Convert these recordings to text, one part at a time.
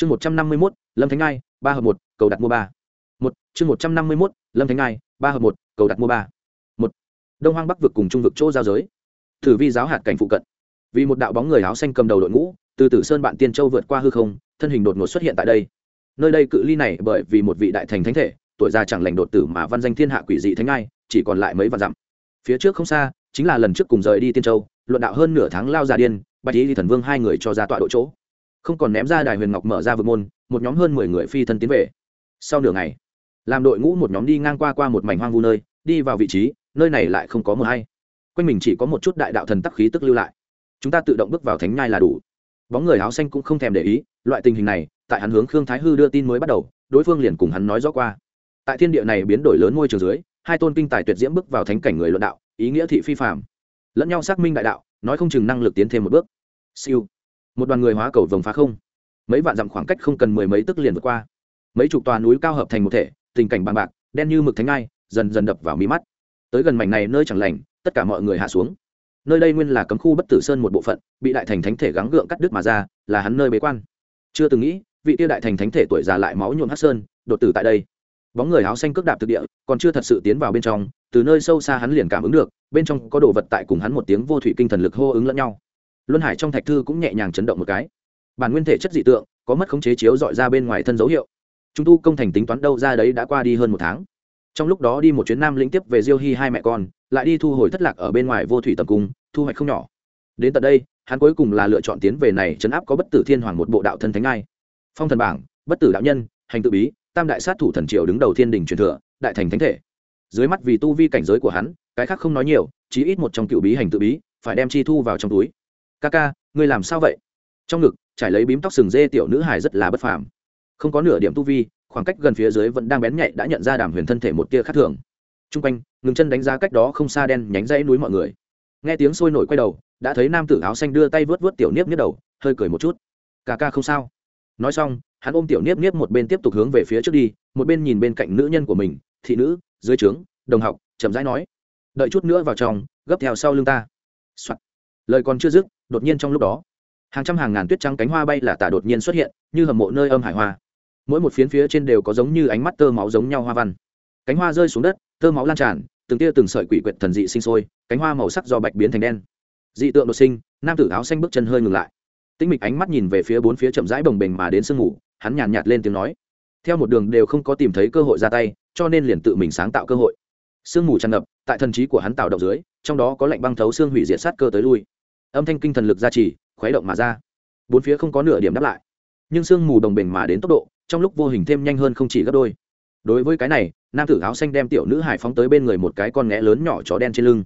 chương một trăm năm mươi mốt, lâm thánh ngai ba hợp một, cầu đặt mua ba. Một, chương một trăm năm mươi mốt, lâm thánh ngai ba hợp một, cầu đặt mua ba. Một, đông hoang bắc vực cùng trung vực chỗ giao giới. Thử vi giáo hạt cảnh phụ cận. Vì một đạo bóng người áo xanh cầm đầu đội ngũ, từ tử sơn bạn tiên châu vượt qua hư không, thân hình đột ngột xuất hiện tại đây. Nơi đây cự ly này bởi vì một vị đại thành thánh thể, tuổi già chẳng lành đột tử mà văn danh thiên hạ quỷ dị thánh ngai chỉ còn lại mấy vạn dặm. Phía trước không xa, chính là lần trước cùng rời đi tiên châu, luận đạo hơn nửa tháng lao già điên, bạch lý thần vương hai người cho ra tọa độ chỗ không còn ném ra đài huyền ngọc mở ra vực môn, một nhóm hơn mười người phi thân tiến về. Sau nửa ngày, làm đội ngũ một nhóm đi ngang qua qua một mảnh hoang vu nơi, đi vào vị trí, nơi này lại không có mờ hay. Quanh mình chỉ có một chút đại đạo thần tắc khí tức lưu lại. Chúng ta tự động bước vào thánh nhai là đủ. Bóng người áo xanh cũng không thèm để ý, loại tình hình này, tại hắn hướng khương thái hư đưa tin mới bắt đầu, đối phương liền cùng hắn nói rõ qua. Tại thiên địa này biến đổi lớn ngôi trường dưới, hai tôn kinh tài tuyệt diễm bước vào thánh cảnh người luận đạo, ý nghĩa thị phi phạm lẫn nhau xác minh đại đạo, nói không chừng năng lực tiến thêm một bước. Siêu một đoàn người hóa cầu vồng phá không. Mấy vạn dặm khoảng cách không cần mười mấy tức liền vượt qua. Mấy chục tòa núi cao hợp thành một thể, tình cảnh bằng bạc, đen như mực thánh ngai dần dần đập vào mí mắt. Tới gần mảnh này nơi chẳng lành, tất cả mọi người hạ xuống. Nơi đây nguyên là cấm khu bất tử sơn một bộ phận, bị đại thành thánh thể gắng gượng cắt đứt mà ra, là hắn nơi bế quan. Chưa từng nghĩ, vị tiêu đại thành thánh thể tuổi già lại máu nhuộm hát sơn, đột tử tại đây. Bóng người áo xanh cước đạp thực địa, còn chưa thật sự tiến vào bên trong, từ nơi sâu xa hắn liền cảm ứng được, bên trong có đồ vật tại cùng hắn một tiếng vô thủy kinh thần lực hô ứng lẫn nhau luân hải trong thạch thư cũng nhẹ nhàng chấn động một cái. Bản nguyên thể chất dị tượng, có mất khống chế chiếu dọi ra bên ngoài thân dấu hiệu. Chúng tu công thành tính toán đâu ra đấy đã qua đi hơn một tháng. Trong lúc đó đi một chuyến nam lĩnh tiếp về diêu hy hai mẹ con, lại đi thu hồi thất lạc ở bên ngoài vô thủy tầm cung, thu hoạch không nhỏ. Đến tận đây, hắn cuối cùng là lựa chọn tiến về này chấn áp có bất tử thiên hoàng một bộ đạo thân thánh ai phong thần bảng, bất tử đạo nhân, hành tự bí, tam đại sát thủ thần triều đứng đầu thiên đình truyền thừa, đại thành thánh thể. Dưới mắt vì tu vi cảnh giới của hắn, cái khác không nói nhiều, chí ít một trong cựu bí hành tự bí, phải đem chi thu vào trong túi ca ca, ngươi làm sao vậy? Trong ngực, trải lấy bím tóc sừng dê tiểu nữ hài rất là bất phàm. Không có nửa điểm tu vi, khoảng cách gần phía dưới vẫn đang bén nhạy đã nhận ra đàm huyền thân thể một tia khác thường. T r u n g quanh, ngừng chân đánh giá cách đó không xa đen nhánh dãy núi mọi người. Nghe tiếng sôi nổi quay đầu, đã thấy nam tử áo xanh đưa tay vớt vớt tiểu niếp niếp đầu, hơi cười một chút. Ca ca không sao. Nói xong, hắn ôm tiểu niếp niếp một bên tiếp tục hướng về phía trước đi, một bên nhìn bên cạnh nữ nhân của mình, thị nữ, dưới trướng, đồng học, chậm rãi nói. Đợi chút nữa vào trong, gấp theo sau lưng ta、Soạn. lời còn chưa dứt đột nhiên trong lúc đó hàng trăm hàng ngàn tuyết trắng cánh hoa bay là tả đột nhiên xuất hiện như hầm mộ nơi âm hải hoa. Mỗi một phiến phía trên đều có giống như ánh mắt tơ máu giống nhau hoa văn. Cánh hoa rơi xuống đất tơ máu lan tràn từng tia từng sợi quỷ quyệt thần dị sinh sôi cánh hoa màu sắc do bạch biến thành đen. Dị tượng đột sinh nam tử áo xanh bước chân hơi ngừng lại. Tinh mịch ánh mắt nhìn về phía bốn phía chậm rãi bồng bềnh mà đến sương ngủ hắn nhàn nhạt, nhạt lên tiếng nói. Theo một đường đều không có tìm thấy cơ hội ra tay cho nên liền tự mình sáng tạo cơ hội. Sương mù tràn ngập tại thần trí của hắn tạo động dưới trong đó có lệnh băng thấu xương hủy diệt sát cơ tới lui âm thanh kinh thần lực gia trì, khuấy động mà ra. Bốn phía không có nửa điểm đáp lại. Nhưng sương mù đồng bình mà đến tốc độ, trong lúc vô hình thêm nhanh hơn không chỉ gấp đôi. Đối với cái này, nam tử áo xanh đem tiểu nữ hải phóng tới bên người một cái con nghẽ lớn nhỏ chó đen trên lưng.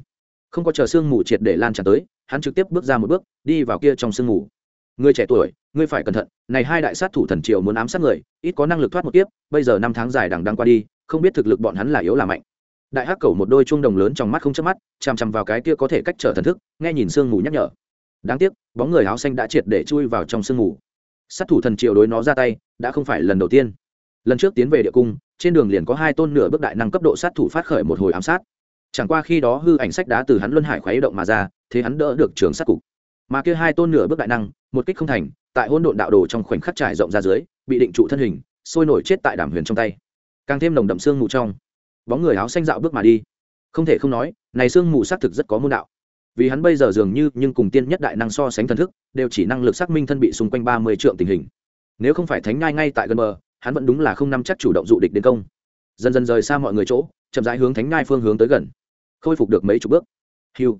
Không có chờ sương mù triệt để lan tràn tới, hắn trực tiếp bước ra một bước, đi vào kia trong sương mù. Người trẻ tuổi, ngươi phải cẩn thận, này hai đại sát thủ thần triều muốn ám sát người, ít có năng lực thoát một tiếp bây giờ năm tháng dài đằng đang qua đi, không biết thực lực bọn hắn là yếu là mạnh đại hắc cầu một đôi chuông đồng lớn trong mắt không chớp mắt, chằm chằm vào cái kia có thể cách trở thần thức, nghe nhìn sương mù nhắc nhở. Đáng tiếc, bóng người áo xanh đã triệt để chui vào trong sương mù. Sát thủ thần triều đối nó ra tay, đã không phải lần đầu tiên. Lần trước tiến về địa cung, trên đường liền có hai tôn nửa bước đại năng cấp độ sát thủ phát khởi một hồi ám sát. Chẳng qua khi đó hư ảnh sách đá từ hắn luân hải khuấy động mà ra, thế hắn đỡ được trường sát cục. Mà kia hai tôn nửa bước đại năng, một kích không thành, tại hôn độn đạo đồ trong khoảnh khắc trải rộng ra dưới, bị định trụ thân hình, sôi nổi chết tại đàm huyền trong tay. Càng thêm nồng đậm xương mù trong bóng người áo xanh dạo bước mà đi. Không thể không nói, này xương mù xác thực rất có môn đạo. Vì hắn bây giờ dường như, nhưng cùng tiên nhất đại năng so sánh thần thức, đều chỉ năng lực xác minh thân bị xung quanh ba mươi trượng tình hình. Nếu không phải thánh ngai ngay tại gần bờ, hắn vẫn đúng là không nắm chắc chủ động dụ địch đến công. Dần dần rời xa mọi người chỗ, chậm rãi hướng thánh ngai phương hướng tới gần. Khôi phục được mấy chục bước. Hiu.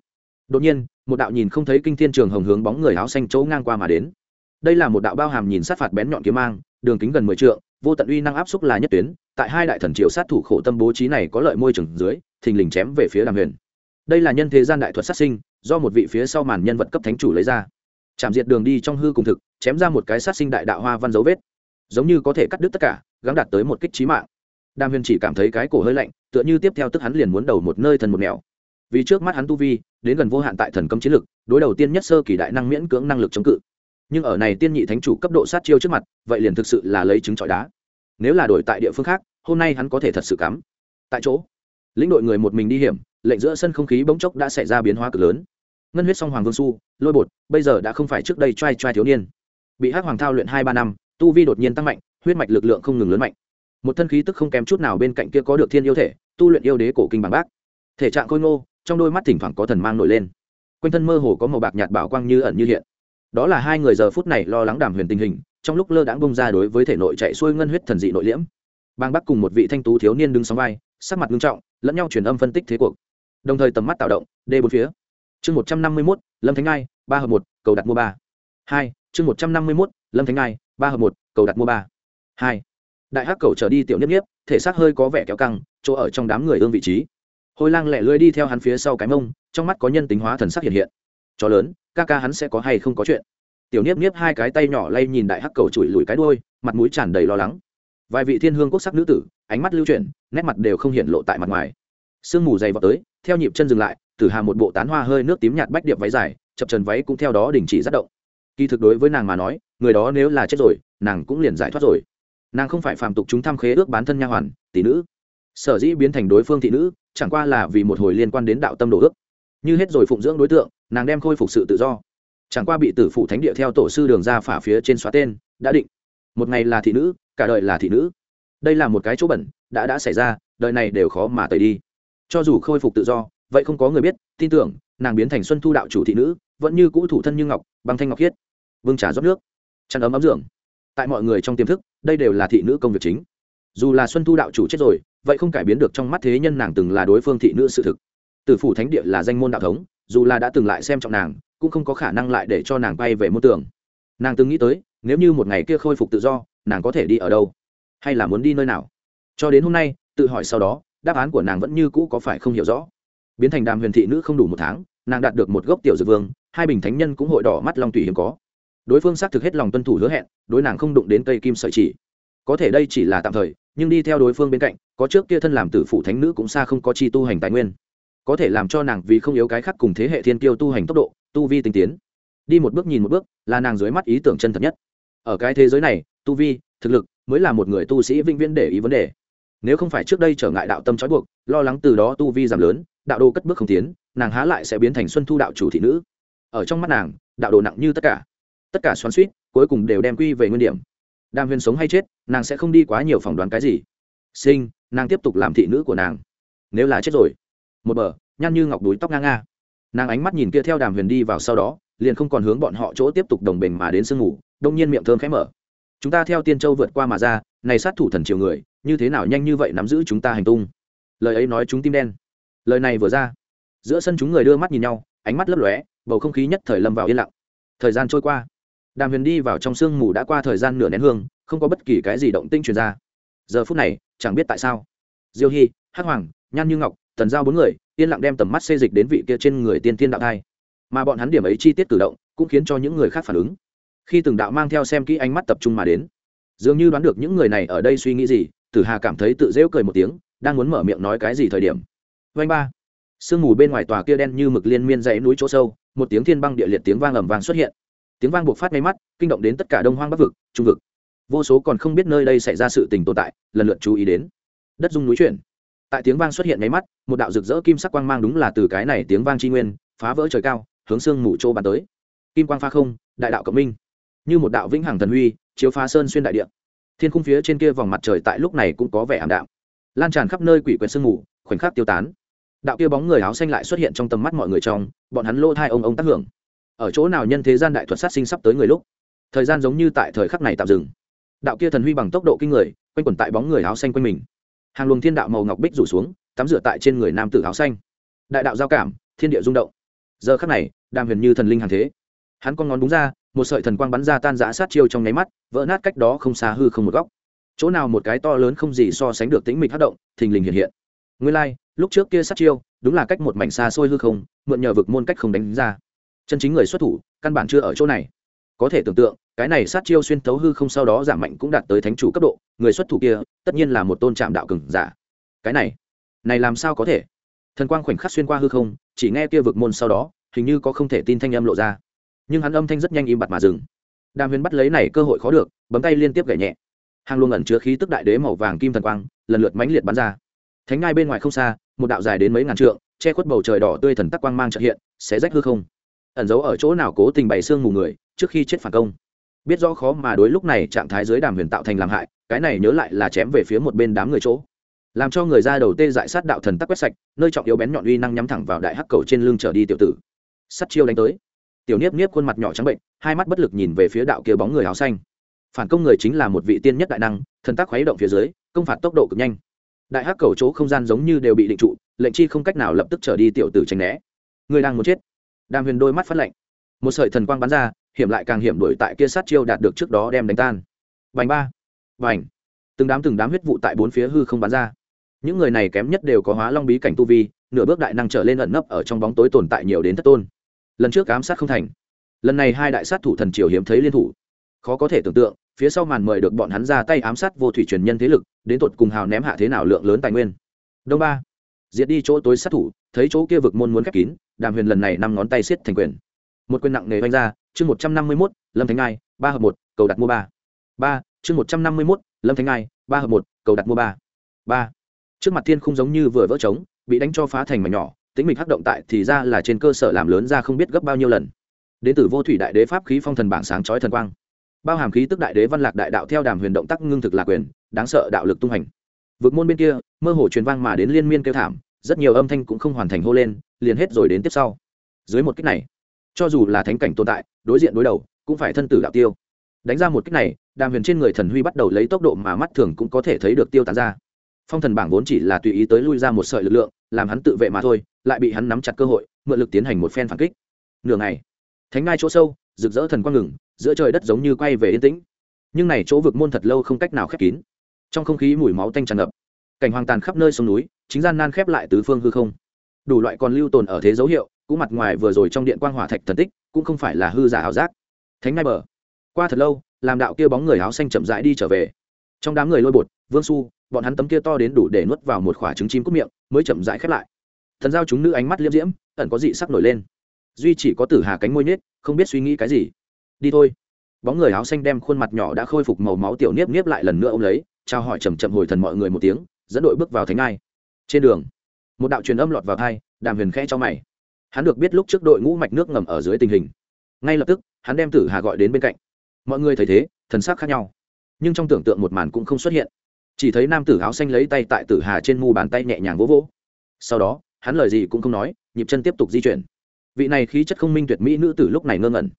Đột nhiên, một đạo nhìn không thấy kinh thiên trường hồng hướng bóng người áo xanh chỗ ngang qua mà đến. Đây là một đạo bao hàm nhìn sát phạt bén nhọn kiếm mang, đường kính gần mười trượng, vô tận uy năng áp xúc là nhất tuyến tại hai đại thần triều sát thủ khổ tâm bố trí này có lợi môi trường dưới, thình lình chém về phía đàm huyền. Đây là nhân thế gian đại thuật sát sinh, do một vị phía sau màn nhân vật cấp thánh chủ lấy ra. Chạm diệt đường đi trong hư cùng thực, chém ra một cái sát sinh đại đạo hoa văn dấu vết. Giống như có thể cắt đứt tất cả, gắng đạt tới một kích trí mạng. Đàm huyền chỉ cảm thấy cái cổ hơi lạnh, tựa như tiếp theo tức hắn liền muốn đầu một nơi thần một nẻo. Vì trước mắt hắn tu vi, đến gần vô hạn tại thần cấm chiến lực, đối đầu tiên nhất sơ kỳ đại năng miễn cưỡng năng lực chống cự. Nhưng ở này tiên nhị thánh chủ cấp độ sát chiêu trước mặt, vậy liền thực sự là lấy chứng trọi đá. Nếu là đổi tại địa phương khác hôm nay hắn có thể thật sự cắm. Tại chỗ, lĩnh đội người một mình đi hiểm, lệnh giữa sân không khí bỗng chốc đã xảy ra biến hóa cực lớn. Ngân huyết song hoàng vương su, lôi bột, bây giờ đã không phải trước đây t r a i t r a i thiếu niên. Bị hắc hoàng thao luyện hai ba năm, tu vi đột nhiên tăng mạnh, huyết mạch lực lượng không ngừng lớn mạnh. Một thân khí tức không kém chút nào bên cạnh kia có được thiên yêu thể, tu luyện yêu đế cổ kinh bằng bác. Thể trạng khôi ngô, trong đôi mắt thỉnh thoảng có thần mang nổi lên. Quanh thân mơ hồ có màu bạc nhạt bảo quang như ẩn như hiện. Đó là hai người giờ phút này lo lắng đàm huyền tình hình, trong lúc lơ đãng bông ra đối với thể nội chạy xuôi ngân huyết thần dị nội liễm bang bắc cùng một vị thanh tú thiếu niên đứng sóng vai, sắc mặt nghiêm trọng, lẫn nhau truyền âm phân tích thế cuộc. Đồng thời tầm mắt tạo động, đê bốn phía. Chương một trăm năm mươi mốt, lâm thánh ngai, ba hợp một, cầu đặt mua ba. Hai, chương một trăm năm mươi mốt, lâm thánh ngai, ba hợp một, cầu đặt mua ba. Hai, đại hắc cầu trở đi tiểu niếp niếp, thể xác hơi có vẻ kéo căng, chỗ ở trong đám người ương vị trí. Hồi lang lẹ lưới đi theo hắn phía sau cái mông, trong mắt có nhân tính hóa thần sắc hiện hiện. Chó lớn, ca ca hắn sẽ có hay không có chuyện? Tiểu niếp niếp hai cái tay nhỏ lay nhìn đại hắc cầu chùi lùi cái đuôi, mặt mũi tràn đầy lo lắng vài vị thiên hương quốc sắc nữ tử, ánh mắt lưu chuyển, nét mặt đều không hiện lộ tại mặt ngoài. Sương mù dày vào tới, theo nhịp chân dừng lại, tử hà một bộ tán hoa hơi nước tím nhạt bách điệp váy dài, chập trần váy cũng theo đó đình chỉ rất động. Kỳ thực đối với nàng mà nói, người đó nếu là chết rồi, nàng cũng liền giải thoát rồi. Nàng không phải phàm tục chúng tham khế ước bán thân nha hoàn, tỷ nữ. Sở dĩ biến thành đối phương thị nữ, chẳng qua là vì một hồi liên quan đến đạo tâm đồ ước. Như hết rồi phụng dưỡng đối tượng, nàng đem khôi phục sự tự do. Chẳng qua bị tử phụ thánh địa theo tổ sư đường ra phả phía trên xóa tên, đã định một ngày là thị nữ, cả đời là thị nữ. Đây là một cái chỗ bẩn, đã đã xảy ra, đời này đều khó mà tẩy đi. Cho dù khôi phục tự do, vậy không có người biết, tin tưởng, nàng biến thành xuân thu đạo chủ thị nữ, vẫn như cũ thủ thân như ngọc bằng thanh ngọc khiết. Vương trà rót nước, chăn ấm ấm dưỡng tại mọi người trong tiềm thức, đây đều là thị nữ công việc chính. Dù là xuân thu đạo chủ chết rồi, vậy không cải biến được trong mắt thế nhân nàng từng là đối phương thị nữ sự thực. Từ phủ thánh địa là danh môn đạo thống, dù là đã từng lại xem trọng nàng, cũng không có khả năng lại để cho nàng bay về môn tưởng nàng từng nghĩ tới nếu như một ngày kia khôi phục tự do, nàng có thể đi ở đâu? Hay là muốn đi nơi nào? Cho đến hôm nay, tự hỏi sau đó, đáp án của nàng vẫn như cũ có phải không hiểu rõ. Biến thành đàm huyền thị nữ không đủ một tháng, nàng đạt được một gốc tiểu dược vương, hai bình thánh nhân cũng hội đỏ mắt long tùy hiếm có. Đối phương xác thực hết lòng tuân thủ hứa hẹn, đối nàng không đụng đến cây kim sợi chỉ. Có thể đây chỉ là tạm thời, nhưng đi theo đối phương bên cạnh, có trước kia thân làm tử phụ thánh nữ cũng xa không có chi tu hành tài nguyên. Có thể làm cho nàng vì không yếu cái khác cùng thế hệ thiên kiêu tu hành tốc độ, tu vi tinh tiến. Đi một bước nhìn một bước, là nàng dưới mắt ý tưởng chân thật nhất ở cái thế giới này, tu vi, thực lực mới là một người tu sĩ vĩnh viễn để ý vấn đề. Nếu không phải trước đây trở ngại đạo tâm trói buộc, lo lắng từ đó tu vi giảm lớn, đạo đồ cất bước không tiến, nàng há lại sẽ biến thành xuân thu đạo chủ thị nữ. Ở trong mắt nàng, đạo đồ nặng như tất cả. Tất cả xoắn suýt cuối cùng đều đem quy về nguyên điểm. Đàm huyền sống hay chết, nàng sẽ không đi quá nhiều phỏng đoán cái gì. Sinh, nàng tiếp tục làm thị nữ của nàng. Nếu là chết rồi, một bờ, nhăn như ngọc đuối tóc ngang nga. Nàng ánh mắt nhìn kia theo đàm huyền đi vào sau đó liền không còn hướng bọn họ chỗ tiếp tục đồng bình mà đến sương ngủ, đông nhiên miệng thơm khẽ mở. Chúng ta theo tiên châu vượt qua mà ra, này sát thủ thần triều người, như thế nào nhanh như vậy nắm giữ chúng ta hành tung? Lời ấy nói chúng tim đen. Lời này vừa ra, giữa sân chúng người đưa mắt nhìn nhau, ánh mắt lấp lóe, bầu không khí nhất thời lâm vào yên lặng. Thời gian trôi qua. Đàm huyền đi vào trong sương mù đã qua thời gian nửa nén hương, không có bất kỳ cái gì động tinh truyền ra. Giờ phút này, chẳng biết tại sao. Diêu hy hắc hoàng, nhan như ngọc, tần giao bốn người, yên lặng đem tầm mắt xê dịch đến vị kia trên người tiên tiên đạo thai mà bọn hắn điểm ấy chi tiết cử động cũng khiến cho những người khác phản ứng. Khi từng đạo mang theo xem kỹ ánh mắt tập trung mà đến, dường như đoán được những người này ở đây suy nghĩ gì, tử hà cảm thấy tự rễu cười một tiếng, đang muốn mở miệng nói cái gì thời điểm. Vanh ba, sương mù bên ngoài tòa kia đen như mực liên miên dãy núi chỗ sâu, một tiếng thiên băng địa liệt tiếng vang ầm vang xuất hiện. Tiếng vang buộc phát ngay mắt, kinh động đến tất cả đông hoang bắc vực, trung vực. Vô số còn không biết nơi đây xảy ra sự tình tồn tại, lần lượt chú ý đến. Đất dung núi chuyển. Tại tiếng vang xuất hiện ngay mắt, một đạo rực rỡ kim sắc quang mang đúng là từ cái này tiếng vang tri nguyên, phá vỡ trời cao hướng sương mù chỗ bàn tới. Kim quang pha không, đại đạo cộng minh. Như một đạo vĩnh hằng thần huy, chiếu phá sơn xuyên đại địa. Thiên khung phía trên kia vòng mặt trời tại lúc này cũng có vẻ ảm đạm. Lan tràn khắp nơi quỷ quyệt sương mù, khoảnh khắc tiêu tán. Đạo kia bóng người áo xanh lại xuất hiện trong tầm mắt mọi người trong, bọn hắn lô thai ông ông tác hưởng. Ở chỗ nào nhân thế gian đại thuật sát sinh sắp tới người lúc? Thời gian giống như tại thời khắc này tạm dừng. Đạo kia thần huy bằng tốc độ kinh người, quanh quẩn tại bóng người áo xanh quanh mình. Hàng luồng thiên đạo màu ngọc bích rủ xuống, tắm rửa tại trên người nam tử áo xanh. Đại đạo giao cảm, thiên địa rung động. Giờ khắc này đàm huyền như thần linh hàng thế. Hắn con ngón đúng ra một sợi thần quang bắn ra tan giã sát chiêu trong nháy mắt vỡ nát cách đó không xa hư không một góc. Chỗ nào một cái to lớn không gì so sánh được tĩnh mịch hát động thình lình hiện hiện. Nguyên lai、like, lúc trước kia sát chiêu đúng là cách một mảnh xa xôi hư không mượn nhờ vực môn cách không đánh ra. Chân chính người xuất thủ căn bản chưa ở chỗ này. Có thể tưởng tượng cái này sát chiêu xuyên thấu hư không sau đó giảm mạnh cũng đạt tới thánh chủ cấp độ người xuất thủ kia tất nhiên là một tôn trạm đạo cừng giả. Cái này này làm sao có thể? Thần quang khoảnh khắc xuyên qua hư không chỉ nghe kia vực môn sau đó hình như có không thể tin thanh âm lộ ra. Nhưng hắn âm thanh rất nhanh im bặt mà dừng. Đàm huyền bắt lấy này cơ hội khó được, bấm tay liên tiếp gảy nhẹ. Hàng luôn ẩn chứa khí tức đại đế màu vàng kim thần quang, lần lượt mãnh liệt bắn ra. Thánh ngai bên ngoài không xa, một đạo dài đến mấy ngàn trượng, che khuất bầu trời đỏ tươi thần tắc quang mang trợ hiện sẽ rách hư không. Ẩn giấu ở chỗ nào cố tình bày xương mù người, trước khi chết phản công. Biết rõ khó mà đối lúc này trạng thái dưới đàm huyền tạo thành làm hại, cái này nhớ lại là chém về phía một bên đám người chỗ. Làm cho người ra đầu tê dại sát đạo thần tắc quét sạch, nơi trọng yếu bén nhọn uy năng nhắm thẳng vào đại hắc cầu trên lưng trở đi tiểu tử sắt chiêu đánh tới. Tiểu niếp niếp khuôn mặt nhỏ trắng bệnh, hai mắt bất lực nhìn về phía đạo kia bóng người áo xanh. Phản công người chính là một vị tiên nhất đại năng, thần tác khuấy động phía dưới, công phạt tốc độ cực nhanh. Đại hắc cầu chỗ không gian giống như đều bị định trụ, lệnh chi không cách nào lập tức trở đi tiểu tử tránh né. Người đang muốn chết. Đàm huyền đôi mắt phát lạnh. Một sợi thần quang bắn ra, hiểm lại càng hiểm đuổi tại kia sát chiêu đạt được trước đó đem đánh tan. Vành ba. Vành từng đám từng đám huyết vụ tại bốn phía hư không bắn ra. Những người này kém nhất đều có hóa long bí cảnh tu vi, nửa bước đại năng trở lên ẩn nấp ở trong bóng tối tồn tại nhiều đến thất tôn lần trước ám sát không thành. Lần này hai đại sát thủ thần triều hiếm thấy liên thủ. Khó có thể tưởng tượng, phía sau màn mời được bọn hắn ra tay ám sát vô thủy truyền nhân thế lực, đến tột cùng hào ném hạ thế nào lượng lớn tài nguyên. Đông ba. Diệt đi chỗ tối sát thủ, thấy chỗ kia vực môn muốn khép kín, đàm huyền lần này năm ngón tay xiết thành quyền. Một quyền nặng nề oanh ra, chương một trăm năm mươi mốt, lâm thánh ngai, ba hợp một, cầu đặt mua ba. Ba, chương một trăm năm mươi mốt, lâm thánh ngai, ba hợp một, cầu đặt mua ba. Ba. Trước mặt thiên không giống như vừa vỡ trống, bị đánh cho phá thành mảnh nhỏ tính mịch hắc động tại thì ra là trên cơ sở làm lớn ra không biết gấp bao nhiêu lần. Đến từ vô thủy đại đế pháp khí phong thần bảng sáng chói thần quang. Bao hàm khí tức đại đế văn lạc đại đạo theo đàm huyền động tác ngưng thực lạc quyền, đáng sợ đạo lực tung hành. Vực môn bên kia, mơ hồ truyền vang mà đến liên miên kêu thảm, rất nhiều âm thanh cũng không hoàn thành hô lên, liền hết rồi đến tiếp sau. Dưới một cách này, cho dù là thánh cảnh tồn tại, đối diện đối đầu, cũng phải thân tử đạo tiêu. Đánh ra một cách này, đàm huyền trên người thần huy bắt đầu lấy tốc độ mà mắt thường cũng có thể thấy được tiêu tán ra. Phong thần bảng vốn chỉ là tùy ý tới lui ra một sợi lực lượng làm hắn tự vệ mà thôi, lại bị hắn nắm chặt cơ hội, mượn lực tiến hành một phen phản kích. Nửa ngày, thánh ngai chỗ sâu, rực rỡ thần quang ngừng, giữa trời đất giống như quay về yên tĩnh. Nhưng này chỗ vực môn thật lâu không cách nào khép kín. Trong không khí mùi máu tanh tràn ngập, cảnh hoang tàn khắp nơi sông núi, chính gian nan khép lại tứ phương hư không. Đủ loại còn lưu tồn ở thế dấu hiệu, cũng mặt ngoài vừa rồi trong điện quang hỏa thạch thần tích, cũng không phải là hư giả ảo giác. Thánh ngai bờ, qua thật lâu, làm đạo kia bóng người áo xanh chậm rãi đi trở về. Trong đám người lôi bột, vương su bọn hắn tấm kia to đến đủ để nuốt vào một quả trứng chim cút miệng, mới chậm rãi khép lại. Thần giao chúng nữ ánh mắt liêm diễm, ẩn có dị sắc nổi lên. Duy chỉ có tử hà cánh môi nết không biết suy nghĩ cái gì. Đi thôi. Bóng người áo xanh đem khuôn mặt nhỏ đã khôi phục màu máu tiểu niếp niếp lại lần nữa ông lấy trao hỏi chầm chậm hồi thần mọi người một tiếng, dẫn đội bước vào thánh ai trên đường, một đạo truyền âm lọt vào thai đàm huyền khẽ cho mày. Hắn được biết lúc trước đội ngũ mạch nước ngầm ở dưới tình hình. Ngay lập tức, hắn đem tử hà gọi đến bên cạnh. Mọi người thấy thế, thần sắc khác nhau. Nhưng trong tưởng tượng một màn cũng không xuất hiện chỉ thấy nam tử áo xanh lấy tay tại tử hà trên mu bàn tay nhẹ nhàng vỗ vỗ. Sau đó, hắn lời gì cũng không nói, nhịp chân tiếp tục di chuyển. Vị này khí chất không minh tuyệt mỹ nữ tử lúc này ngơ ngẩn.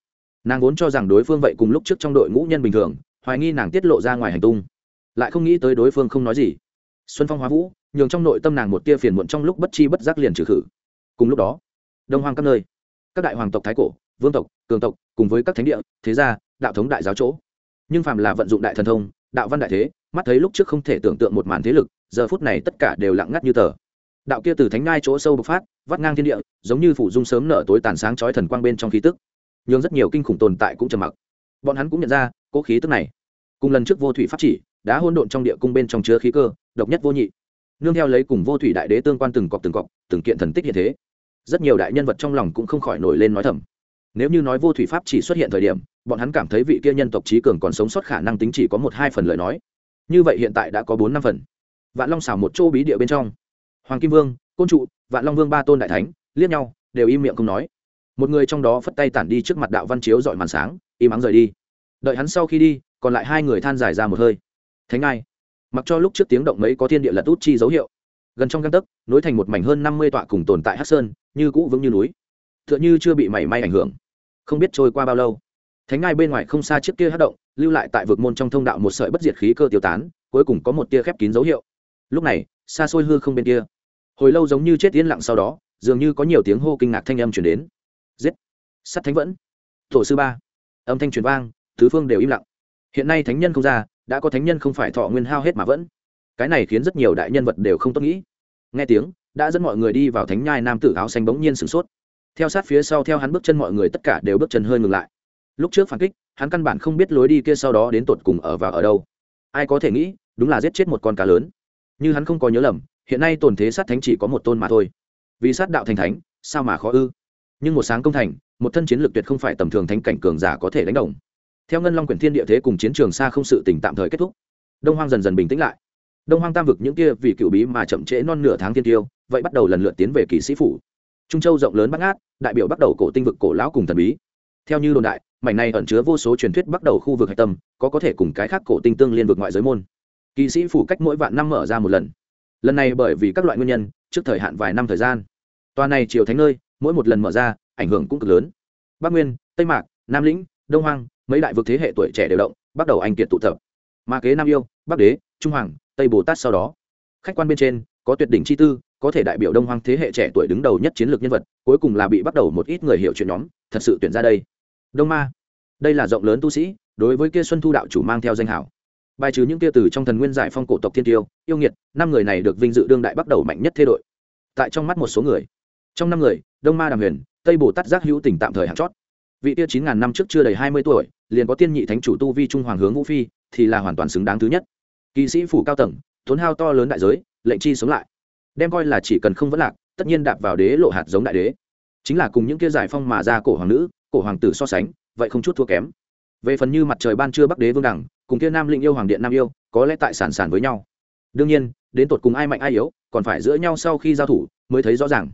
Nàng vốn cho rằng đối phương vậy cùng lúc trước trong đội ngũ nhân bình thường, hoài nghi nàng tiết lộ ra ngoài hành tung. Lại không nghĩ tới đối phương không nói gì. Xuân phong hóa vũ, nhường trong nội tâm nàng một tia phiền muộn trong lúc bất chi bất giác liền trừ khử. Cùng lúc đó, đông hoang các nơi, các đại hoàng tộc thái cổ, vương tộc, cường tộc, cùng với các thánh địa, thế gia, đạo thống đại giáo chỗ. Nhưng phàm là vận dụng đại thần thông, đạo văn đại thế mắt thấy lúc trước không thể tưởng tượng một màn thế lực, giờ phút này tất cả đều lặng ngắt như tờ. Đạo kia từ thánh ngai chỗ sâu bộc phát, vắt ngang thiên địa, giống như phủ dung sớm nở tối tàn sáng chói thần quang bên trong khí tức. Nhưng rất nhiều kinh khủng tồn tại cũng trầm mặc. Bọn hắn cũng nhận ra, cố khí tức này. Cùng lần trước vô thủy pháp chỉ đã hôn độn trong địa cung bên trong chứa khí cơ, độc nhất vô nhị. Nương theo lấy cùng vô thủy đại đế tương quan từng cọc từng cọc, từng kiện thần tích hiện thế. Rất nhiều đại nhân vật trong lòng cũng không khỏi nổi lên nói thầm. Nếu như nói vô thủy pháp chỉ xuất hiện thời điểm, bọn hắn cảm thấy vị kia nhân tộc trí cường còn sống sót khả năng tính chỉ có một hai phần lời nói như vậy hiện tại đã có bốn năm phần. Vạn long xảo một chỗ bí địa bên trong. Hoàng kim vương, côn trụ, vạn long vương ba tôn đại thánh, liếc nhau, đều im miệng không nói. Một người trong đó phất tay tản đi trước mặt đạo văn chiếu dọi màn sáng, im ắng rời đi. Đợi hắn sau khi đi, còn lại hai người than giải ra một hơi. Thánh ai? Mặc cho lúc trước tiếng động mấy có thiên địa lật út chi dấu hiệu. Gần trong găng tấc, nối thành một mảnh hơn năm mươi tọa cùng tồn tại hát sơn, như cũ vững như núi. T h ư ợ n h ư chưa bị mảy may ảnh hưởng. Không biết trôi qua bao lâu. Thánh ai bên ngoài không xa chiếc kia hát động lưu lại tại vực môn trong thông đạo một sợi bất diệt khí cơ tiêu tán, cuối cùng có một tia khép kín dấu hiệu. Lúc này, xa xôi hư không bên kia. Hồi lâu giống như chết yên lặng sau đó, dường như có nhiều tiếng hô kinh ngạc thanh âm chuyển đến. Giết! Sắt thánh vẫn! Tổ sư ba! Âm thanh truyền vang, tứ phương đều im lặng. Hiện nay thánh nhân không ra, đã có thánh nhân không phải thọ nguyên hao hết mà vẫn. Cái này khiến rất nhiều đại nhân vật đều không tốt nghĩ. Nghe tiếng, đã dẫn mọi người đi vào thánh nhai nam tử áo xanh bỗng nhiên sửng sốt. Theo sát phía sau, theo hắn bước chân mọi người tất cả đều bước chân hơi ngừng lại. Lúc trước phản kích hắn căn bản không biết lối đi kia sau đó đến tột cùng ở và ở đâu. Ai có thể nghĩ, đúng là giết chết một con cá lớn. Như hắn không có nhớ lầm, hiện nay tồn thế sát thánh chỉ có một tôn mà thôi. Vì sát đạo thành thánh, sao mà khó ư? Nhưng một sáng công thành, một thân chiến lược tuyệt không phải tầm thường thánh cảnh cường giả có thể đánh đồng. Theo ngân long quyển thiên địa thế cùng chiến trường xa không sự tỉnh tạm thời kết thúc, đông hoang dần dần bình tĩnh lại. Đông hoang tam vực những kia vì cựu bí mà chậm trễ non nửa tháng thiên tiêu, vậy bắt đầu lần lượt tiến về kỵ sĩ phủ. Trung châu rộng lớn bắt ngát, đại biểu bắt đầu cổ tinh vực cổ lão cùng thần bí. Theo như đồn đại mảnh này ẩn chứa vô số truyền thuyết bắt đầu khu vực hạch tâm, có có thể cùng cái khác cổ tinh tương liên vực ngoại giới môn. Kỵ sĩ phủ cách mỗi vạn năm mở ra một lần. Lần này bởi vì các loại nguyên nhân, trước thời hạn vài năm thời gian. Tòa này chiều thánh nơi, mỗi một lần mở ra, ảnh hưởng cũng cực lớn. Bắc nguyên, tây mạc, nam lĩnh, đông hoang, mấy đại vực thế hệ tuổi trẻ đều động, bắt đầu anh kiệt tụ tập. Mà kế nam yêu, bắc đế, trung hoàng, tây bồ tát sau đó. Khách quan bên trên, có tuyệt đỉnh chi tư, có thể đại biểu đông hoang thế hệ trẻ tuổi đứng đầu nhất chiến lược nhân vật, cuối cùng là bị bắt đầu một ít người hiểu chuyện nhóm, thật sự tuyển ra đây đông ma. Đây là rộng lớn tu sĩ, đối với kia xuân thu đạo chủ mang theo danh hảo. Bài trừ những kia từ trong thần nguyên giải phong cổ tộc thiên tiêu, yêu nghiệt, năm người này được vinh dự đương đại bắt đầu mạnh nhất thế đội. Tại trong mắt một số người. Trong năm người, đông ma đàm huyền, tây bồ tát giác hữu tỉnh tạm thời hạng chót. Vị tia chín ngàn năm trước chưa đầy hai mươi tuổi, liền có tiên nhị thánh chủ tu vi trung hoàng hướng vũ phi, thì là hoàn toàn xứng đáng thứ nhất. Kỵ sĩ phủ cao tầng, tốn hao to lớn đại giới, lệnh chi sống lại. Đem coi là chỉ cần không vẫn lạc, tất nhiên đạp vào đế lộ hạt giống đại đế. Chính là cùng những kia giải phong mà ra cổ hoàng nữ cổ hoàng tử so sánh, vậy không chút thua kém. Về phần như mặt trời ban trưa bắc đế vương đẳng, cùng kia nam linh yêu hoàng điện nam yêu, có lẽ tại sản sản với nhau. Đương nhiên, đến tột cùng ai mạnh ai yếu, còn phải giữa nhau sau khi giao thủ mới thấy rõ ràng.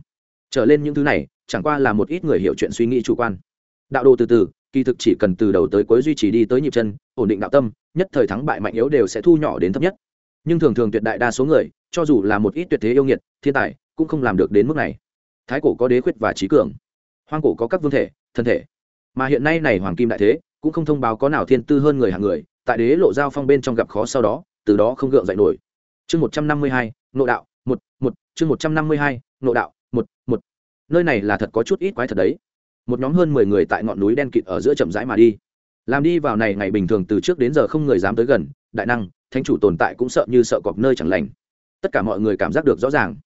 Trở lên những thứ này, chẳng qua là một ít người hiểu chuyện suy nghĩ chủ quan. Đạo đồ từ từ, kỳ thực chỉ cần từ đầu tới cuối duy trì đi tới nhịp chân, ổn định đạo tâm, nhất thời thắng bại mạnh yếu đều sẽ thu nhỏ đến thấp nhất. Nhưng thường thường tuyệt đại đa số người, cho dù là một ít tuyệt thế yêu nghiệt, thiên tài, cũng không làm được đến mức này. Thái cổ có đế khuyết và trí cường. Hoang cổ có các vương thể thân thể. Mà hiện nay này hoàng kim đại thế, cũng không thông báo có nào thiên tư hơn người hàng người, tại đế lộ giao phong bên trong gặp khó sau đó, từ đó không gượng dậy nổi. Chương một trăm năm mươi hai nộ đạo, một một, chương một trăm năm mươi hai nộ đạo, một một. Nơi này là thật có chút ít quái thật đấy. Một nhóm hơn mười người tại ngọn núi đen kịt ở giữa chậm rãi mà đi. Làm đi vào này ngày bình thường từ trước đến giờ không người dám tới gần, đại năng, thánh chủ tồn tại cũng sợ như sợ cọp nơi chẳng lành. Tất cả mọi người cảm giác được rõ ràng.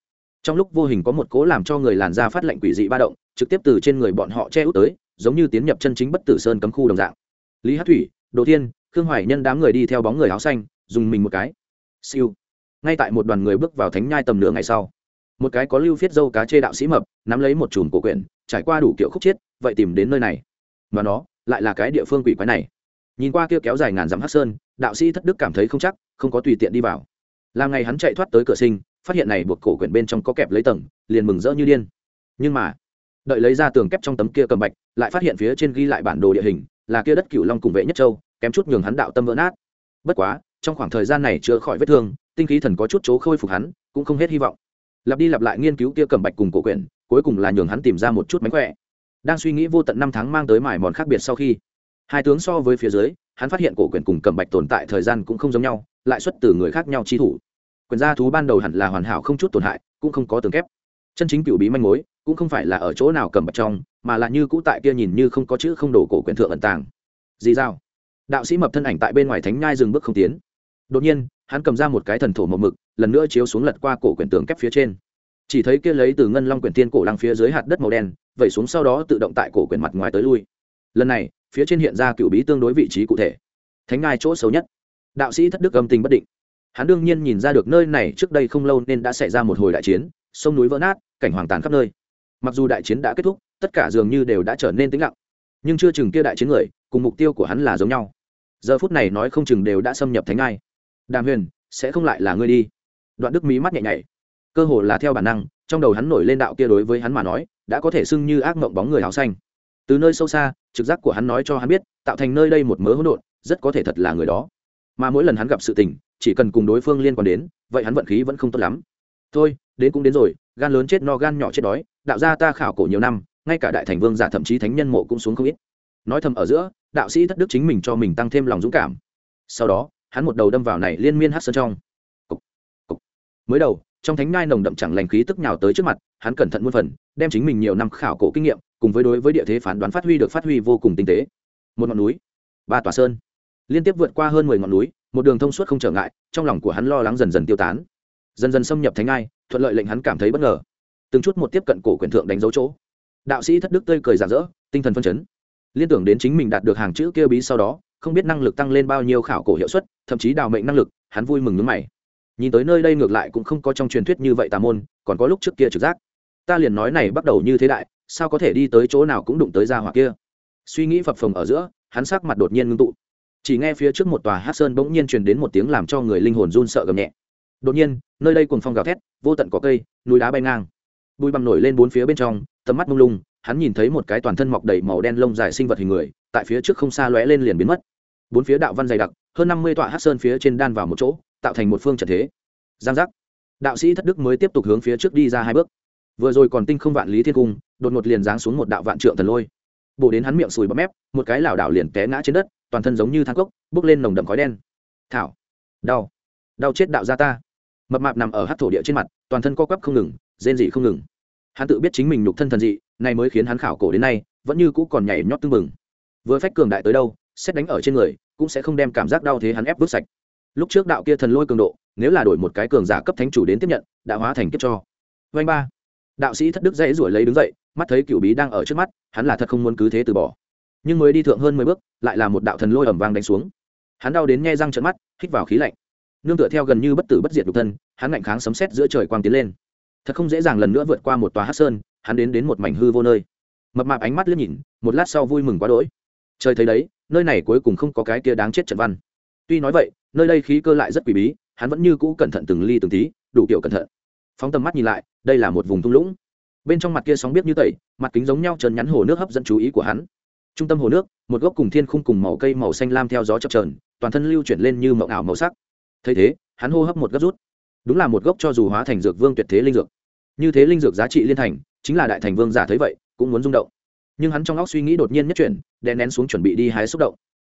Trong lúc vô hình có một cố làm cho người làn da phát lệnh quỷ dị ba động, trực tiếp từ trên người bọn họ che út tới giống như tiến nhập chân chính bất tử sơn cấm khu đồng dạng. Lý hát thủy, đồ thiên, khương hoài nhân đám người đi theo bóng người áo xanh, dùng mình một cái. Siêu. Ngay tại một đoàn người bước vào thánh nhai tầm nửa ngày sau, một cái có lưu phiết dâu cá chê đạo sĩ mập, nắm lấy một chùm cổ quyển, trải qua đủ kiểu khúc chiết, vậy tìm đến nơi này. Mà nó lại là cái địa phương quỷ quái này. Nhìn qua kia kéo dài ngàn dặm hát sơn, đạo sĩ thất đức cảm thấy không chắc, không có tùy tiện đi vào. Làm ngày hắn chạy thoát tới cửa sinh, phát hiện này buộc cổ quyển bên trong có kẹp lấy tầng, liền mừng rỡ như điên. Nhưng mà, đợi lấy ra tường kép trong tấm kia cầm bạch lại phát hiện phía trên ghi lại bản đồ địa hình, là kia đất cửu long cùng vệ nhất châu, kém chút nhường hắn đạo tâm vỡ nát. Bất quá, trong khoảng thời gian này chữa khỏi vết thương, tinh khí thần có chút chỗ khôi phục hắn, cũng không hết hy vọng. Lặp đi lặp lại nghiên cứu kia cầm bạch cùng cổ quyển, cuối cùng là nhường hắn tìm ra một chút mánh khỏe. Đang suy nghĩ vô tận năm tháng mang tới mải mòn khác biệt sau khi, hai tướng so với phía dưới, hắn phát hiện cổ quyển cùng cầm bạch tồn tại thời gian cũng không giống nhau, lại xuất từ người khác nhau chi thủ. Quyền gia thú ban đầu hẳn là hoàn hảo không chút tổn hại, cũng không có tường kép. Chân chính cựu bí manh mối cũng không phải là ở chỗ nào cầm bạch trong, mà là như cũ tại kia nhìn như không có chữ không đổ cổ quyển thượng ẩn tàng. Gì dao đạo sĩ mập thân ảnh tại bên ngoài thánh nhai dừng bước không tiến. Đột nhiên, hắn cầm ra một cái thần thổ một mực, lần nữa chiếu xuống lật qua cổ quyển tường kép phía trên. Chỉ thấy kia lấy từ ngân long quyển tiên cổ lăng phía dưới hạt đất màu đen, vẩy xuống sau đó tự động tại cổ quyển mặt ngoài tới lui. Lần này, phía trên hiện ra cựu bí tương đối vị trí cụ thể. Thánh ngai chỗ xấu nhất. Đạo sĩ thất đức âm tình bất định. Hắn đương nhiên nhìn ra được nơi này trước đây không lâu nên đã xảy ra một hồi đại chiến, sông núi vỡ nát, cảnh hoàng tàn khắp nơi mặc dù đại chiến đã kết thúc, tất cả dường như đều đã trở nên tĩnh lặng. Nhưng chưa chừng kia đại chiến người, cùng mục tiêu của hắn là giống nhau. Giờ phút này nói không chừng đều đã xâm nhập thánh ngai đàm huyền, sẽ không lại là ngươi đi. Đoạn đức mí mắt nhẹ nhảy. Cơ hồ là theo bản năng, trong đầu hắn nổi lên đạo kia đối với hắn mà nói, đã có thể xưng như ác mộng bóng người áo xanh. Từ nơi sâu xa, trực giác của hắn nói cho hắn biết, tạo thành nơi đây một mớ hỗn độn, rất có thể thật là người đó. Mà mỗi lần hắn gặp sự tình, chỉ cần cùng đối phương liên quan đến, vậy hắn vận khí vẫn không tốt lắm. Thôi, đến cũng đến rồi gan lớn chết no gan nhỏ chết đói, đạo gia ta khảo cổ nhiều năm, ngay cả đại thành vương giả thậm chí thánh nhân mộ cũng xuống không ít. Nói thầm ở giữa, đạo sĩ thất đức chính mình cho mình tăng thêm lòng dũng cảm. Sau đó, hắn một đầu đâm vào này liên miên hát sơn trong. Cục. Cục. mới đầu, trong thánh ngai nồng đậm chẳng lành khí tức nhào tới trước mặt, hắn cẩn thận muôn phần, đem chính mình nhiều năm khảo cổ kinh nghiệm, cùng với đối với địa thế phán đoán phát huy được phát huy vô cùng tinh tế. Một ngọn núi, ba tòa sơn. Liên tiếp vượt qua hơn mười ngọn núi, một đường thông suốt không trở ngại, trong lòng của hắn lo lắng dần dần tiêu tán. Dần dần xâm nhập thánh ngai thuận lợi lệnh hắn cảm thấy bất ngờ. Từng chút một tiếp cận cổ quyền thượng đánh dấu chỗ. Đạo sĩ thất đức tươi cười rạng rỡ tinh thần phân chấn. Liên tưởng đến chính mình đạt được hàng chữ kia bí sau đó, không biết năng lực tăng lên bao nhiêu khảo cổ hiệu suất, thậm chí đào mệnh năng lực, hắn vui mừng nước mày. Nhìn tới nơi đây ngược lại cũng không có trong truyền thuyết như vậy tà môn, còn có lúc trước kia trực giác. Ta liền nói này bắt đầu như thế đại, sao có thể đi tới chỗ nào cũng đụng tới ra hoặc kia? Suy nghĩ phập phồng ở giữa, hắn sắc mặt đột nhiên ngưng tụ. Chỉ nghe phía trước một tòa hát sơn bỗng nhiên truyền đến một tiếng làm cho người linh hồn run sợ gầm nhẹ đột nhiên, nơi đây cùng phong gào thét, vô tận có cây, núi đá bay ngang. Bụi bằm nổi lên bốn phía bên trong, tầm mắt mông lung, hắn nhìn thấy một cái toàn thân mọc đầy màu đen lông dài sinh vật hình người, tại phía trước không xa lóe lên liền biến mất. Bốn phía đạo văn dày đặc, hơn năm mươi tọa hát sơn phía trên đan vào một chỗ, tạo thành một phương trận thế. Giang giác. Đạo sĩ thất đức mới tiếp tục hướng phía trước đi ra hai bước. Vừa rồi còn tinh không vạn lý thiên cung, đột ngột liền giáng xuống một đạo vạn trượng thần lôi. Bổ đến hắn miệng sùi bấm mép, một cái lảo đảo liền té ngã trên đất, toàn thân giống như thang cốc bước lên nồng đậm khói đen. Thảo. Đau. Đau chết đạo gia ta mập mạp nằm ở hát thổ địa trên mặt, toàn thân co quắp không ngừng, rên dị không ngừng. Hắn tự biết chính mình nhục thân thần dị, này mới khiến hắn khảo cổ đến nay, vẫn như cũ còn nhảy nhót tưng bừng. Vừa phách cường đại tới đâu, xét đánh ở trên người, cũng sẽ không đem cảm giác đau thế hắn ép vứt sạch. Lúc trước đạo kia thần lôi cường độ, nếu là đổi một cái cường giả cấp thánh chủ đến tiếp nhận, đã hóa thành kiếp cho. Vanh ba. Đạo sĩ thất đức dãy ruổi lấy đứng dậy, mắt thấy cựu bí đang ở trước mắt, hắn là thật không muốn cứ thế từ bỏ. Nhưng mới đi thượng hơn mười bước, lại là một đạo thần lôi ẩm vang đánh xuống. Hắn đau đến nghe răng trận mắt, hít vào khí lạnh nương tựa theo gần như bất tử bất diệt nhục thân, hắn ngạnh kháng sấm sét giữa trời quang tiến lên. Thật không dễ dàng lần nữa vượt qua một tòa hát sơn, hắn đến đến một mảnh hư vô nơi. Mập mạp ánh mắt liếc nhìn, một lát sau vui mừng quá đỗi. Trời thấy đấy, nơi này cuối cùng không có cái kia đáng chết trận văn. Tuy nói vậy, nơi đây khí cơ lại rất quỷ bí, hắn vẫn như cũ cẩn thận từng ly từng tí, đủ kiểu cẩn thận. Phóng tầm mắt nhìn lại, đây là một vùng thung lũng. Bên trong mặt kia sóng biết như tẩy, mặt kính giống nhau trơn nhắn hồ nước hấp dẫn chú ý của hắn. Trung tâm hồ nước, một gốc cùng thiên khung cùng màu cây màu xanh lam theo gió chập trờn toàn thân lưu chuyển lên như mộng ảo màu sắc thấy thế, hắn hô hấp một gấp rút. Đúng là một gốc cho dù hóa thành dược vương tuyệt thế linh dược. Như thế linh dược giá trị liên thành, chính là đại thành vương giả thấy vậy, cũng muốn rung động. Nhưng hắn trong óc suy nghĩ đột nhiên nhất chuyển, đè nén xuống chuẩn bị đi hái xúc động.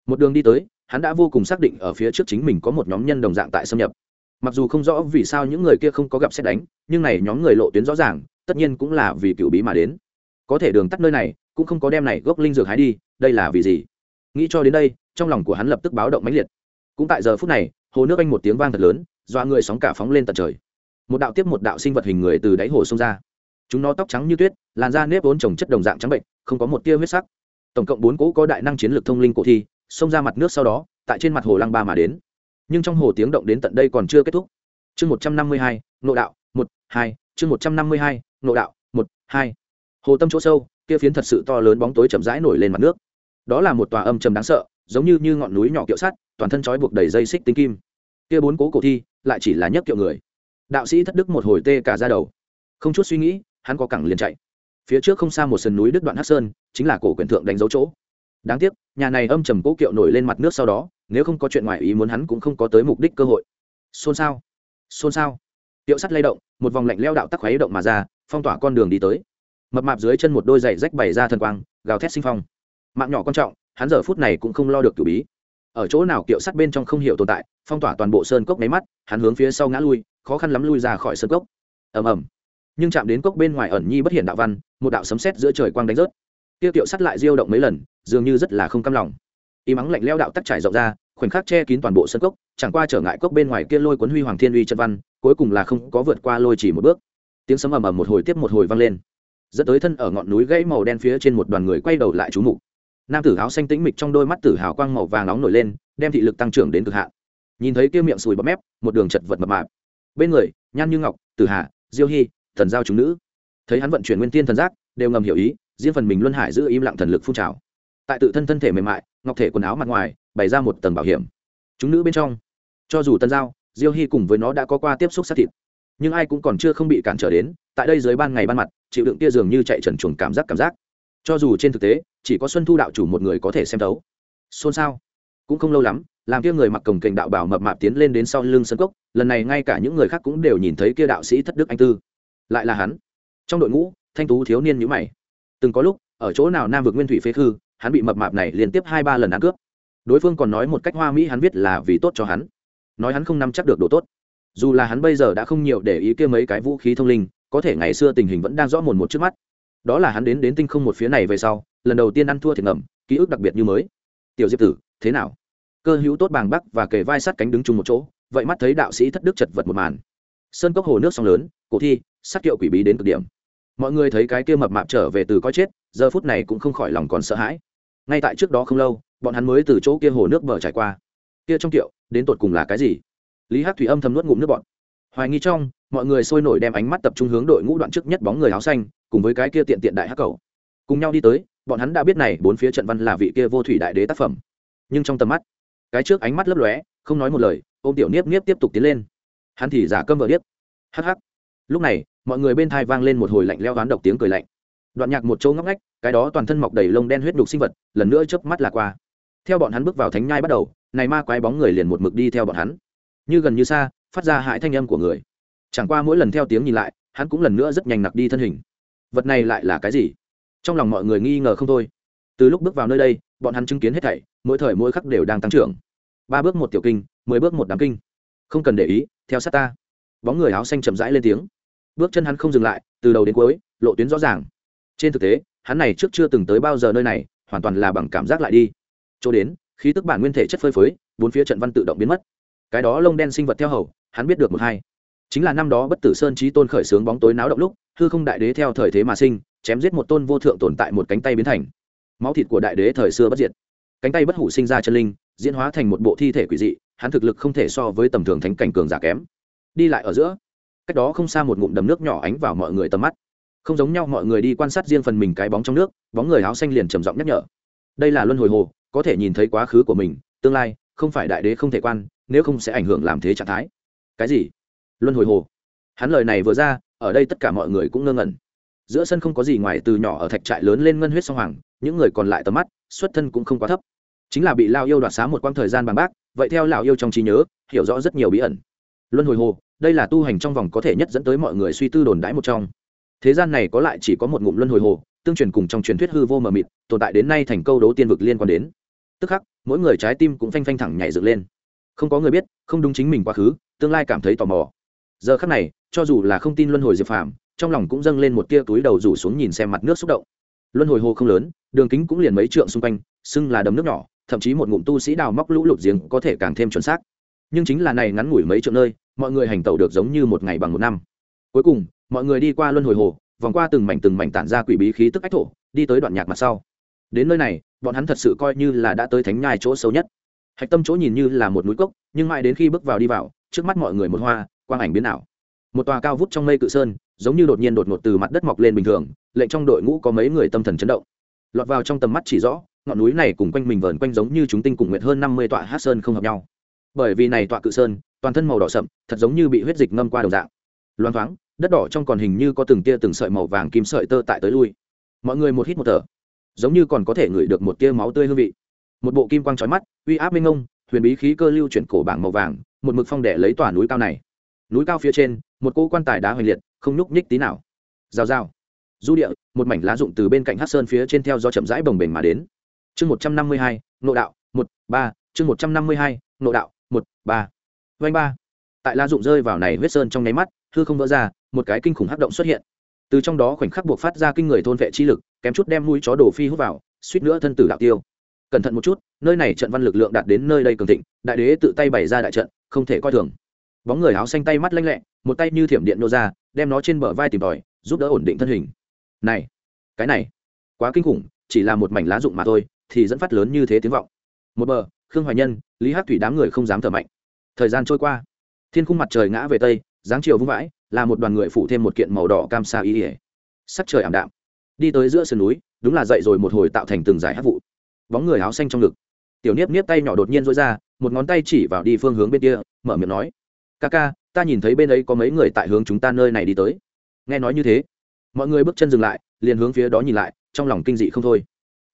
Một đường đi tới, hắn đã vô cùng xác định ở phía trước chính mình có một nhóm nhân đồng dạng tại xâm nhập. Mặc dù không rõ vì sao những người kia không có gặp xét đánh, nhưng này nhóm người lộ tuyến rõ ràng, tất nhiên cũng là vì cựu bí mà đến. Có thể đường tắt nơi này, cũng không có đem này gốc linh dược hái đi, đây là vì gì? Nghĩ cho đến đây, trong lòng của hắn lập tức báo động mãnh liệt. Cũng tại giờ phút này hồ nước anh một tiếng vang thật lớn doa người sóng cả phóng lên tận trời. Một đạo tiếp một đạo sinh vật hình người từ đáy hồ xông ra. Chúng nó tóc trắng như tuyết, làn da nếp vốn trồng chất đồng dạng trắng bệnh, không có một tia huyết sắc. Tổng cộng bốn cỗ có đại năng chiến lược thông linh cổ thi, xông ra mặt nước sau đó, tại trên mặt hồ lăng ba mà đến. Nhưng trong hồ tiếng động đến tận đây còn chưa kết thúc. Chương một trăm năm mươi hai nộ đạo, một, hai, chương một trăm năm mươi hai nộ đạo, một, hai. Hồ tâm chỗ sâu, kia phiến thật sự to lớn bóng tối chậm rãi nổi lên mặt nước. Đó là một tòa âm trầm đáng sợ giống như như ngọn núi nhỏ kiệu sắt, toàn thân trói buộc đầy dây xích tinh kim. Kia bốn cố cổ thi lại chỉ là nhấc kiệu người. Đạo sĩ thất đức một hồi tê cả ra đầu. Không chút suy nghĩ, hắn có cẳng liền chạy. Phía trước không xa một sườn núi đứt đoạn hắc sơn, chính là cổ quyền thượng đánh dấu chỗ. Đáng tiếc, nhà này âm trầm cố kiệu nổi lên mặt nước sau đó, nếu không có chuyện ngoài ý muốn hắn cũng không có tới mục đích cơ hội. Xôn xao xôn xao. Tiệu sắt lay động, một vòng lạnh leo đạo tắc khuấy động mà ra, phong tỏa con đường đi tới. Mập mạp dưới chân một đôi giày rách bày ra thần quang, gào thét sinh phong. Mạng nhỏ quan trọng hắn giờ phút này cũng không lo được cử bí. Ở chỗ nào kiệu sắt bên trong không hiểu tồn tại, phong tỏa toàn bộ sơn cốc máy mắt, hắn hướng phía sau ngã lui, khó khăn lắm lui ra khỏi sơn cốc. Ầm ầm. Nhưng chạm đến cốc bên ngoài ẩn nhi bất hiển đạo văn, một đạo sấm sét giữa trời quang đánh rớt. Tiêu kiệu sắt lại diêu động mấy lần, dường như rất là không cam lòng. Y mắng lạnh leo đạo tắc trải rộng ra, khoảnh khắc che kín toàn bộ sân cốc, chẳng qua trở ngại cốc bên ngoài kia lôi cuốn huy hoàng thiên uy chân văn, cuối cùng là không có vượt qua lôi chỉ một bước. Tiếng sấm ầm ầm một hồi tiếp một hồi vang lên. Dẫn tới thân ở ngọn núi gãy màu đen phía trên một đoàn người quay đầu lại chú mục nam tử áo xanh tĩnh mịch trong đôi mắt tử hào quang màu vàng nóng nổi lên, đem thị lực tăng trưởng đến cực hạn. Nhìn thấy kia miệng sùi bọt mép, một đường chật vật mập mạp. Bên người, nhan như ngọc, tử hà, diêu hy thần giao chúng nữ. Thấy hắn vận chuyển nguyên tiên thần giác, đều ngầm hiểu ý, riêng phần mình luân hải giữ im lặng thần lực phun trào. Tại tự thân thân thể mềm mại, ngọc thể quần áo mặt ngoài, bày ra một tầng bảo hiểm. Chúng nữ bên trong, cho dù tân giao, diêu hy cùng với nó đã có qua tiếp xúc sát thịt, nhưng ai cũng còn chưa không bị cản trở đến, tại đây dưới ban ngày ban mặt, chịu đựng tia dường như chạy trần chuồng cảm giác cảm giác cho dù trên thực tế, chỉ có xuân thu đạo chủ một người có thể xem thấu. Xôn xao. Cũng không lâu lắm, làm kia người mặc cồng kềnh đạo bảo mập mạp tiến lên đến sau lưng sân cốc, lần này ngay cả những người khác cũng đều nhìn thấy kia đạo sĩ thất đức anh tư. Lại là hắn. Trong đội ngũ, thanh tú thiếu niên nhữ mày. Từng có lúc, ở chỗ nào nam vực nguyên thủy phế khư, hắn bị mập mạp này liên tiếp hai ba lần ăn cướp. Đối phương còn nói một cách hoa mỹ hắn viết là vì tốt cho hắn. Nói hắn không nắm chắc được đồ tốt. Dù là hắn bây giờ đã không nhiều để ý kia mấy cái vũ khí thông linh, có thể ngày xưa tình hình vẫn đang rõ mồn một trước mắt đó là hắn đến đến tinh không một phía này về sau, lần đầu tiên ăn thua thiệt ngầm, ký ức đặc biệt như mới. Tiểu diệp tử, thế nào? Cơ hữu tốt bàng bắc và kề vai sát cánh đứng chung một chỗ, vậy mắt thấy đạo sĩ thất đức chật vật một màn. Sơn cốc hồ nước sông lớn, cổ thi, sát kiệu quỷ bí đến cực điểm. Mọi người thấy cái kia mập mạp trở về từ coi chết, giờ phút này cũng không khỏi lòng còn sợ hãi. Ngay tại trước đó không lâu, bọn hắn mới từ chỗ kia hồ nước bờ trải qua. Kia trong kiệu, đến tột cùng là cái gì? Lý hát thủy âm thầm nuốt ngụm nước bọn hoài nghi trong, mọi người sôi nổi đem ánh mắt tập trung hướng đội ngũ đoạn trước nhất bóng người áo xanh, cùng với cái kia tiện tiện đại hắc cầu. Cùng nhau đi tới, bọn hắn đã biết này bốn phía trận văn là vị kia vô thủy đại đế tác phẩm. Nhưng trong tầm mắt, cái trước ánh mắt lấp lóe, không nói một lời, ôm tiểu niếp niếp tiếp tục tiến lên. Hắn thì giả câm vợ điếc. Hắc hắc. Lúc này, mọi người bên thai vang lên một hồi lạnh leo ván độc tiếng cười lạnh. Đoạn nhạc một chỗ ngóc ngách, cái đó toàn thân mọc đầy lông đen huyết đục sinh vật, lần nữa chớp mắt là qua. Theo bọn hắn bước vào thánh nhai bắt đầu, này ma quái bóng người liền một mực đi theo bọn hắn. Như gần như xa phát ra hại thanh âm của người. Chẳng qua mỗi lần theo tiếng nhìn lại, hắn cũng lần nữa rất nhanh nặc đi thân hình. Vật này lại là cái gì? Trong lòng mọi người nghi ngờ không thôi. Từ lúc bước vào nơi đây, bọn hắn chứng kiến hết thảy, mỗi thời mỗi khắc đều đang tăng trưởng. Ba bước một tiểu kinh, mười bước một đám kinh. Không cần để ý, theo sát ta. Bóng người áo xanh chậm rãi lên tiếng. Bước chân hắn không dừng lại, từ đầu đến cuối, lộ tuyến rõ ràng. Trên thực tế, hắn này trước chưa từng tới bao giờ nơi này, hoàn toàn là bằng cảm giác lại đi. Chỗ đến, khí tức bản nguyên thể chất phơi phới, bốn phía trận văn tự động biến mất. Cái đó lông đen sinh vật theo hầu hắn biết được một hai. Chính là năm đó bất tử sơn trí tôn khởi xướng bóng tối náo động lúc, hư không đại đế theo thời thế mà sinh, chém giết một tôn vô thượng tồn tại một cánh tay biến thành. Máu thịt của đại đế thời xưa bất diệt. Cánh tay bất hủ sinh ra chân linh, diễn hóa thành một bộ thi thể quỷ dị, hắn thực lực không thể so với tầm thường thánh cảnh cường giả kém. Đi lại ở giữa, cách đó không xa một ngụm đầm nước nhỏ ánh vào mọi người tầm mắt. Không giống nhau mọi người đi quan sát riêng phần mình cái bóng trong nước, bóng người áo xanh liền trầm giọng nhắc nhở. Đây là luân hồi hồ, có thể nhìn thấy quá khứ của mình, tương lai, không phải đại đế không thể quan, nếu không sẽ ảnh hưởng làm thế trạng thái cái gì? Luân hồi hồ. Hắn lời này vừa ra, ở đây tất cả mọi người cũng ngơ ngẩn. Giữa sân không có gì ngoài từ nhỏ ở thạch trại lớn lên ngân huyết song hoàng, những người còn lại tầm mắt, xuất thân cũng không quá thấp. Chính là bị lao yêu đoạt xá một quãng thời gian bằng bác, vậy theo lão yêu trong trí nhớ, hiểu rõ rất nhiều bí ẩn. Luân hồi hồ, đây là tu hành trong vòng có thể nhất dẫn tới mọi người suy tư đồn đãi một trong. Thế gian này có lại chỉ có một ngụm luân hồi hồ, tương truyền cùng trong truyền thuyết hư vô mờ mịt, tồn tại đến nay thành câu đố tiên vực liên quan đến. Tức khắc, mỗi người trái tim cũng phanh phanh thẳng nhảy dựng lên không có người biết, không đúng chính mình quá khứ, tương lai cảm thấy tò mò. Giờ khắc này, cho dù là không tin luân hồi diệp phàm, trong lòng cũng dâng lên một tia túi đầu rủ xuống nhìn xem mặt nước xúc động. Luân hồi hồ không lớn, đường kính cũng liền mấy trượng xung quanh, xưng là đầm nước nhỏ, thậm chí một ngụm tu sĩ đào móc lũ lụt giếng có thể càng thêm chuẩn xác. Nhưng chính là này ngắn ngủi mấy trượng nơi, mọi người hành tẩu được giống như một ngày bằng một năm. Cuối cùng, mọi người đi qua luân hồi hồ, vòng qua từng mảnh từng mảnh tản ra quỷ bí khí tức ách thổ, đi tới đoạn nhạc mặt sau. Đến nơi này, bọn hắn thật sự coi như là đã tới thánh nhai chỗ sâu nhất hạch tâm chỗ nhìn như là một núi cốc, nhưng mãi đến khi bước vào đi vào, trước mắt mọi người một hoa, quang ảnh biến ảo. Một tòa cao vút trong mây cự sơn, giống như đột nhiên đột ngột từ mặt đất mọc lên bình thường, lệnh trong đội ngũ có mấy người tâm thần chấn động. Lọt vào trong tầm mắt chỉ rõ, ngọn núi này cùng quanh mình vờn quanh giống như chúng tinh cùng nguyệt hơn năm mươi tọa hát sơn không hợp nhau. Bởi vì này tọa cự sơn, toàn thân màu đỏ sậm, thật giống như bị huyết dịch ngâm qua đồng dạng. Loan thoáng, đất đỏ trong còn hình như có từng tia từng sợi màu vàng kim sợi tơ tại tới lui. Mọi người một hít một thở, giống như còn có thể ngửi được một tia máu tươi hương vị một bộ kim quang trói mắt, uy áp minh ông huyền bí khí cơ lưu chuyển cổ bảng màu vàng, một mực phong đẻ lấy tòa núi cao này. Núi cao phía trên, một cô quan tài đá hoành liệt, không nhúc nhích tí nào. Rào rào. Du địa, một mảnh lá rụng từ bên cạnh hát sơn phía trên theo do chậm rãi bồng bềnh mà đến. Chương một trăm năm mươi hai, nộ đạo, một, ba. Chương một trăm năm mươi hai, nộ đạo, một, ba. Vanh ba. Tại lá rụng rơi vào này huyết sơn trong nháy mắt, hư không vỡ ra, một cái kinh khủng hắc động xuất hiện. Từ trong đó khoảnh khắc buộc phát ra kinh người thôn vệ chi lực, kém chút đem mũi chó đổ phi hút vào, suýt nữa thân tử đạo tiêu cẩn thận một chút, nơi này trận văn lực lượng đạt đến nơi đây cường thịnh, đại đế tự tay bày ra đại trận, không thể coi thường. Bóng người áo xanh tay mắt lanh lẹ, một tay như thiểm điện nô ra, đem nó trên bờ vai tìm tòi, giúp đỡ ổn định thân hình. Này, cái này, quá kinh khủng, chỉ là một mảnh lá rụng mà thôi, thì dẫn phát lớn như thế tiếng vọng. Một bờ, khương hoài nhân, lý hát thủy đám người không dám thở mạnh. Thời gian trôi qua, thiên khung mặt trời ngã về tây, dáng chiều vung vãi, là một đoàn người phủ thêm một kiện màu đỏ cam sa ý ỉa sắc trời ảm đạm. Đi tới giữa sườn núi, đúng là dậy rồi một hồi tạo thành từng giải hát vụ bóng người áo xanh trong ngực. Tiểu niếp niếp tay nhỏ đột nhiên rối ra, một ngón tay chỉ vào đi phương hướng bên kia, mở miệng nói, ca ca, ta nhìn thấy bên ấy có mấy người tại hướng chúng ta nơi này đi tới. Nghe nói như thế, mọi người bước chân dừng lại, liền hướng phía đó nhìn lại, trong lòng kinh dị không thôi.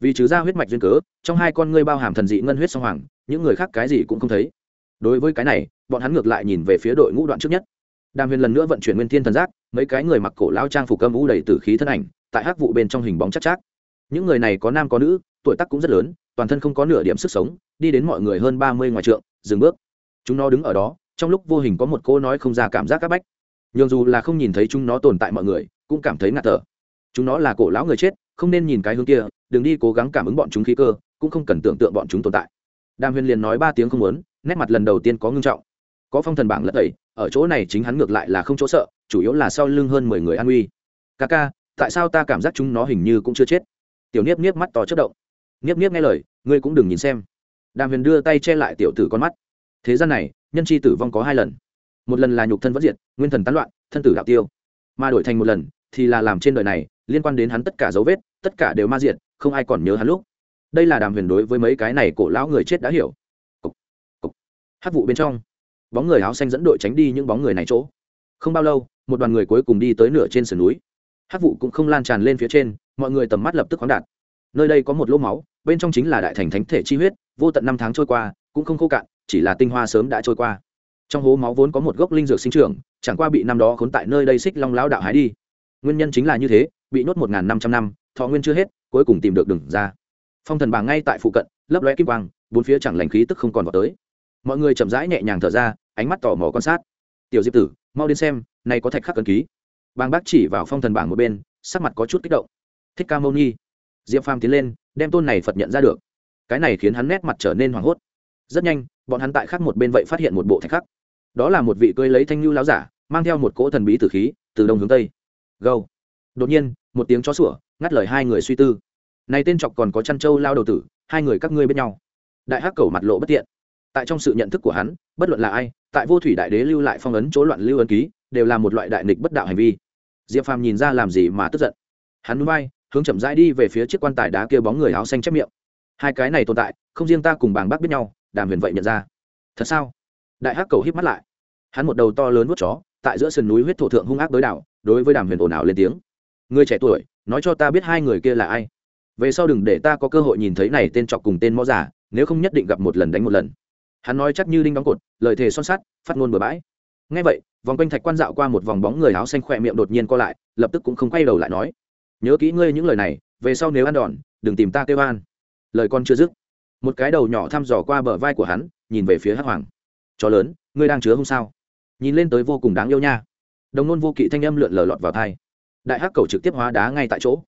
Vì trừ ra huyết mạch duyên cớ, trong hai con ngươi bao hàm thần dị ngân huyết song hoàng, những người khác cái gì cũng không thấy. Đối với cái này, bọn hắn ngược lại nhìn về phía đội ngũ đoạn trước nhất. Đàm huyền lần nữa vận chuyển nguyên thiên thần giác, mấy cái người mặc cổ lao trang phục âm u đầy tử khí thân ảnh, tại hắc vụ bên trong hình bóng chắc chắc. Những người này có nam có nữ tuổi tác cũng rất lớn, toàn thân không có nửa điểm sức sống, đi đến mọi người hơn ba mươi ngoài trượng, dừng bước. Chúng nó đứng ở đó, trong lúc vô hình có một cô nói không ra cảm giác c áp bách. Nhường dù là không nhìn thấy chúng nó tồn tại mọi người, cũng cảm thấy ngạt thở. Chúng nó là cổ lão người chết, không nên nhìn cái hướng kia, đừng đi cố gắng cảm ứng bọn chúng khí cơ, cũng không cần tưởng tượng bọn chúng tồn tại. Đàm huyền liền nói ba tiếng không muốn, nét mặt lần đầu tiên có ngưng trọng. Có phong thần bảng lật tẩy, ở chỗ này chính hắn ngược lại là không chỗ sợ, chủ yếu là sau lưng hơn mười người an uy ca ca, tại sao ta cảm giác chúng nó hình như cũng chưa chết? Tiểu niếp niếp mắt to chất động nghiếp nghiếp nghe lời ngươi cũng đừng nhìn xem. Đàm huyền đưa tay che lại tiểu tử con mắt. Thế gian này nhân chi tử vong có hai lần. Một lần là nhục thân vẫn diệt nguyên thần tán loạn thân tử đạo tiêu. Mà đổi thành một lần thì là làm trên đời này liên quan đến hắn tất cả dấu vết tất cả đều ma diệt không ai còn nhớ hắn lúc. Đây là đàm huyền đối với mấy cái này cổ lão người chết đã hiểu. Cục, cục. hát vụ bên trong bóng người áo xanh dẫn đội tránh đi những bóng người này chỗ. Không bao lâu một đoàn người cuối cùng đi tới nửa trên sườn núi. Hát vụ cũng không lan tràn lên phía trên mọi người tầm mắt lập tức khoáng đạt. Nơi đây có một lỗ máu bên trong chính là đại thành thánh thể chi huyết, vô tận năm tháng trôi qua, cũng không khô cạn, chỉ là tinh hoa sớm đã trôi qua. Trong hố máu vốn có một gốc linh dược sinh trưởng, chẳng qua bị năm đó khốn tại nơi đây xích long lão đạo hái đi. Nguyên nhân chính là như thế, bị nhốt một năm trăm năm, thọ nguyên chưa hết, cuối cùng tìm được đường ra. Phong thần bàng ngay tại phụ cận, lấp loe kim quang, bốn phía chẳng lành khí tức không còn vào tới. Mọi người chậm rãi nhẹ nhàng thở ra, ánh mắt tò mò quan sát. Tiểu diệp tử, mau đến xem, nay có thạch khắc cần ký. Bàng bác chỉ vào phong thần bảng một bên, sắc mặt có chút kích động. Thích ca mâu nhi diệp phàm tiến lên đem tôn này phật nhận ra được. Cái này khiến hắn nét mặt trở nên hoảng hốt. Rất nhanh, bọn hắn tại khắc một bên vậy phát hiện một bộ thạch khắc. Đó là một vị cưới lấy thanh lưu láo giả, mang theo một cỗ thần bí tử khí, từ đông hướng tây. Gâu. Đột nhiên, một tiếng chó sủa, ngắt lời hai người suy tư. Này tên chọc còn có chăn trâu lao đầu tử, hai người các ngươi bên nhau. Đại hắc cầu mặt lộ bất tiện. Tại trong sự nhận thức của hắn, bất luận là ai, tại vô thủy đại đế lưu lại phong ấn chỗ loạn lưu ấn ký, đều là một loại đại nghịch bất đạo hành vi. Diệp phàm nhìn ra làm gì mà tức giận. Hắn núi bay hướng chậm rãi đi về phía chiếc quan tài đá kia bóng người áo xanh chép miệng. Hai cái này tồn tại, không riêng ta cùng bàng bác biết nhau, đàm huyền vậy nhận ra. Thật sao? Đại hắc cầu híp mắt lại. Hắn một đầu to lớn vút chó, tại giữa sườn núi huyết thổ thượng hung ác đối đảo, đối với đàm huyền ồn ào lên tiếng. Người trẻ tuổi, nói cho ta biết hai người kia là ai. Về sau đừng để ta có cơ hội nhìn thấy này tên trọc cùng tên mõ giả, nếu không nhất định gặp một lần đánh một lần. Hắn nói chắc như đinh đóng cột, lời thề son sắt, phát ngôn bừa bãi. Ngay vậy, vòng quanh thạch quan dạo qua một vòng bóng người áo xanh khỏe miệng đột nhiên co lại, lập tức cũng không quay đầu lại nói nhớ kỹ ngươi những lời này, về sau nếu ăn đòn, đừng tìm ta kêu an. Lời con chưa dứt, một cái đầu nhỏ thăm dò qua bờ vai của hắn, nhìn về phía hắc hoàng. Chó lớn, ngươi đang chứa không sao? Nhìn lên tới vô cùng đáng yêu nha. Đồng nôn vô kỵ thanh âm lượn lờ lọt vào thai đại hắc cầu trực tiếp hóa đá ngay tại chỗ.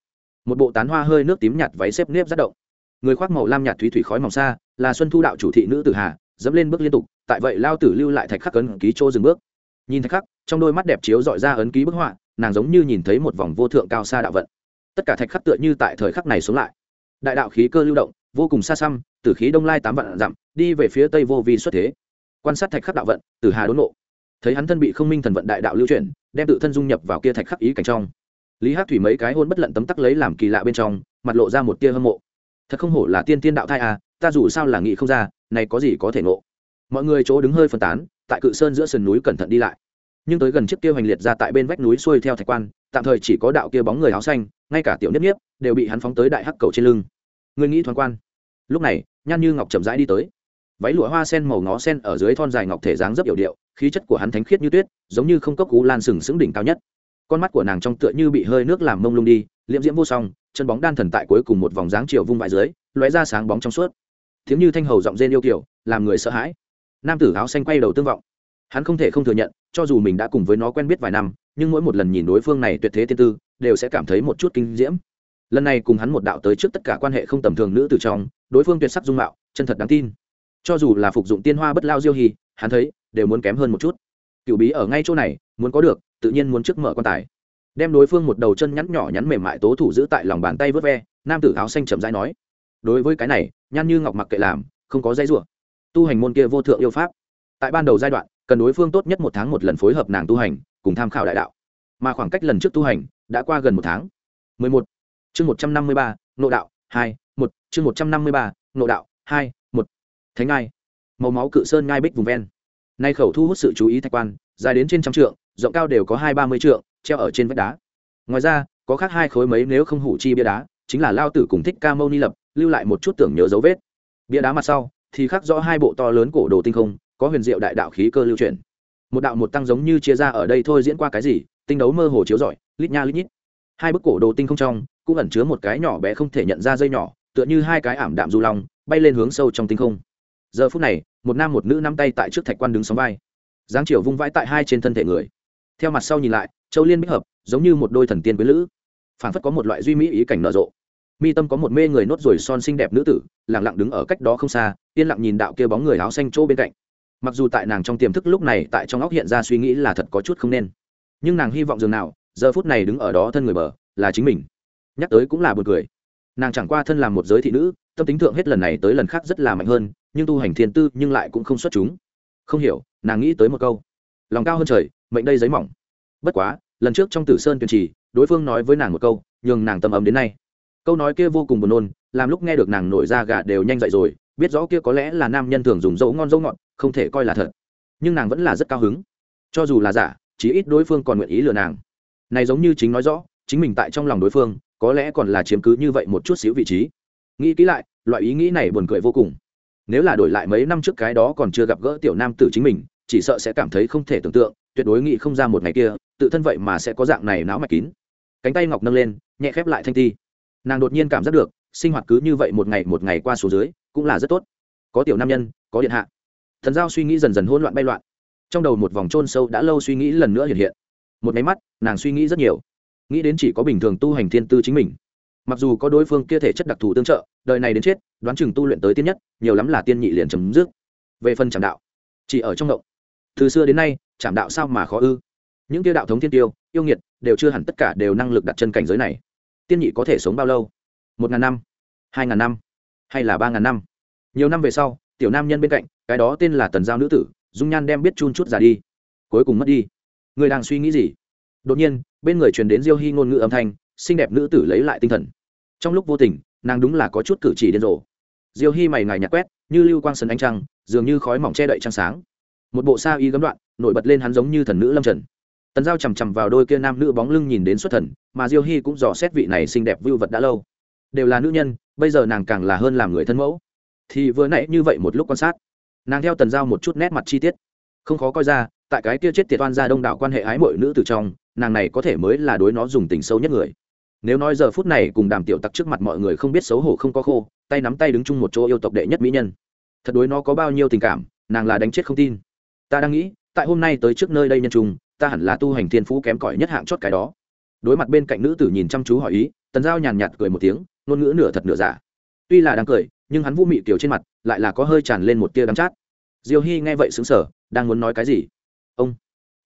Một bộ tán hoa hơi nước tím nhạt váy xếp nếp rất động. Người khoác màu lam nhạt thúy thủy khói mỏng xa, là xuân thu đạo chủ thị nữ tử hà, dẫm lên bước liên tục, tại vậy lao tử lưu lại thạch khắc ấn ký chỗ dừng bước. Nhìn thạch khắc, trong đôi mắt đẹp chiếu dọi ra ấn ký bức họa, nàng giống như nhìn thấy một vòng vô thượng cao xa đạo vận tất cả thạch khắc tựa như tại thời khắc này xuống lại. Đại đạo khí cơ lưu động, vô cùng xa xăm, từ khí đông lai tám vạn dặm, đi về phía tây vô vi xuất thế. Quan sát thạch khắc đạo vận từ hà đốn nộ thấy hắn thân bị không minh thần vận đại đạo lưu chuyển, đem tự thân dung nhập vào kia thạch khắc ý cảnh trong. Lý hát thủy mấy cái hôn bất lận tấm tắc lấy làm kỳ lạ bên trong, mặt lộ ra một tia hâm mộ. Thật không hổ là tiên tiên đạo thai à ta dù sao là nghĩ không ra, này có gì có thể ngộ. Mọi người chỗ đứng hơi phân tán, tại cự sơn giữa sườn núi cẩn thận đi lại. Nhưng tới gần chiếc kia hoành liệt ra tại bên vách núi xuôi theo thạch quan, tạm thời chỉ có đạo kia bóng người áo xanh ngay cả tiểu nhất nhiếp đều bị hắn phóng tới đại hắc cầu trên lưng. Người nghĩ thoáng quan. Lúc này, nhan như ngọc chậm rãi đi tới. Váy lụa hoa sen màu ngó sen ở dưới thon dài ngọc thể dáng rất yểu điệu, khí chất của hắn thánh khiết như tuyết, giống như không cốc cú lan sừng sững đỉnh cao nhất. Con mắt của nàng trong tựa như bị hơi nước làm mông lung đi, liễm diễm vô song, chân bóng đan thần tại cuối cùng một vòng dáng chiều vung vãi dưới, lóe ra sáng bóng trong suốt. Thiếm như thanh hầu giọng rên yêu kiểu làm người sợ hãi. Nam tử áo xanh quay đầu tương vọng. Hắn không thể không thừa nhận, cho dù mình đã cùng với nó quen biết vài năm, nhưng mỗi một lần nhìn đối phương này tuyệt thế tiên tư đều sẽ cảm thấy một chút kinh diễm. Lần này cùng hắn một đạo tới trước tất cả quan hệ không tầm thường nữ từ trong, đối phương tuyệt sắc dung mạo, chân thật đáng tin. Cho dù là phục dụng tiên hoa bất lao diêu hy hắn thấy, đều muốn kém hơn một chút. Cựu bí ở ngay chỗ này, muốn có được, tự nhiên muốn trước mở quan tài. Đem đối phương một đầu chân nhắn nhỏ nhắn mềm mại tố thủ giữ tại lòng bàn tay vớt ve, nam tử áo xanh chậm rãi nói. Đối với cái này nhan như ngọc mặc kệ làm, không có dây rủa. Tu hành môn kia vô thượng yêu pháp. Tại ban đầu giai đoạn, cần đối phương tốt nhất một tháng một lần phối hợp nàng tu hành, cùng tham khảo đại đạo. Mà khoảng cách lần trước tu hành đã qua gần một tháng. 11. chương 153, nộ đạo 2, 1, chương 153, nộ đạo 2, 1. thánh ngai. Màu máu cự sơn ngai bích vùng ven. Nay khẩu thu hút sự chú ý thạch quan dài đến trên trăm trượng rộng cao đều có hai ba mươi trượng treo ở trên vách đá. Ngoài ra có khác hai khối mấy nếu không hủ chi bia đá chính là lao tử cùng thích ca mâu ni lập lưu lại một chút tưởng nhớ dấu vết. Bia đá mặt sau thì khắc rõ hai bộ to lớn cổ đồ tinh không có huyền diệu đại đạo khí cơ lưu chuyển. Một đạo một tăng giống như chia ra ở đây thôi diễn qua cái gì tinh đấu mơ hồ chiếu rọi, lít nha lít nhít. Hai bức cổ đồ tinh không trong, cũng ẩn chứa một cái nhỏ bé không thể nhận ra dây nhỏ, tựa như hai cái ảm đạm du long, bay lên hướng sâu trong tinh không. Giờ phút này, một nam một nữ nắm tay tại trước thạch quan đứng sóng vai. Giáng chiều vung vãi tại hai trên thân thể người. Theo mặt sau nhìn lại, châu liên bích hợp, giống như một đôi thần tiên quý lữ. Phảng phất có một loại duy mỹ ý cảnh nở rộ. Mi tâm có một mê người nốt ruồi son xinh đẹp nữ tử lẳng lặng đứng ở cách đó không xa, yên lặng nhìn đạo kia bóng người áo xanh chỗ bên cạnh. Mặc dù tại nàng trong tiềm thức lúc này tại trong óc hiện ra suy nghĩ là thật có chút không nên nhưng nàng hy vọng dường nào, giờ phút này đứng ở đó thân người bờ, là chính mình. Nhắc tới cũng là b u ồ n cười. Nàng chẳng qua thân làm một giới thị nữ, tâm tính thượng hết lần này tới lần khác rất là mạnh hơn, nhưng tu hành thiên tư nhưng lại cũng không xuất chúng. Không hiểu, nàng nghĩ tới một câu. Lòng cao hơn trời, mệnh đây giấy mỏng. Bất quá, lần trước trong tử sơn tuyên trì, đối phương nói với nàng một câu, nhường nàng tâm ấm đến nay. Câu nói kia vô cùng buồn nôn, làm lúc nghe được nàng nổi ra gà đều nhanh dậy rồi, biết rõ kia có lẽ là nam nhân thường dùng dấu ngon dấu ngọt, không thể coi là thật. Nhưng nàng vẫn là rất cao hứng. Cho dù là giả chí ít đối phương còn nguyện ý lừa nàng. Này giống như chính nói rõ, chính mình tại trong lòng đối phương, có lẽ còn là chiếm cứ như vậy một chút xíu vị trí. Nghĩ kỹ lại, loại ý nghĩ này buồn cười vô cùng. Nếu là đổi lại mấy năm trước cái đó còn chưa gặp gỡ tiểu nam tử chính mình, chỉ sợ sẽ cảm thấy không thể tưởng tượng, tuyệt đối nghĩ không ra một ngày kia, tự thân vậy mà sẽ có dạng này não mạch kín. Cánh tay ngọc nâng lên, nhẹ khép lại thanh ti. Nàng đột nhiên cảm giác được, sinh hoạt cứ như vậy một ngày một ngày qua số dưới, cũng là rất tốt. Có tiểu nam nhân, có điện hạ. Thần giao suy nghĩ dần dần hỗn loạn bay loạn trong đầu một vòng trôn sâu đã lâu suy nghĩ lần nữa hiện hiện. Một máy mắt, nàng suy nghĩ rất nhiều. Nghĩ đến chỉ có bình thường tu hành thiên tư chính mình. Mặc dù có đối phương kia thể chất đặc thù tương trợ, đời này đến chết, đoán chừng tu luyện tới tiên nhất, nhiều lắm là tiên nhị liền chấm dứt. Về phần trảm đạo, chỉ ở trong động. Từ xưa đến nay, trảm đạo sao mà khó ư? Những kia đạo thống thiên tiêu, yêu nghiệt, đều chưa hẳn tất cả đều năng lực đặt chân cảnh giới này. Tiên nhị có thể sống bao lâu? Một ngàn năm, hai ngàn năm, hay là ba ngàn năm? Nhiều năm về sau, tiểu nam nhân bên cạnh, cái đó tên là tần giao nữ tử dung nhan đem biết chun chút ra đi. Cuối cùng mất đi. Người đang suy nghĩ gì? Đột nhiên, bên người truyền đến diêu hy ngôn ngữ âm thanh, xinh đẹp nữ tử lấy lại tinh thần. Trong lúc vô tình, nàng đúng là có chút cử chỉ điên rồ. Diêu hy mày ngài nhặt quét, như lưu quang sân ánh trăng, dường như khói mỏng che đậy trăng sáng. Một bộ sa y gấm đoạn, nổi bật lên hắn giống như thần nữ lâm trần. Tần giao chằm chằm vào đôi kia nam nữ bóng lưng nhìn đến xuất thần, mà diêu hy cũng dò xét vị này xinh đẹp vưu vật đã lâu. Đều là nữ nhân, bây giờ nàng càng là hơn làm người thân mẫu. Thì vừa nãy như vậy một lúc quan sát nàng theo tần giao một chút nét mặt chi tiết. Không khó coi ra, tại cái kia chết tiệt oan ra đông đảo quan hệ ái mội nữ từ trong, nàng này có thể mới là đối nó dùng tình sâu nhất người. Nếu nói giờ phút này cùng đàm tiểu tặc trước mặt mọi người không biết xấu hổ không có khô, tay nắm tay đứng chung một chỗ yêu tộc đệ nhất mỹ nhân. Thật đối nó có bao nhiêu tình cảm, nàng là đánh chết không tin. Ta đang nghĩ, tại hôm nay tới trước nơi đây nhân trung ta hẳn là tu hành thiên phú kém cỏi nhất hạng chót cái đó. Đối mặt bên cạnh nữ tử nhìn chăm chú hỏi ý, tần giao nhàn nhạt cười một tiếng, ngôn ngữ nửa thật nửa giả. Tuy là đang cười, nhưng hắn vũ mị kiểu trên mặt lại là có hơi tràn lên một tia đắm chát. Diêu hy nghe vậy xứng sở đang muốn nói cái gì? Ông,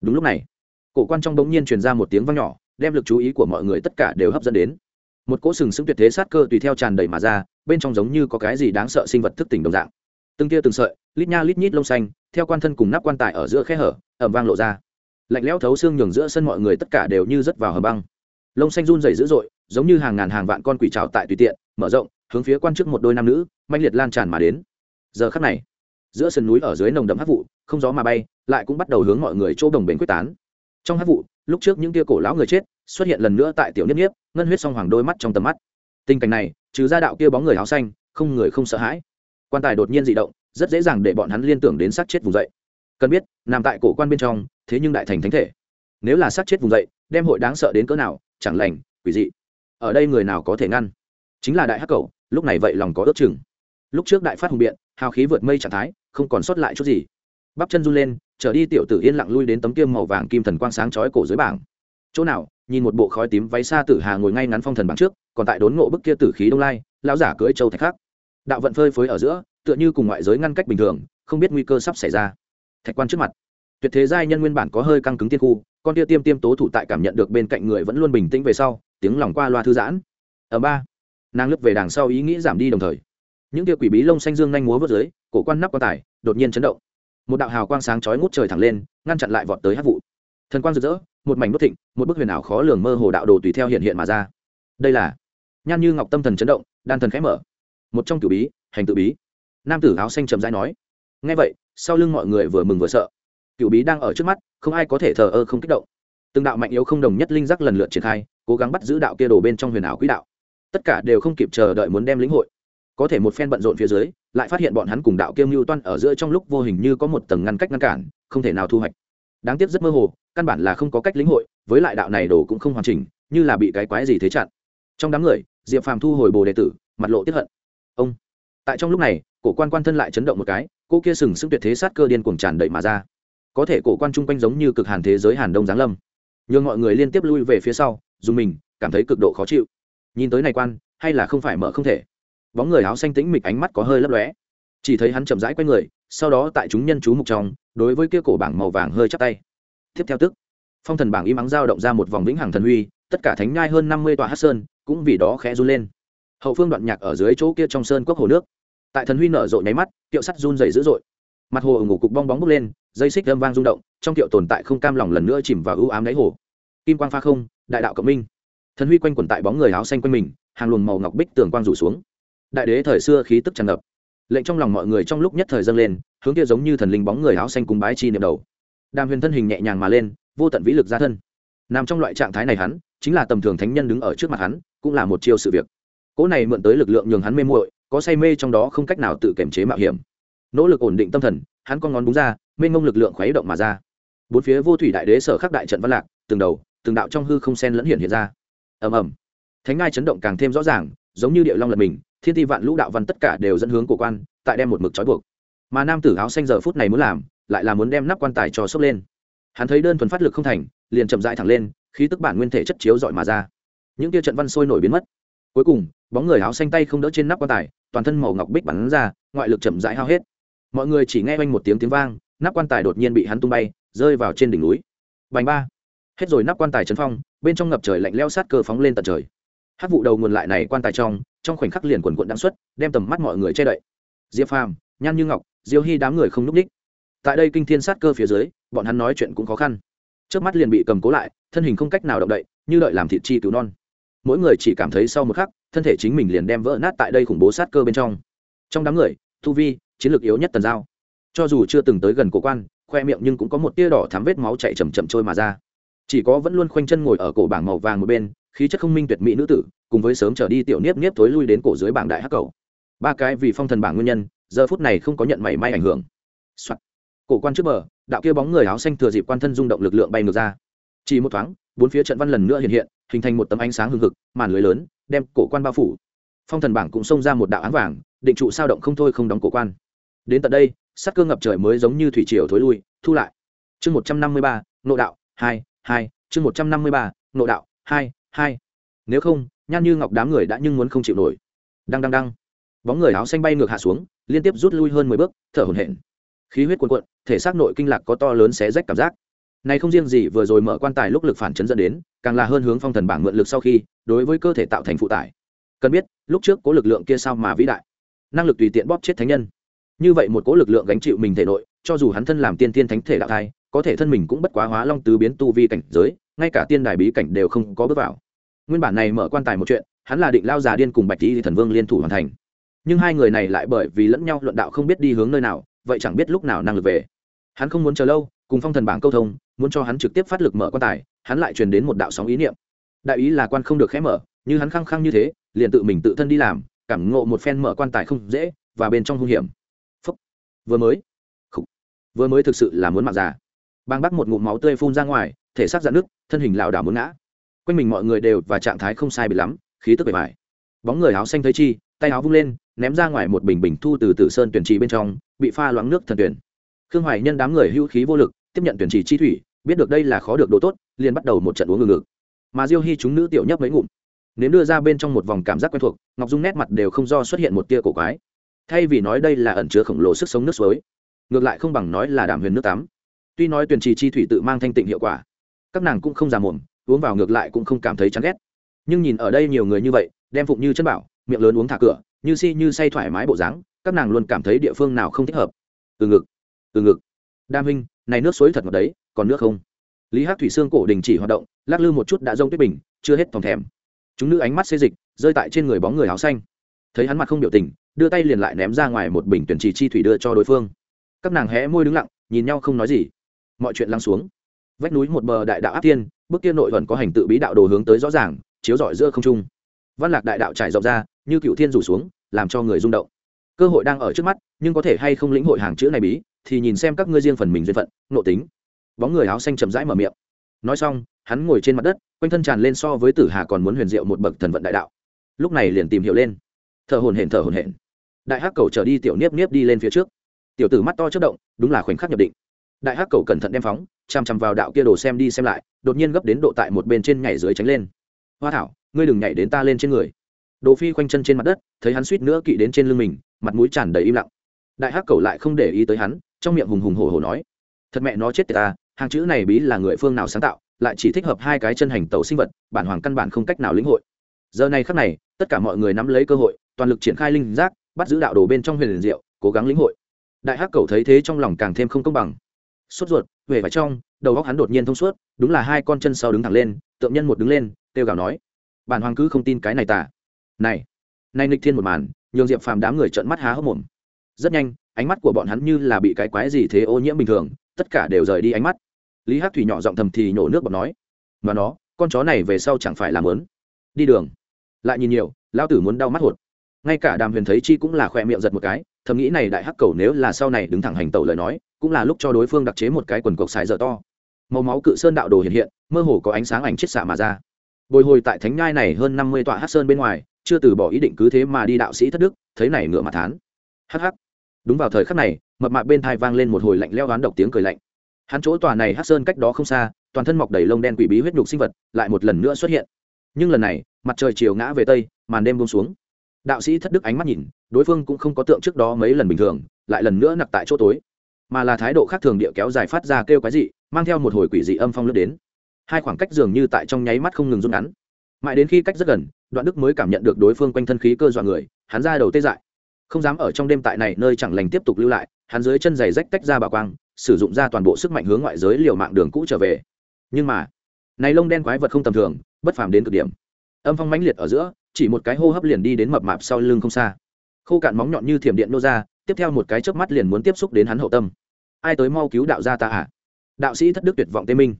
đúng lúc này, cổ quan trong bỗng nhiên truyền ra một tiếng vang nhỏ, đem lực chú ý của mọi người tất cả đều hấp dẫn đến. Một cỗ sừng sững tuyệt thế sát cơ tùy theo tràn đầy mà ra, bên trong giống như có cái gì đáng sợ sinh vật thức tỉnh đồng dạng. Từng tia từng sợi, lít nha lít nhít lông xanh, theo quan thân cùng nắp quan tài ở giữa khe hở ẩm vang lộ ra. Lạnh lẽo thấu xương nhường giữa sân mọi người tất cả đều như rớt vào hầm băng. Lông xanh run dày dữ dội, giống như hàng ngàn hàng vạn con quỷ trào tại tùy tiện, mở rộng, hướng phía quan chức một đôi nam nữ manh liệt lan tràn mà đến. Giờ khắc này giữa sườn núi ở dưới nồng đậm hát vụ không gió mà bay lại cũng bắt đầu hướng mọi người chỗ đồng bền quyết tán. Trong hát vụ lúc trước những tia cổ lão người chết xuất hiện lần nữa tại tiểu nhất nhiếp, ngân huyết song hoàng đôi mắt trong tầm mắt. Tình cảnh này trừ ra đạo kia bóng người áo xanh không người không sợ hãi. Quan tài đột nhiên dị động rất dễ dàng để bọn hắn liên tưởng đến sát chết vùng dậy. Cần biết nằm tại cổ quan bên trong thế nhưng đại thành thánh thể. Nếu là sát chết vùng dậy đem hội đáng sợ đến cỡ nào chẳng lành quỷ dị. Ở đây người nào có thể ngăn? Chính là đại hắc cầu lúc này vậy lòng có ước chừng lúc trước đại phát hùng biện hào khí vượt mây trạng thái không còn sót lại chút gì. Bắp chân run lên trở đi tiểu tử yên lặng lui đến tấm kiêm màu vàng kim thần quang sáng chói cổ dưới bảng. Chỗ nào nhìn một bộ khói tím váy xa tử hà ngồi ngay ngắn phong thần bảng trước còn tại đốn ngộ bức kia tử khí đông lai lão giả cưỡi châu thạch khắc, đạo vận phơi phới ở giữa tựa như cùng ngoại giới ngăn cách bình thường không biết nguy cơ sắp xảy ra. Thạch quan trước mặt. Tuyệt thế giai nhân nguyên bản có hơi căng cứng tiên khu con tia tiêm tiêm tố thủ tại cảm nhận được bên cạnh người vẫn luôn bình tĩnh về sau tiếng lòng qua loa thư giãn. Ở ba nàng lướt về đằng sau ý nghĩ giảm đi đồng thời những tia quỷ bí lông xanh dương nhanh múa vớt dưới, cổ quan nắp quan tài, đột nhiên chấn động. Một đạo hào quang sáng chói ngút trời thẳng lên, ngăn chặn lại vọt tới hát vụ. Thần quang rực rỡ, một mảnh đốt thịnh, một bức huyền ảo khó lường mơ hồ đạo đồ tùy theo hiện hiện mà ra. Đây là nhan như ngọc tâm thần chấn động, đan thần khẽ mở. Một trong cửu bí, hành tự bí. Nam tử áo xanh trầm rãi nói ngay vậy, sau lưng mọi người vừa mừng vừa sợ. Cựu bí đang ở trước mắt, không ai có thể thờ ơ không kích động. Từng đạo mạnh yếu không đồng nhất linh giác lần lượt triển khai, cố gắng bắt giữ đạo kia đồ bên trong huyền ảo quỹ đạo. Tất cả đều không kịp chờ đợi muốn đem lĩnh hội có thể một phen bận rộn phía dưới, lại phát hiện bọn hắn cùng đạo kiêm mưu toan ở giữa trong lúc vô hình như có một tầng ngăn cách ngăn cản, không thể nào thu hoạch. Đáng tiếc rất mơ hồ, căn bản là không có cách lĩnh hội, với lại đạo này đồ cũng không hoàn chỉnh, như là bị cái quái gì thế chặn. Trong đám người, diệp phàm thu hồi bồ đệ tử, mặt lộ tiếp hận. Ông! Tại trong lúc này, cổ quan quan thân lại chấn động một cái, cô kia sừng sững tuyệt thế sát cơ điên cuồng tràn đậy mà ra. Có thể cổ quan chung quanh giống như cực hàn thế giới hàn đông giáng lâm. Nhường mọi người liên tiếp lui về phía sau, dùng mình, cảm thấy cực độ khó chịu. Nhìn tới này quan, hay là không phải mở không thể bóng người áo xanh tĩnh mịch ánh mắt có hơi lấp lóe. Chỉ thấy hắn chậm rãi q u a y người, sau đó tại chúng nhân chú mục trong, đối với kia cổ bảng màu vàng hơi chắc tay. Tiếp theo tức, phong thần bảng im ắng giao động ra một vòng vĩnh hằng thần huy, tất cả thánh nhai hơn năm mươi tòa hát sơn, cũng vì đó khẽ run lên. Hậu phương đoạn nhạc ở dưới chỗ kia trong sơn quốc hồ nước. Tại thần huy nở rộ nháy mắt, kiệu sắt run dày dữ dội. Mặt hồ ở ngủ cục bong bóng bốc lên, dây xích âm vang rung động, trong kiệu tồn tại không cam lòng lần nữa chìm vào ưu ám đáy hồ. Kim quang pha không, đại đạo cộng minh. Thần huy quanh quẩn tại bóng người áo xanh quanh mình, hàng luồng màu ngọc bích tường quang rủ xuống đại đế thời xưa khí tức tràn ngập. Lệnh trong lòng mọi người trong lúc nhất thời dâng lên, hướng kia giống như thần linh bóng người áo xanh cùng bái chi niệm đầu. Đàm huyền thân hình nhẹ nhàng mà lên, vô tận vĩ lực ra thân. Nằm trong loại trạng thái này hắn, chính là tầm thường thánh nhân đứng ở trước mặt hắn, cũng là một chiêu sự việc. Cỗ này mượn tới lực lượng nhường hắn mê muội, có say mê trong đó không cách nào tự kiểm chế mạo hiểm. Nỗ lực ổn định tâm thần, hắn con ngón búng ra, mênh mông lực lượng khuấy động mà ra. Bốn phía vô thủy đại đế sở khắc đại trận văn lạc, từng đầu, từng đạo trong hư không sen lẫn hiện hiện ra. Ầm ầm. Thánh ngai chấn động càng thêm rõ ràng, giống như điệu long lật mình thiên ti vạn lũ đạo văn tất cả đều dẫn hướng của quan, tại đem một mực trói buộc. Mà nam tử áo xanh giờ phút này muốn làm, lại là muốn đem nắp quan tài cho sốc lên. Hắn thấy đơn thuần phát lực không thành, liền chậm rãi thẳng lên, khí tức bản nguyên thể chất chiếu dọi mà ra. Những tia trận văn sôi nổi biến mất. Cuối cùng, bóng người áo xanh tay không đỡ trên nắp quan tài, toàn thân màu ngọc bích bắn ra, ngoại lực chậm rãi hao hết. Mọi người chỉ nghe oanh một tiếng tiếng vang, nắp quan tài đột nhiên bị hắn tung bay, rơi vào trên đỉnh núi. Bành ba. Hết rồi, nắp quan tài chấn phong, bên trong ngập trời lạnh leo sát cơ phóng lên tận trời. Hát vụ đầu nguồn lại này quan tài trong trong khoảnh khắc liền quần quận đáng xuất, đem tầm mắt mọi người che đậy. Diệp phàm, nhan như ngọc, diêu hy đám người không n ú c ních tại đây kinh thiên sát cơ phía dưới, bọn hắn nói chuyện cũng khó khăn. Trước mắt liền bị cầm cố lại, thân hình không cách nào động đậy, như đợi làm thịt chi cứu non. Mỗi người chỉ cảm thấy sau một khắc, thân thể chính mình liền đem vỡ nát tại đây khủng bố sát cơ bên trong. Trong đám người Thu vi, chiến lược yếu nhất tần giao. Cho dù chưa từng tới gần cổ quan, khoe miệng nhưng cũng có một tia đỏ thắm vết máu chạy chầm chậm trôi mà ra. Chỉ có vẫn luôn khoanh chân ngồi ở cổ bảng màu vàng một bên, khí chất không minh tuyệt mỹ nữ tử cùng với sớm trở đi tiểu niếp niếp thối lui đến cổ dưới bảng đại hắc cầu. Ba cái vì phong thần bảng nguyên nhân, giờ phút này không có nhận mảy may ảnh hưởng、Soạn. cổ quan trước bờ, đạo kia bóng người áo xanh thừa dịp quan thân rung động lực lượng bay ngược ra. Chỉ một thoáng, bốn phía trận văn lần nữa hiện hiện, hình thành một tấm ánh sáng hừng hực, màn lưới lớn, đem cổ quan bao phủ. Phong thần bảng cũng xông ra một đạo án vàng, định trụ sao động không thôi không đóng cổ quan. Đến tận đây, sắc cơ ngập trời mới giống như thủy triều thối lui, thu lại. Chương một trăm năm mươi ba, nộ đạo, hai hai. Chương một trăm năm mươi ba, nộ đạo, hai hai. Nếu không nhan như ngọc đám người đã nhưng muốn không chịu nổi. Đăng đăng đăng. Bóng người áo xanh bay ngược hạ xuống, liên tiếp rút lui hơn mười bước, thở hổn hển. Khí huyết cuồn cuộn, thể xác nội kinh lạc có to lớn xé rách cảm giác. Này không riêng gì vừa rồi mở quan tài lúc lực phản chấn dẫn đến, càng là hơn hướng phong thần bảng mượn lực sau khi, đối với cơ thể tạo thành phụ tải. Cần biết, lúc trước cố lực lượng kia sao mà vĩ đại? Năng lực tùy tiện bóp chết thánh nhân. Như vậy một cố lực lượng gánh chịu mình thể nội, cho dù hắn thân làm tiên tiên thánh thể đạo thai, có thể thân mình cũng bất quá hóa long tứ biến tu vi cảnh giới, ngay cả tiên đài bí cảnh đều không có bước vào nguyên bản này mở quan tài một chuyện, hắn là định lao già điên cùng bạch tý thì thần vương liên thủ hoàn thành. Nhưng hai người này lại bởi vì lẫn nhau luận đạo không biết đi hướng nơi nào, vậy chẳng biết lúc nào năng lực về. Hắn không muốn chờ lâu, cùng phong thần bảng câu thông, muốn cho hắn trực tiếp phát lực mở quan tài, hắn lại truyền đến một đạo sóng ý niệm. Đại ý là quan không được khẽ mở, như hắn khăng khăng như thế, liền tự mình tự thân đi làm, cảm ngộ một phen mở quan tài không dễ, và bên trong hung hiểm. Phúc. vừa mới. Khủ. vừa mới thực sự là muốn mặc già. Bang bắt một ngụm máu tươi phun ra ngoài, thể xác dạn nước thân hình lảo đảo muốn ngã quanh mình mọi người đều và trạng thái không sai bị lắm, khí tức bề bài bóng người áo xanh thấy chi, tay áo vung lên, ném ra ngoài một bình bình thu từ tử sơn tuyển trì bên trong, bị pha loãng nước thần tuyển. Khương hoài nhân đám người hữu khí vô lực, tiếp nhận tuyển trì chi thủy, biết được đây là khó được đồ tốt, liền bắt đầu một trận uống ngừng ngực mà diêu hy chúng nữ tiểu nhấp mấy ngụm. Nếu đưa ra bên trong một vòng cảm giác quen thuộc, ngọc dung nét mặt đều không do xuất hiện một tia cổ quái. Thay vì nói đây là ẩn chứa khổng lồ sức sống nước suối, ngược lại không bằng nói là đảm huyền nước tắm. Tuy nói tuyển trì chi thủy tự mang thanh tịnh hiệu quả, các nàng cũng không già mồm uống vào ngược lại cũng không cảm thấy chán ghét. Nhưng nhìn ở đây nhiều người như vậy, đem phụng như chân bảo, miệng lớn uống thả cửa, như si như say thoải mái bộ dáng, các nàng luôn cảm thấy địa phương nào không thích hợp. Từ ngực từ ngực. Đam huynh này nước suối thật ngọt đấy, còn nước không? Lý hát thủy xương cổ đình chỉ hoạt động, lắc lư một chút đã rông tuyết bình, chưa hết thòng thèm. Chúng nữ ánh mắt xê dịch, rơi tại trên người bóng người áo xanh. Thấy hắn mặt không biểu tình, đưa tay liền lại ném ra ngoài một bình tuyển trì chi thủy đưa cho đối phương. Các nàng hé môi đứng lặng, nhìn nhau không nói gì. Mọi chuyện lắng xuống vách núi một bờ đại đạo áp thiên bức kia nội vẫn có hành tự bí đạo đồ hướng tới rõ ràng, chiếu rọi giữa không trung. Văn lạc đại đạo trải rộng ra, như cựu thiên rủ xuống, làm cho người rung động. Cơ hội đang ở trước mắt, nhưng có thể hay không lĩnh hội hàng chữ này bí, thì nhìn xem các ngươi riêng phần mình duyên phận nộ tính. Bóng người áo xanh chậm rãi mở miệng. Nói xong, hắn ngồi trên mặt đất, quanh thân tràn lên so với tử hà còn muốn huyền diệu một bậc thần vận đại đạo. Lúc này liền tìm hiểu lên. Thở hồn hển, thở hồn hển. Đại hắc cầu trở đi, tiểu niếp niếp đi lên phía trước. Tiểu tử mắt to chất động, đúng là khoảnh khắc nhập định đại hắc cầu cẩn thận đem phóng chằm chằm vào đạo kia đồ xem đi xem lại, đột nhiên gấp đến độ tại một bên trên nhảy dưới tránh lên. Hoa thảo, ngươi đừng nhảy đến ta lên trên người. Đồ phi khoanh chân trên mặt đất, thấy hắn suýt nữa kỵ đến trên lưng mình, mặt mũi tràn đầy im lặng. Đại hắc cầu lại không để ý tới hắn, trong miệng hùng hùng hổ hổ nói, thật mẹ nó chết tiệt ta, hàng chữ này bí là người phương nào sáng tạo, lại chỉ thích hợp hai cái chân hành tẩu sinh vật, bản hoàng căn bản không cách nào lĩnh hội. Giờ này khắc này, tất cả mọi người nắm lấy cơ hội, toàn lực triển khai linh giác, bắt giữ đạo đồ bên trong huyền diệu, cố gắng lĩnh hội. Đại hắc cầu thấy thế trong lòng càng thêm không công bằng sốt ruột, về phải trong, đầu góc hắn đột nhiên thông suốt, đúng là hai con chân sau đứng thẳng lên, tượng nhân một đứng lên, kêu gào nói, bản hoàng cứ không tin cái này tả này nay nịch thiên một màn, nhường diệp phàm đám người trợn mắt há hốc mồm. Rất nhanh, ánh mắt của bọn hắn như là bị cái quái gì thế ô nhiễm bình thường, tất cả đều rời đi ánh mắt. Lý hát thủy nhỏ giọng thầm thì nhổ nước bọt nói, mà nó, con chó này về sau chẳng phải làm lớn đi đường? Lại nhìn nhiều lao tử muốn đau mắt hột. Ngay cả đàm huyền thấy chi cũng là khoe miệng giật một cái, thầm nghĩ này đại hắc cầu nếu là sau này đứng thẳng hành tẩu lời nói cũng là lúc cho đối phương đặc chế một cái quần cộc xài dở to. Màu máu cự sơn đạo đồ hiện hiện, mơ hồ có ánh sáng ảnh chết xạ mà ra. Bồi hồi tại thánh ngai này hơn năm mươi tọa hát sơn bên ngoài, chưa từ bỏ ý định cứ thế mà đi đạo sĩ thất đức, thấy này ngựa mà thán. Hắc hắc. Đúng vào thời khắc này, mập mạ bên thai vang lên một hồi lạnh leo đoán độc tiếng cười lạnh. Hắn chỗ tòa này hát sơn cách đó không xa, toàn thân mọc đầy lông đen quỷ bí huyết nhục sinh vật, lại một lần nữa xuất hiện. Nhưng lần này, mặt trời chiều ngã về tây, màn đêm buông xuống. Đạo sĩ thất đức ánh mắt nhìn, đối phương cũng không có tượng trước đó mấy lần bình thường, lại lần nữa nặc tại chỗ tối mà là thái độ khác thường địa kéo dài phát ra kêu cái gì mang theo một hồi quỷ dị âm phong lướt đến. Hai khoảng cách dường như tại trong nháy mắt không ngừng rút ngắn. Mãi đến khi cách rất gần, đoạn đức mới cảm nhận được đối phương quanh thân khí cơ dọa người, hắn ra đầu tê dại. Không dám ở trong đêm tại này nơi chẳng lành tiếp tục lưu lại, hắn dưới chân giày rách tách ra bà quang, sử dụng ra toàn bộ sức mạnh hướng ngoại giới liều mạng đường cũ trở về. Nhưng mà, này lông đen quái vật không tầm thường, bất phàm đến cực điểm. Âm phong mãnh liệt ở giữa, chỉ một cái hô hấp liền đi đến mập mạp sau lưng không xa. Khô cạn móng nhọn như thiểm điện nô ra tiếp theo một cái chớp mắt liền muốn tiếp xúc đến hắn hậu tâm. Ai tới mau cứu đạo gia ta à? Đạo sĩ thất đức tuyệt vọng tê minh.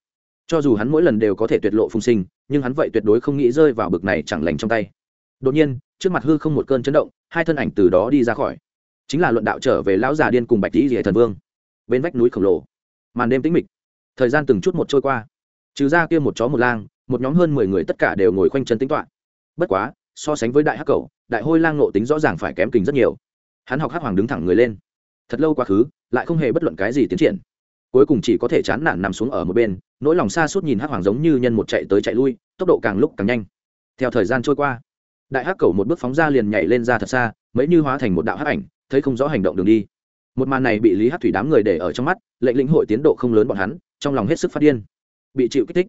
Cho dù hắn mỗi lần đều có thể tuyệt lộ phùng sinh, nhưng hắn vậy tuyệt đối không nghĩ rơi vào bực này chẳng lành trong tay. Đột nhiên, trước mặt hư không một cơn chấn động, hai thân ảnh từ đó đi ra khỏi. Chính là luận đạo trở về lão già điên cùng bạch tý rỉa thần vương. Bên vách núi khổng lồ. Màn đêm tĩnh mịch. Thời gian từng chút một trôi qua. Trừ ra kia một chó một lang, một nhóm hơn mười người tất cả đều ngồi khoanh chân tính toán bất quá, so sánh với đại hắc cầu đại hôi lang nộ tính rõ ràng phải kém kình rất nhiều hắn học hắc hoàng đứng thẳng người lên. Thật lâu quá khứ, lại không hề bất luận cái gì tiến triển. Cuối cùng chỉ có thể chán nản nằm xuống ở một bên, nỗi lòng xa suốt nhìn hắc hoàng giống như nhân một chạy tới chạy lui, tốc độ càng lúc càng nhanh. Theo thời gian trôi qua, đại hắc cầu một bước phóng ra liền nhảy lên ra thật xa, mấy như hóa thành một đạo hắc ảnh, thấy không rõ hành động đường đi. Một màn này bị lý hắc thủy đám người để ở trong mắt, lệnh lĩnh hội tiến độ không lớn bọn hắn, trong lòng hết sức phát điên. Bị chịu kích thích.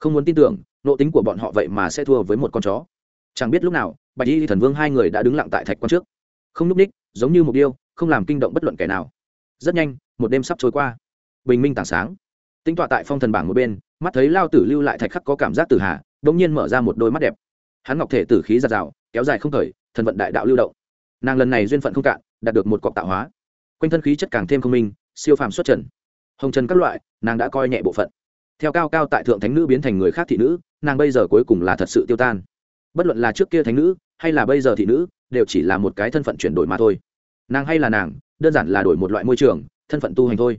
Không muốn tin tưởng, nộ tính của bọn họ vậy mà sẽ thua với một con chó. Chẳng biết lúc nào, bạch y thần vương hai người đã đứng lặng tại thạch quan trước. Không núp ních giống như mục tiêu, không làm kinh động bất luận kẻ nào. Rất nhanh, một đêm sắp trôi qua. Bình minh tảng sáng. Tính tọa tại phong thần bảng một bên, mắt thấy lao tử lưu lại thạch khắc có cảm giác tử hà đ ỗ n g nhiên mở ra một đôi mắt đẹp. Hắn ngọc thể tử khí giạt rào, kéo dài không khởi thần vận đại đạo lưu động. Nàng lần này duyên phận không cạn, đạt được một cọc tạo hóa. Quanh thân khí chất càng thêm không minh, siêu phàm xuất trần. Hồng trần các loại, nàng đã coi nhẹ bộ phận. Theo cao cao tại thượng thánh nữ biến thành người khác thị nữ, nàng bây giờ cuối cùng là thật sự tiêu tan. Bất luận là trước kia thánh nữ, hay là bây giờ thị nữ đều chỉ là một cái thân phận chuyển đổi mà thôi. Nàng hay là nàng, đơn giản là đổi một loại môi trường, thân phận tu hành thôi.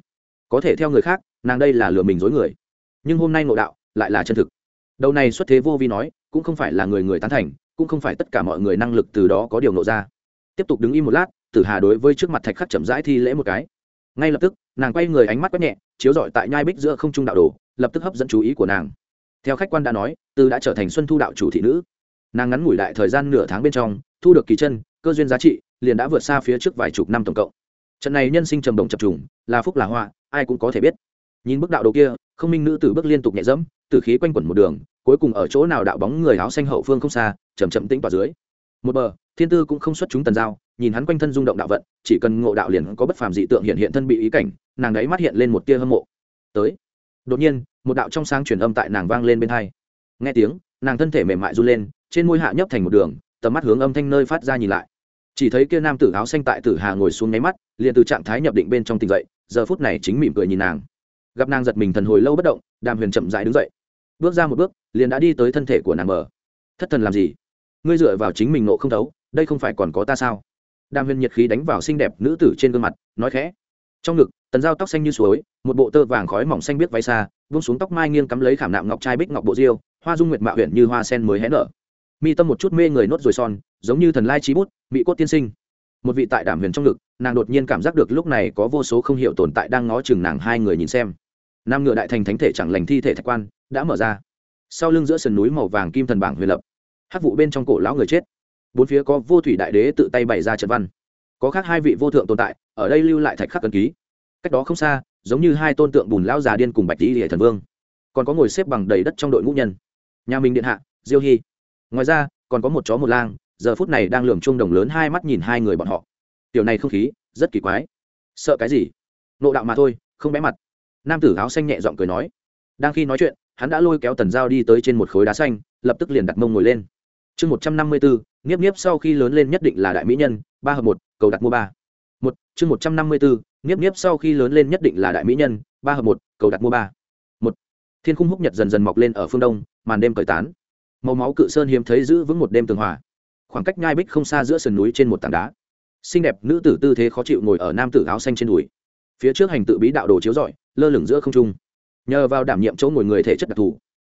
Có thể theo người khác, nàng đây là lừa mình dối người. Nhưng hôm nay ngộ đạo, lại là chân thực. Đầu này xuất thế vô vi nói, cũng không phải là người người tán thành, cũng không phải tất cả mọi người năng lực từ đó có điều nộ ra. Tiếp tục đứng im một lát, tử hà đối với trước mặt thạch khắc chậm rãi thi lễ một cái. Ngay lập tức, nàng quay người ánh mắt quét nhẹ, chiếu rọi tại nhai bích giữa không trung đạo đồ, lập tức hấp dẫn chú ý của nàng. Theo khách quan đã nói, từ đã trở thành xuân thu đạo chủ thị nữ. Nàng ngắn ngủi đại thời gian nửa tháng bên trong thu được kỳ chân, cơ duyên giá trị, liền đã vượt xa phía trước vài chục năm tổng cộng. Trận này nhân sinh trầm đồng chập trùng, là phúc là họa, ai cũng có thể biết. Nhìn bức đạo đồ kia, không minh nữ tử bước liên tục nhẹ dẫm, tử khí quanh quẩn một đường, cuối cùng ở chỗ nào đạo bóng người áo xanh hậu phương không xa chầm chậm tĩnh tỏa dưới. Một bờ, thiên tư cũng không xuất chúng tần giao, nhìn hắn quanh thân rung động đạo vận, chỉ cần ngộ đạo liền có bất phàm dị tượng hiện hiện thân bị ý cảnh, nàng đấy mắt hiện lên một tia hâm mộ. Tới. Đột nhiên, một đạo trong sáng truyền âm tại nàng vang lên bên hai. Nghe tiếng, nàng thân thể mềm mại run lên, trên môi hạ nhấp thành một đường tầm mắt hướng âm thanh nơi phát ra nhìn lại. Chỉ thấy kia nam tử áo xanh tại tử hà ngồi xuống nháy mắt, liền từ trạng thái nhập định bên trong tỉnh dậy, giờ phút này chính mỉm cười nhìn nàng. Gặp nàng giật mình thần hồi lâu bất động, đàm huyền chậm dại đứng dậy. Bước ra một bước, liền đã đi tới thân thể của nàng mờ thất thần làm gì? Ngươi dựa vào chính mình nộ không thấu, đây không phải còn có ta sao? Đàm huyền nhiệt khí đánh vào xinh đẹp nữ tử trên gương mặt, nói khẽ. Trong ngực, tần dao tóc xanh như suối, một bộ tơ vàng khói mỏng xanh biết váy xa vung xuống tóc mai nghiêng cắm lấy khảm nạm ngọc trai bích ngọc bộ diêu, hoa dung nguyệt mạo huyện như hoa sen mới hé nở mi tâm một chút mê người nốt rồi son, giống như thần lai trí bút, mỹ cốt tiên sinh. Một vị tại đảm huyền trong ngực, nàng đột nhiên cảm giác được lúc này có vô số không hiểu tồn tại đang ngó chừng nàng hai người nhìn xem. Nam ngựa đại thành thánh thể chẳng lành thi thể thạch quan, đã mở ra. Sau lưng giữa sườn núi màu vàng kim thần bảng huyền lập hát vụ bên trong cổ lão người chết. Bốn phía có vô thủy đại đế tự tay bày ra trận văn. Có khác hai vị vô thượng tồn tại, ở đây lưu lại thạch khắc cân ký. Cách đó không xa, giống như hai tôn tượng bùn lão già điên cùng bạch tỷ hệ thần vương. Còn có ngồi xếp bằng đầy đất trong đội ngũ nhân. Nhà mình điện hạ, diêu hy ngoài ra, còn có một chó một lang, giờ phút này đang lường chuông đồng lớn hai mắt nhìn hai người bọn họ. Tiểu này không khí, rất kỳ quái. Sợ cái gì? Nộ đạo mà thôi, không bé mặt. Nam tử áo xanh nhẹ giọng cười nói. Đang khi nói chuyện, hắn đã lôi kéo tần dao đi tới trên một khối đá xanh, lập tức liền đặt mông ngồi lên. Chương một trăm năm mươi bốn nghiếp nghiếp sau khi lớn lên nhất định là đại mỹ nhân, ba hợp một, cầu đặt mua ba. Một, chương một trăm năm mươi bốn nghiếp nghiếp sau khi lớn lên nhất định là đại mỹ nhân, ba hợp một, cầu đặt mua ba. Một, thiên khung húc nhật dần dần mọc lên ở phương đông, màn đêm cởi tán màu máu cự sơn hiếm thấy giữ vững một đêm tường hòa. Khoảng cách nhai bích không xa giữa sườn núi trên một tảng đá. Xinh đẹp nữ tử tư thế khó chịu ngồi ở nam tử áo xanh trên đùi. Phía trước hành tự bí đạo đồ chiếu rọi, lơ lửng giữa không trung. Nhờ vào đảm nhiệm chỗ ngồi người thể chất đặc thù,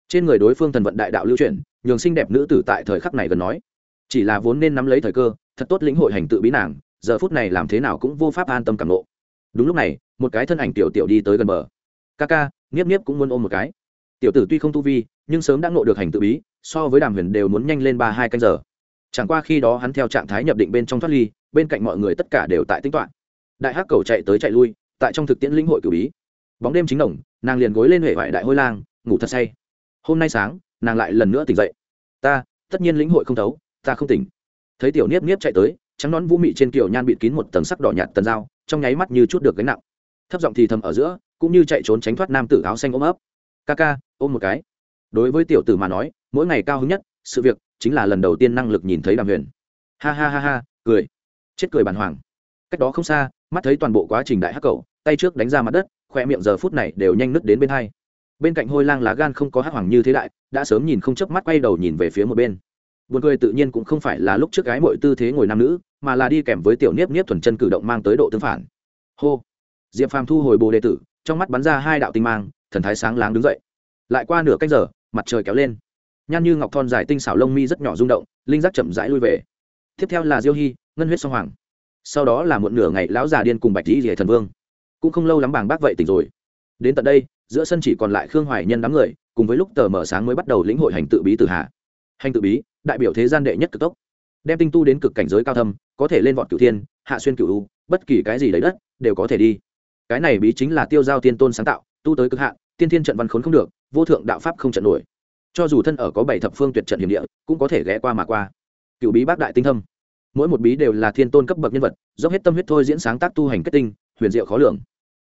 trên người đối phương thần vận đại đạo lưu chuyển, nhường xinh đẹp nữ tử tại thời khắc này gần nói, chỉ là vốn nên nắm lấy thời cơ, thật tốt lĩnh hội hành tự bí nàng, giờ phút này làm thế nào cũng vô pháp an tâm cảm nộ đúng lúc này, một cái thân ảnh tiểu tiểu đi tới gần bờ. Ca ca nghiếp nghiếp cũng muốn ôm một cái. Tiểu tử tuy không tu vi nhưng sớm đã ngộ được hành tự bí, so với đàm huyền đều muốn nhanh lên ba hai canh giờ. Chẳng qua khi đó hắn theo trạng thái nhập định bên trong thoát ly, bên cạnh mọi người tất cả đều tại tính toạn đại hắc cầu chạy tới chạy lui, tại trong thực tiễn lĩnh hội cử bí. Bóng đêm chính đồng, nàng liền gối lên huệ vải đại hôi lang, ngủ thật say. Hôm nay sáng, nàng lại lần nữa tỉnh dậy. Ta, tất nhiên lĩnh hội không thấu, ta không tỉnh. Thấy tiểu niếp niếp chạy tới, trắng nón vũ mị trên kiểu nhan bịt kín một tầng sắc đỏ nhạt tần dao, trong nháy mắt như chút được gánh nặng. Thấp giọng thì thầm ở giữa, cũng như chạy trốn tránh thoát nam tử áo xanh ôm ấp. Ca ca, ôm một cái đối với tiểu tử mà nói, mỗi ngày cao hứng nhất sự việc chính là lần đầu tiên năng lực nhìn thấy đàm huyền. Ha ha ha ha, cười. Chết cười bàn hoàng. Cách đó không xa, mắt thấy toàn bộ quá trình đại hắc cầu tay trước đánh ra mặt đất, khoe miệng giờ phút này đều nhanh nứt đến bên hai. Bên cạnh hôi lang lá gan không có hắc hoàng như thế đại, đã sớm nhìn không chớp mắt quay đầu nhìn về phía một bên. Buồn cười tự nhiên cũng không phải là lúc trước gái mọi tư thế ngồi nam nữ, mà là đi kèm với tiểu niếp niếp thuần chân cử động mang tới độ tương phản. Hô. Diệp phàm thu hồi bồ đệ tử, trong mắt bắn ra hai đạo tinh mang, thần thái sáng láng đứng dậy. Lại qua nửa cách giờ mặt trời kéo lên. Nhan như ngọc thon dài tinh xảo lông mi rất nhỏ rung động, linh giác chậm rãi lui về. Tiếp theo là diêu hy ngân huyết song hoàng. Sau đó là một nửa ngày lão già điên cùng bạch dĩ rỉa thần vương. Cũng không lâu lắm bảng bác vậy tỉnh rồi. Đến tận đây, giữa sân chỉ còn lại khương hoài nhân đám người, cùng với lúc tờ mở sáng mới bắt đầu lĩnh hội hành tự bí tử hạ. Hành tự bí, đại biểu thế gian đệ nhất cực tốc. Đem tinh tu đến cực cảnh giới cao thâm, có thể lên vọt cửu thiên, hạ xuyên cửu u, bất kỳ cái gì lấy đất, đều có thể đi. Cái này bí chính là tiêu giao tiên tôn sáng tạo, tu tới cực hạn tiên thiên trận văn khốn không được, vô thượng đạo pháp không trận nổi. Cho dù thân ở có bảy thập phương tuyệt trận hiểm địa, cũng có thể ghé qua mà qua. Cựu bí bác đại tinh thâm. Mỗi một bí đều là thiên tôn cấp bậc nhân vật, dốc hết tâm huyết thôi diễn sáng tác tu hành kết tinh, huyền diệu khó lường.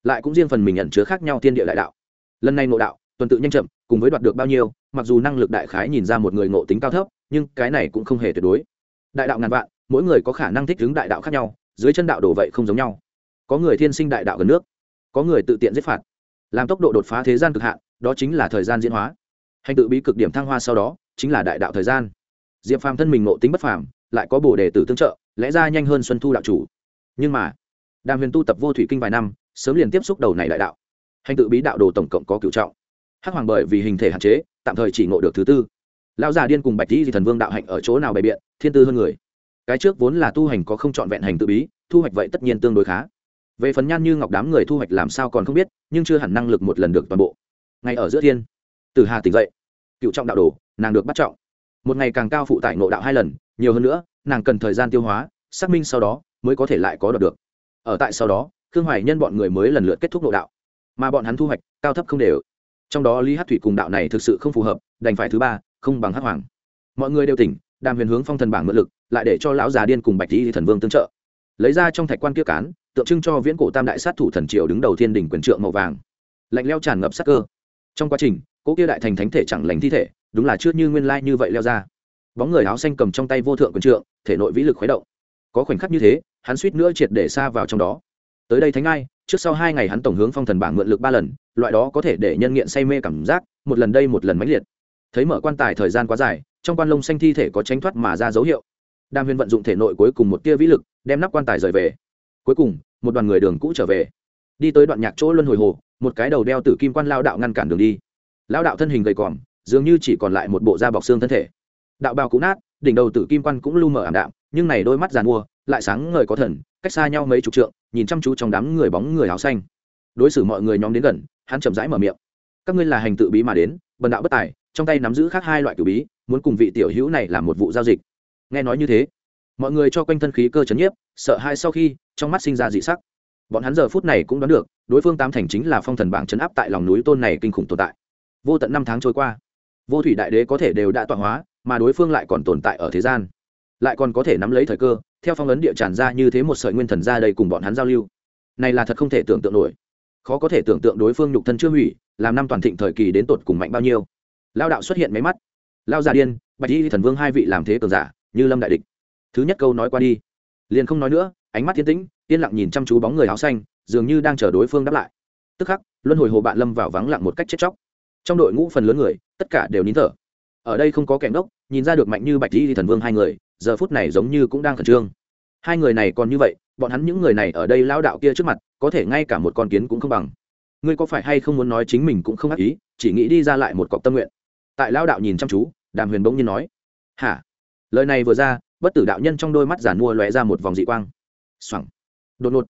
Lại cũng riêng phần mình nhận chứa khác nhau thiên địa đại đạo. Lần này ngộ đạo, tuần tự nhanh chậm, cùng với đoạt được bao nhiêu, mặc dù năng lực đại khái nhìn ra một người ngộ tính cao thấp, nhưng cái này cũng không hề tuyệt đối. Đại đạo ngàn vạn, mỗi người có khả năng thích ứng đại đạo khác nhau, dưới chân đạo đổ vậy không giống nhau. Có người thiên sinh đại đạo gần nước, có người tự tiện giết phạt làm tốc độ đột phá thế gian cực hạn, đó chính là thời gian diễn hóa. Hành tự bí cực điểm thăng hoa sau đó, chính là đại đạo thời gian. Diệp phàm thân mình ngộ tính bất phàm, lại có bồ đề tử tương trợ, lẽ ra nhanh hơn xuân thu đạo chủ. Nhưng mà, đàm huyền tu tập vô thủy kinh vài năm, sớm liền tiếp xúc đầu này đại đạo. Hành tự bí đạo đồ tổng cộng có cựu trọng. Hắc hoàng bởi vì hình thể hạn chế, tạm thời chỉ ngộ được thứ tư. Lão già điên cùng bạch di thần vương đạo hạnh ở chỗ nào bày biện, thiên tư hơn người. Cái trước vốn là tu hành có không trọn vẹn hành tự bí, thu hoạch vậy tất nhiên tương đối khá về phần nhan như ngọc đám người thu hoạch làm sao còn không biết, nhưng chưa hẳn năng lực một lần được toàn bộ. Ngay ở giữa thiên, từ hà tỉnh dậy. Cựu trọng đạo đồ, nàng được bắt trọng. Một ngày càng cao phụ tải ngộ đạo hai lần, nhiều hơn nữa, nàng cần thời gian tiêu hóa, xác minh sau đó mới có thể lại có đoạt được. Ở tại sau đó, khương hoài nhân bọn người mới lần lượt kết thúc ngộ đạo. Mà bọn hắn thu hoạch, cao thấp không đều. Trong đó lý hát thủy cùng đạo này thực sự không phù hợp, đành phải thứ ba, không bằng hát hoàng. Mọi người đều tỉnh, đàm huyền hướng phong thần bảng mượn lực, lại để cho lão già điên cùng bạch lý thần vương tương trợ. Lấy ra trong thạch quan kia cán tượng trưng cho viễn cổ tam đại sát thủ thần triều đứng đầu thiên đỉnh quyền trượng màu vàng. Lạnh leo tràn ngập sắc cơ. Trong quá trình, cỗ kia đại thành thánh thể chẳng lành thi thể, đúng là chưa như nguyên lai như vậy leo ra. Bóng người áo xanh cầm trong tay vô thượng quyền trượng, thể nội vĩ lực khuấy động. Có khoảnh khắc như thế, hắn suýt nữa triệt để xa vào trong đó. Tới đây thánh ai, trước sau hai ngày hắn tổng hướng phong thần bảng mượn lực ba lần, loại đó có thể để nhân nghiện say mê cảm giác, một lần đây một lần mãnh liệt. Thấy mở quan tài thời gian quá dài, trong quan lông xanh thi thể có tránh thoát mà ra dấu hiệu. Đàm huyền vận dụng thể nội cuối cùng một tia vĩ lực, đem nắp quan tài rời về cuối cùng, một đoàn người đường cũ trở về. Đi tới đoạn nhạc chỗ luân hồi hồ, một cái đầu đeo tử kim quan lao đạo ngăn cản đường đi. Lao đạo thân hình gầy còm, dường như chỉ còn lại một bộ da bọc xương thân thể. Đạo bào cũ nát, đỉnh đầu tử kim quan cũng lu mờ ảm đạm, nhưng này đôi mắt giàn mua, lại sáng ngời có thần, cách xa nhau mấy chục trượng, nhìn chăm chú trong đám người bóng người áo xanh. Đối xử mọi người nhóm đến gần, hắn chậm rãi mở miệng. Các ngươi là hành tự bí mà đến, bần đạo bất tài, trong tay nắm giữ khác hai loại cử bí, muốn cùng vị tiểu hữu này làm một vụ giao dịch. Nghe nói như thế, mọi người cho quanh thân khí cơ chấn nhiếp, sợ hai sau khi trong mắt sinh ra dị sắc. Bọn hắn giờ phút này cũng đoán được, đối phương tám thành chính là phong thần bảng chấn áp tại lòng núi tôn này kinh khủng tồn tại. Vô tận năm tháng trôi qua, vô thủy đại đế có thể đều đã tọa hóa, mà đối phương lại còn tồn tại ở thế gian. Lại còn có thể nắm lấy thời cơ, theo phong ấn địa tràn ra như thế một sợi nguyên thần ra đây cùng bọn hắn giao lưu. Này là thật không thể tưởng tượng nổi. Khó có thể tưởng tượng đối phương nhục thân chưa hủy, làm năm toàn thịnh thời kỳ đến tột cùng mạnh bao nhiêu. Lao đạo xuất hiện mấy mắt. Lao già điên, bạch y thần vương hai vị làm thế cường giả, như lâm đại địch. Thứ nhất câu nói qua đi liền không nói nữa, ánh mắt thiên tĩnh, yên lặng nhìn chăm chú bóng người áo xanh, dường như đang chờ đối phương đáp lại. Tức khắc, luân hồi hồ bạn lâm vào vắng lặng một cách chết chóc. Trong đội ngũ phần lớn người, tất cả đều nín thở. Ở đây không có kẻ ngốc, nhìn ra được mạnh như bạch di thần vương hai người, giờ phút này giống như cũng đang khẩn trương. Hai người này còn như vậy, bọn hắn những người này ở đây lao đạo kia trước mặt, có thể ngay cả một con kiến cũng không bằng. Ngươi có phải hay không muốn nói chính mình cũng không ác ý, chỉ nghĩ đi ra lại một cọc tâm nguyện? Tại lao đạo nhìn chăm chú, đàm huyền bỗng nhiên nói, hả? Lời này vừa ra bất tử đạo nhân trong đôi mắt giản mua lóe ra một vòng dị quang. Xoẳng đột ngột,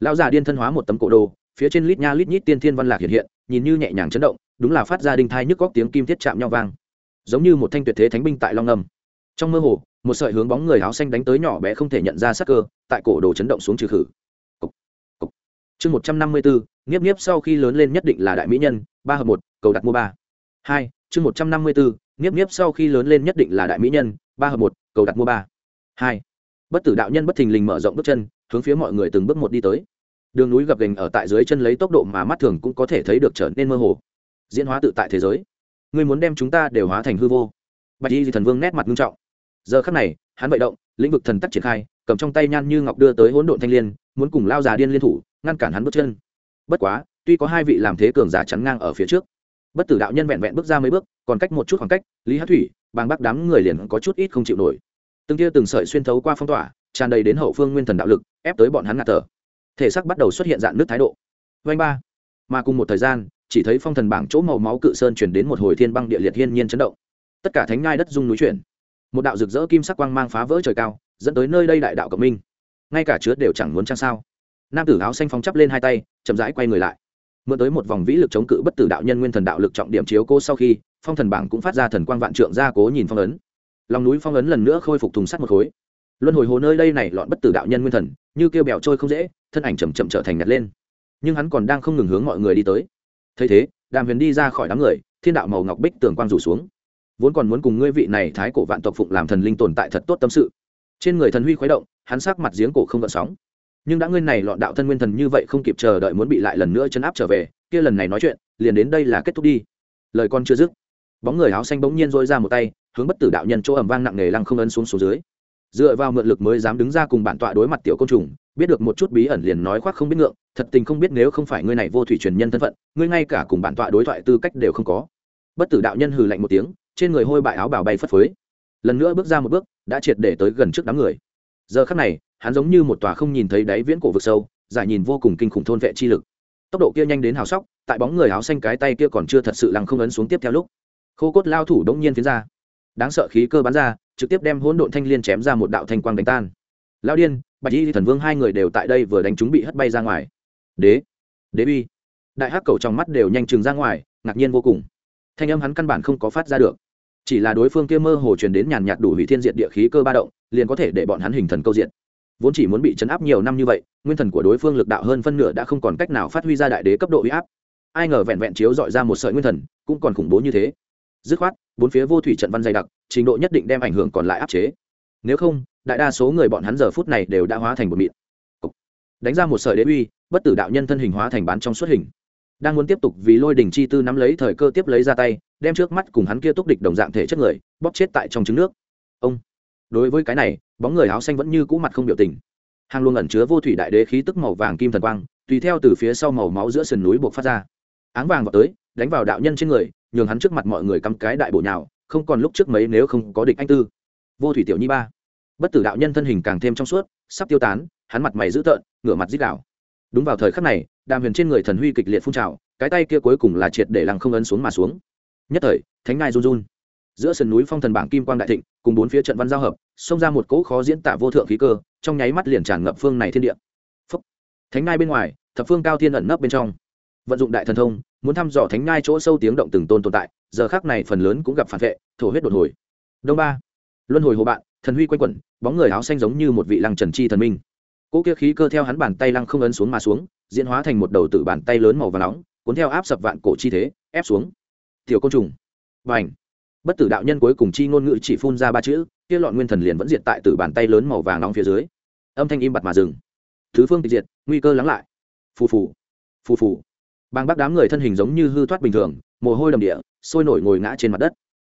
lão già điên thân hóa một tấm cổ đồ, phía trên lít nha lít nhít tiên thiên văn lạc hiện hiện, nhìn như nhẹ nhàng chấn động, đúng là phát ra đinh thai nhức góc tiếng kim thiết chạm nhau vang. Giống như một thanh tuyệt thế thánh binh tại long ngầm trong mơ hồ, một sợi hướng bóng người áo xanh đánh tới nhỏ bé không thể nhận ra sắc cơ, tại cổ đồ chấn động xuống trừ khử. Chương một trăm năm mươi bốn, nghiếp nghiếp sau khi lớn lên nhất định là đại mỹ nhân, ba hợp một, cầu đặt mua ba. Hai, chương một trăm năm mươi bốn, nghiếp nghiếp sau khi lớn lên nhất định là đại mỹ nhân, ba hợp một, cầu đặt mua ba hai. Bất tử đạo nhân bất thình lình mở rộng bước chân, hướng phía mọi người từng bước một đi tới. Đường núi gập gành ở tại dưới chân lấy tốc độ mà mắt thường cũng có thể thấy được trở nên mơ hồ. Diễn hóa tự tại thế giới. Ngươi muốn đem chúng ta đều hóa thành hư vô. Bạch y thần vương nét mặt nghiêm trọng. Giờ khắc này, hắn vậy động, lĩnh vực thần tắc triển khai, cầm trong tay nhan như ngọc đưa tới hỗn độn thanh liên, muốn cùng lao già điên liên thủ, ngăn cản hắn bước chân. Bất quá, tuy có hai vị làm thế cường giả chắn ngang ở phía trước, bất tử đạo nhân vẹn vẹn bước ra mấy bước, còn cách một chút khoảng cách, lý hát thủy, bàng bác đám người liền có chút ít không chịu nổi từng tia từng sợi xuyên thấu qua phong tỏa, tràn đầy đến hậu phương nguyên thần đạo lực, ép tới bọn hắn ngạt thở. Thể xác bắt đầu xuất hiện dạng nước thái độ. Vanh ba. Mà cùng một thời gian, chỉ thấy phong thần bảng chỗ màu máu cự sơn chuyển đến một hồi thiên băng địa liệt hiên nhiên chấn động. Tất cả thánh ngai đất dung núi chuyển. Một đạo rực rỡ kim sắc quang mang phá vỡ trời cao, dẫn tới nơi đây đại đạo cộng minh. Ngay cả chứa đều chẳng muốn chăng sao. Nam tử áo xanh phóng chắp lên hai tay, chậm rãi quay người lại. Mượn tới một vòng vĩ lực chống cự bất tử đạo nhân nguyên thần đạo lực trọng điểm chiếu cô sau khi, phong thần bảng cũng phát ra thần quang vạn trượng ra cố nhìn phong ấn lòng núi phong ấn lần nữa khôi phục thùng sắt một khối. Luân hồi hồ nơi đây này lọn bất tử đạo nhân nguyên thần, như kêu bèo trôi không dễ, thân ảnh chầm chậm trở thành nhặt lên. Nhưng hắn còn đang không ngừng hướng mọi người đi tới. Thấy thế, đàm huyền đi ra khỏi đám người, thiên đạo màu ngọc bích tường quang rủ xuống. Vốn còn muốn cùng ngươi vị này thái cổ vạn tộc phụng làm thần linh tồn tại thật tốt tâm sự. Trên người thần huy khuấy động, hắn sắc mặt giếng cổ không gợn sóng. Nhưng đã ngươi này lọn đạo thân nguyên thần như vậy không kịp chờ đợi muốn bị lại lần nữa chấn áp trở về, kia lần này nói chuyện, liền đến đây là kết thúc đi. Lời con chưa dứt, bóng người áo xanh bỗng nhiên dôi ra một tay hướng bất tử đạo nhân chỗ ầm vang nặng nề lăng không ấn xuống xuống dưới. Dựa vào mượn lực mới dám đứng ra cùng bản tọa đối mặt tiểu côn trùng, biết được một chút bí ẩn liền nói khoác không biết ngượng, thật tình không biết nếu không phải ngươi này vô thủy truyền nhân thân phận, ngươi ngay cả cùng bản tọa đối thoại tư cách đều không có. Bất tử đạo nhân hừ lạnh một tiếng, trên người hôi bại áo bào bay phất phới. Lần nữa bước ra một bước, đã triệt để tới gần trước đám người. Giờ khắc này, hắn giống như một tòa không nhìn thấy đáy viễn cổ vực sâu, giải nhìn vô cùng kinh khủng thôn vệ chi lực. Tốc độ kia nhanh đến hào sóc, tại bóng người áo xanh cái tay kia còn chưa thật sự lăng không ấn xuống tiếp theo lúc. Khô cốt lao thủ đống nhiên phía ra đáng sợ khí cơ bắn ra, trực tiếp đem hỗn độn thanh liên chém ra một đạo thanh quang đánh tan. Lao điên, bạch y thần vương hai người đều tại đây vừa đánh chúng bị hất bay ra ngoài. Đế đế bi đại hắc cầu trong mắt đều nhanh chừng ra ngoài, ngạc nhiên vô cùng. Thanh âm hắn căn bản không có phát ra được. Chỉ là đối phương kia mơ hồ truyền đến nhàn nhạt đủ hủy thiên diện địa khí cơ ba động, liền có thể để bọn hắn hình thần câu diện vốn chỉ muốn bị chấn áp nhiều năm như vậy, nguyên thần của đối phương lực đạo hơn phân nửa đã không còn cách nào phát huy ra đại đế cấp độ uy áp. Ai ngờ vẹn vẹn chiếu dọi ra một sợi nguyên thần, cũng còn khủng bố như thế dứt khoát, bốn phía vô thủy trận văn dày đặc, trình độ nhất định đem ảnh hưởng còn lại áp chế. Nếu không, đại đa số người bọn hắn giờ phút này đều đã hóa thành một mịn. Đánh ra một sợi đế uy, bất tử đạo nhân thân hình hóa thành bán trong xuất hình. Đang muốn tiếp tục vì lôi đỉnh chi tư nắm lấy thời cơ tiếp lấy ra tay, đem trước mắt cùng hắn kia túc địch đồng dạng thể chất người, bóp chết tại trong trứng nước. Ông. Đối với cái này, bóng người áo xanh vẫn như cũ mặt không biểu tình. Hàng luôn ẩn chứa vô thủy đại đế khí tức màu vàng kim thần quang, tùy theo từ phía sau màu máu giữa sườn núi buộc phát ra. Áng vàng vào tới, đánh vào đạo nhân trên người nhường hắn trước mặt mọi người cắm cái đại bộ nhào, không còn lúc trước mấy nếu không có địch anh tư. Vô thủy tiểu nhi ba. Bất tử đạo nhân thân hình càng thêm trong suốt, sắp tiêu tán, hắn mặt mày dữ tợn, ngửa mặt dít đảo đúng vào thời khắc này, đàm huyền trên người thần huy kịch liệt phun trào, cái tay kia cuối cùng là triệt để lăng không ấn xuống mà xuống. Nhất thời, thánh ngai run run. Giữa sườn núi phong thần bảng kim quang đại thịnh, cùng bốn phía trận văn giao hợp, xông ra một cỗ khó diễn tả vô thượng khí cơ, trong nháy mắt liền tràn ngập phương này thiên địa. Phúc. thánh ngai bên ngoài, thập phương cao thiên ẩn nấp bên trong vận dụng đại thần thông, muốn thăm dò thánh ngai chỗ sâu tiếng động từng tôn tồn tại, giờ khác này phần lớn cũng gặp phản vệ, thổ huyết đột hồi. Đông ba, luân hồi hồ bạn, thần huy quanh quẩn, bóng người áo xanh giống như một vị lăng trần chi thần minh. Cỗ kia khí cơ theo hắn bàn tay lăng không ấn xuống mà xuống, diễn hóa thành một đầu tử bàn tay lớn màu và nóng, cuốn theo áp sập vạn cổ chi thế, ép xuống. Tiểu côn trùng. Và ảnh bất tử đạo nhân cuối cùng chi ngôn ngữ chỉ phun ra ba chữ, kia lọn nguyên thần liền vẫn diệt tại từ bàn tay lớn màu vàng nóng phía dưới. Âm thanh im bặt mà dừng. Thứ phương tịch diệt, nguy cơ lắng lại. Phù phù. Phù phù bang bác đám người thân hình giống như hư thoát bình thường, mồ hôi đầm địa, sôi nổi ngồi ngã trên mặt đất.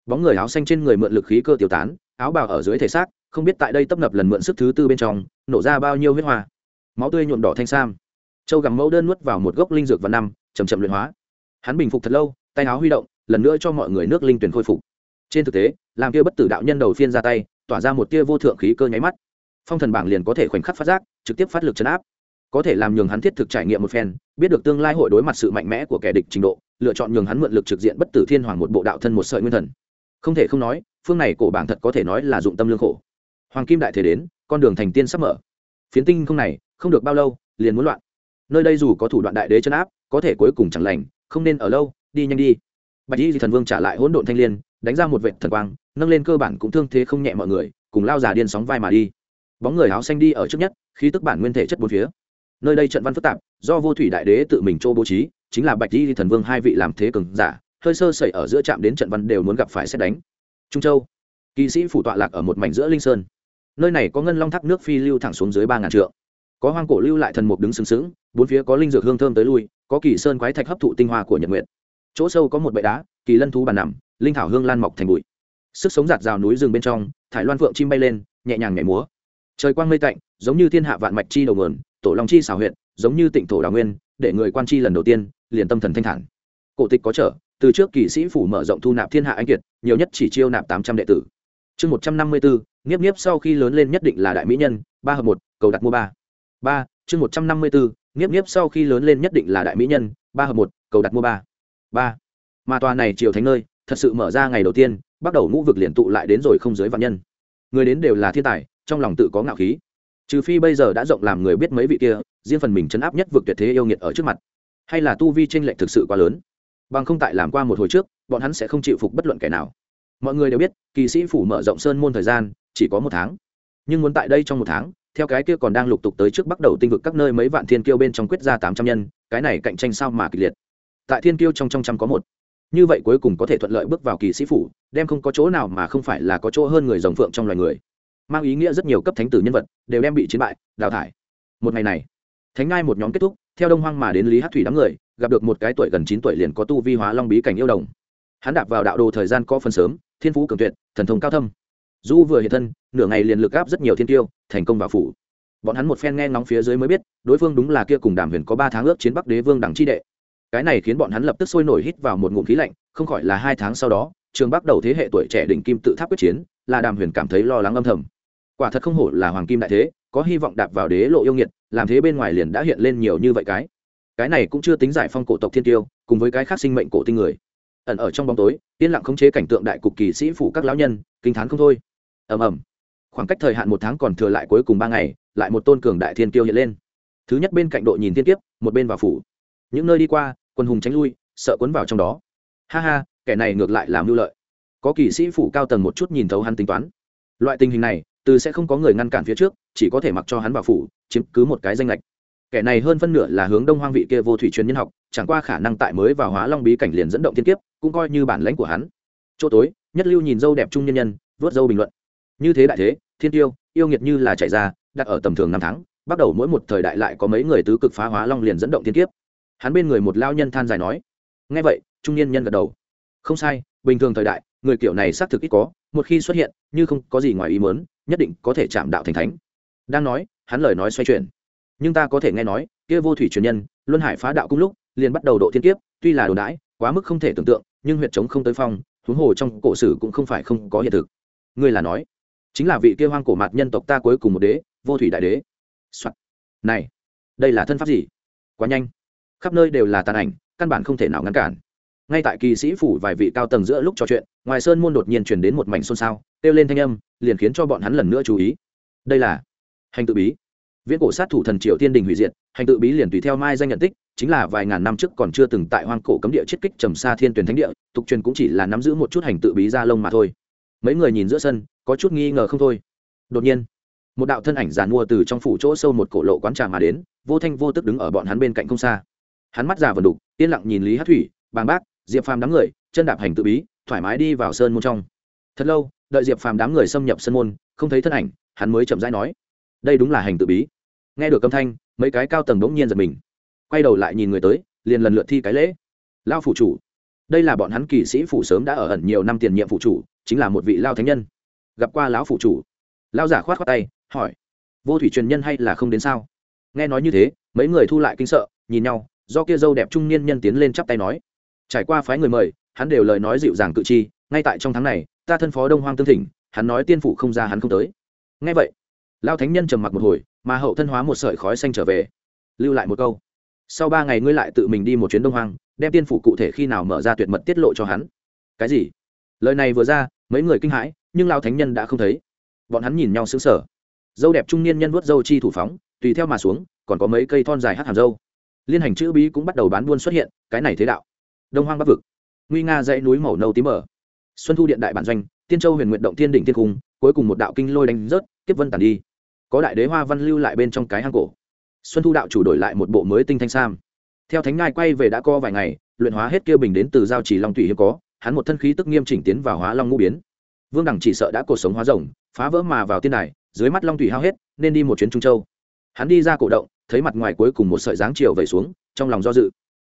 Bóng người áo xanh trên người mượn lực khí cơ tiêu tán, áo bào ở dưới thể xác, không biết tại đây tấp nập lần mượn sức thứ tư bên trong, nổ ra bao nhiêu huyết hoa. Máu tươi nhuộm đỏ thanh sam. Châu gặm mẫu đơn nuốt vào một gốc linh dược và năm chầm chậm luyện hóa. Hắn bình phục thật lâu, tay áo huy động, lần nữa cho mọi người nước linh tuyển khôi phục. Trên thực tế, làm kia bất tử đạo nhân đầu phiên ra tay, tỏa ra một tia vô thượng khí cơ nháy mắt. Phong thần bảng liền có thể khoảnh khắc phát giác, trực tiếp phát lực chấn áp có thể làm nhường hắn thiết thực trải nghiệm một phen, biết được tương lai hội đối mặt sự mạnh mẽ của kẻ địch trình độ, lựa chọn nhường hắn mượn lực trực diện bất tử thiên hoàng một bộ đạo thân một sợi nguyên thần. Không thể không nói, phương này cổ bảng thật có thể nói là dụng tâm lương khổ. Hoàng kim đại thể đến, con đường thành tiên sắp mở. Phiến tinh không này, không được bao lâu, liền muốn loạn. Nơi đây dù có thủ đoạn đại đế chân áp, có thể cuối cùng chẳng lành, không nên ở lâu, đi nhanh đi. Bạch y thần vương trả lại hỗn độn thanh liên, đánh ra một vệ thần quang, nâng lên cơ bản cũng thương thế không nhẹ mọi người, cùng lao già điên sóng vai mà đi. Bóng người áo xanh đi ở trước nhất khi tức bản nguyên thể chất bốn phía nơi đây trận văn phức tạp, do vô thủy đại đế tự mình chỗ bố trí, chính là bạch di thần vương hai vị làm thế cường giả, hơi sơ sẩy ở giữa trạm đến trận văn đều muốn gặp phải xét đánh. Trung châu, kỵ sĩ phủ tọa lạc ở một mảnh giữa linh sơn. Nơi này có ngân long thác nước phi lưu thẳng xuống dưới ba ngàn trượng. Có hoang cổ lưu lại thần mục đứng sừng sững, bốn phía có linh dược hương thơm tới lui, có kỳ sơn quái thạch hấp thụ tinh hoa của nhật nguyệt. chỗ sâu có một bệ đá, kỳ lân thú bàn nằm, linh thảo hương lan mọc thành bụi. Sức sống giạt rào núi rừng bên trong, thải loan phượng chim bay lên, nhẹ nhàng nhảy múa. Trời quang mây tạnh, giống như thiên hạ vạn mạch chi đầu nguồn tổ long chi xảo huyện giống như tịnh thổ đào nguyên, để người quan chi lần đầu tiên, liền tâm thần thanh thản. Cổ tịch có trở, từ trước kỳ sĩ phủ mở rộng thu nạp thiên hạ anh kiệt, nhiều nhất chỉ chiêu nạp tám trăm đệ tử. Chương một trăm năm mươi bốn, nghiếp nghiếp sau khi lớn lên nhất định là đại mỹ nhân, ba hợp một, cầu đặt mua ba. Ba, chương một trăm năm mươi bốn, nghiếp nghiếp sau khi lớn lên nhất định là đại mỹ nhân, ba hợp một, cầu đặt mua ba. Ba. Mà tòa này triều thánh nơi, thật sự mở ra ngày đầu tiên, bắt đầu ngũ vực liền tụ lại đến rồi không dưới vạn nhân. Người đến đều là thiên tài, trong lòng tự có ngạo khí trừ phi bây giờ đã rộng làm người biết mấy vị kia, riêng phần mình chấn áp nhất vượt tuyệt thế yêu nghiệt ở trước mặt. Hay là tu vi tranh lệch thực sự quá lớn. Bằng không tại làm qua một hồi trước, bọn hắn sẽ không chịu phục bất luận kẻ nào. Mọi người đều biết, kỳ sĩ phủ mở rộng sơn môn thời gian, chỉ có một tháng. Nhưng muốn tại đây trong một tháng, theo cái kia còn đang lục tục tới trước bắt đầu tinh vực các nơi mấy vạn thiên kiêu bên trong quyết ra tám trăm nhân, cái này cạnh tranh sao mà kịch liệt. Tại thiên kiêu trong trong trăm có một. Như vậy cuối cùng có thể thuận lợi bước vào kỳ sĩ phủ, đem không có chỗ nào mà không phải là có chỗ hơn người dòng phượng trong loài người mang ý nghĩa rất nhiều cấp thánh tử nhân vật đều đem bị chiến bại, đào thải. Một ngày này, thánh ngai một nhóm kết thúc, theo đông hoang mà đến lý hát thủy đám người, gặp được một cái tuổi gần chín tuổi liền có tu vi hóa long bí cảnh yêu đồng. Hắn đạp vào đạo đồ thời gian có phần sớm, thiên phú cường tuyệt, thần thông cao thâm. Du vừa hiện thân, nửa ngày liền lực gáp rất nhiều thiên tiêu, thành công vào phủ. Bọn hắn một phen nghe ngóng phía dưới mới biết, đối phương đúng là kia cùng đàm huyền có ba tháng ước chiến bắc đế vương đẳng chi đệ. Cái này khiến bọn hắn lập tức sôi nổi hít vào một ngụm khí lạnh, không khỏi là hai tháng sau đó, trường bắc đầu thế hệ tuổi trẻ đỉnh kim tự tháp quyết chiến, là đàm huyền cảm thấy lo lắng âm thầm quả thật không hổ là hoàng kim đại thế có hy vọng đạp vào đế lộ yêu nghiệt làm thế bên ngoài liền đã hiện lên nhiều như vậy cái. Cái này cũng chưa tính giải phong cổ tộc thiên tiêu cùng với cái khác sinh mệnh cổ tinh người. Ẩn ở trong bóng tối yên lặng khống chế cảnh tượng đại cục kỳ sĩ phủ các lão nhân kinh t h á n không thôi. Ầm ầm. Khoảng cách thời hạn một tháng còn thừa lại cuối cùng ba ngày lại một tôn cường đại thiên tiêu hiện lên. Thứ nhất bên cạnh đội nhìn thiên tiếp, một bên vào phủ. Những nơi đi qua quân hùng tránh lui sợ cuốn vào trong đó. Ha ha kẻ này ngược lại làm mưu lợi. Có kỳ sĩ phủ cao tầng một chút nhìn thấu hắn tính toán. Loại tình hình này từ sẽ không có người ngăn cản phía trước, chỉ có thể mặc cho hắn vào phủ, chiếm cứ một cái danh lệch. Kẻ này hơn phân nửa là hướng đông hoang vị kia vô thủy truyền nhân học, chẳng qua khả năng tại mới vào hóa long bí cảnh liền dẫn động thiên kiếp, cũng coi như bản lãnh của hắn. Chỗ tối, nhất lưu nhìn dâu đẹp trung nhân nhân vớt dâu bình luận. Như thế đại thế, thiên tiêu, yêu nghiệt như là chạy ra, đặt ở tầm thường năm tháng, bắt đầu mỗi một thời đại lại có mấy người tứ cực phá hóa long liền dẫn động thiên kiếp. Hắn bên người một lao nhân than dài nói. Ngay vậy, trung nhân nhân gật đầu. Không sai, bình thường thời đại, người kiểu này xác thực ít có, một khi xuất hiện, như không có gì ngoài ý mớn nhất định có thể chạm đạo thành thánh. Đang nói, hắn lời nói xoay chuyển. Nhưng ta có thể nghe nói, kia vô thủy truyền nhân, luân hải phá đạo cùng lúc, liền bắt đầu độ thiên kiếp, tuy là đồ đãi, quá mức không thể tưởng tượng, nhưng huyệt chống không tới phong, huống hồ trong cổ sử cũng không phải không có hiện thực. Ngươi là nói, chính là vị kia hoang cổ mạt nhân tộc ta cuối cùng một đế, vô thủy đại đế、Soạn. này, đây là thân pháp gì? Quá nhanh. Khắp nơi đều là tàn ảnh, căn bản không thể nào ngăn cản ngay tại kỳ sĩ phủ vài vị cao tầng giữa lúc trò chuyện, ngoài sơn môn đột nhiên chuyển đến một mảnh xôn xao, kêu lên thanh âm, liền khiến cho bọn hắn lần nữa chú ý. Đây là hành tự bí. Viễn cổ sát thủ thần triệu tiên đình hủy diệt, hành tự bí liền tùy theo mai danh nhận tích, chính là vài ngàn năm trước còn chưa từng tại hoang cổ cấm địa chiết kích trầm xa thiên tuyển thánh địa, tục truyền cũng chỉ là nắm giữ một chút hành tự bí ra lông mà thôi. Mấy người nhìn giữa sân, có chút nghi ngờ không thôi. Đột nhiên, một đạo thân ảnh giàn mua từ trong phủ chỗ sâu một cổ lộ quán trà mà đến, vô thanh vô tức đứng ở bọn hắn bên cạnh không xa. Hắn mắt già vần đục, yên lặng nhìn lý hát thủy, bàng bác diệp phàm đám người, chân đạp hành tự bí, thoải mái đi vào sơn môn trong. Thật lâu, đợi diệp phàm đám người xâm nhập sơn môn, không thấy thân ảnh, hắn mới chậm rãi nói, đây đúng là hành tự bí. Nghe được âm thanh, mấy cái cao tầng bỗng nhiên giật mình. Quay đầu lại nhìn người tới, liền lần lượt thi cái lễ. Lao phủ chủ. Đây là bọn hắn kỳ sĩ phủ sớm đã ở ẩn nhiều năm tiền nhiệm phủ chủ, chính là một vị lao thánh nhân. Gặp qua lão phủ chủ. Lao giả khoát khoát tay, hỏi, vô thủy truyền nhân hay là không đến sao? Nghe nói như thế, mấy người thu lại kinh sợ, nhìn nhau, do kia dâu đẹp trung niên nhân tiến lên chắp tay nói trải qua phái người mời, hắn đều lời nói dịu dàng cự chi, ngay tại trong tháng này, ta thân phó đông hoang tương thỉnh hắn nói tiên phủ không ra hắn không tới. Ngay vậy lao thánh nhân trầm mặc một hồi, mà hậu thân hóa một sợi khói xanh trở về. Lưu lại một câu, sau ba ngày ngươi lại tự mình đi một chuyến đông hoang, đem tiên phủ cụ thể khi nào mở ra tuyệt mật tiết lộ cho hắn. Cái gì? Lời này vừa ra, mấy người kinh hãi, nhưng lao thánh nhân đã không thấy. Bọn hắn nhìn nhau xứng sở dâu đẹp trung niên nhân vuốt dâu chi thủ phóng, tùy theo mà xuống, còn có mấy cây thon dài hát hàm dâu. Liên hành chữ bí cũng bắt đầu bán buôn xuất hiện, cái này thế đạo đông hoang bắc vực, nguy nga dãy núi màu nâu tím mở xuân thu điện đại bản doanh, tiên châu huyền nguyện động thiên đỉnh thiên cung, cuối cùng một đạo kinh lôi đánh rớt tiếp vân tàn đi. Có đại đế hoa văn lưu lại bên trong cái hang cổ. Xuân thu đạo chủ đổi lại một bộ mới tinh thanh sam. Theo thánh ngai quay về đã co vài ngày, luyện hóa hết kia bình đến từ giao chỉ long thủy hiếm có, hắn một thân khí tức nghiêm chỉnh tiến vào hóa long ngũ biến. Vương đẳng chỉ sợ đã cổ sống hóa rồng, phá vỡ mà vào tiên đài, dưới mắt long thủy hao hết, nên đi một chuyến trung châu. Hắn đi ra cổ động, thấy mặt ngoài cuối cùng một sợi dáng chiều vẩy xuống, trong lòng do dự.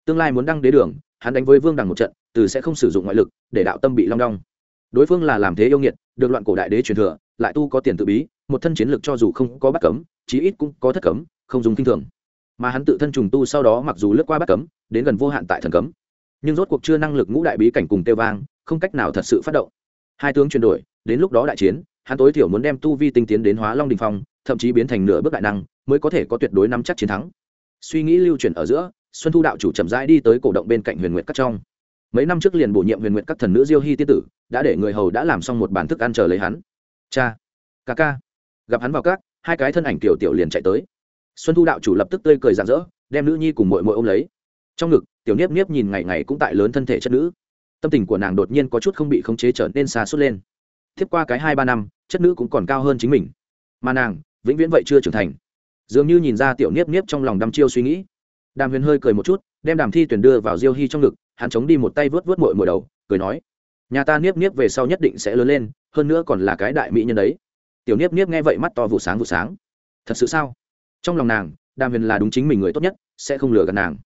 Tương lai muốn đăng đế đường hắn đánh với vương đằng một trận, từ sẽ không sử dụng ngoại lực, để đạo tâm bị long đong. Đối phương là làm thế yêu nghiệt, được loạn cổ đại đế truyền thừa, lại tu có tiền tự bí, một thân chiến lực cho dù không có bắt cấm, chí ít cũng có thất cấm, không dùng kinh thường. Mà hắn tự thân trùng tu sau đó mặc dù lướt qua bắt cấm, đến gần vô hạn tại thần cấm. Nhưng rốt cuộc chưa năng lực ngũ đại bí cảnh cùng tiêu vang, không cách nào thật sự phát động. Hai tướng chuyển đổi, đến lúc đó đại chiến, hắn tối thiểu muốn đem tu vi tinh tiến đến hóa long đình phong, thậm chí biến thành nửa bước đại năng, mới có thể có tuyệt đối nắm chắc chiến thắng. Suy nghĩ lưu chuyển ở giữa xuân thu đạo chủ chậm rãi đi tới cổ động bên cạnh huyền nguyệt các trong. Mấy năm trước liền bổ nhiệm huyền nguyệt các thần nữ diêu hy tiên tử, đã để người hầu đã làm xong một bản thức ăn chờ lấy hắn. Cha, ca ca, gặp hắn vào các, hai cái thân ảnh tiểu tiểu liền chạy tới. Xuân thu đạo chủ lập tức tươi cười rạng rỡ, đem nữ nhi cùng mội mội ôm lấy. Trong ngực, tiểu niếp niếp nhìn ngày ngày cũng tại lớn thân thể chất nữ. Tâm tình của nàng đột nhiên có chút không bị khống chế trở nên xa suốt lên. Tiếp qua cái hai ba năm, chất nữ cũng còn cao hơn chính mình. Mà nàng, vĩnh viễn vậy chưa trưởng thành. Dường như nhìn ra tiểu niếp niếp trong lòng đăm chiêu suy nghĩ đàm huyền hơi cười một chút, đem đàm thi tuyển đưa vào diêu hy trong ngực, hắn chống đi một tay vớt vớt mội mội đầu, cười nói, nhà ta niếp niếp về sau nhất định sẽ lớn lên, hơn nữa còn là cái đại mỹ nhân đấy. Tiểu niếp niếp nghe vậy mắt to vụ sáng vụ sáng. Thật sự sao? Trong lòng nàng, đàm huyền là đúng chính mình người tốt nhất, sẽ không lừa gạt nàng.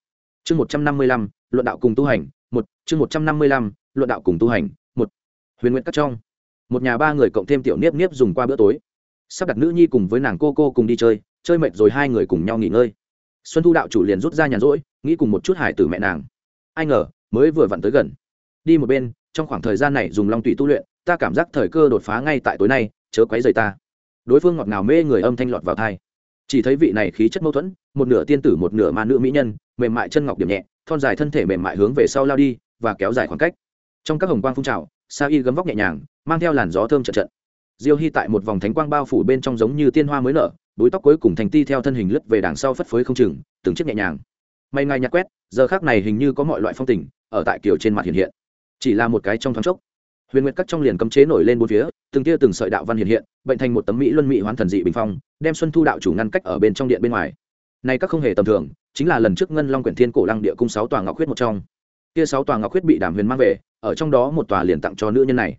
Chương một trăm năm mươi lăm, luận đạo cùng tu hành, một, chương một trăm năm mươi lăm, luận đạo cùng tu hành, một. Huyền nguyện cắt trong. Một nhà ba người cộng thêm tiểu niếp niếp dùng qua bữa tối. Sắp đặt nữ nhi cùng với nàng cô cô cùng đi chơi chơi mệt rồi hai người cùng nhau nghỉ ngơi xuân thu đạo chủ liền rút ra nhàn rỗi, nghĩ cùng một chút hải tử mẹ nàng. Ai ngờ, mới vừa vặn tới gần. Đi một bên, trong khoảng thời gian này dùng long tùy tu luyện, ta cảm giác thời cơ đột phá ngay tại tối nay, chớ quấy rời ta. Đối phương ngọt ngào mê người âm thanh lọt vào thai chỉ thấy vị này khí chất mâu thuẫn, một nửa tiên tử một nửa ma nữ mỹ nhân, mềm mại chân ngọc điểm nhẹ, thon dài thân thể mềm mại hướng về sau lao đi và kéo dài khoảng cách. Trong các hồng quang phun trào, sa y gấm vóc nhẹ nhàng, mang theo làn gió thơm trận trận diêu hy tại một vòng thánh quang bao phủ bên trong giống như tiên hoa mới nở búi tóc cuối cùng thành ti theo thân hình lướt về đằng sau phất phới không chừng, từng chiếc nhẹ nhàng. May ngay nhặt quét, giờ khác này hình như có mọi loại phong tình ở tại kiểu trên mặt hiện hiện. Chỉ là một cái trong thoáng chốc, huyền nguyệt cắt trong liền cấm chế nổi lên bốn phía, từng tia từng sợi đạo văn hiện hiện, bệnh thành một tấm mỹ luân mỹ hoán thần dị bình phong, đem xuân thu đạo chủ ngăn cách ở bên trong điện bên ngoài. Này các không hề tầm thường, chính là lần trước ngân long quyển thiên cổ lăng địa cung sáu tòa ngọc khuyết một trong. Kia sáu tòa ngọc khuyết bị đàm huyền mang về, ở trong đó một tòa liền tặng cho nữ nhân này.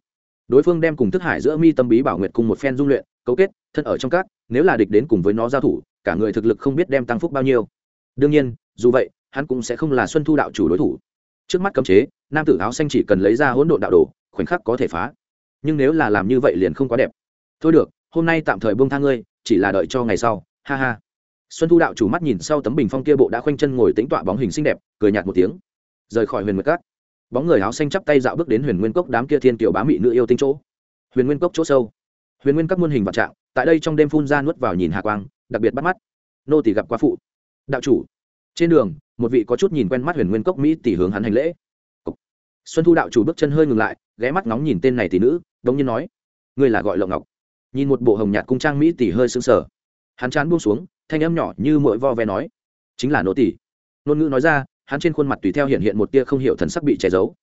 Đối phương đem cùng thức hải giữa mi tâm bí bảo nguyệt cùng một phen dung luyện, cấu kết, thân ở trong các nếu là địch đến cùng với nó giao thủ, cả người thực lực không biết đem tăng phúc bao nhiêu. Đương nhiên, dù vậy, hắn cũng sẽ không là xuân thu đạo chủ đối thủ. Trước mắt cấm chế, nam tử áo xanh chỉ cần lấy ra hỗn độn đạo đồ, khoảnh khắc có thể phá. Nhưng nếu là làm như vậy liền không quá đẹp. Thôi được, hôm nay tạm thời buông tha ngươi, chỉ là đợi cho ngày sau. Ha ha. Xuân thu đạo chủ mắt nhìn sau tấm bình phong kia bộ đã khoanh chân ngồi tính tọa bóng hình xinh đẹp, cười nhạt một tiếng. Rời khỏi huyền nguyệt cát bóng người áo xanh chắp tay dạo bước đến huyền nguyên cốc đám kia thiên tiểu bá mị nữ yêu tinh chỗ. Huyền nguyên cốc chỗ sâu. Huyền nguyên các muôn hình vạn trạng tại đây trong đêm phun ra nuốt vào nhìn hạ quang, đặc biệt bắt mắt. Nô tỷ gặp quá phụ. Đạo chủ. Trên đường, một vị có chút nhìn quen mắt huyền nguyên cốc mỹ tỷ hướng hắn hành lễ. Xuân thu đạo chủ bước chân hơi ngừng lại, ghé mắt ngóng nhìn tên này tỷ nữ, đống nhiên nói, ngươi là gọi lộng ngọc. Nhìn một bộ hồng nhạt cung trang mỹ tỷ hơi sững sờ. Hắn chán buông xuống, thanh âm nhỏ như mỗi vo ve nói, chính là nô tỷ ngôn ngữ nói ra, hắn trên khuôn mặt tùy theo hiện hiện một tia không hiểu thần sắc bị che giấu.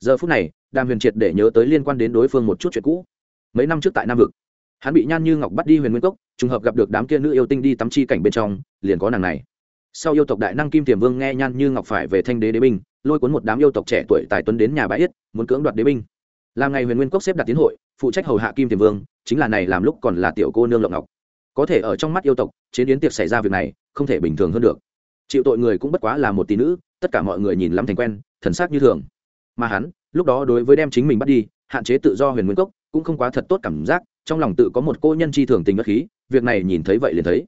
Giờ phút này, đàm huyền triệt để nhớ tới liên quan đến đối phương một chút chuyện cũ. Mấy năm trước tại nam vực hắn bị nhan như ngọc bắt đi huyền nguyên cốc, trùng hợp gặp được đám kia nữ yêu tinh đi tắm chi cảnh bên trong, liền có nàng này. Sau yêu tộc đại năng kim tiềm vương nghe nhan như ngọc phải về thanh đế đế binh, lôi cuốn một đám yêu tộc trẻ tuổi tài tuấn đến nhà bãi yết, muốn cưỡng đoạt đế binh. Làm ngày huyền nguyên cốc xếp đặt tiến hội, phụ trách hầu hạ kim tiềm vương, chính là này làm lúc còn là tiểu cô nương lộng ngọc. Có thể ở trong mắt yêu tộc, chiến yến tiệc xảy ra việc này, không thể bình thường hơn được. Chịu tội người cũng bất quá là một tỷ nữ, tất cả mọi người nhìn lắm thành quen, thần sắc như thường. Mà hắn, lúc đó đối với đem chính mình bắt đi, hạn chế tự do huyền nguyên cốc cũng không quá thật tốt cảm giác, trong lòng tự có một cô nhân chi thường tình bất khí, việc này nhìn thấy vậy liền thấy.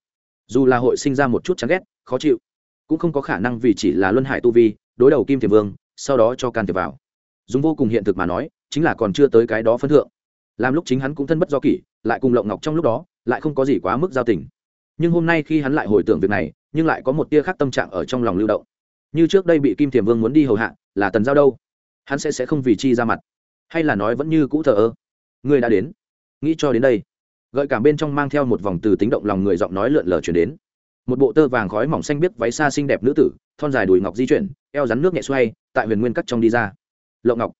Dù là hội sinh ra một chút chán ghét, khó chịu, cũng không có khả năng vì chỉ là luân hải tu vi, đối đầu kim thiềm vương, sau đó cho can thiệp vào. Dùng vô cùng hiện thực mà nói, chính là còn chưa tới cái đó phân thượng. Làm lúc chính hắn cũng thân bất do kỷ, lại cùng lộng ngọc trong lúc đó, lại không có gì quá mức giao tình. Nhưng hôm nay khi hắn lại hồi tưởng việc này, nhưng lại có một tia khác tâm trạng ở trong lòng lưu động. Như trước đây bị kim thiềm vương muốn đi hầu hạ, là tần giao đâu? Hắn sẽ sẽ không vì chi ra mặt. Hay là nói vẫn như cũ thờ ơ? Người đã đến. Nghĩ cho đến đây. Gợi cảm bên trong mang theo một vòng từ tính động lòng người giọng nói lượn lờ chuyển đến. Một bộ tơ vàng khói mỏng xanh biếc váy xa xinh đẹp nữ tử, thon dài đùi ngọc di chuyển, eo rắn nước nhẹ xoay, tại huyền nguyên cắt trong đi ra. Lộ ngọc.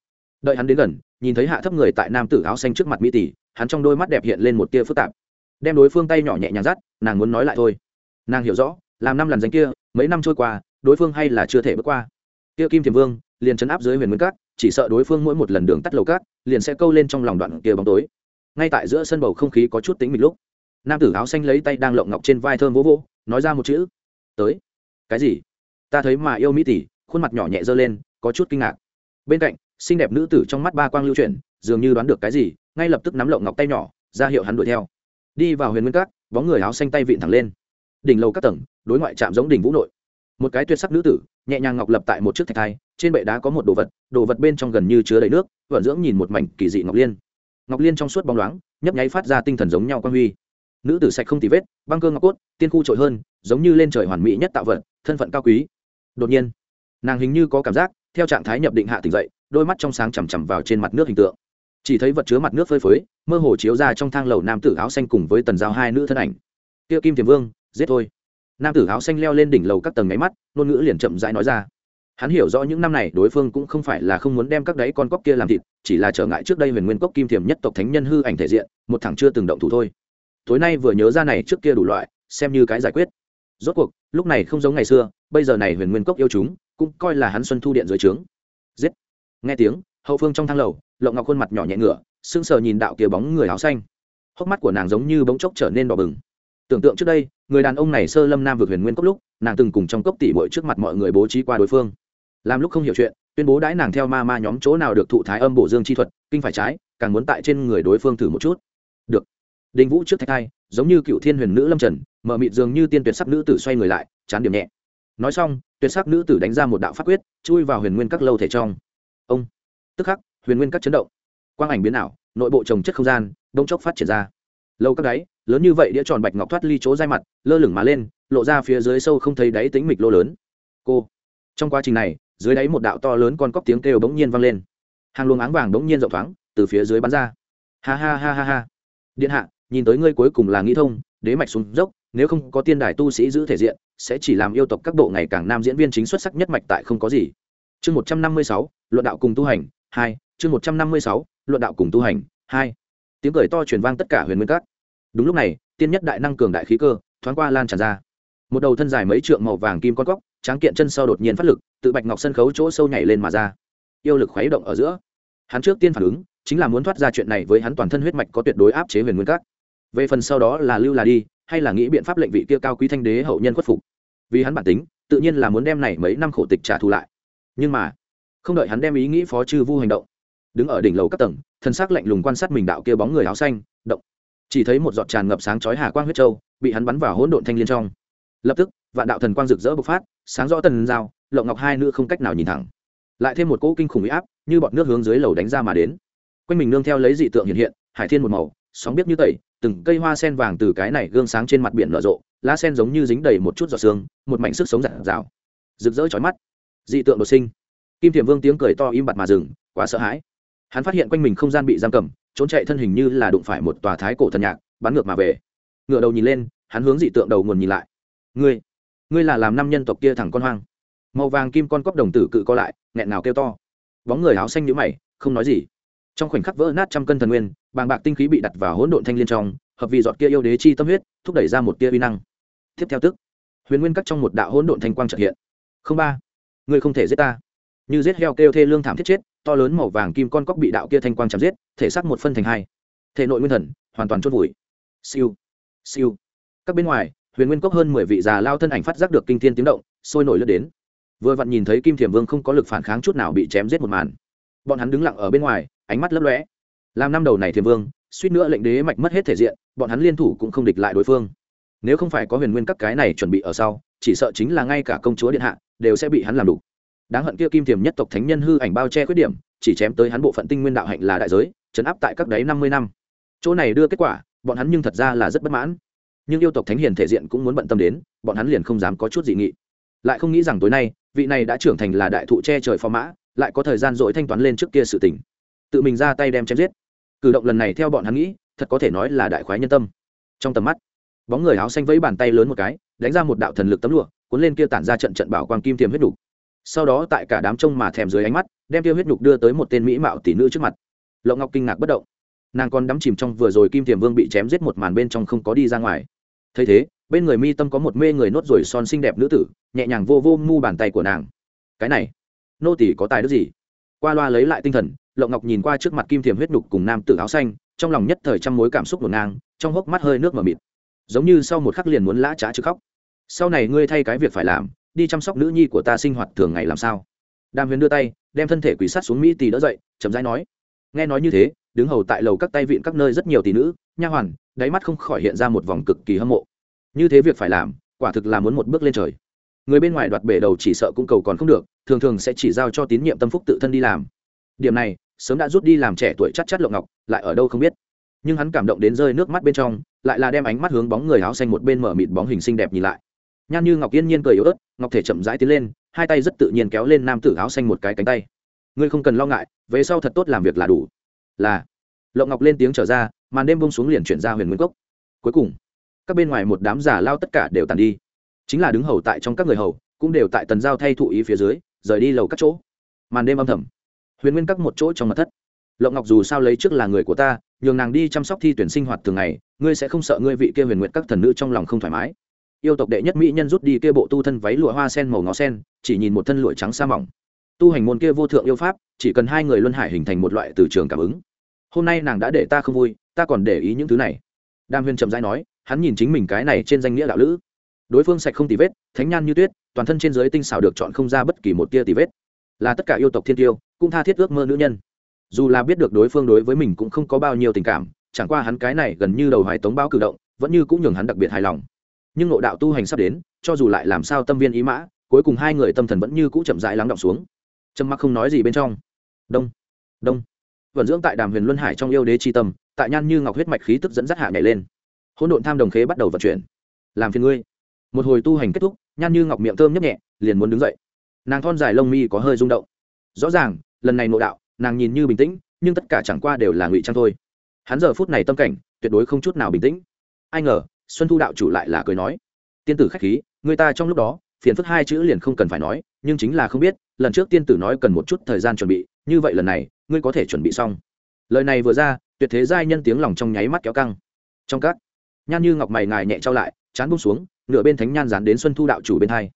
Đợi hắn đến gần, nhìn thấy hạ thấp người tại nam tử áo xanh trước mặt mỹ tỷ, hắn trong đôi mắt đẹp hiện lên một tia phức tạp. Đem đối phương tay nhỏ nhẹ nhàng dắt, nàng muốn nói lại thôi. Nàng hiểu rõ, làm năm lần danh kia, mấy năm trôi qua, đối phương hay là chưa thể bước qua. Kia kim thiềm vương, liền chấn áp dưới huyền nguyên cát chỉ sợ đối phương mỗi một lần đường tắt lầu cát, liền sẽ câu lên trong lòng đoạn kia bóng tối. Ngay tại giữa sân bầu không khí có chút tính mịch lúc, nam tử áo xanh lấy tay đang lộng ngọc trên vai thơm vỗ vỗ, nói ra một chữ, tới. Cái gì? Ta thấy mà yêu mỹ tỷ. Khuôn mặt nhỏ nhẹ dơ lên, có chút kinh ngạc. Bên cạnh, xinh đẹp nữ tử trong mắt ba quang lưu chuyển, dường như đoán được cái gì, ngay lập tức nắm lộng ngọc tay nhỏ, ra hiệu hắn đuổi theo. Đi vào huyền nguyên cát bóng người áo xanh tay vịn thẳng lên. Đỉnh lầu các tầng, đối ngoại chạm giống đỉnh vũ nội. Một cái tuyệt sắc nữ tử nhẹ nhàng ngọc lập tại một chiếc thạch thai, trên bệ đá có một đồ vật đồ vật bên trong gần như chứa đầy nước, vận dưỡng nhìn một mảnh kỳ dị ngọc liên. Ngọc liên trong suốt bóng loáng, nhấp nháy phát ra tinh thần giống nhau quan huy. Nữ tử sạch không tì vết, băng cơ ngọc cốt, tiên khu trội hơn, giống như lên trời hoàn mỹ nhất tạo vật, thân phận cao quý. Đột nhiên, nàng hình như có cảm giác, theo trạng thái nhập định hạ tỉnh dậy, đôi mắt trong sáng chằm chằm vào trên mặt nước hình tượng. Chỉ thấy vật chứa mặt nước phơi phới, mơ hồ chiếu ra trong thang lầu nam tử áo xanh cùng với tần giao hai nữ thân ảnh. Tiêu kim tiềm vương, giết thôi nam tử áo xanh leo lên đỉnh lầu các tầng máy mắt, ngôn ngữ liền chậm rãi nói ra. Hắn hiểu rõ những năm này đối phương cũng không phải là không muốn đem các đáy con cóc kia làm thịt, chỉ là trở ngại trước đây huyền nguyên cốc kim thiềm nhất tộc thánh nhân hư ảnh thể diện, một thằng chưa từng động thủ thôi. Tối nay vừa nhớ ra này trước kia đủ loại, xem như cái giải quyết. Rốt cuộc, lúc này không giống ngày xưa, bây giờ này huyền nguyên cốc yêu chúng, cũng coi là hắn xuân thu điện dưới trướng. Giết. Nghe tiếng, hậu phương trong thang lầu, lộng ngọc khuôn mặt nhỏ nhẹ ngựa sững sờ nhìn đạo kia bóng người áo xanh. Hốc mắt của nàng giống như bỗng chốc trở nên đỏ bừng. Tưởng tượng trước đây người đàn ông này sơ lâm nam vượt huyền nguyên cốc lúc, nàng từng cùng trong cốc tỷ bội trước mặt mọi người bố trí qua đối phương. Làm lúc không hiểu chuyện, tuyên bố đãi nàng theo ma ma nhóm chỗ nào được thụ thái âm bổ dương chi thuật, kinh phải trái, càng muốn tại trên người đối phương thử một chút. Được. Đinh vũ trước thạch thai giống như cựu thiên huyền nữ lâm trần, mở mịt dường như tiên tuyệt sắc nữ tử xoay người lại, chán điểm nhẹ. Nói xong, tuyệt sắc nữ tử đánh ra một đạo pháp quyết, chui vào huyền nguyên các lâu thể trong. Ông. Tức khắc, huyền nguyên các chấn động. Quang ảnh biến ảo, nội bộ trồng chất không gian, đông chốc phát triển ra. Lâu các đáy lớn như vậy đĩa tròn bạch ngọc thoát ly chỗ dai mặt, lơ lửng mà lên, lộ ra phía dưới sâu không thấy đáy tính mịch lô lớn. Cô, trong quá trình này, dưới đáy một đạo to lớn con cóc tiếng kêu bỗng nhiên vang lên. Hàng luồng áng vàng bỗng nhiên rộng thoáng, từ phía dưới bắn ra. Ha ha ha ha ha. Điện hạ, nhìn tới ngươi cuối cùng là nghĩ thông, đế mạch xuống dốc, nếu không có tiên đài tu sĩ giữ thể diện, sẽ chỉ làm yêu tộc các bộ ngày càng nam diễn viên chính xuất sắc nhất mạch tại không có gì. Chương một trăm năm mươi sáu, luận đạo cùng tu hành, hai, chương một trăm năm mươi sáu, luận đạo cùng tu hành, hai. Tiếng cười to truyền vang tất cả huyền nguyên các đúng lúc này, tiên nhất đại năng cường đại khí cơ, thoáng qua lan tràn ra. Một đầu thân dài mấy trượng màu vàng kim con cóc, tráng kiện chân sau đột nhiên phát lực, tự bạch ngọc sân khấu chỗ sâu nhảy lên mà ra. Yêu lực khuấy động ở giữa. Hắn trước tiên phản ứng, chính là muốn thoát ra chuyện này với hắn toàn thân huyết mạch có tuyệt đối áp chế huyền nguyên các. Về phần sau đó là lưu là đi, hay là nghĩ biện pháp lệnh vị kia cao quý thanh đế hậu nhân khuất phục. Vì hắn bản tính, tự nhiên là muốn đem này mấy năm khổ tịch trả thù lại. Nhưng mà, không đợi hắn đem ý nghĩ phó chư vu hành động, đứng ở đỉnh lầu các tầng, thân xác lạnh lùng quan sát mình đạo kia bóng người áo xanh, động chỉ thấy một giọt tràn ngập sáng chói hà quang huyết châu, bị hắn bắn vào hỗn độn thanh liên trong. Lập tức, vạn đạo thần quang rực rỡ bộc phát, sáng rõ tần dao lộng ngọc hai nữ không cách nào nhìn thẳng. Lại thêm một cỗ kinh khủng huy áp, như bọn nước hướng dưới lầu đánh ra mà đến. Quanh mình nương theo lấy dị tượng hiện hiện, hải thiên một màu, sóng biết như tẩy, từng cây hoa sen vàng từ cái này gương sáng trên mặt biển nở rộ, lá sen giống như dính đầy một chút giọt xương một mảnh sức sống giặt rào rực rỡ chói mắt. Dị tượng đột sinh. Kim thiểm vương tiếng cười to im bặt mà dừng, quá sợ hãi. Hắn phát hiện quanh mình không gian bị giam cầm trốn chạy thân hình như là đụng phải một tòa thái cổ thần nhạc, bắn ngược mà về. Ngựa đầu nhìn lên, hắn hướng dị tượng đầu nguồn nhìn lại. Ngươi ngươi là làm năm nhân tộc kia thẳng con hoang. Màu vàng kim con cóc đồng tử cự co lại, nghẹn nào kêu to. Bóng người áo xanh nhũ mày, không nói gì. Trong khoảnh khắc vỡ nát trăm cân thần nguyên, bàng bạc tinh khí bị đặt vào hỗn độn thanh liên trong, hợp vì giọt kia yêu đế chi tâm huyết, thúc đẩy ra một tia uy năng. Tiếp theo tức, huyền nguyên cắt trong một đạo hỗn độn thanh quang trợ hiện. Không ba, ngươi không thể giết ta. Như giết heo kêu thê lương thảm thiết chết to lớn màu vàng kim con cóc bị đạo kia thanh quang chém giết, thể xác một phân thành hai. Thể nội nguyên thần, hoàn toàn chốt vùi. Siêu. Siêu. Các bên ngoài, huyền nguyên cốc hơn mười vị già lao thân ảnh phát giác được kinh thiên tiếng động, sôi nổi lướt đến. Vừa vặn nhìn thấy kim thiểm vương không có lực phản kháng chút nào bị chém giết một màn. Bọn hắn đứng lặng ở bên ngoài, ánh mắt lấp lóe. Làm năm đầu này thiểm vương, suýt nữa lệnh đế mạch mất hết thể diện, bọn hắn liên thủ cũng không địch lại đối phương. Nếu không phải có huyền nguyên các cái này chuẩn bị ở sau, chỉ sợ chính là ngay cả công chúa điện hạ, đều sẽ bị hắn làm đủ đáng hận kia kim thiềm nhất tộc thánh nhân hư ảnh bao che khuyết điểm, chỉ chém tới hắn bộ phận tinh nguyên đạo hạnh là đại giới, chấn áp tại các đáy năm mươi năm. Chỗ này đưa kết quả, bọn hắn nhưng thật ra là rất bất mãn. Nhưng yêu tộc thánh hiền thể diện cũng muốn bận tâm đến, bọn hắn liền không dám có chút dị nghị. Lại không nghĩ rằng tối nay, vị này đã trưởng thành là đại thụ che trời phò mã, lại có thời gian dội thanh toán lên trước kia sự tình. Tự mình ra tay đem chém giết. Cử động lần này theo bọn hắn nghĩ, thật có thể nói là đại khoái nhân tâm. Trong tầm mắt, bóng người áo xanh vẫy bàn tay lớn một cái, đánh ra một đạo thần lực tấm lụa, cuốn lên kia tản ra trận trận bảo quang kim thiềm huyết đục sau đó tại cả đám trông mà thèm dưới ánh mắt, đem tiêu huyết nhục đưa tới một tên mỹ mạo tỷ nữ trước mặt. Lộ ngọc kinh ngạc bất động. Nàng còn đắm chìm trong vừa rồi kim thiềm vương bị chém giết một màn bên trong không có đi ra ngoài. Thấy thế, bên người mi tâm có một mê người nốt ruồi son xinh đẹp nữ tử, nhẹ nhàng vô vô mu bàn tay của nàng. Cái này, nô tỷ có tài đức gì? Qua loa lấy lại tinh thần lộ ngọc nhìn qua trước mặt kim thiềm huyết nhục cùng nam tử áo xanh, trong lòng nhất thời trăm mối cảm xúc ngổn ngang, trong hốc mắt hơi nước mờ mịt. Giống như sau một khắc liền muốn lã trá chứ khóc. Sau này ngươi thay cái việc phải làm đi chăm sóc nữ nhi của ta sinh hoạt thường ngày làm sao? Đàm huyền đưa tay, đem thân thể quỷ sát xuống mỹ tỳ đỡ dậy, chậm rãi nói. Nghe nói như thế, đứng hầu tại lầu các tay vịn các nơi rất nhiều tỷ nữ, nha hoàn, đáy mắt không khỏi hiện ra một vòng cực kỳ hâm mộ. Như thế việc phải làm, quả thực là muốn một bước lên trời. Người bên ngoài đoạt bể đầu chỉ sợ cũng cầu còn không được, thường thường sẽ chỉ giao cho tín nhiệm tâm phúc tự thân đi làm. Điểm này, sớm đã rút đi làm trẻ tuổi chắc chắc lộng ngọc, lại ở đâu không biết. Nhưng hắn cảm động đến rơi nước mắt bên trong, lại là đem ánh mắt hướng bóng người áo xanh một bên mở mịt bóng hình xinh đẹp nhìn lại nhan như ngọc yên nhiên cười yếu ớt, ngọc thể chậm rãi tiến lên, hai tay rất tự nhiên kéo lên nam tử áo xanh một cái cánh tay. Ngươi không cần lo ngại, về sau thật tốt làm việc là đủ. Là. Lộng ngọc lên tiếng trở ra, màn đêm bông xuống liền chuyển ra huyền nguyên cốc. Cuối cùng, các bên ngoài một đám giả lao tất cả đều tàn đi. Chính là đứng hầu tại trong các người hầu, cũng đều tại tần giao thay thụ ý phía dưới, rời đi lầu các chỗ. Màn đêm âm thầm. Huyền nguyên các một chỗ trong mặt thất. Lộng ngọc dù sao lấy trước là người của ta, nhường nàng đi chăm sóc thi tuyển sinh hoạt thường ngày, ngươi sẽ không sợ ngươi vị kia huyền nguyện các thần nữ trong lòng không thoải mái yêu tộc đệ nhất mỹ nhân rút đi kia bộ tu thân váy lụa hoa sen màu ngó sen, chỉ nhìn một thân lụa trắng sa mỏng. Tu hành môn kia vô thượng yêu pháp, chỉ cần hai người luân hải hình thành một loại từ trường cảm ứng. Hôm nay nàng đã để ta không vui, ta còn để ý những thứ này. Đam huyên trầm dai nói, hắn nhìn chính mình cái này trên danh nghĩa đạo lữ. Đối phương sạch không tì vết, thánh nhan như tuyết, toàn thân trên giới tinh xảo được chọn không ra bất kỳ một tia tì vết. Là tất cả yêu tộc thiên tiêu, cũng tha thiết ước mơ nữ nhân. Dù là biết được đối phương đối với mình cũng không có bao nhiêu tình cảm, chẳng qua hắn cái này gần như đầu hoài tống bao cử động, vẫn như cũng nhường hắn đặc biệt hài lòng nhưng nội đạo tu hành sắp đến, cho dù lại làm sao tâm viên ý mã, cuối cùng hai người tâm thần vẫn như cũ chậm rãi lắng động xuống. Trầm mặc không nói gì bên trong. Đông đông. Vận dưỡng tại đàm huyền luân hải trong yêu đế chi tâm, tại nhan như ngọc huyết mạch khí tức dẫn dắt hạ nhảy lên. Hỗn độn tham đồng khế bắt đầu vận chuyển. Làm phiền ngươi. Một hồi tu hành kết thúc, nhan như ngọc miệng thơm nhấp nhẹ, liền muốn đứng dậy. Nàng thon dài lông mi có hơi rung động. Rõ ràng, lần này nội đạo, nàng nhìn như bình tĩnh, nhưng tất cả chẳng qua đều là ngụy trang thôi. Hắn giờ phút này tâm cảnh, tuyệt đối không chút nào bình tĩnh. Ai ngờ xuân thu đạo chủ lại là cười nói, tiên tử khách khí, người ta trong lúc đó, phiền phức hai chữ liền không cần phải nói, nhưng chính là không biết, lần trước tiên tử nói cần một chút thời gian chuẩn bị, như vậy lần này, ngươi có thể chuẩn bị xong. Lời này vừa ra, tuyệt thế giai nhân tiếng lòng trong nháy mắt kéo căng. Trong các, nhan như ngọc mày ngài nhẹ trao lại, chán bung xuống, nửa bên thánh nhan dán đến xuân thu đạo chủ bên hai.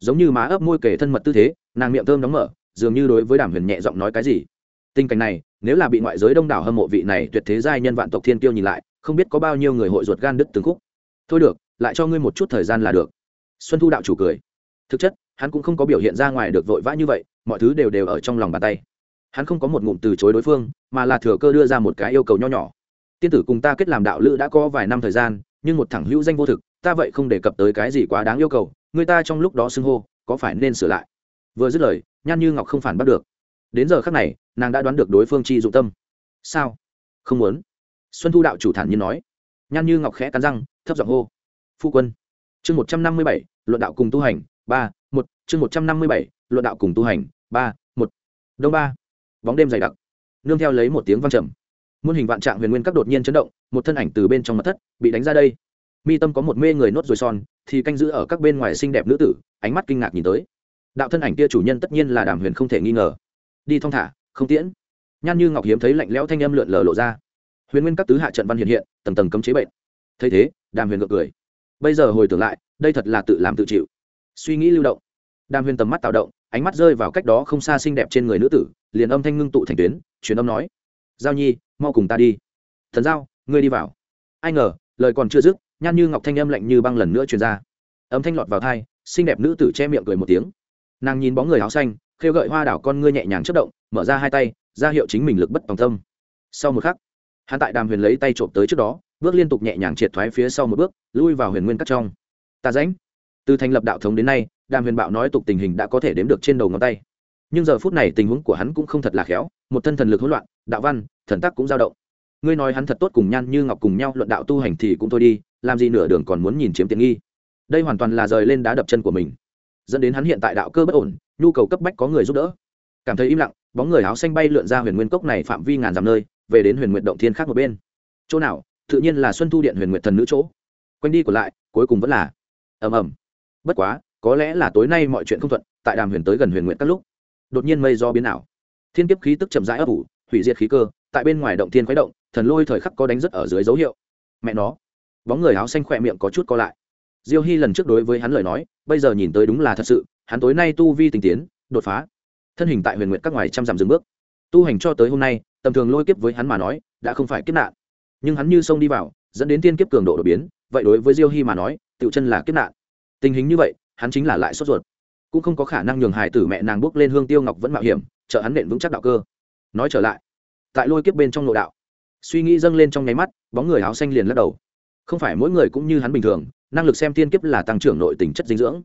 Giống như má ấp môi kể thân mật tư thế, nàng miệng thơm đóng mở, dường như đối với đàm huyền nhẹ giọng nói cái gì. Tình cảnh này, nếu là bị ngoại giới đông đảo hâm mộ vị này tuyệt thế giai nhân vạn tộc thiên tiêu nhìn lại, không biết có bao nhiêu người hội ruột gan đứt từng khúc thôi được, lại cho ngươi một chút thời gian là được. Xuân thu đạo chủ cười. Thực chất, hắn cũng không có biểu hiện ra ngoài được vội vã như vậy, mọi thứ đều đều ở trong lòng bàn tay. Hắn không có một ngụm từ chối đối phương, mà là thừa cơ đưa ra một cái yêu cầu nho nhỏ. Tiên tử cùng ta kết làm đạo lữ đã có vài năm thời gian, nhưng một thẳng hữu danh vô thực, ta vậy không đề cập tới cái gì quá đáng yêu cầu, người ta trong lúc đó xưng hô, có phải nên sửa lại? Vừa dứt lời, nhan như ngọc không phản bắt được. Đến giờ khác này, nàng đã đoán được đối phương chi dụng tâm. Sao? Không muốn. Xuân thu đạo chủ thản nhiên nói. Nhan như ngọc khẽ cắn răng thấp giọng hô. Phu quân. Chương một trăm năm mươi bảy, luận đạo cùng tu hành, ba, một. Chương một trăm năm mươi bảy, luận đạo cùng tu hành, ba, một. Đông ba. Bóng đêm dày đặc. Nương theo lấy một tiếng văng trầm. Muôn hình vạn trạng huyền nguyên các đột nhiên chấn động, một thân ảnh từ bên trong mặt thất bị đánh ra đây. Mi tâm có một mê người nốt rồi son, thì canh giữ ở các bên ngoài xinh đẹp nữ tử, ánh mắt kinh ngạc nhìn tới. Đạo thân ảnh kia chủ nhân tất nhiên là đàm huyền không thể nghi ngờ. Đi thong thả, không tiễn. Nhan như ngọc hiếm thấy lạnh lẽo thanh âm lượn lờ lộ ra. Huyền nguyên các tứ hạ trận văn hiện hiện, tầng tầng cấm chế bệnh thấy thế, đàm huyền ngược cười. Bây giờ hồi tưởng lại, đây thật là tự làm tự chịu. Suy nghĩ lưu động. Đàm huyền tầm mắt tạo động, ánh mắt rơi vào cách đó không xa xinh đẹp trên người nữ tử, liền âm thanh ngưng tụ thành tuyến, truyền âm nói, giao nhi, mau cùng ta đi. Thần giao, ngươi đi vào. Ai ngờ, lời còn chưa dứt, nhan như ngọc thanh âm lạnh như băng lần nữa truyền ra. Âm thanh lọt vào thai xinh đẹp nữ tử che miệng cười một tiếng. Nàng nhìn bóng người áo xanh, khêu gợi hoa đảo con ngươi nhẹ nhàng chất động, mở ra hai tay, ra hiệu chính mình lực bất tòng tâm. Sau một khắc, hắn tại đàm huyền lấy tay trộm tới trước đó bước liên tục nhẹ nhàng triệt thoái phía sau một bước, lui vào huyền nguyên cắt trong. Ta rãnh từ thành lập đạo thống đến nay, đàm huyền bạo nói tục tình hình đã có thể đếm được trên đầu ngón tay. Nhưng giờ phút này tình huống của hắn cũng không thật là khéo, một thân thần lực hỗn loạn, đạo văn, thần tắc cũng dao động. Ngươi nói hắn thật tốt cùng nhan như ngọc cùng nhau luận đạo tu hành thì cũng thôi đi, làm gì nửa đường còn muốn nhìn chiếm tiện nghi. Đây hoàn toàn là rời lên đá đập chân của mình, dẫn đến hắn hiện tại đạo cơ bất ổn, nhu cầu cấp bách có người giúp đỡ. Cảm thấy im lặng, bóng người áo xanh bay lượn ra huyền nguyên cốc này phạm vi ngàn dặm nơi, về đến huyền nguyện động thiên khác một bên. Chỗ nào? Tự nhiên là xuân thu điện huyền nguyện thần nữ chỗ. Quanh đi còn lại, cuối cùng vẫn là, ầm ầm. Bất quá, có lẽ là tối nay mọi chuyện không thuận, tại đàm huyền tới gần huyền nguyện các lúc, đột nhiên mây do biến ảo. Thiên kiếp khí tức chậm rãi ấp ủ, hủy diệt khí cơ, tại bên ngoài động thiên khuấy động, thần lôi thời khắc có đánh rất ở dưới dấu hiệu. Mẹ nó, bóng người áo xanh khỏe miệng có chút co lại. Diêu hy lần trước đối với hắn lời nói, bây giờ nhìn tới đúng là thật sự, hắn tối nay tu vi tình tiến, đột phá. Thân hình tại huyền nguyện các ngoài trăm dặm dừng bước. Tu hành cho tới hôm nay, tầm thường lôi kiếp với hắn mà nói, đã không phải kiếp nạn nhưng hắn như sông đi vào, dẫn đến tiên kiếp cường độ đột biến, vậy đối với diêu hy mà nói tựu chân là kiếp nạn. Tình hình như vậy, hắn chính là lại sốt ruột. Cũng không có khả năng nhường hài tử mẹ nàng bước lên hương tiêu ngọc vẫn mạo hiểm, trợ hắn nện vững chắc đạo cơ. Nói trở lại, tại lôi kiếp bên trong nội đạo, suy nghĩ dâng lên trong nháy mắt, bóng người áo xanh liền lắc đầu. Không phải mỗi người cũng như hắn bình thường, năng lực xem tiên kiếp là tăng trưởng nội tình chất dinh dưỡng.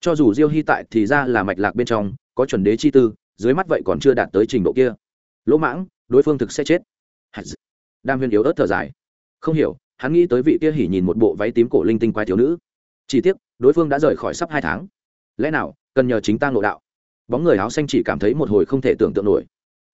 Cho dù diêu hy tại thì ra là mạch lạc bên trong, có chuẩn đế chi tư, dưới mắt vậy còn chưa đạt tới trình độ kia. Lỗ mãng, đối phương thực sẽ chết đam huyên yếu ớt thở dài. Không hiểu, hắn nghĩ tới vị kia hỉ nhìn một bộ váy tím cổ linh tinh quái thiếu nữ. Chỉ tiếc, đối phương đã rời khỏi sắp hai tháng. Lẽ nào, cần nhờ chính ta ngộ đạo? Bóng người áo xanh chỉ cảm thấy một hồi không thể tưởng tượng nổi.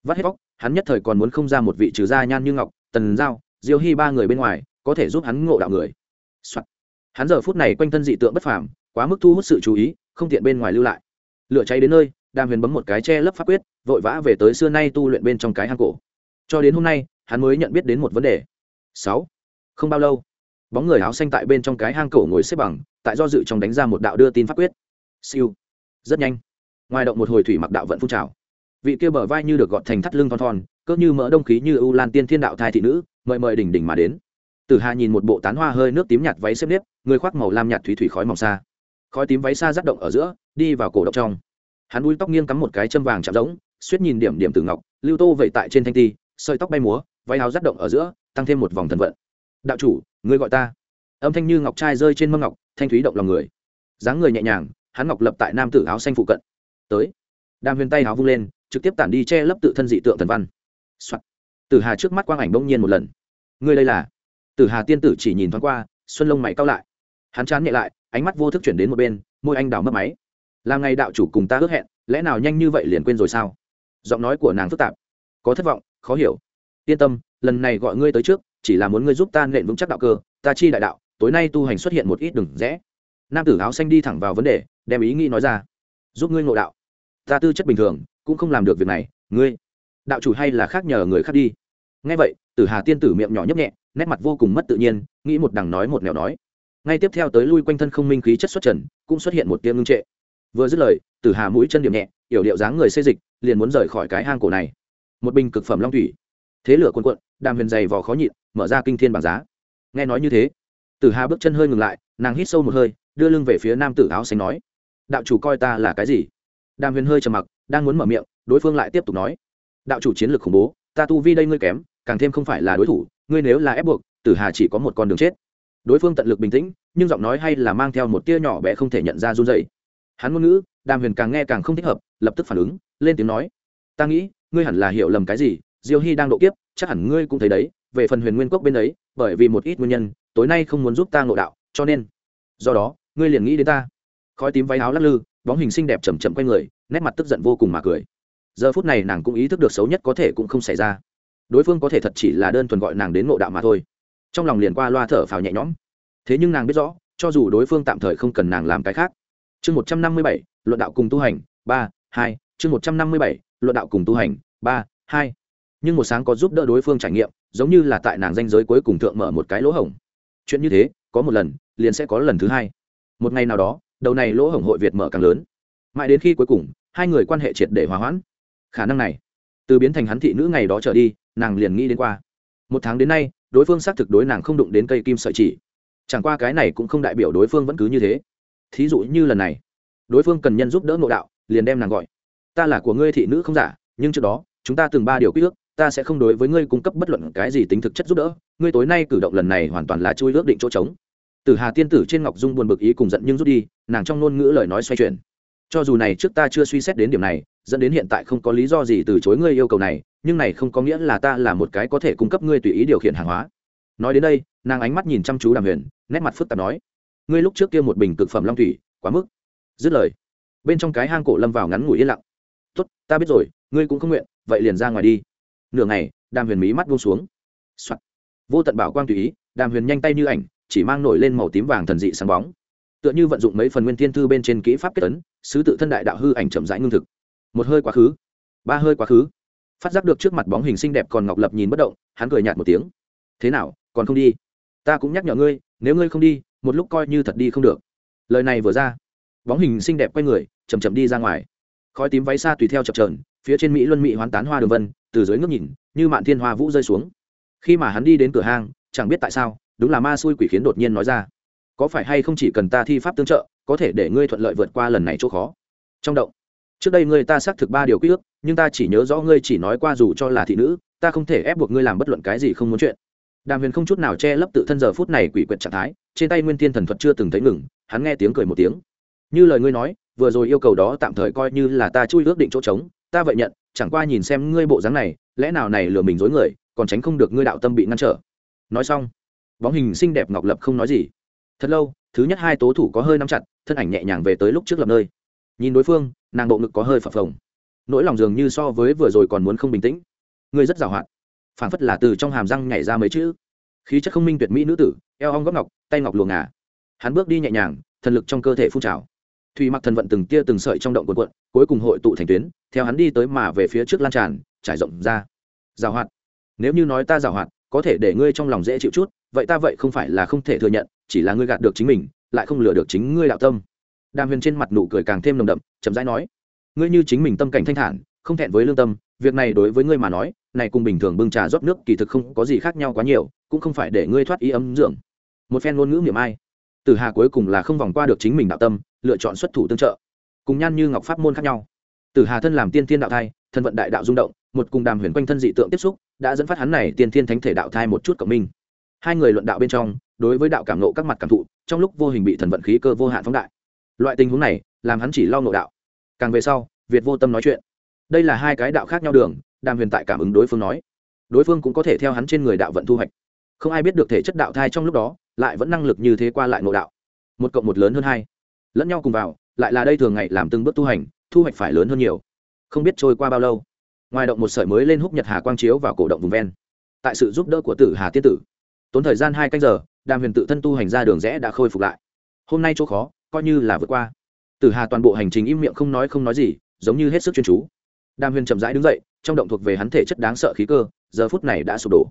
Vắt hết bóc hắn nhất thời còn muốn không ra một vị trừ gia nhan như ngọc, tần giao, diêu hy ba người bên ngoài, có thể giúp hắn ngộ đạo người、Soạn. hắn giờ phút này quanh thân dị tượng bất phàm, quá mức thu hút sự chú ý, không tiện bên ngoài lưu lại. Lửa cháy đến nơi, đàm huyền bấm một cái che lấp pháp quyết, vội vã về tới xưa nay tu luyện bên trong cái hang cổ. Cho đến hôm nay hắn mới nhận biết đến một vấn đề. Sáu. Không bao lâu, bóng người áo xanh tại bên trong cái hang cổ ngồi xếp bằng, tại do dự trong đánh ra một đạo đưa tin pháp quyết. Siêu. Rất nhanh. Ngoài động một hồi thủy mặc đạo vận phun trào. Vị kia bờ vai như được gọt thành thắt lưng thon thon, cỡ như mỡ đông khí như ưu lan tiên thiên đạo thai thị nữ, mời mời đỉnh đỉnh mà đến. Tử hà nhìn một bộ tán hoa hơi nước tím nhạt váy xếp nếp, người khoác màu lam nhạt thủy thủy khói mỏng xa. Khói tím váy xa rắt động ở giữa, đi vào cổ động trong. Hắn đuôi tóc nghiêng cắm một cái châm vàng chạm rỗng, suýt nhìn điểm điểm từ ngọc, lưu tô vậy tại trên thanh ti, sợi tóc bay múa váy áo rắt động ở giữa, tăng thêm một vòng thần vận. Đạo chủ người gọi ta. Âm thanh như ngọc trai rơi trên mâm ngọc, thanh thúy động lòng người. Dáng người nhẹ nhàng, hắn ngọc lập tại nam tử áo xanh phụ cận. Tới. Đam huyền tay áo vung lên, trực tiếp tản đi che lấp tự thân dị tượng thần văn、Soạn. tử hà trước mắt quang ảnh bỗng nhiên một lần. Ngươi đây là? Tử hà tiên tử chỉ nhìn thoáng qua, xuân lông mày cao lại. Hắn chán nhẹ lại, ánh mắt vô thức chuyển đến một bên, môi anh đào mất máy. Làm ngày đạo chủ cùng ta ước hẹn, lẽ nào nhanh như vậy liền quên rồi sao? Giọng nói của nàng phức tạp. Có thất vọng, khó hiểu yên tâm, lần này gọi ngươi tới trước, chỉ là muốn ngươi giúp ta nện vững chắc đạo cơ, ta chi đại đạo, tối nay tu hành xuất hiện một ít đừng rẽ. Nam tử áo xanh đi thẳng vào vấn đề, đem ý nghĩ nói ra. Giúp ngươi ngộ đạo. Ta tư chất bình thường, cũng không làm được việc này, ngươi. Đạo chủ hay là khác nhờ người khác đi. Ngay vậy, tử hà tiên tử miệng nhỏ nhấp nhẹ, nét mặt vô cùng mất tự nhiên, nghĩ một đằng nói một nẻo nói. Ngay tiếp theo tới lui quanh thân không minh khí chất xuất trần, cũng xuất hiện một tiếng ngưng trệ. Vừa dứt lời, tử hà mũi chân điểm nhẹ, yểu điệu dáng người xê dịch, liền muốn rời khỏi cái hang cổ này. Một bình cực phẩm long thủy thế lửa cuồn cuộn, đàm huyền dày vò khó nhịn mở ra kinh thiên bảng giá. Nghe nói như thế tử hà bước chân hơi ngừng lại nàng hít sâu một hơi đưa lưng về phía nam tử áo xanh nói đạo chủ coi ta là cái gì? Đàm huyền hơi trầm mặc đang muốn mở miệng đối phương lại tiếp tục nói đạo chủ chiến lược khủng bố ta tu vi đây ngươi kém càng thêm không phải là đối thủ ngươi nếu là ép buộc tử hà chỉ có một con đường chết. Đối phương tận lực bình tĩnh nhưng giọng nói hay là mang theo một tia nhỏ bé không thể nhận ra run dày hắn ngôn ngữ đàm huyền càng nghe càng không thích hợp lập tức phản ứng lên tiếng nói ta nghĩ ngươi hẳn là hiểu lầm cái gì diêu hy đang độ kiếp, chắc hẳn ngươi cũng thấy đấy, về phần huyền nguyên cốc bên ấy, bởi vì một ít nguyên nhân, tối nay không muốn giúp ta ngộ đạo, cho nên, do đó, ngươi liền nghĩ đến ta. Khói tím váy áo lắc lư, bóng hình xinh đẹp chầm chậm quanh người, nét mặt tức giận vô cùng mà cười. Giờ phút này nàng cũng ý thức được xấu nhất có thể cũng không xảy ra. Đối phương có thể thật chỉ là đơn thuần gọi nàng đến ngộ đạo mà thôi. Trong lòng liền qua loa thở phào nhẹ nhõm. Thế nhưng nàng biết rõ, cho dù đối phương tạm thời không cần nàng làm cái khác. Chương một trăm năm mươi bảy, luận đạo cùng tu hành, ba, hai, chương một trăm năm mươi bảy, luận đạo cùng tu hành, ba, hai nhưng một sáng có giúp đỡ đối phương trải nghiệm, giống như là tại nàng danh giới cuối cùng thượng mở một cái lỗ hổng. Chuyện như thế, có một lần, liền sẽ có lần thứ hai. Một ngày nào đó, đầu này lỗ hổng hội việt mở càng lớn. Mãi đến khi cuối cùng, hai người quan hệ triệt để hòa hoãn. Khả năng này, từ biến thành hắn thị nữ ngày đó trở đi, nàng liền nghĩ đến qua. Một tháng đến nay, đối phương xác thực đối nàng không đụng đến cây kim sợi chỉ. Chẳng qua cái này cũng không đại biểu đối phương vẫn cứ như thế. Thí dụ như lần này, đối phương cần nhân giúp đỡ ngộ đạo, liền đem nàng gọi. Ta là của ngươi thị nữ không giả, nhưng trước đó, chúng ta từng ba điều quy ước ta sẽ không đối với ngươi cung cấp bất luận cái gì tính thực chất giúp đỡ, ngươi tối nay cử động lần này hoàn toàn là chui ước định chỗ trống. Tử hà tiên tử trên ngọc dung buồn bực ý cùng giận nhưng rút đi, nàng trong ngôn ngữ lời nói xoay chuyển. Cho dù này trước ta chưa suy xét đến điểm này, dẫn đến hiện tại không có lý do gì từ chối ngươi yêu cầu này, nhưng này không có nghĩa là ta là một cái có thể cung cấp ngươi tùy ý điều khiển hàng hóa. Nói đến đây, nàng ánh mắt nhìn chăm chú đàm huyền, nét mặt phức tạp nói, ngươi lúc trước kia một bình cực phẩm long thủy, quá mức. Dứt lời, bên trong cái hang cổ lâm vào ngắn ngủi yên lặng. Tốt, ta biết rồi, ngươi cũng không nguyện, vậy liền ra ngoài đi nửa ngày, đàm huyền mí mắt buông xuống、Soạn. vô tận bảo quang tùy ý, đàm huyền nhanh tay như ảnh, chỉ mang nổi lên màu tím vàng thần dị sáng bóng. Tựa như vận dụng mấy phần nguyên thiên thư bên trên kỹ pháp kết tấn sứ tự thân đại đạo hư ảnh chậm rãi ngưng thực. Một hơi quá khứ. Ba hơi quá khứ. Phát giác được trước mặt bóng hình xinh đẹp còn ngọc lập nhìn bất động, hắn cười nhạt một tiếng. Thế nào, còn không đi? Ta cũng nhắc nhở ngươi, nếu ngươi không đi, một lúc coi như thật đi không được. Lời này vừa ra, bóng hình xinh đẹp quay người chầm chậm đi ra ngoài. Khói tím váy xa tùy theo chập trờn phía trên mỹ luân mỹ hoán tán hoa đường vân từ dưới ngước nhìn, như mạn thiên hoa vũ rơi xuống. Khi mà hắn đi đến cửa hang, chẳng biết tại sao, đúng là ma xui quỷ khiến đột nhiên nói ra. Có phải hay không chỉ cần ta thi pháp tương trợ, có thể để ngươi thuận lợi vượt qua lần này chỗ khó? Trong động, trước đây ngươi ta xác thực ba điều quy ước, nhưng ta chỉ nhớ rõ ngươi chỉ nói qua dù cho là thị nữ, ta không thể ép buộc ngươi làm bất luận cái gì không muốn chuyện. Đàm huyền không chút nào che lấp tự thân giờ phút này quỷ quyệt trạng thái, trên tay nguyên thiên thần thuật chưa từng thấy ngừng, hắn nghe tiếng cười một tiếng. Như lời ngươi nói, vừa rồi yêu cầu đó tạm thời coi như là ta chui ước định chỗ trống, ta vậy nhận chẳng qua nhìn xem ngươi bộ dáng này, lẽ nào này lừa mình dối người, còn tránh không được ngươi đạo tâm bị ngăn trở. Nói xong, bóng hình xinh đẹp ngọc lập không nói gì. Thật lâu, thứ nhất hai tố thủ có hơi nắm chặt, thân ảnh nhẹ nhàng về tới lúc trước lập nơi. Nhìn đối phương, nàng bộ ngực có hơi phập phồng. Nỗi lòng dường như so với vừa rồi còn muốn không bình tĩnh. Ngươi rất giàu hoạt phảng phất là từ trong hàm răng nhảy ra mấy chữ. Khí chất không minh tuyệt mỹ nữ tử, eo ong góc ngọc, tay ngọc luồng ngà. Hắn bước đi nhẹ nhàng, thần lực trong cơ thể phun trào. Thủy mặc thần vận từng tia từng sợi trong động quần quận cuối cùng hội tụ thành tuyến, theo hắn đi tới mà về phía trước lan tràn, trải rộng ra. Giảo hoạt. Nếu như nói ta giảo hoạt, có thể để ngươi trong lòng dễ chịu chút, vậy ta vậy không phải là không thể thừa nhận, chỉ là ngươi gạt được chính mình, lại không lừa được chính ngươi đạo tâm. Đàm huyền trên mặt nụ cười càng thêm nồng đậm, chậm rãi nói, ngươi như chính mình tâm cảnh thanh thản, không thẹn với lương tâm, việc này đối với ngươi mà nói, này cùng bình thường bưng trà rót nước kỳ thực không có gì khác nhau quá nhiều, cũng không phải để ngươi thoát ý ấm dưỡng. Một phen ngôn ngữ miệng ai. Tử hà cuối cùng là không vòng qua được chính mình đạo tâm lựa chọn xuất thủ tương trợ, cùng nhan như ngọc pháp môn khác nhau. Tử hà thân làm tiên thiên đạo thai, thân vận đại đạo rung động, một cùng đàm huyền quanh thân dị tượng tiếp xúc, đã dẫn phát hắn này tiên thiên thánh thể đạo thai một chút cộng minh. Hai người luận đạo bên trong, đối với đạo cảm nộ các mặt cảm thụ, trong lúc vô hình bị thần vận khí cơ vô hạn phóng đại. Loại tình huống này, làm hắn chỉ lo ngộ đạo. Càng về sau, việt vô tâm nói chuyện. Đây là hai cái đạo khác nhau đường, đàm huyền tại cảm ứng đối phương nói. Đối phương cũng có thể theo hắn trên người đạo vận thu hoạch. Không ai biết được thể chất đạo thai trong lúc đó, lại vẫn năng lực như thế qua lại ngộ đạo. Một cộng một lớn hơn hai lẫn nhau cùng vào, lại là đây thường ngày làm từng bước tu hành, thu hoạch phải lớn hơn nhiều. Không biết trôi qua bao lâu, ngoài động một sợi mới lên húc nhật hà quang chiếu vào cổ động vùng ven. Tại sự giúp đỡ của tử hà tiên tử, tốn thời gian hai canh giờ, đàm huyền tự thân tu hành ra đường rẽ đã khôi phục lại. Hôm nay chỗ khó, coi như là vượt qua. Tử hà toàn bộ hành trình im miệng không nói không nói gì, giống như hết sức chuyên chú. Đàm huyền chậm rãi đứng dậy, trong động thuộc về hắn thể chất đáng sợ khí cơ, giờ phút này đã sụp đổ.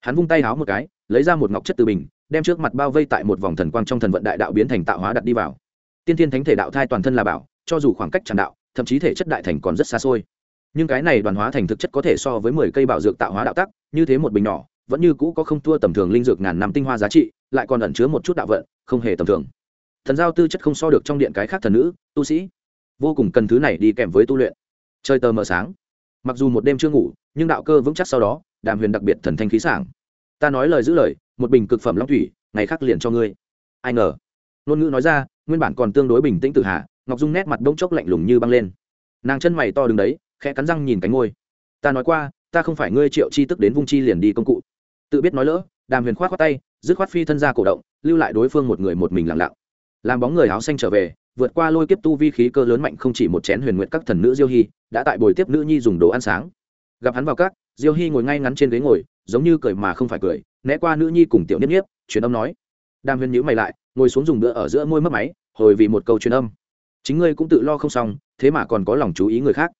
Hắn vung tay háo một cái, lấy ra một ngọc chất từ bình, đem trước mặt bao vây tại một vòng thần quang trong thần vận đại đạo biến thành tạo hóa đặt đi vào tiên thiên thánh thể đạo thai toàn thân là bảo, cho dù khoảng cách tràn đạo, thậm chí thể chất đại thành còn rất xa xôi. Nhưng cái này đoàn hóa thành thực chất có thể so với mười cây bảo dược tạo hóa đạo tắc, như thế một bình nhỏ, vẫn như cũ có không thua tầm thường linh dược ngàn năm tinh hoa giá trị, lại còn ẩn chứa một chút đạo vận, không hề tầm thường. Thần giao tư chất không so được trong điện cái khác thần nữ, tu sĩ. Vô cùng cần thứ này đi kèm với tu luyện. Chơi tờ mờ sáng. Mặc dù một đêm chưa ngủ, nhưng đạo cơ vững chắc sau đó, đàm huyền đặc biệt thần thanh khí sảng. Ta nói lời giữ lời, một bình cực phẩm long thủy, ngày khác liền cho ngươi. Ai ngờ ngôn ngữ nói ra, nguyên bản còn tương đối bình tĩnh tự hạ ngọc dung nét mặt bỗng chốc lạnh lùng như băng lên. Nàng chân mày to đứng đấy, khẽ cắn răng nhìn cánh ngôi ta nói qua, ta không phải ngươi triệu chi tức đến vung chi liền đi công cụ. Tự biết nói lỡ, đàm huyền khoát khoát tay, dứt khoát phi thân ra cổ động, lưu lại đối phương một người một mình lặng lặng. Làm bóng người áo xanh trở về, vượt qua lôi kiếp tu vi khí cơ lớn mạnh không chỉ một chén huyền nguyện các thần nữ diêu hy đã tại buổi tiếp nữ nhi dùng đồ ăn sáng. Gặp hắn vào các, diêu hy ngồi ngay ngắn trên ghế ngồi, giống như cười mà không phải cười, né qua nữ nhi cùng tiểu nhất nhiếp truyền âm nói đàm huyền nhữ mày lại, ngồi xuống dùng bữa ở giữa môi mất máy, hồi vì một câu truyền âm. Chính ngươi cũng tự lo không xong, thế mà còn có lòng chú ý người khác.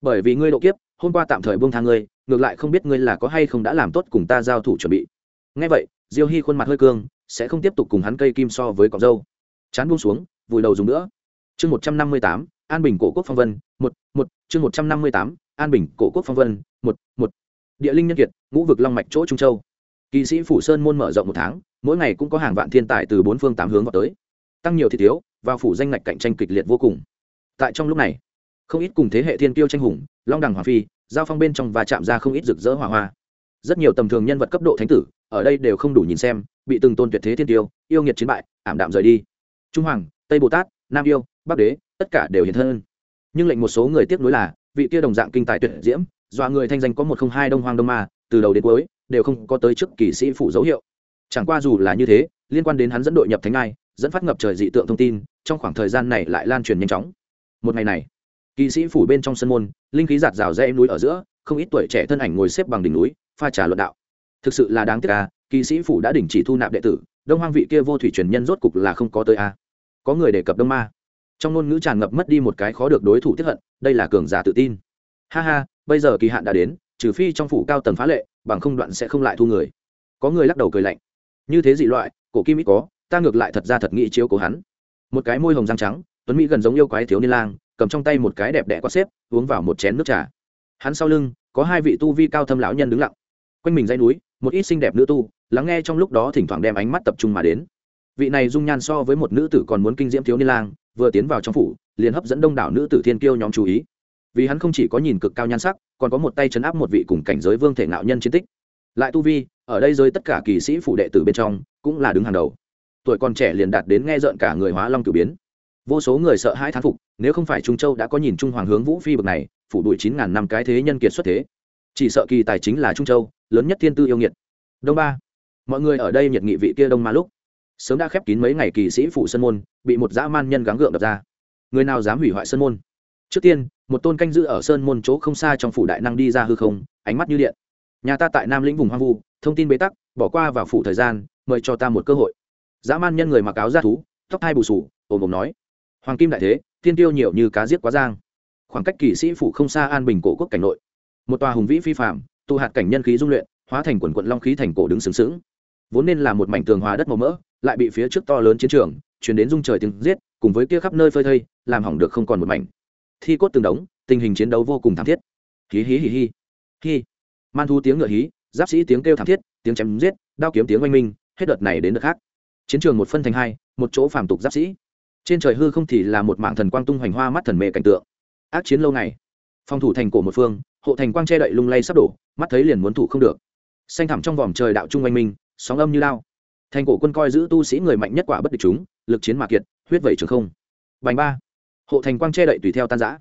Bởi vì ngươi độ kiếp, hôm qua tạm thời buông tha ngươi, ngược lại không biết ngươi là có hay không đã làm tốt cùng ta giao thủ chuẩn bị. Ngay vậy, diêu hy khuôn mặt hơi cương, sẽ không tiếp tục cùng hắn cây kim so với cọc dâu. Chán buông xuống, vùi đầu dùng nữa chương một trăm năm mươi tám, an bình cổ quốc phong vân, một một, chương một trăm năm mươi tám, an bình cổ quốc phong vân, một một. Địa linh nhân kiệt, ngũ vực long mạch chỗ trung châu. Kỵ sĩ phủ sơn môn mở rộng một tháng mỗi ngày cũng có hàng vạn thiên tài từ bốn phương tám hướng vào tới. Tăng nhiều thì thiếu và phủ danh ngạch cạnh tranh kịch liệt vô cùng. Tại trong lúc này, không ít cùng thế hệ thiên tiêu tranh hùng, long đằng hoàng phi, giao phong bên trong và chạm ra không ít rực rỡ hỏa hoa. Rất nhiều tầm thường nhân vật cấp độ thánh tử, ở đây đều không đủ nhìn xem, bị từng tôn tuyệt thế thiên tiêu yêu nghiệt chiến bại, ảm đạm rời đi. Trung hoàng, tây bồ tát, nam yêu, bắc đế, tất cả đều hiện hơn nhưng lệnh một số người tiếc nuối là, vị kia đồng dạng kinh tài tuyệt diễm, dọa người thanh danh có một không hai đông hoang đông ma, từ đầu đến cuối, đều không có tới trước kỳ sĩ phủ dấu hiệu chẳng qua dù là như thế liên quan đến hắn dẫn đội nhập thánh ai, dẫn phát ngập trời dị tượng thông tin trong khoảng thời gian này lại lan truyền nhanh chóng. Một ngày này kỳ sĩ phủ bên trong sân môn linh khí giạt rào rẽ núi ở giữa không ít tuổi trẻ thân ảnh ngồi xếp bằng đỉnh núi pha trà luận đạo. Thực sự là đáng tiếc à kỳ sĩ phủ đã đình chỉ thu nạp đệ tử đông hoang vị kia vô thủy truyền nhân rốt cục là không có tới a. Có người đề cập đông ma. Trong ngôn ngữ tràn ngập mất đi một cái khó được đối thủ tiếp hận đây là cường giả tự tin. Ha ha bây giờ kỳ hạn đã đến trừ phi trong phủ cao tầng phá lệ bằng không đoạn sẽ không lại thu người. Có người lắc đầu cười lạnh như thế dị loại, cổ kim ít có, ta ngược lại thật ra thật nghĩ chiếu cố hắn. Một cái môi hồng răng trắng, tuấn mỹ gần giống yêu quái thiếu niên lang, cầm trong tay một cái đẹp đẽ có xếp, uống vào một chén nước trà. Hắn sau lưng, có hai vị tu vi cao thâm lão nhân đứng lặng. Quanh mình dãy núi, một ít xinh đẹp nữ tu, lắng nghe trong lúc đó thỉnh thoảng đem ánh mắt tập trung mà đến. Vị này dung nhan so với một nữ tử còn muốn kinh diễm thiếu niên lang, vừa tiến vào trong phủ, liền hấp dẫn đông đảo nữ tử thiên kiêu nhóm chú ý. Vì hắn không chỉ có nhìn cực cao nhan sắc, còn có một tay chấn áp một vị cùng cảnh giới vương thể ngạo nhân chiến tích. Lại tu vi ở đây rơi tất cả kỳ sĩ phủ đệ tử bên trong, cũng là đứng hàng đầu. Tuổi còn trẻ liền đạt đến nghe rợn cả người hóa long cử biến. Vô số người sợ hãi thán phục, nếu không phải trung châu đã có nhìn trung hoàng hướng vũ phi bực này, phủ đuổi chín ngàn năm cái thế nhân kiệt xuất thế. Chỉ sợ kỳ tài chính là trung châu, lớn nhất thiên tư yêu nghiệt. Đông ba, mọi người ở đây nhiệt nghị vị kia đông ma lúc. Sớm đã khép kín mấy ngày kỳ sĩ phủ sân môn, bị một dã man nhân gắng gượng đập ra. Người nào dám hủy hoại sân môn? Trước tiên, một tôn canh giữ ở sơn môn chỗ không xa trong phủ đại năng đi ra hư không, ánh mắt như điện nhà ta tại nam lĩnh vùng hoang vu, thông tin bế tắc, bỏ qua vào phủ thời gian, mời cho ta một cơ hội. Dã man nhân người mặc áo da thú, tóc hai bù sù, ồm ồm nói. Hoàng kim đại thế, thiên tiêu nhiều như cá giết quá giang. Khoảng cách kỳ sĩ phủ không xa an bình cổ quốc cảnh nội. Một tòa hùng vĩ phi phạm tụ hạt cảnh nhân khí dung luyện, hóa thành quần quận long khí thành cổ đứng sướng sướng vốn nên là một mảnh tường hòa đất màu mỡ, lại bị phía trước to lớn chiến trường chuyển đến dung trời tiếng giết, cùng với kia khắp nơi phơi thây, làm hỏng được không còn một mảnh. Thi cốt từng đống, tình hình chiến đấu vô cùng thảm thiết. Hí hí hí hí. Hí man thu tiếng ngựa hí, giáp sĩ tiếng kêu thảm thiết, tiếng chém giết, đao kiếm tiếng oanh minh, hết đợt này đến đợt khác. Chiến trường một phân thành hai, một chỗ phàm tục giáp sĩ. Trên trời hư không thì là một mạng thần quang tung hoành hoa mắt thần mê cảnh tượng. Ác chiến lâu ngày. Phòng thủ thành cổ một phương, hộ thành quang che đậy lung lay sắp đổ, mắt thấy liền muốn thủ không được. Xanh thẳm trong vòm trời đạo trung oanh minh, sóng âm như lao. Thành cổ quân coi giữ tu sĩ người mạnh nhất quả bất địch chúng, lực chiến mạc kiệt, huyết vẩy trường không. Bành ba. Hộ thành quang che đậy tùy theo tan giã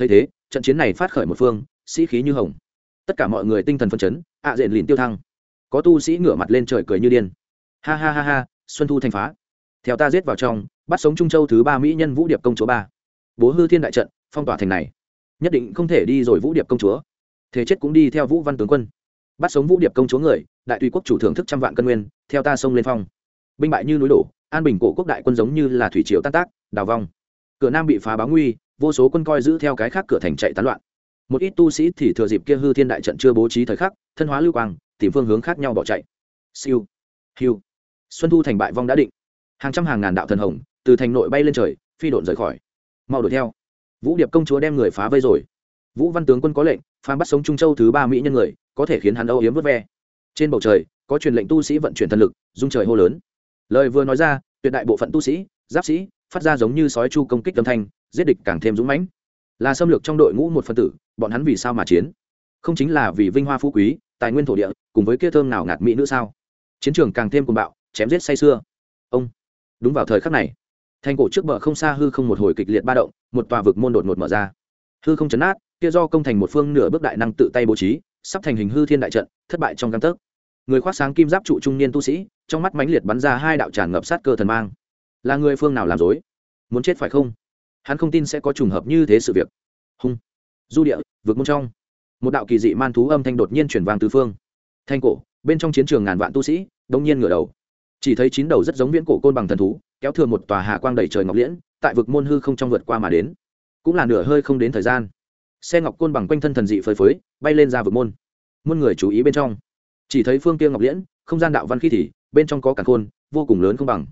thấy thế, trận chiến này phát khởi một phương, sĩ khí như hồng tất cả mọi người tinh thần phân chấn, ạ diện lìn tiêu thăng. Có tu sĩ ngửa mặt lên trời cười như điên. Ha ha ha ha, xuân thu thành phá. Theo ta giết vào trong, bắt sống trung châu thứ ba mỹ nhân vũ điệp công chúa ba. Bố hư thiên đại trận, phong tỏa thành này. Nhất định không thể đi rồi vũ điệp công chúa. Thế chết cũng đi theo vũ văn tướng quân. Bắt sống vũ điệp công chúa người, đại tùy quốc chủ thưởng thức trăm vạn cân nguyên, theo ta sông lên phong. Binh bại như núi đổ, an bình cổ quốc đại quân giống như là thủy triều tan tác, đào vong. Cửa nam bị phá báo nguy, vô số quân coi giữ theo cái khác cửa thành chạy tán loạn một ít tu sĩ thì thừa dịp kia hư thiên đại trận chưa bố trí thời khắc, thân hóa lưu quang, tìm phương hướng khác nhau bỏ chạy. Siêu. Hiu. Xuân thu thành bại vong đã định. Hàng trăm hàng ngàn đạo thần hồng từ thành nội bay lên trời, phi độn rời khỏi. Mau đuổi theo. Vũ điệp công chúa đem người phá vây rồi. Vũ văn tướng quân có lệnh phá bắt sống trung châu thứ ba mỹ nhân người, có thể khiến hắn âu yếm vớt ve. Trên bầu trời, có truyền lệnh tu sĩ vận chuyển thần lực dung trời hô lớn. Lời vừa nói ra, tuyệt đại bộ phận tu sĩ, giáp sĩ, phát ra giống như sói chu công kích âm thanh, giết địch càng thêm dũng mãnh. Là xâm lược trong đội ngũ một phân tử bọn hắn vì sao mà chiến? Không chính là vì vinh hoa phú quý, tài nguyên thổ địa, cùng với kia thơm nào ngạt mỹ nữa sao? Chiến trường càng thêm cuồng bạo, chém giết say xưa ông, đúng vào thời khắc này, thành cổ trước bờ không xa hư không một hồi kịch liệt ba động, một tòa vực môn đột ngột mở ra. Hư không chấn át kia do công thành một phương nửa bước đại năng tự tay bố trí, sắp thành hình hư thiên đại trận, thất bại trong căn tấc. Người khoác sáng kim giáp trụ trung niên tu sĩ, trong mắt mãnh liệt bắn ra hai đạo tràn ngập sát cơ thần mang. Là người phương nào làm dối? Muốn chết phải không? Hắn không tin sẽ có trùng hợp như thế sự việc. Hung du địa vượt môn trong. Một đạo kỳ dị man thú âm thanh đột nhiên chuyển vang tứ phương. Thanh cổ, bên trong chiến trường ngàn vạn tu sĩ, đông nhiên ngửa đầu. Chỉ thấy chín đầu rất giống viễn cổ côn bằng thần thú, kéo thừa một tòa hạ quang đầy trời ngọc liễn, tại vực môn hư không trong vượt qua mà đến. Cũng là nửa hơi không đến thời gian. Xe ngọc côn bằng quanh thân thần dị phơi phới, bay lên ra vực môn. Muôn người chú ý bên trong. Chỉ thấy phương kia ngọc liễn, không gian đạo văn khí thì, bên trong có cả khôn vô cùng lớn không bằng.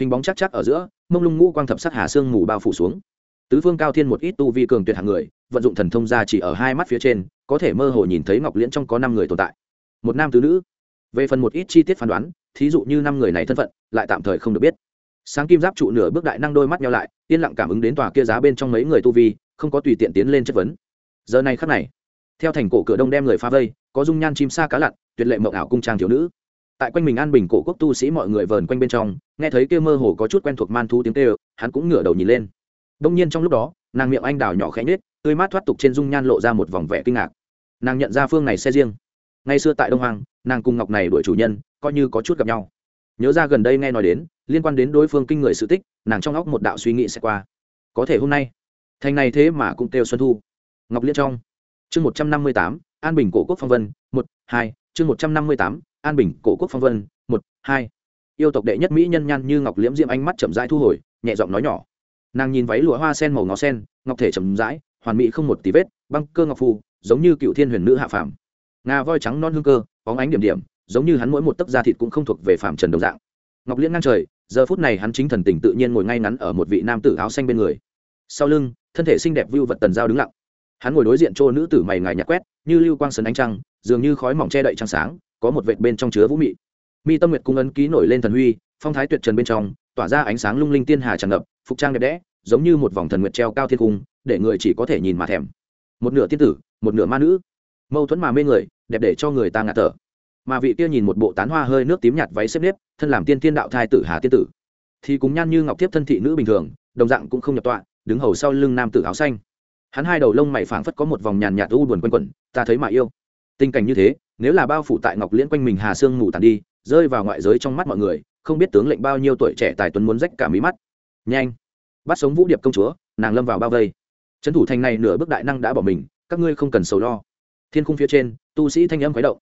Hình bóng chắc chắc ở giữa, mông lung ngũ quang thập sắc hà sương mù bao phủ xuống tứ phương cao thiên một ít tu vi cường tuyệt hạng người, vận dụng thần thông ra chỉ ở hai mắt phía trên, có thể mơ hồ nhìn thấy ngọc liễn trong có năm người tồn tại. Một nam tứ nữ. Về phần một ít chi tiết phán đoán, thí dụ như năm người này thân phận, lại tạm thời không được biết. Sáng kim giáp trụ nửa bước đại năng đôi mắt nhau lại, yên lặng cảm ứng đến tòa kia giá bên trong mấy người tu vi, không có tùy tiện tiến lên chất vấn. Giờ này khắc này, theo thành cổ cửa đông đem người pha vây, có dung nhan chim sa cá lặn, tuyệt lệ mộng ảo cung trang thiếu nữ. Tại quanh mình an bình cổ quốc tu sĩ mọi người vờn quanh bên trong, nghe thấy kia mơ hồ có chút quen thuộc man thu tiếng tê hắn cũng ngửa đầu nhìn lên đông nhiên trong lúc đó, nàng miệng anh đào nhỏ khẽ nhết tươi mát thoát tục trên dung nhan lộ ra một vòng vẻ kinh ngạc. Nàng nhận ra phương này xe riêng. Ngay xưa tại đông hoàng nàng cùng ngọc này đuổi chủ nhân, coi như có chút gặp nhau. Nhớ ra gần đây nghe nói đến, liên quan đến đối phương kinh người sự tích, nàng trong óc một đạo suy nghĩ sẽ qua. Có thể hôm nay, thành này thế mà cũng kêu xuân thu. Ngọc liên trong, chương một trăm năm mươi tám, an bình cổ quốc phong vân, một, hai, chương một trăm năm mươi tám, an bình cổ quốc phong vân, một, hai. Yêu tộc đệ nhất mỹ nhân nhan như ngọc liễm diễm ánh mắt chậm rãi thu hồi, nhẹ giọng nói nhỏ nàng nhìn váy lụa hoa sen màu ngó sen, ngọc thể chầm rãi, hoàn mỹ không một tí vết, băng cơ ngọc phù, giống như cựu thiên huyền nữ hạ phàm. Ngà voi trắng non hương cơ, bóng ánh điểm điểm, giống như hắn mỗi một tấc da thịt cũng không thuộc về phàm trần đồng dạng. Ngọc liễn ngang trời, giờ phút này hắn chính thần tình tự nhiên ngồi ngay ngắn ở một vị nam tử áo xanh bên người. Sau lưng, thân thể xinh đẹp vưu vật tần giao đứng lặng. Hắn ngồi đối diện chỗ nữ tử mày ngài nhạt quét, như lưu quang sấn ánh trăng, dường như khói mỏng che đậy trăng sáng, có một vệt bên trong chứa vũ mị. Mi tâm nguyệt cung ấn ký nổi lên thần huy, phong thái tuyệt trần bên trong, tỏa ra ánh sáng lung linh tiên hà tràn ngập phục trang đẹp đẽ, giống như một vòng thần nguyệt treo cao thiên cung, để người chỉ có thể nhìn mà thèm. Một nửa tiên tử, một nửa ma nữ. Mâu thuẫn mà mê người, đẹp để cho người ta ngạt thở. Mà vị kia nhìn một bộ tán hoa hơi nước tím nhạt váy xếp nếp, thân làm tiên tiên đạo thai tử hà tiên tử. Thì cũng nhan như ngọc tiếp thân thị nữ bình thường, đồng dạng cũng không nhập tọa, đứng hầu sau lưng nam tử áo xanh. Hắn hai đầu lông mày phảng phất có một vòng nhàn nhạt u buồn quanh quẩn, ta thấy mà yêu. Tình cảnh như thế, nếu là bao phủ tại ngọc liễn quanh mình hà sương ngủ tàn đi, rơi vào ngoại giới trong mắt mọi người, không biết tướng lệnh bao nhiêu tuổi trẻ tài tuấn muốn rách cả mí mắt nhanh. Bắt sống vũ điệp công chúa, nàng lâm vào bao vây. Trấn thủ thành này nửa bước đại năng đã bỏ mình, các ngươi không cần sầu lo. Thiên khung phía trên, tu sĩ thanh âm khuấy động.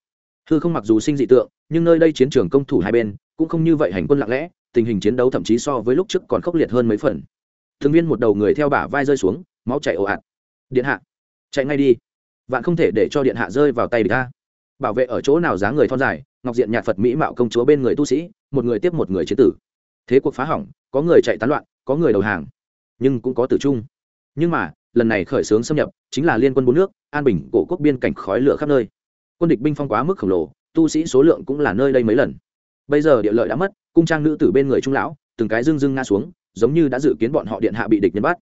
Hư không mặc dù sinh dị tượng, nhưng nơi đây chiến trường công thủ hai bên, cũng không như vậy hành quân lặng lẽ, tình hình chiến đấu thậm chí so với lúc trước còn khốc liệt hơn mấy phần. Thường viên một đầu người theo bả vai rơi xuống, máu chảy ồ ạt. Điện hạ, chạy ngay đi. Vạn không thể để cho điện hạ rơi vào tay địch ta. Bảo vệ ở chỗ nào dáng người thon dài, ngọc diện nhạc phật mỹ mạo công chúa bên người tu sĩ, một người tiếp một người chế tử. Thế cuộc phá hỏng, có người chạy tán loạn có người đầu hàng, nhưng cũng có tử trung. Nhưng mà, lần này khởi xướng xâm nhập chính là liên quân bốn nước, an bình, cổ quốc biên cảnh khói lửa khắp nơi. Quân địch binh phong quá mức khổng lồ, tu sĩ số lượng cũng là nơi đây mấy lần. Bây giờ địa lợi đã mất, cung trang nữ tử bên người trung lão, từng cái dưng dưng ngã xuống, giống như đã dự kiến bọn họ điện hạ bị địch nhân bắt.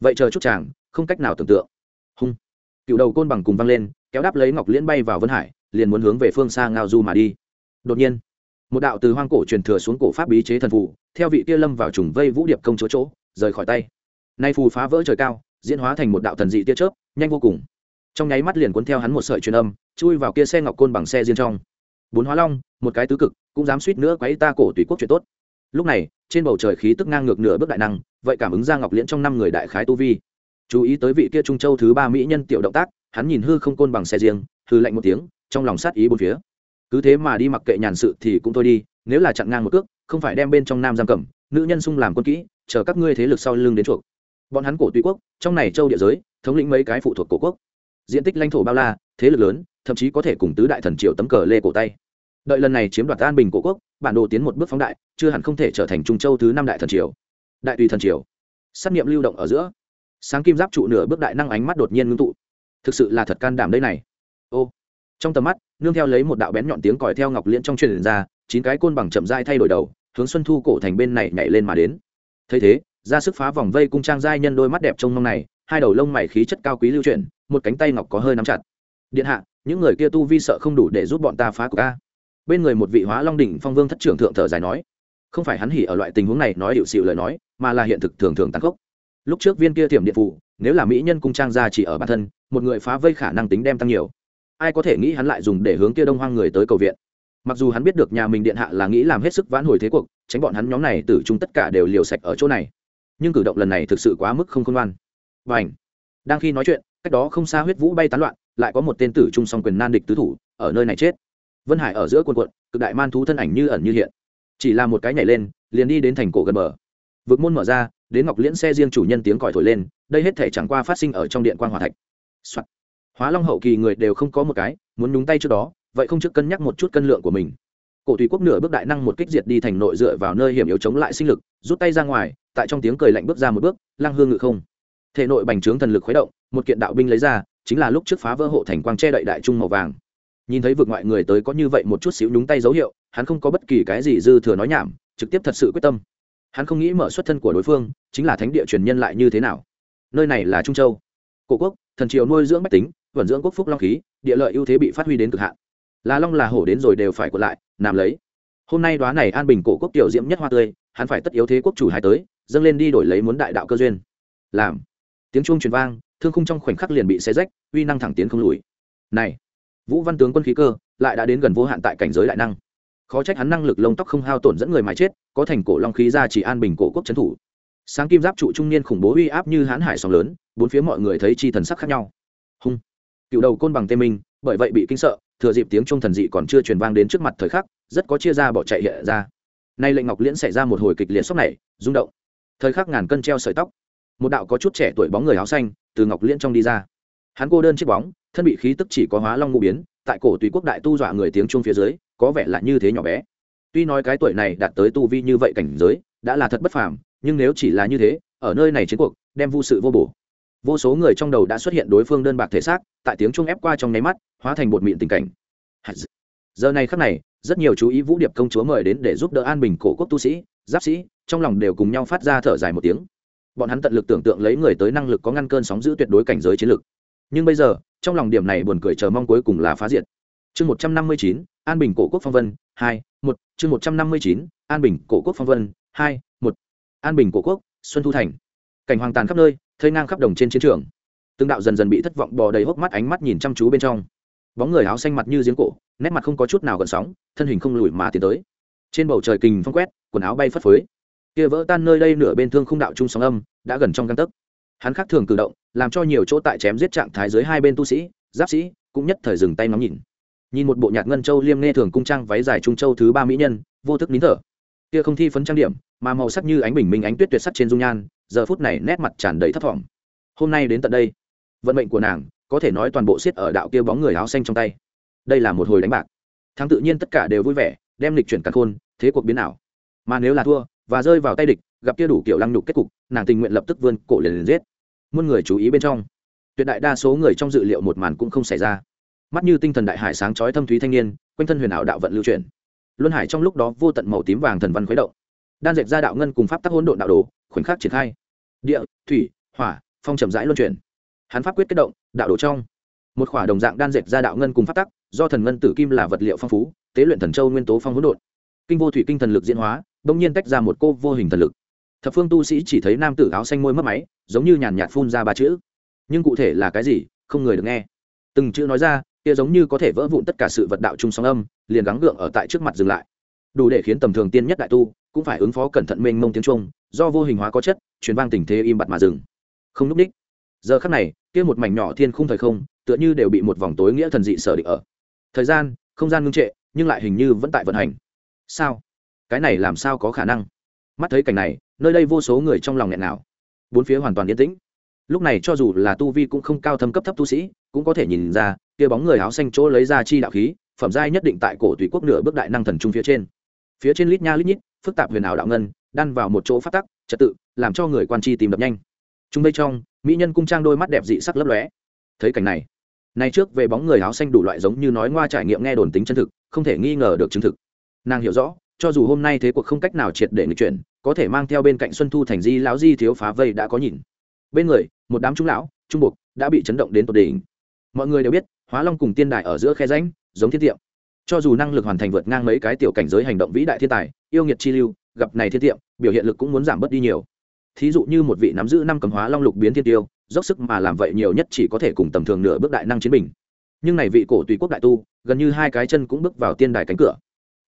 Vậy chờ chút chàng, không cách nào tưởng tượng. Hung. Cựu đầu côn bằng cùng văng lên, kéo đáp lấy ngọc liễn bay vào vân hải, liền muốn hướng về phương xa ngao du mà đi. Đột nhiên một đạo từ hoang cổ truyền thừa xuống cổ pháp bí chế thần phù, theo vị kia lâm vào trùng vây vũ điệp công chỗ chỗ, rời khỏi tay. Nay phù phá vỡ trời cao, diễn hóa thành một đạo thần dị tia chớp, nhanh vô cùng. Trong nháy mắt liền cuốn theo hắn một sợi truyền âm, chui vào kia xe ngọc côn bằng xe riêng trong. Bốn hóa long, một cái tứ cực, cũng dám suýt nữa quấy ta cổ tùy quốc chuyện tốt. Lúc này, trên bầu trời khí tức ngang ngược nửa bước đại năng, vậy cảm ứng ra ngọc liễn trong năm người đại khái tu vi. Chú ý tới vị kia trung châu thứ ba mỹ nhân tiểu động tác, hắn nhìn hư không côn bằng xe riêng hư lạnh một tiếng, trong lòng sát ý bốn phía cứ thế mà đi mặc kệ nhàn sự thì cũng thôi đi, nếu là chặn ngang một cước, không phải đem bên trong nam giam cầm, nữ nhân sung làm quân kỹ, chờ các ngươi thế lực sau lưng đến chuộc. Bọn hắn cổ tùy quốc, trong này châu địa giới, thống lĩnh mấy cái phụ thuộc cổ quốc. Diện tích lãnh thổ bao la, thế lực lớn, thậm chí có thể cùng tứ đại thần triều tấm cờ lê cổ tay. Đợi lần này chiếm đoạt an bình cổ quốc, bản đồ tiến một bước phóng đại, chưa hẳn không thể trở thành trung châu thứ năm đại thần triều. Đại tùy thần triều. Sát nghiệm lưu động ở giữa. Sáng kim giáp trụ nửa bước đại năng ánh mắt đột nhiên ngưng tụ. Thực sự là thật can đảm đây này. Ô trong tầm mắt, nương theo lấy một đạo bén nhọn tiếng còi theo ngọc liễn trong truyền ra, chín cái côn bằng chậm dai thay đổi đầu, hướng xuân thu cổ thành bên này nhảy lên mà đến. Thấy thế, ra sức phá vòng vây cung trang giai nhân đôi mắt đẹp trông mong này, hai đầu lông mày khí chất cao quý lưu chuyển, một cánh tay ngọc có hơi nắm chặt. Điện hạ, những người kia tu vi sợ không đủ để giúp bọn ta phá của ca bên người một vị hóa long đỉnh phong vương thất trưởng thượng thở dài nói, không phải hắn hỉ ở loại tình huống này nói hiệu xịu lời nói, mà là hiện thực thường thường tăng khốc. Lúc trước viên kia thiểm điện phụ nếu là mỹ nhân cung trang ra chỉ ở bản thân, một người phá vây khả năng tính đem tăng nhiều ai có thể nghĩ hắn lại dùng để hướng kia đông hoang người tới cầu viện. Mặc dù hắn biết được nhà mình điện hạ là nghĩ làm hết sức vãn hồi thế cuộc, tránh bọn hắn nhóm này tử trung tất cả đều liều sạch ở chỗ này. Nhưng cử động lần này thực sự quá mức không khôn ngoan. Và ảnh đang khi nói chuyện, cách đó không xa huyết vũ bay tán loạn, lại có một tên tử trung song quyền nan địch tứ thủ, ở nơi này chết. Vân hải ở giữa quân quận cực đại man thú thân ảnh như ẩn như hiện. Chỉ là một cái nhảy lên, liền đi đến thành cổ gần bờ. Vực môn mở ra, đến ngọc liễn xe riêng chủ nhân tiếng còi thổi lên, đây hết thể chẳng qua phát sinh ở trong điện quan hòa thạch、Soạn hóa long hậu kỳ người đều không có một cái, muốn nhúng tay trước đó, vậy không trước cân nhắc một chút cân lượng của mình. Cổ tùy quốc nửa bước đại năng một kích diệt đi thành nội dựa vào nơi hiểm yếu chống lại sinh lực, rút tay ra ngoài, tại trong tiếng cười lạnh bước ra một bước lang hương ngự không. Thể nội bành trướng thần lực khuấy động, một kiện đạo binh lấy ra, chính là lúc trước phá vỡ hộ thành quang che đậy đại trung màu vàng. Nhìn thấy vượt ngoại người tới có như vậy một chút xíu nhúng tay dấu hiệu, hắn không có bất kỳ cái gì dư thừa nói nhảm, trực tiếp thật sự quyết tâm. Hắn không nghĩ mở xuất thân của đối phương, chính là thánh địa truyền nhân lại như thế nào. Nơi này là trung châu. Cổ quốc, thần triều nuôi dưỡng bách tính vận dưỡng quốc phúc long khí, địa lợi ưu thế bị phát huy đến cực hạn. Là long là hổ đến rồi đều phải quật lại làm lấy. Hôm nay đoá này an bình cổ quốc tiểu diễm nhất hoa tươi, hắn phải tất yếu thế quốc chủ hai tới, dâng lên đi đổi lấy muốn đại đạo cơ duyên. Làm. Tiếng chuông truyền vang, thương khung trong khoảnh khắc liền bị xé rách, uy năng thẳng tiến không lùi. Này. Vũ văn tướng quân khí cơ, lại đã đến gần vô hạn tại cảnh giới đại năng. Khó trách hắn năng lực lông tóc không hao tổn dẫn người mà chết, có thành cổ long khí ra chỉ an bình cổ quốc trấn thủ. Sáng kim giáp trụ trung niên khủng bố uy áp như hãn hải sóng lớn, bốn phía mọi người thấy chi thần sắc khác nhau. Hung cựu đầu côn bằng tê minh, bởi vậy bị kinh sợ, thừa dịp tiếng trung thần dị còn chưa truyền vang đến trước mặt thời khắc, rất có chia ra bỏ chạy hiện ra. Nay lệnh ngọc liễn xảy ra một hồi kịch liệt sốc này, rung động. Thời khắc ngàn cân treo sợi tóc. Một đạo có chút trẻ tuổi bóng người áo xanh từ ngọc liễn trong đi ra. Hắn cô đơn chiếc bóng, thân bị khí tức chỉ có hóa long ngũ biến, tại cổ tùy quốc đại tu dọa người tiếng trung phía dưới, có vẻ là như thế nhỏ bé. Tuy nói cái tuổi này đạt tới tu vi như vậy cảnh giới, đã là thật bất phàm, nhưng nếu chỉ là như thế, ở nơi này chiến cuộc, đem vô sự vô bổ vô số người trong đầu đã xuất hiện đối phương đơn bạc thể xác, tại tiếng chuông ép qua trong nháy mắt, hóa thành bột mịn tình cảnh. Giờ này khắc này, rất nhiều chú ý vũ điệp công chúa mời đến để giúp đỡ an bình cổ quốc tu sĩ, giáp sĩ, trong lòng đều cùng nhau phát ra thở dài một tiếng. Bọn hắn tận lực tưởng tượng lấy người tới năng lực có ngăn cơn sóng giữ tuyệt đối cảnh giới chiến lực nhưng bây giờ, trong lòng điểm này buồn cười chờ mong cuối cùng là phá diệt. Chương một trăm năm mươi chín, an bình cổ quốc phong vân, hai, một. Chương một trăm năm mươi chín, an bình cổ quốc phong vân, hai, một. An bình cổ quốc, xuân thu thành. Cảnh hoàng tàn khắp nơi thơi ngang khắp đồng trên chiến trường. Tương đạo dần dần bị thất vọng bò đầy hốc mắt ánh mắt nhìn chăm chú bên trong. Bóng người áo xanh mặt như giếng cổ, nét mặt không có chút nào gần sóng, thân hình không lùi mà tiến tới. Trên bầu trời kình phong quét, quần áo bay phất phới. Kia vỡ tan nơi đây nửa bên thương không đạo trung sóng âm, đã gần trong găng tấc. Hắn khác thường cử động, làm cho nhiều chỗ tại chém giết trạng thái dưới hai bên tu sĩ, giáp sĩ, cũng nhất thời dừng tay nóng nhìn. Nhìn một bộ nhạt ngân châu liêm nghe thường cung trang váy dài trung châu thứ ba mỹ nhân, vô thức nín thở. Kia không thi phấn trang điểm, mà màu sắc như ánh bình minh ánh tuyết tuyệt sắc trên dung nhan giờ phút này nét mặt tràn đầy thất vọng hôm nay đến tận đây, vận mệnh của nàng có thể nói toàn bộ xiết ở đạo kia bóng người áo xanh trong tay. Đây là một hồi đánh bạc. Thắng tự nhiên tất cả đều vui vẻ, đem lịch chuyển cả khôn, thế cuộc biến ảo. Mà nếu là thua và rơi vào tay địch, gặp kia đủ kiểu lăng nhục kết cục, nàng tình nguyện lập tức vươn cổ liền liền giết. Muôn người chú ý bên trong. Tuyệt đại đa số người trong dự liệu một màn cũng không xảy ra. Mắt như tinh thần đại hải sáng chói thâm thúy thanh niên, quanh thân huyền ảo đạo vận lưu chuyển. luân hải trong lúc đó vô tận màu tím vàng thần văn khuấy động đan dệt ra đạo ngân cùng pháp tắc hỗn độn đạo đồ, khoảnh khắc triển khai. Địa, thủy, hỏa, phong chậm rãi luân chuyển. Hắn pháp quyết kết động, đạo đồ trong. Một khỏa đồng dạng đan dệt ra đạo ngân cùng pháp tắc, do thần ngân tử kim là vật liệu phong phú, tế luyện thần châu nguyên tố phong hỗn độn. Kinh vô thủy kinh thần lực diễn hóa, bỗng nhiên tách ra một cô vô hình thần lực. Thập phương tu sĩ chỉ thấy nam tử áo xanh môi mất máy, giống như nhàn nhạt phun ra ba chữ. Nhưng cụ thể là cái gì, không người được nghe. Từng chữ nói ra, kia giống như có thể vỡ vụn tất cả sự vật đạo chung sóng âm, liền gắng gượng ở tại trước mặt dừng lại. Đủ để khiến tầm thường tiên nhất đại tu cũng phải ứng phó cẩn thận mênh mông tiếng trung, do vô hình hóa có chất, truyền vang tình thế im bặt mà dừng. Không núp ních. Giờ khắc này, kia một mảnh nhỏ thiên khung thời không, tựa như đều bị một vòng tối nghĩa thần dị sở định ở. Thời gian, không gian ngưng trệ, nhưng lại hình như vẫn tại vận hành. Sao? Cái này làm sao có khả năng? Mắt thấy cảnh này, nơi đây vô số người trong lòng nghẹn nào. Bốn phía hoàn toàn yên tĩnh. Lúc này cho dù là tu vi cũng không cao thâm cấp thấp tu sĩ, cũng có thể nhìn ra, kia bóng người áo xanh chỗ lấy ra chi đạo khí, phẩm giai nhất định tại cổ tùy quốc nửa bước đại năng thần trung phía trên phía trên lít nha lít nhít, phức tạp huyền ảo đạo ngân, đan vào một chỗ phát tắc, trật tự, làm cho người quan chi tìm đập nhanh. Trung đây trong, mỹ nhân cung trang đôi mắt đẹp dị sắc lấp lóe. Thấy cảnh này, nay trước về bóng người áo xanh đủ loại giống như nói ngoa trải nghiệm nghe đồn tính chân thực, không thể nghi ngờ được chứng thực. Nàng hiểu rõ, cho dù hôm nay thế cuộc không cách nào triệt để người chuyển, có thể mang theo bên cạnh xuân thu thành di lão di thiếu phá vây đã có nhìn. Bên người, một đám trung lão, trung buộc đã bị chấn động đến tột đỉnh. Mọi người đều biết, hóa long cùng tiên đại ở giữa khe ránh giống thiên tiệm cho dù năng lực hoàn thành vượt ngang mấy cái tiểu cảnh giới hành động vĩ đại thiên tài, yêu nghiệt chi lưu, gặp này thiên tiệm, biểu hiện lực cũng muốn giảm bớt đi nhiều. Thí dụ như một vị nắm giữ năm cầm hóa long lục biến thiên tiêu, dốc sức mà làm vậy nhiều nhất chỉ có thể cùng tầm thường nửa bước đại năng chiến bình. Nhưng này vị cổ tùy quốc đại tu, gần như hai cái chân cũng bước vào tiên đài cánh cửa.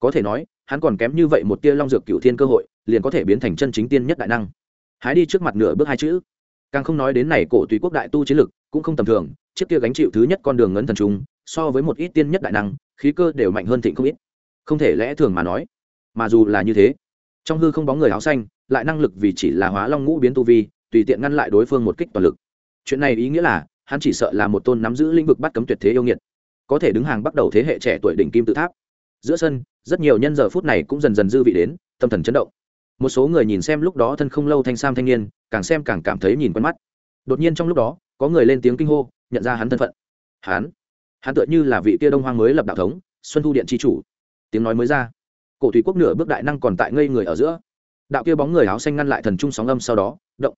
Có thể nói, hắn còn kém như vậy một tia long dược cựu thiên cơ hội, liền có thể biến thành chân chính tiên nhất đại năng. Hái đi trước mặt nửa bước hai chữ. Càng không nói đến này cổ tùy quốc đại tu chiến lực, cũng không tầm thường, chiếc kia gánh chịu thứ nhất con đường ngấn thần trung so với một ít tiên nhất đại năng khí cơ đều mạnh hơn thịnh không ít. Không thể lẽ thường mà nói, mà dù là như thế, trong hư không bóng người áo xanh, lại năng lực vì chỉ là hóa long ngũ biến tu vi, tùy tiện ngăn lại đối phương một kích toàn lực. Chuyện này ý nghĩa là, hắn chỉ sợ là một tôn nắm giữ lĩnh vực bắt cấm tuyệt thế yêu nghiệt, có thể đứng hàng bắt đầu thế hệ trẻ tuổi đỉnh kim tự tháp. Giữa sân, rất nhiều nhân giờ phút này cũng dần dần dư vị đến, tâm thần chấn động. Một số người nhìn xem lúc đó thân không lâu thanh sam thanh niên, càng xem càng cảm thấy nhìn quen mắt. Đột nhiên trong lúc đó, có người lên tiếng kinh hô, nhận ra hắn thân phận. Hắn? Hắn tựa như là vị kia đông hoang mới lập đạo thống, xuân thu điện tri chủ. Tiếng nói mới ra, cổ thủy quốc nửa bước đại năng còn tại ngây người ở giữa. Đạo kia bóng người áo xanh ngăn lại thần trung sóng âm sau đó, động.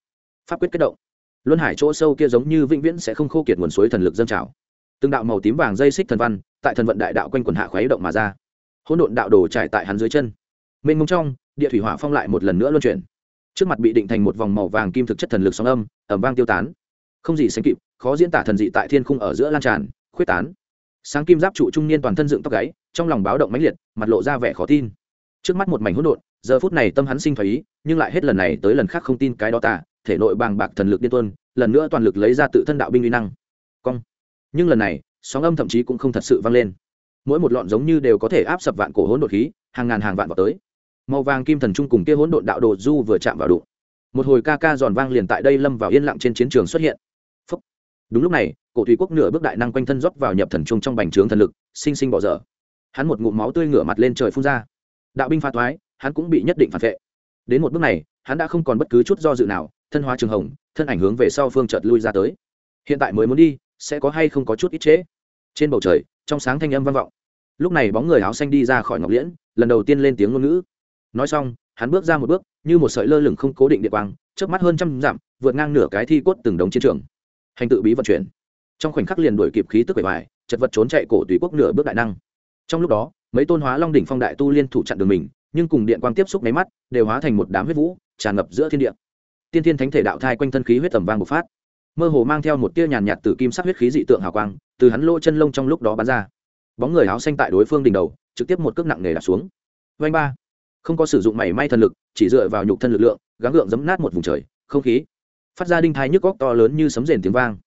Pháp quyết kết động. Luân hải chỗ sâu kia giống như vĩnh viễn sẽ không khô kiệt nguồn suối thần lực dâng trào. Từng đạo màu tím vàng dây xích thần văn, tại thần vận đại đạo quanh quần hạ khuấy động mà ra. Hỗn độn đạo đồ trải tại hắn dưới chân. Mênh mông trong, địa thủy hỏa phong lại một lần nữa luân chuyển. Trước mặt bị định thành một vòng màu vàng kim thực chất thần lực sóng âm ẩm vang tiêu tán. Không gì sánh kịp, khó diễn tả thần dị tại thiên khung ở giữa lan tràn khuyết tán. Sáng kim giáp trụ trung niên toàn thân dựng tóc gáy, trong lòng báo động mãnh liệt, mặt lộ ra vẻ khó tin. Trước mắt một mảnh hỗn độn, giờ phút này tâm hắn sinh thoái ý, nhưng lại hết lần này tới lần khác không tin cái đó tả thể nội bàng bạc thần lực điên tuân lần nữa toàn lực lấy ra tự thân đạo binh uy năng. Cong. Nhưng lần này, sóng âm thậm chí cũng không thật sự vang lên. Mỗi một lọn giống như đều có thể áp sập vạn cổ hỗn độn khí, hàng ngàn hàng vạn vào tới. Màu vàng kim thần trung cùng kia hỗn độn đạo đồ du vừa chạm vào đụng. Một hồi ca ca giòn vang liền tại đây lâm vào yên lặng trên chiến trường xuất hiện. Phúc. đúng lúc này cổ thủy quốc nửa bước đại năng quanh thân rót vào nhập thần trung trong bành trướng thần lực, sinh sinh bỏ dở. Hắn một ngụm máu tươi ngửa mặt lên trời phun ra. Đạo binh pha thoái, hắn cũng bị nhất định phản vệ. Đến một bước này, hắn đã không còn bất cứ chút do dự nào, thân hóa trường hồng, thân ảnh hướng về sau phương chợt lui ra tới. Hiện tại mới muốn đi, sẽ có hay không có chút ít trễ? Trên bầu trời, trong sáng thanh âm vang vọng. Lúc này bóng người áo xanh đi ra khỏi ngọc liễn, lần đầu tiên lên tiếng ngôn ngữ. Nói xong, hắn bước ra một bước, như một sợi lơ lửng không cố định địa quang trước mắt hơn trăm dặm, vượt ngang nửa cái thi cốt từng đống chiến trường. Hành tự bí vận chuyển trong khoảnh khắc liền đuổi kịp khí tức bề bài chật vật trốn chạy cổ tùy quốc nửa bước đại năng. Trong lúc đó, mấy tôn hóa long đỉnh phong đại tu liên thủ chặn đường mình, nhưng cùng điện quang tiếp xúc máy mắt, đều hóa thành một đám huyết vũ, tràn ngập giữa thiên địa. Tiên thiên thánh thể đạo thai quanh thân khí huyết tầm vang bộc phát. Mơ hồ mang theo một tia nhàn nhạt từ kim sắc huyết khí dị tượng hào quang, từ hắn lỗ chân lông trong lúc đó bắn ra. Bóng người áo xanh tại đối phương đỉnh đầu, trực tiếp một cước nặng nề đạp xuống. Vanh ba. Không có sử dụng mảy may thần lực, chỉ dựa vào nhục thân lực lượng, gắng gượng giấm nát một vùng trời, không khí. Phát ra đinh thai nhức góc to lớn như sấm rền tiếng vang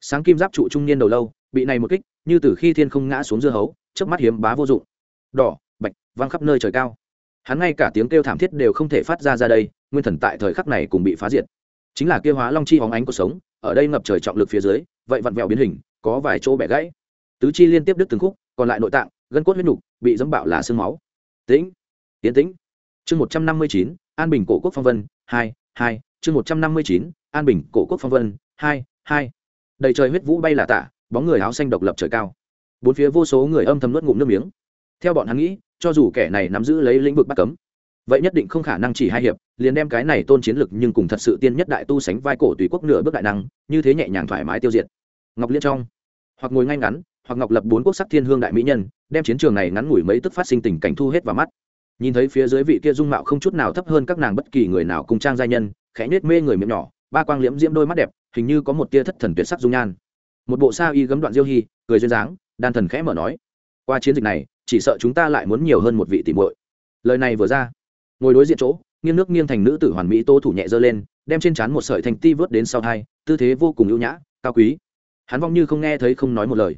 sáng kim giáp trụ trung niên đầu lâu, bị này một kích, như từ khi thiên không ngã xuống dưa hấu trước mắt hiếm bá vô dụng. Đỏ, bạch văng khắp nơi trời cao. Hắn ngay cả tiếng kêu thảm thiết đều không thể phát ra ra đây, nguyên thần tại thời khắc này cùng bị phá diệt. Chính là kêu hóa long chi hóng ánh cuộc sống, ở đây ngập trời trọng lực phía dưới, vậy vặn vẹo biến hình, có vài chỗ bẻ gãy. Tứ chi liên tiếp đứt từng khúc, còn lại nội tạng, gân cốt huyết nục, bị dẫm bạo là sương máu. Tĩnh, tiến tĩnh. Chương một trăm năm mươi chín, an bình cổ quốc phong vân, hai hai. Chương một trăm năm mươi chín, an bình cổ quốc phong vân, hai hai đầy trời huyết vũ bay là tạ bóng người áo xanh độc lập trời cao. Bốn phía vô số người âm thầm nuốt ngụm nước miếng. Theo bọn hắn nghĩ, cho dù kẻ này nắm giữ lấy lĩnh vực bắt cấm, vậy nhất định không khả năng chỉ hai hiệp, liền đem cái này tôn chiến lực nhưng cùng thật sự tiên nhất đại tu sánh vai cổ tùy quốc nửa bước đại năng, như thế nhẹ nhàng thoải mái tiêu diệt. Ngọc liên trong, hoặc ngồi ngay ngắn, hoặc ngọc lập bốn quốc sắc thiên hương đại mỹ nhân, đem chiến trường này ngắn ngủi mấy tức phát sinh tình cảnh thu hết vào mắt. Nhìn thấy phía dưới vị kia dung mạo không chút nào thấp hơn các nàng bất kỳ người nào cùng trang gia nhân, khẽ nết mê người miệng nhỏ ba quang liễm diễm đôi mắt đẹp, hình như có một tia thất thần tuyệt sắc dung nhan. Một bộ sa y gấm đoạn diêu hy, cười duyên dáng, đan thần khẽ mở nói, qua chiến dịch này, chỉ sợ chúng ta lại muốn nhiều hơn một vị tỷ muội. Lời này vừa ra, ngồi đối diện chỗ, nghiêng nước nghiêng thành nữ tử hoàn mỹ tô thủ nhẹ dơ lên, đem trên trán một sợi thành ti vớt đến sau hai tư thế vô cùng ưu nhã, cao quý. Hắn vong như không nghe thấy không nói một lời.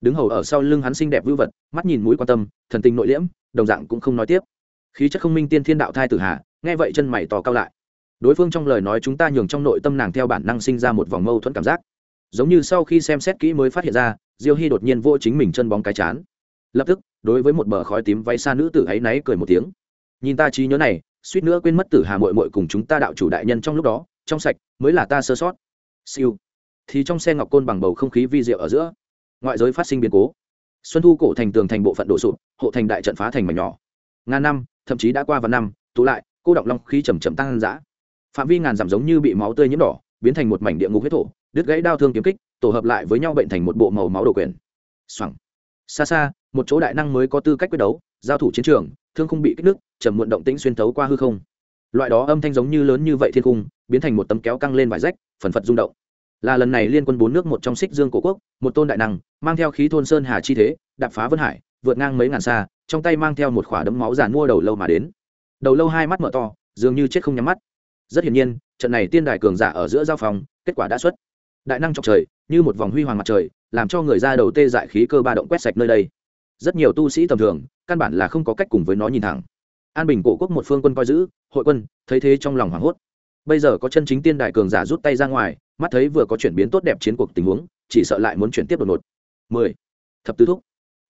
Đứng hầu ở sau lưng hắn xinh đẹp vưu vật, mắt nhìn mũi quan tâm, thần tình nội liễm, đồng dạng cũng không nói tiếp. Khí chất không minh tiên thiên đạo thai tử hạ nghe vậy chân mày tò cao lại đối phương trong lời nói chúng ta nhường trong nội tâm nàng theo bản năng sinh ra một vòng mâu thuẫn cảm giác. Giống như sau khi xem xét kỹ mới phát hiện ra, diêu hy đột nhiên vô chính mình chân bóng cái chán. Lập tức, đối với một bờ khói tím váy xa nữ tử ấy náy cười một tiếng. Nhìn ta trí nhớ này, suýt nữa quên mất tử hà mội mội cùng chúng ta đạo chủ đại nhân trong lúc đó, trong sạch, mới là ta sơ sót. Siêu. Thì trong xe ngọc côn bằng bầu không khí vi diệu ở giữa, ngoại giới phát sinh biến cố. Xuân thu cổ thành tường thành bộ phận đổ sụp, hộ thành đại trận phá thành mảnh nhỏ. Ngàn năm, thậm chí đã qua vài năm, tụ lại, cô động long khí chầm chậm tăng dã phạm vi ngàn giảm giống như bị máu tươi nhiễm đỏ, biến thành một mảnh địa ngục huyết thổ, đứt gãy đau thương kiếm kích, tổ hợp lại với nhau bệnh thành một bộ màu máu đổ quyền. Xoẳng xa xa, một chỗ đại năng mới có tư cách quyết đấu, giao thủ chiến trường, thương không bị kích nước trầm muộn động tĩnh xuyên tấu qua hư không. Loại đó âm thanh giống như lớn như vậy thiên cung biến thành một tấm kéo căng lên vải rách, phần phật rung động. Là lần này liên quân bốn nước một trong xích dương cổ quốc, một tôn đại năng, mang theo khí thôn sơn hà chi thế, đạp phá vân hải, vượt ngang mấy ngàn xa, trong tay mang theo một khỏa đấm máu giàn mua đầu lâu mà đến. Đầu lâu hai mắt mở to, dường như chết không nhắm mắt rất hiển nhiên, trận này tiên đại cường giả ở giữa giao phòng, kết quả đã xuất. Đại năng trong trời, như một vòng huy hoàng mặt trời, làm cho người ra đầu tê dại khí cơ ba động quét sạch nơi đây. Rất nhiều tu sĩ tầm thường, căn bản là không có cách cùng với nó nhìn thẳng. An bình cổ quốc một phương quân coi giữ, hội quân, thấy thế trong lòng hoảng hốt. Bây giờ có chân chính tiên đại cường giả rút tay ra ngoài, mắt thấy vừa có chuyển biến tốt đẹp chiến cuộc tình huống, chỉ sợ lại muốn chuyển tiếp đột ngột. Mười. Thập tứ thúc.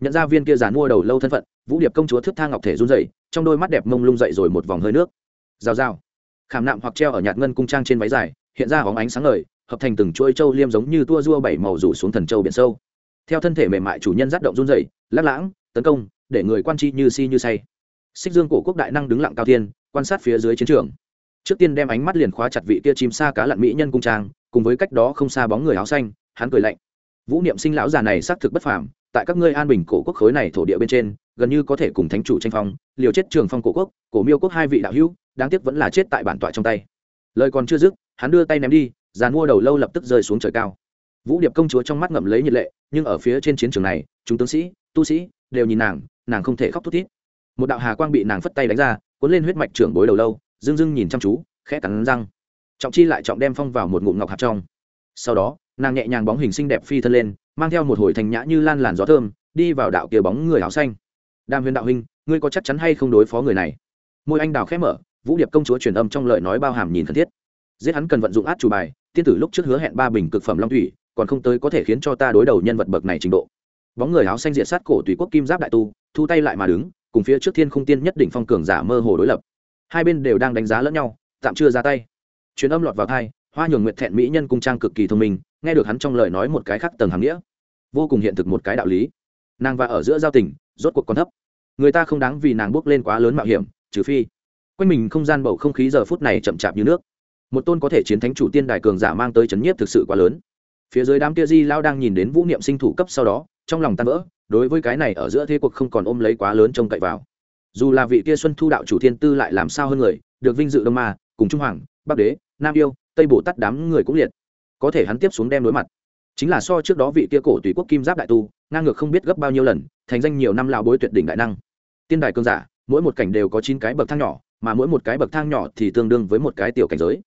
Nhận ra viên kia giàn mua đầu lâu thân phận, vũ điệp công chúa thức thang ngọc thể run dậy trong đôi mắt đẹp mông lung dậy rồi một vòng hơi nước. Rào rào khảm nạm hoặc treo ở nhạt ngân cung trang trên váy dài, hiện ra hóng ánh sáng ngời, hợp thành từng chuỗi châu liêm giống như tua rua bảy màu rủ xuống thần châu biển sâu. Theo thân thể mềm mại chủ nhân rát động run rẩy, lắc lãng, tấn công, để người quan chi như si như say. Xích dương cổ quốc đại năng đứng lặng cao thiên, quan sát phía dưới chiến trường. Trước tiên đem ánh mắt liền khóa chặt vị kia chim xa cá lặn mỹ nhân cung trang, cùng với cách đó không xa bóng người áo xanh, hắn cười lạnh. Vũ niệm sinh lão già này xác thực bất phàm, tại các ngươi an bình cổ quốc khối này thổ địa bên trên, gần như có thể cùng thánh chủ tranh phong, liều chết trường phong cổ quốc, cổ miêu quốc hai vị đạo hữu đáng tiếc vẫn là chết tại bản tọa trong tay. Lời còn chưa dứt, hắn đưa tay ném đi, giàn mua đầu lâu lập tức rơi xuống trời cao. Vũ điệp công chúa trong mắt ngậm lấy nhiệt lệ, nhưng ở phía trên chiến trường này, chúng tướng sĩ, tu sĩ đều nhìn nàng nàng không thể khóc thút thít. Một đạo hà quang bị nàng phất tay đánh ra, cuốn lên huyết mạch trưởng bối đầu lâu dưng dưng nhìn chăm chú, khẽ cắn răng. Trọng chi lại trọng đem phong vào một ngụm ngọc hạt trong. Sau đó, nàng nhẹ nhàng bóng hình xinh đẹp phi thân lên, mang theo một hồi thành nhã như lan làn gió thơm, đi vào đạo kia bóng người áo xanh. Đàm huyền đạo huynh, ngươi có chắc chắn hay không đối phó người này? Môi anh đào khẽ mở vũ điệp công chúa truyền âm trong lời nói bao hàm nhìn thân thiết. Giết hắn cần vận dụng át chủ bài, tiên tử lúc trước hứa hẹn ba bình cực phẩm long thủy, còn không tới có thể khiến cho ta đối đầu nhân vật bậc này trình độ. Bóng người áo xanh diện sát cổ tùy quốc kim giáp đại tu, thu tay lại mà đứng, cùng phía trước thiên không tiên nhất định phong cường giả mơ hồ đối lập. Hai bên đều đang đánh giá lẫn nhau, tạm chưa ra tay. Chuyến âm lọt vào thai hoa nhường nguyệt thẹn mỹ nhân cung trang cực kỳ thông minh, nghe được hắn trong lời nói một cái khác tầng hàm nghĩa. Vô cùng hiện thực một cái đạo lý. Nàng và ở giữa giao tình, rốt cuộc còn thấp. Người ta không đáng vì nàng bước lên quá lớn mạo hiểm, trừ phi quanh mình không gian bầu không khí giờ phút này chậm chạp như nước. Một tôn có thể chiến thánh chủ tiên đài cường giả mang tới chấn nhiếp thực sự quá lớn. Phía dưới đám kia di lao đang nhìn đến vũ niệm sinh thủ cấp sau đó, trong lòng tan vỡ, đối với cái này ở giữa thế cuộc không còn ôm lấy quá lớn trông cậy vào. Dù là vị kia xuân thu đạo chủ thiên tư lại làm sao hơn người, được vinh dự đông ma, cùng trung hoàng, bắc đế, nam yêu, tây bồ tát đám người cũng liệt. Có thể hắn tiếp xuống đem đối mặt. Chính là so trước đó vị kia cổ tùy quốc kim giáp đại tu, ngang ngược không biết gấp bao nhiêu lần, thành danh nhiều năm lao bối tuyệt đỉnh đại năng. Tiên đài cương giả, mỗi một cảnh đều có chín cái bậc thang nhỏ mà mỗi một cái bậc thang nhỏ thì tương đương với một cái tiểu cảnh giới.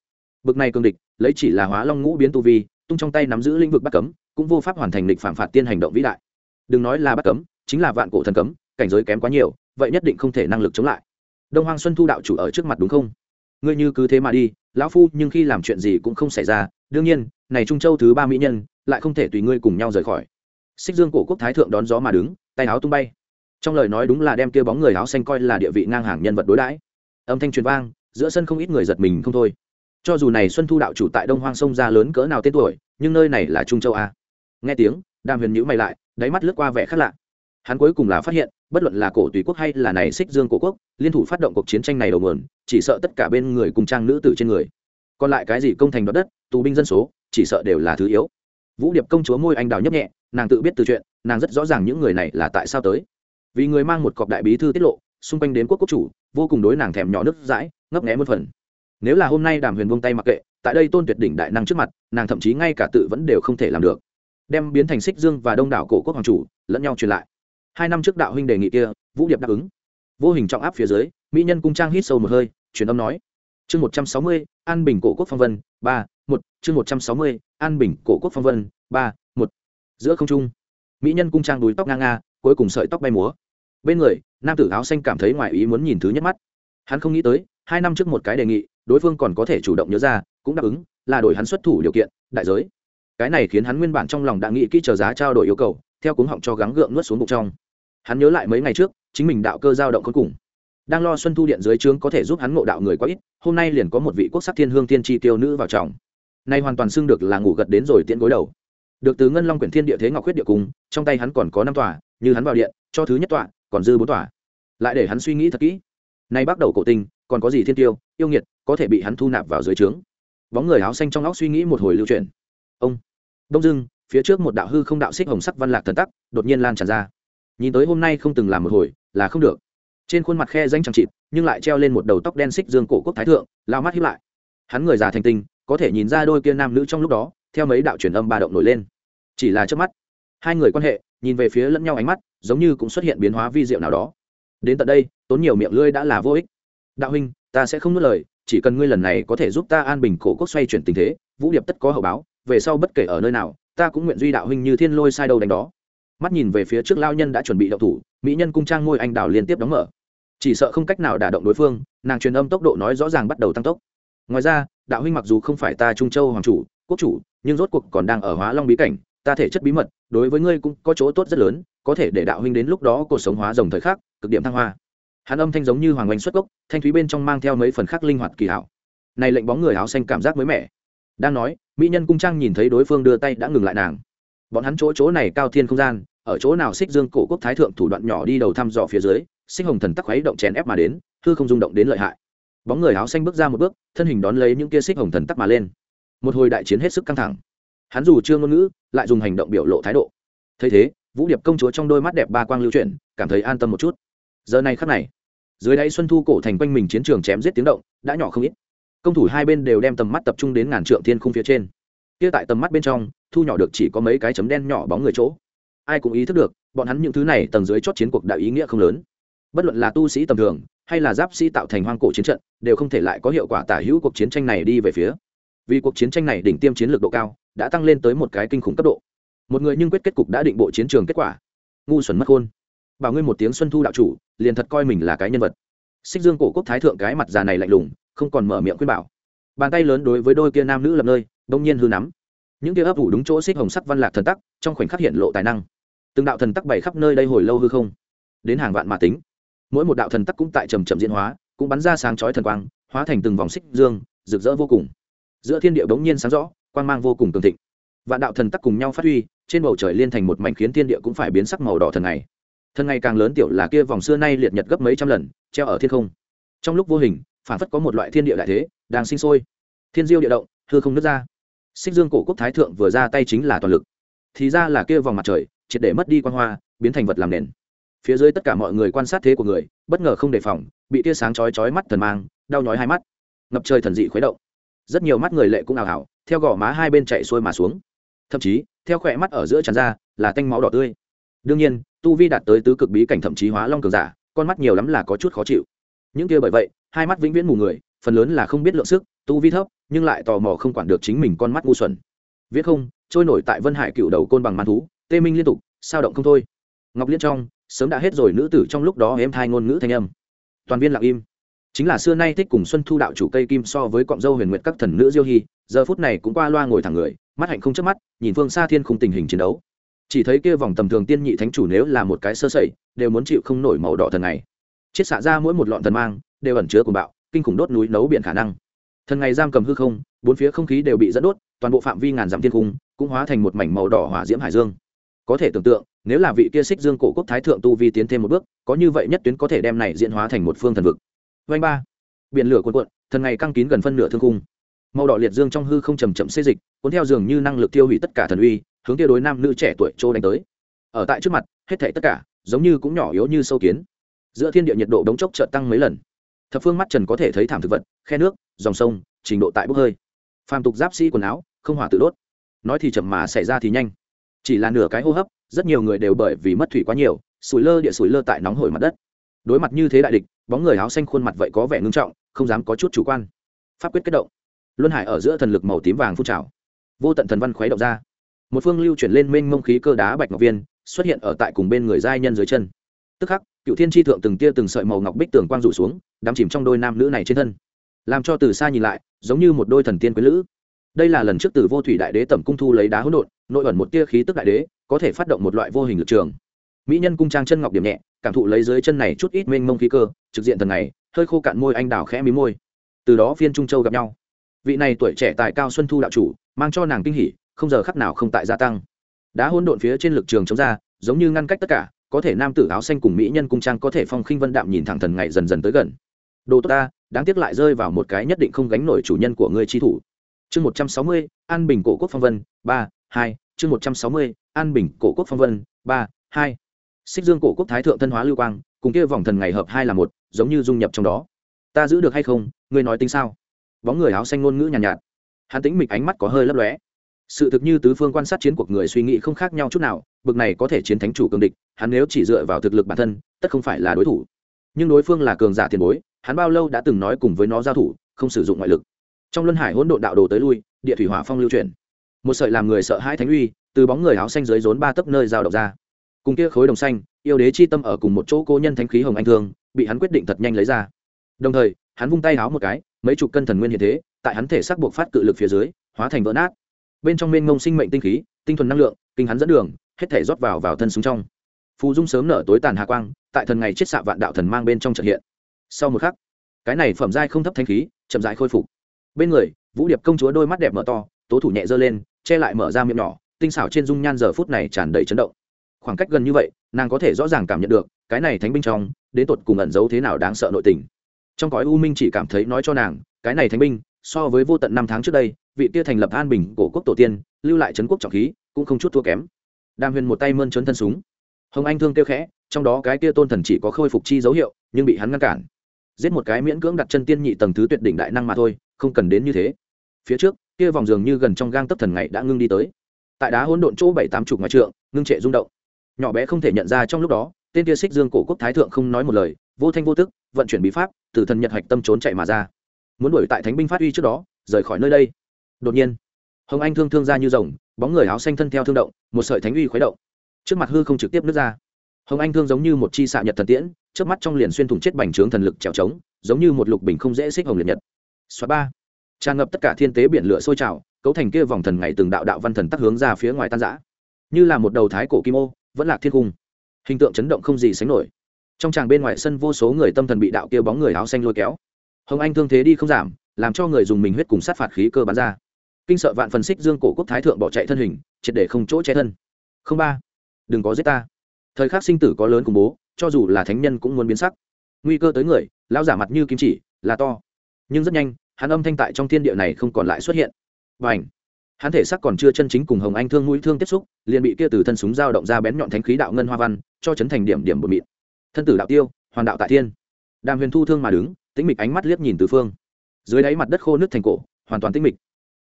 Bậc này cương địch, lấy chỉ là hóa long ngũ biến tu vi, tung trong tay nắm giữ lĩnh vực bắt cấm, cũng vô pháp hoàn thành địch phạm phạt tiên hành động vĩ đại. Đừng nói là bắt cấm, chính là vạn cổ thần cấm, cảnh giới kém quá nhiều, vậy nhất định không thể năng lực chống lại. Đông hoàng xuân thu đạo chủ ở trước mặt đúng không? Ngươi như cứ thế mà đi, lão phu, nhưng khi làm chuyện gì cũng không xảy ra, đương nhiên, này trung châu thứ ba mỹ nhân, lại không thể tùy ngươi cùng nhau rời khỏi. Xích dương cổ quốc thái thượng đón gió mà đứng, tay áo tung bay. Trong lời nói đúng là đem kia bóng người áo xanh coi là địa vị ngang hàng nhân vật đối đãi âm thanh truyền vang, giữa sân không ít người giật mình không thôi. Cho dù này xuân thu đạo chủ tại đông hoang sông ra lớn cỡ nào tên tuổi, nhưng nơi này là trung châu a nghe tiếng, đàm huyền nhữ mày lại, đáy mắt lướt qua vẻ khác lạ. Hắn cuối cùng là phát hiện, bất luận là cổ tùy quốc hay là này xích dương cổ quốc, liên thủ phát động cuộc chiến tranh này đầu nguồn, chỉ sợ tất cả bên người cùng trang nữ tử trên người. Còn lại cái gì công thành đoạt đất, tù binh dân số, chỉ sợ đều là thứ yếu. Vũ điệp công chúa môi anh đào nhấp nhẹ, nàng tự biết từ chuyện, nàng rất rõ ràng những người này là tại sao tới. Vì người mang một cọc đại bí thư tiết lộ, xung quanh đến quốc quốc chủ vô cùng đối nàng thèm nhỏ nước dãi, ngấp nghé một phần. Nếu là hôm nay đàm huyền vung tay mặc kệ, tại đây tôn tuyệt đỉnh đại năng trước mặt, nàng thậm chí ngay cả tự vẫn đều không thể làm được. Đem biến thành xích dương và đông đảo cổ quốc hoàng chủ, lẫn nhau truyền lại. Hai năm trước đạo huynh đề nghị kia, vũ điệp đáp ứng. Vô hình trọng áp phía dưới, mỹ nhân cung trang hít sâu một hơi, truyền âm nói, chương một trăm sáu mươi, an bình cổ quốc phong vân, ba, một, chương một trăm sáu mươi, an bình cổ quốc phong vân, ba, một. Giữa không trung, mỹ nhân cung trang đuối tóc ngang nga, cuối cùng sợi tóc bay múa bên người, nam tử áo xanh cảm thấy ngoài ý muốn nhìn thứ nhất mắt. Hắn không nghĩ tới, hai năm trước một cái đề nghị, đối phương còn có thể chủ động nhớ ra, cũng đáp ứng, là đổi hắn xuất thủ điều kiện, đại giới. Cái này khiến hắn nguyên bản trong lòng đã nghĩ kỹ chờ giá trao đổi yêu cầu, theo cuống họng cho gắng gượng nuốt xuống bụng trong. Hắn nhớ lại mấy ngày trước, chính mình đạo cơ giao động cuối cùng. Đang lo xuân thu điện dưới trướng có thể giúp hắn ngộ đạo người quá ít, hôm nay liền có một vị quốc sắc thiên hương tiên tri tiêu nữ vào trọng nay hoàn toàn xưng được là ngủ gật đến rồi tiễn gối đầu. Được từ ngân long quyển thiên địa thế ngọc huyết địa cung, trong tay hắn còn có năm tòa, như hắn vào điện, cho thứ nhất tọa còn dư bốn tòa. Lại để hắn suy nghĩ thật kỹ. Nay bắt đầu cổ tinh, còn có gì thiên tiêu, yêu nghiệt, có thể bị hắn thu nạp vào dưới trướng. Bóng người áo xanh trong óc suy nghĩ một hồi lưu truyền ông. Đông dưng phía trước một đạo hư không đạo xích hồng sắc văn lạc thần tắc, đột nhiên lan tràn ra. Nhìn tới hôm nay không từng làm một hồi, là không được. Trên khuôn mặt khe danh chẳng chịt, nhưng lại treo lên một đầu tóc đen xích dương cổ quốc thái thượng, lao mắt hiếp lại. Hắn người già thành tinh, có thể nhìn ra đôi kia nam nữ trong lúc đó, theo mấy đạo truyền âm ba động nổi lên. Chỉ là trước mắt, hai người quan hệ, nhìn về phía lẫn nhau ánh mắt giống như cũng xuất hiện biến hóa vi diệu nào đó. Đến tận đây, tốn nhiều miệng lưỡi đã là vô ích. Đạo huynh, ta sẽ không nuốt lời, chỉ cần ngươi lần này có thể giúp ta an bình cổ quốc xoay chuyển tình thế, vũ điệp tất có hậu báo, về sau bất kể ở nơi nào, ta cũng nguyện duy đạo huynh như thiên lôi sai đầu đánh đó. Mắt nhìn về phía trước lao nhân đã chuẩn bị đậu thủ, mỹ nhân cung trang ngôi anh đào liên tiếp đóng mở. Chỉ sợ không cách nào đả động đối phương, nàng truyền âm tốc độ nói rõ ràng bắt đầu tăng tốc. Ngoài ra, đạo huynh mặc dù không phải ta trung châu hoàng chủ, quốc chủ, nhưng rốt cuộc còn đang ở hóa long bí cảnh ta thể chất bí mật, đối với ngươi cũng có chỗ tốt rất lớn, có thể để đạo huynh đến lúc đó cuộc sống hóa rồng thời khắc, cực điểm thăng hoa. Hắn âm thanh giống như hoàng oanh xuất gốc, thanh thúy bên trong mang theo mấy phần khắc linh hoạt kỳ hảo. Này lệnh bóng người áo xanh cảm giác mới mẻ. Đang nói, mỹ nhân cung trang nhìn thấy đối phương đưa tay đã ngừng lại nàng. Bọn hắn chỗ chỗ này cao thiên không gian, ở chỗ nào xích dương cổ quốc thái thượng thủ đoạn nhỏ đi đầu thăm dò phía dưới, xích hồng thần tắc khuấy động chèn ép mà đến, hư không rung động đến lợi hại. Bóng người áo xanh bước ra một bước, thân hình đón lấy những kia xích hồng thần tắc mà lên. Một hồi đại chiến hết sức căng thẳng hắn dù chưa ngôn ngữ, lại dùng hành động biểu lộ thái độ. Thấy thế, vũ điệp công chúa trong đôi mắt đẹp ba quang lưu chuyển, cảm thấy an tâm một chút. Giờ này khắc này, dưới đáy xuân thu cổ thành quanh mình chiến trường chém giết tiếng động, đã nhỏ không ít. Công thủ hai bên đều đem tầm mắt tập trung đến ngàn trượng thiên khung phía trên. Kia tại tầm mắt bên trong, thu nhỏ được chỉ có mấy cái chấm đen nhỏ bóng người chỗ. Ai cũng ý thức được, bọn hắn những thứ này tầng dưới chót chiến cuộc đạo ý nghĩa không lớn. Bất luận là tu sĩ tầm thường, hay là giáp sĩ tạo thành hoang cổ chiến trận, đều không thể lại có hiệu quả tả hữu cuộc chiến tranh này đi về phía vì cuộc chiến tranh này đỉnh tiêm chiến lược độ cao đã tăng lên tới một cái kinh khủng cấp độ. Một người nhưng quyết kết cục đã định bộ chiến trường kết quả. Ngu xuẩn mất khôn. Bảo ngươi một tiếng xuân thu đạo chủ, liền thật coi mình là cái nhân vật. Xích dương cổ quốc thái thượng cái mặt già này lạnh lùng, không còn mở miệng khuyên bảo. Bàn tay lớn đối với đôi kia nam nữ lập nơi, đông nhiên hư nắm. Những kia ấp ủ đúng chỗ xích hồng sắc văn lạc thần tắc, trong khoảnh khắc hiện lộ tài năng. Từng đạo thần tắc bày khắp nơi đây hồi lâu hư không. Đến hàng vạn mà tính. Mỗi một đạo thần tắc cũng tại trầm trầm diễn hóa, cũng bắn ra sáng chói thần quang, hóa thành từng vòng xích dương, rực rỡ vô cùng giữa thiên địa bỗng nhiên sáng rõ, quang mang vô cùng tường thịnh. Vạn đạo thần tắc cùng nhau phát huy, trên bầu trời liên thành một mảnh khiến thiên địa cũng phải biến sắc màu đỏ thần này thần ngày càng lớn tiểu là kia vòng xưa nay liệt nhật gấp mấy trăm lần, treo ở thiên không. Trong lúc vô hình, phản phất có một loại thiên địa đại thế đang sinh sôi. Thiên diêu địa động, hư không nứt ra. Xích dương cổ quốc thái thượng vừa ra tay chính là toàn lực. Thì ra là kia vòng mặt trời, triệt để mất đi quan hoa, biến thành vật làm nền. Phía dưới tất cả mọi người quan sát thế của người, bất ngờ không đề phòng, bị tia sáng chói chói mắt thần mang, đau nhói hai mắt. Ngập trời thần dị khuấy động rất nhiều mắt người lệ cũng ảo ảo theo gò má hai bên chạy xuôi mà xuống. Thậm chí, theo khỏe mắt ở giữa tràn ra, là tanh máu đỏ tươi. Đương nhiên, tu vi đạt tới tứ cực bí cảnh thậm chí hóa long cường giả, con mắt nhiều lắm là có chút khó chịu. Những kia bởi vậy, hai mắt vĩnh viễn mù người, phần lớn là không biết lượng sức, tu vi thấp, nhưng lại tò mò không quản được chính mình con mắt ngu xuẩn. Viết không, trôi nổi tại vân hải cựu đầu côn bằng man thú, tê minh liên tục, sao động không thôi. Ngọc liên trong, sớm đã hết rồi nữ tử trong lúc đó em thai ngôn ngữ thanh âm. Toàn viên lặng im chính là xưa nay thích cùng xuân thu đạo chủ cây kim so với cọng dâu huyền nguyệt các thần nữ diêu hy, giờ phút này cũng qua loa ngồi thẳng người, mắt hạnh không chớp mắt, nhìn phương xa thiên khung tình hình chiến đấu. Chỉ thấy kia vòng tầm thường tiên nhị thánh chủ nếu là một cái sơ sẩy, đều muốn chịu không nổi màu đỏ thần này chiết xạ ra mỗi một lọn thần mang, đều ẩn chứa cùng bạo, kinh khủng đốt núi nấu biển khả năng. Thần ngày giam cầm hư không, bốn phía không khí đều bị dẫn đốt, toàn bộ phạm vi ngàn dặm thiên cung cũng hóa thành một mảnh màu đỏ hỏa diễm hải dương. Có thể tưởng tượng, nếu là vị kia xích dương cổ quốc thái thượng tu vi tiến thêm một bước, có như vậy nhất tuyến có thể đem này diễn hóa thành một phương thần vực vanh ba. Biển lửa cuộn cuộn, thần ngày căng kín gần phân nửa thương cung màu đỏ liệt dương trong hư không chầm chậm xê dịch, cuốn theo dường như năng lực tiêu hủy tất cả thần uy, hướng kia đối nam nữ trẻ tuổi trô đánh tới. Ở tại trước mặt, hết thảy tất cả, giống như cũng nhỏ yếu như sâu kiến. Giữa thiên địa nhiệt độ đống chốc chợt tăng mấy lần. Thập phương mắt trần có thể thấy thảm thực vật, khe nước, dòng sông, trình độ tại bốc hơi. Phàm tục giáp sĩ quần áo, không hỏa tự đốt. Nói thì chậm mà xảy ra thì nhanh. Chỉ là nửa cái hô hấp, rất nhiều người đều bởi vì mất thủy quá nhiều, sủi lơ địa sủi lơ tại nóng hổi mặt đất đối mặt như thế đại địch, bóng người áo xanh khuôn mặt vậy có vẻ ngưng trọng, không dám có chút chủ quan. Pháp quyết kết động. Luân hải ở giữa thần lực màu tím vàng phun trào. Vô tận thần văn khuấy động ra. Một phương lưu chuyển lên mênh mông khí cơ đá bạch ngọc viên, xuất hiện ở tại cùng bên người giai nhân dưới chân. Tức khắc, cựu thiên tri thượng từng tia từng sợi màu ngọc bích tường quang rụ xuống, đắm chìm trong đôi nam nữ này trên thân. Làm cho từ xa nhìn lại, giống như một đôi thần tiên quý lữ. Đây là lần trước từ vô thủy đại đế tẩm cung thu lấy đá hỗn độn, nội ẩn một tia khí tức đại đế, có thể phát động một loại vô hình lực trường mỹ nhân cung trang chân ngọc điểm nhẹ, cảm thụ lấy dưới chân này chút ít mênh mông khí cơ, trực diện thần này, hơi khô cạn môi anh đào khẽ mí môi. Từ đó phiên trung châu gặp nhau. Vị này tuổi trẻ tại cao xuân thu đạo chủ, mang cho nàng kinh hỉ, không giờ khắc nào không tại gia tăng. Đã hôn độn phía trên lực trường chống ra, giống như ngăn cách tất cả, có thể nam tử áo xanh cùng mỹ nhân cung trang có thể phong khinh vân đạm nhìn thẳng thần ngày dần dần tới gần. Đồ tốt ta, đáng tiếc lại rơi vào một cái nhất định không gánh nổi chủ nhân của ngươi chi thủ. Chương một trăm sáu mươi, an bình cổ quốc phong vân, ba, hai. Chương một trăm sáu mươi, an bình cổ quốc phong vân, ba, hai xích dương cổ quốc thái thượng thân hóa lưu quang cùng kia vòng thần ngày hợp hai là một giống như dung nhập trong đó. Ta giữ được hay không? Ngươi nói tính sao? Bóng người áo xanh ngôn ngữ nhàn nhạt, nhạt. Hắn tính mịch ánh mắt có hơi lấp lóe. Sự thực như tứ phương quan sát chiến cuộc người suy nghĩ không khác nhau chút nào bực này có thể chiến thánh chủ cường địch hắn nếu chỉ dựa vào thực lực bản thân tất không phải là đối thủ. Nhưng đối phương là cường giả tiền bối hắn bao lâu đã từng nói cùng với nó giao thủ không sử dụng ngoại lực. Trong luân hải hỗn độn đạo đồ tới lui địa thủy hỏa phong lưu chuyển. Một sợi làm người sợ hãi thánh uy từ bóng người áo xanh dưới rốn ba tấc nơi giao động ra cùng kia khối đồng xanh, yêu đế chi tâm ở cùng một chỗ cố nhân thánh khí hồng anh thương, bị hắn quyết định thật nhanh lấy ra. Đồng thời, hắn vung tay háo một cái, mấy chục cân thần nguyên hiện thế, tại hắn thể xác buộc phát cự lực phía dưới, hóa thành vỡ nát. Bên trong mênh ngông sinh mệnh tinh khí, tinh thuần năng lượng, kinh hắn dẫn đường, hết thể rót vào vào thân súng trong. Phù dung sớm nở tối tàn hà quang, tại thần ngày chết xạ vạn đạo thần mang bên trong trận hiện. Sau một khắc, cái này phẩm giai không thấp thanh khí, chậm rãi khôi phục. Bên người, vũ điệp công chúa đôi mắt đẹp mở to, tố thủ nhẹ giơ lên, che lại mở ra miệng nhỏ, tinh xảo trên dung nhan giờ phút này tràn đầy chấn động khoảng cách gần như vậy, nàng có thể rõ ràng cảm nhận được, cái này thánh binh trong, đến tột cùng ẩn giấu thế nào đáng sợ nội tình. Trong cõi u minh chỉ cảm thấy nói cho nàng, cái này thánh binh, so với vô tận năm tháng trước đây, vị tia thành lập an bình cổ quốc tổ tiên, lưu lại trấn quốc trọng khí, cũng không chút thua kém. Đàm huyền một tay mơn trớn thân súng. Hồng anh thương kêu khẽ, trong đó cái tia tôn thần chỉ có khôi phục chi dấu hiệu, nhưng bị hắn ngăn cản. Giết một cái miễn cưỡng đặt chân tiên nhị tầng thứ tuyệt đỉnh đại năng mà thôi, không cần đến như thế. Phía trước, kia vòng giường như gần trong gang tấp thần ngày đã ngưng đi tới. Tại đá hỗn độn chỗ bảy tám chục ngoài trượng, ngưng trệ rung động nhỏ bé không thể nhận ra trong lúc đó, tên kia xích dương cổ quốc thái thượng không nói một lời, vô thanh vô tức, vận chuyển bí pháp, từ thần nhật hạch tâm trốn chạy mà ra. Muốn đuổi tại thánh binh phát uy trước đó, rời khỏi nơi đây. Đột nhiên, hồng anh thương thương ra như rồng, bóng người áo xanh thân theo thương động, một sợi thánh uy khuấy động. Trước mặt hư không trực tiếp nước ra. Hồng anh thương giống như một chi xạ nhật thần tiễn, trước mắt trong liền xuyên thủng chết bành trướng thần lực trèo trống, giống như một lục bình không dễ xích hồng liệt nhật. Xóa ba, tràn ngập tất cả thiên tế biển lửa sôi trào, cấu thành kia vòng thần ngày từng đạo đạo văn thần tắc hướng ra phía ngoài tan giã như là một đầu thái cổ kim ô vẫn là thiên cung hình tượng chấn động không gì sánh nổi. Trong tràng bên ngoài sân vô số người tâm thần bị đạo kia bóng người áo xanh lôi kéo. Hồng anh thương thế đi không giảm, làm cho người dùng mình huyết cùng sát phạt khí cơ bắn ra. Kinh sợ vạn phần xích dương cổ quốc thái thượng bỏ chạy thân hình, triệt để không chỗ che thân. Không ba, đừng có giết ta. Thời khắc sinh tử có lớn cùng bố, cho dù là thánh nhân cũng muốn biến sắc. Nguy cơ tới người lao giả mặt như kim chỉ, là to. Nhưng rất nhanh, hắn âm thanh tại trong thiên địa này không còn lại xuất hiện. Và ảnh hắn thể sắc còn chưa chân chính cùng hồng anh thương mũi thương tiếp xúc, liền bị kia từ thân súng dao động ra bén nhọn thánh khí đạo ngân hoa văn, cho chấn thành điểm điểm bột mịn. Thân tử đạo tiêu hoàn đạo tại thiên. Đàm huyền thu thương mà đứng, tĩnh mịch ánh mắt liếc nhìn từ phương. Dưới đáy mặt đất khô nước thành cổ, hoàn toàn tĩnh mịch.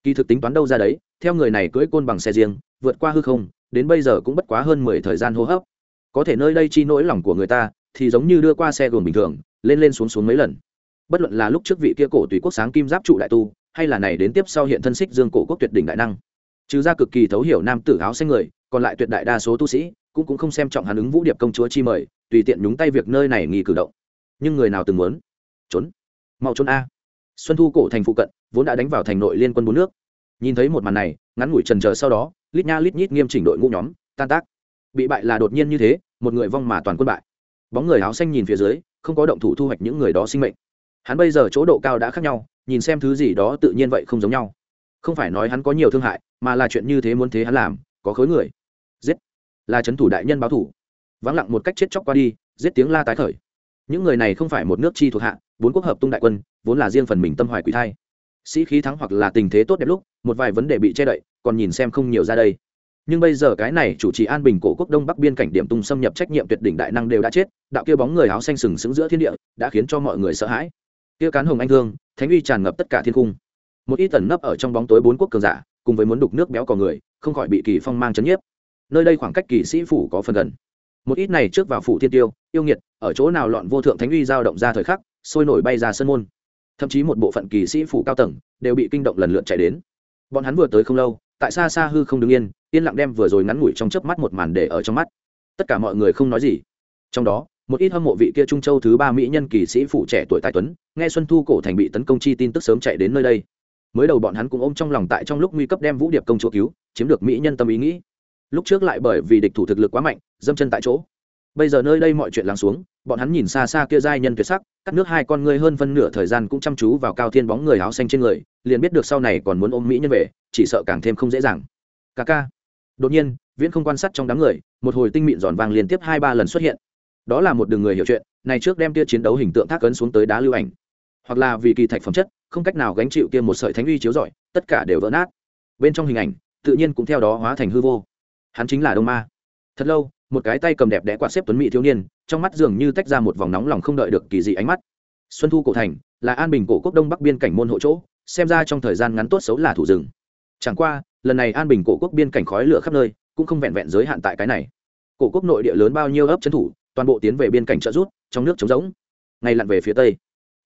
Kỳ thực tính toán đâu ra đấy, theo người này cưỡi côn bằng xe riêng, vượt qua hư không, đến bây giờ cũng bất quá hơn mười thời gian hô hấp. Có thể nơi đây chi nỗi lòng của người ta, thì giống như đưa qua xe gồm bình thường, lên lên xuống xuống mấy lần. Bất luận là lúc trước vị kia cổ tùy quốc sáng kim giáp trụ đại tu hay là này đến tiếp sau hiện thân xích dương cổ quốc tuyệt đỉnh đại năng. Trừ ra cực kỳ thấu hiểu nam tử áo xanh người, còn lại tuyệt đại đa số tu sĩ cũng cũng không xem trọng hắn ứng vũ điệp công chúa chi mời, tùy tiện nhúng tay việc nơi này nghi cử động. Nhưng người nào từng muốn? Trốn. Mau trốn a. Xuân thu cổ thành phụ cận, vốn đã đánh vào thành nội liên quân bốn nước. Nhìn thấy một màn này, ngắn ngủi trần chờ sau đó, lít nha lít nhít nghiêm chỉnh đội ngũ nhóm, tan tác. Bị bại là đột nhiên như thế, một người vong mà toàn quân bại. Bóng người áo xanh nhìn phía dưới, không có động thủ thu hoạch những người đó sinh mệnh hắn bây giờ chỗ độ cao đã khác nhau, nhìn xem thứ gì đó tự nhiên vậy không giống nhau. Không phải nói hắn có nhiều thương hại, mà là chuyện như thế muốn thế hắn làm, có khối người. Giết. Là c h ấ n thủ đại nhân báo thủ. Vắng lặng một cách chết chóc qua đi, giết tiếng la tái khởi. Những người này không phải một nước chi thuộc hạ, bốn quốc hợp tung đại quân, vốn là riêng phần mình tâm hoài quỷ thai. Sĩ khí thắng hoặc là tình thế tốt đẹp lúc, một vài vấn đề bị che đậy, còn nhìn xem không nhiều ra đây. Nhưng bây giờ cái này chủ trì an bình cổ quốc đông bắc biên cảnh điểm tung xâm nhập trách nhiệm tuyệt đỉnh đại năng đều đã chết, đạo kia bóng người áo xanh sừng sững giữa thiên địa, đã khiến cho mọi người sợ hãi kia cán hồng anh thương, thánh uy tràn ngập tất cả thiên cung một ít tẩn nấp ở trong bóng tối bốn quốc cường giả, cùng với muốn đục nước béo cò người, không khỏi bị kỳ phong mang chấn nhiếp. Nơi đây khoảng cách kỳ sĩ phủ có phần gần. Một ít này trước vào phủ thiên tiêu, yêu nghiệt, ở chỗ nào loạn vô thượng thánh uy giao động ra thời khắc, sôi nổi bay ra sân môn. Thậm chí một bộ phận kỳ sĩ phủ cao tầng đều bị kinh động lần lượt chạy đến. Bọn hắn vừa tới không lâu, tại xa xa hư không đứng yên yên lặng đem vừa rồi ngắn ngủi trong chớp mắt một màn để ở trong mắt. Tất cả mọi người không nói gì. Trong đó một ít hâm mộ vị kia trung châu thứ ba mỹ nhân kỳ sĩ phụ trẻ tuổi tài tuấn, nghe xuân thu cổ thành bị tấn công chi tin tức sớm chạy đến nơi đây. Mới đầu bọn hắn cũng ôm trong lòng tại trong lúc nguy cấp đem vũ điệp công chúa cứu, chiếm được mỹ nhân tâm ý nghĩ. Lúc trước lại bởi vì địch thủ thực lực quá mạnh dâm chân tại chỗ. Bây giờ nơi đây mọi chuyện lắng xuống, bọn hắn nhìn xa xa kia giai nhân tuyệt sắc, cắt nước hai con ngươi hơn phân nửa thời gian cũng chăm chú vào cao thiên bóng người áo xanh trên người, liền biết được sau này còn muốn ôm mỹ nhân về, chỉ sợ càng thêm không dễ dàng. Ca ca. Đột nhiên, viễn không quan sát trong đám người, một hồi tinh mịn giòn vàng liên tiếp hai ba lần xuất hiện đó là một đường người hiểu chuyện, này trước đem kia chiến đấu hình tượng thác ấn xuống tới đá lưu ảnh. Hoặc là vì kỳ thạch phẩm chất, không cách nào gánh chịu kia một sợi thánh uy chiếu rọi, tất cả đều vỡ nát. Bên trong hình ảnh, tự nhiên cũng theo đó hóa thành hư vô. Hắn chính là đông ma. Thật lâu, một cái tay cầm đẹp đẽ quạt xếp tuấn mỹ thiếu niên, trong mắt dường như tách ra một vòng nóng lòng không đợi được kỳ dị ánh mắt. Xuân thu cổ thành, là an bình cổ quốc đông bắc biên cảnh môn hộ chỗ, xem ra trong thời gian ngắn tốt xấu là thủ rừng. Chẳng qua, lần này an bình cổ quốc biên cảnh khói lửa khắp nơi, cũng không vẹn vẹn giới hạn tại cái này. Cổ quốc nội địa lớn bao nhiêu ấp trấn thủ toàn bộ tiến về biên cảnh trợ rút trong nước trống rỗng. Ngay lặn về phía tây,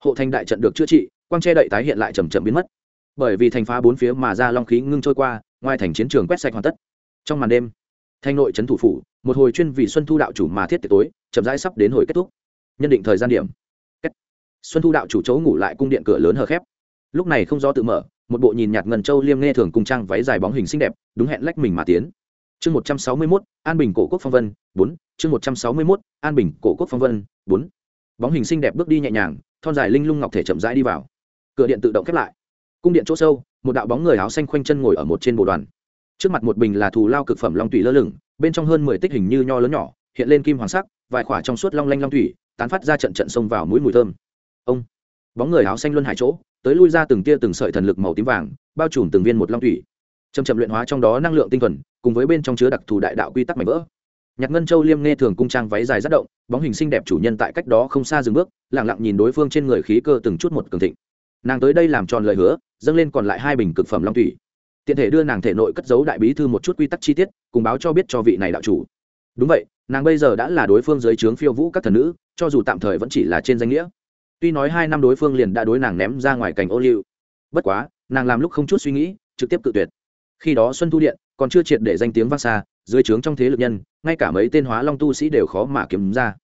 hộ thành đại trận được chữa trị, quang che đậy tái hiện lại chầm chậm biến mất. Bởi vì thành phá bốn phía mà ra long khí ngưng trôi qua, ngoài thành chiến trường quét sạch hoàn tất. Trong màn đêm, thanh nội trấn thủ phủ, một hồi chuyên vì xuân thu đạo chủ mà thiết tiệc tối, chậm rãi sắp đến hồi kết thúc. Nhân định thời gian điểm. Xuân thu đạo chủ chỗ ngủ lại cung điện cửa lớn hờ khép. Lúc này không do tự mở, một bộ nhìn nhạt ngần châu liêm nghe thường cùng trang váy dài bóng hình xinh đẹp, đúng hẹn lách mình mà tiến chương một trăm sáu mươi mốt, an bình cổ quốc phong vân, bốn, chương một trăm sáu mươi mốt, an bình cổ quốc phong vân, bốn. Bóng hình xinh đẹp bước đi nhẹ nhàng, thon dài linh lung ngọc thể chậm rãi đi vào. Cửa điện tự động khép lại. Cung điện chỗ sâu, một đạo bóng người áo xanh khoanh chân ngồi ở một trên bộ đoàn. Trước mặt một bình là thù lao cực phẩm long tủy lơ lửng, bên trong hơn mười tích hình như nho lớn nhỏ, hiện lên kim hoàng sắc, vài khỏa trong suốt long lanh long thủy tán phát ra trận trận sông vào mũi mùi thơm. Ông! Bóng người áo xanh luân hải chỗ, tới lui ra từng tia từng sợi thần lực màu tím vàng, bao trùm từng viên một long thủy chầm chậm luyện hóa trong đó năng lượng tinh thuần, cùng với bên trong chứa đặc thù đại đạo quy tắc mạnh vỡ. Nhạc ngân châu liêm nghe thường cung trang váy dài rất động, bóng hình xinh đẹp chủ nhân tại cách đó không xa dừng bước lẳng lặng nhìn đối phương trên người khí cơ từng chút một cường thịnh. Nàng tới đây làm tròn lời hứa, dâng lên còn lại hai bình cực phẩm long thủy. Tiện thể đưa nàng thể nội cất giấu đại bí thư một chút quy tắc chi tiết, cùng báo cho biết cho vị này đạo chủ. Đúng vậy, nàng bây giờ đã là đối phương dưới trướng phiêu vũ các thần nữ, cho dù tạm thời vẫn chỉ là trên danh nghĩa. Tuy nói hai năm đối phương liền đã đối nàng ném ra ngoài cảnh ô liu. Bất quá, nàng làm lúc không chút suy nghĩ, trực tiếp cự tuyệt khi đó xuân thu điện còn chưa triệt để danh tiếng vang xa, dưới trướng trong thế lực nhân, ngay cả mấy tên hóa long tu sĩ đều khó mà kiếm ra.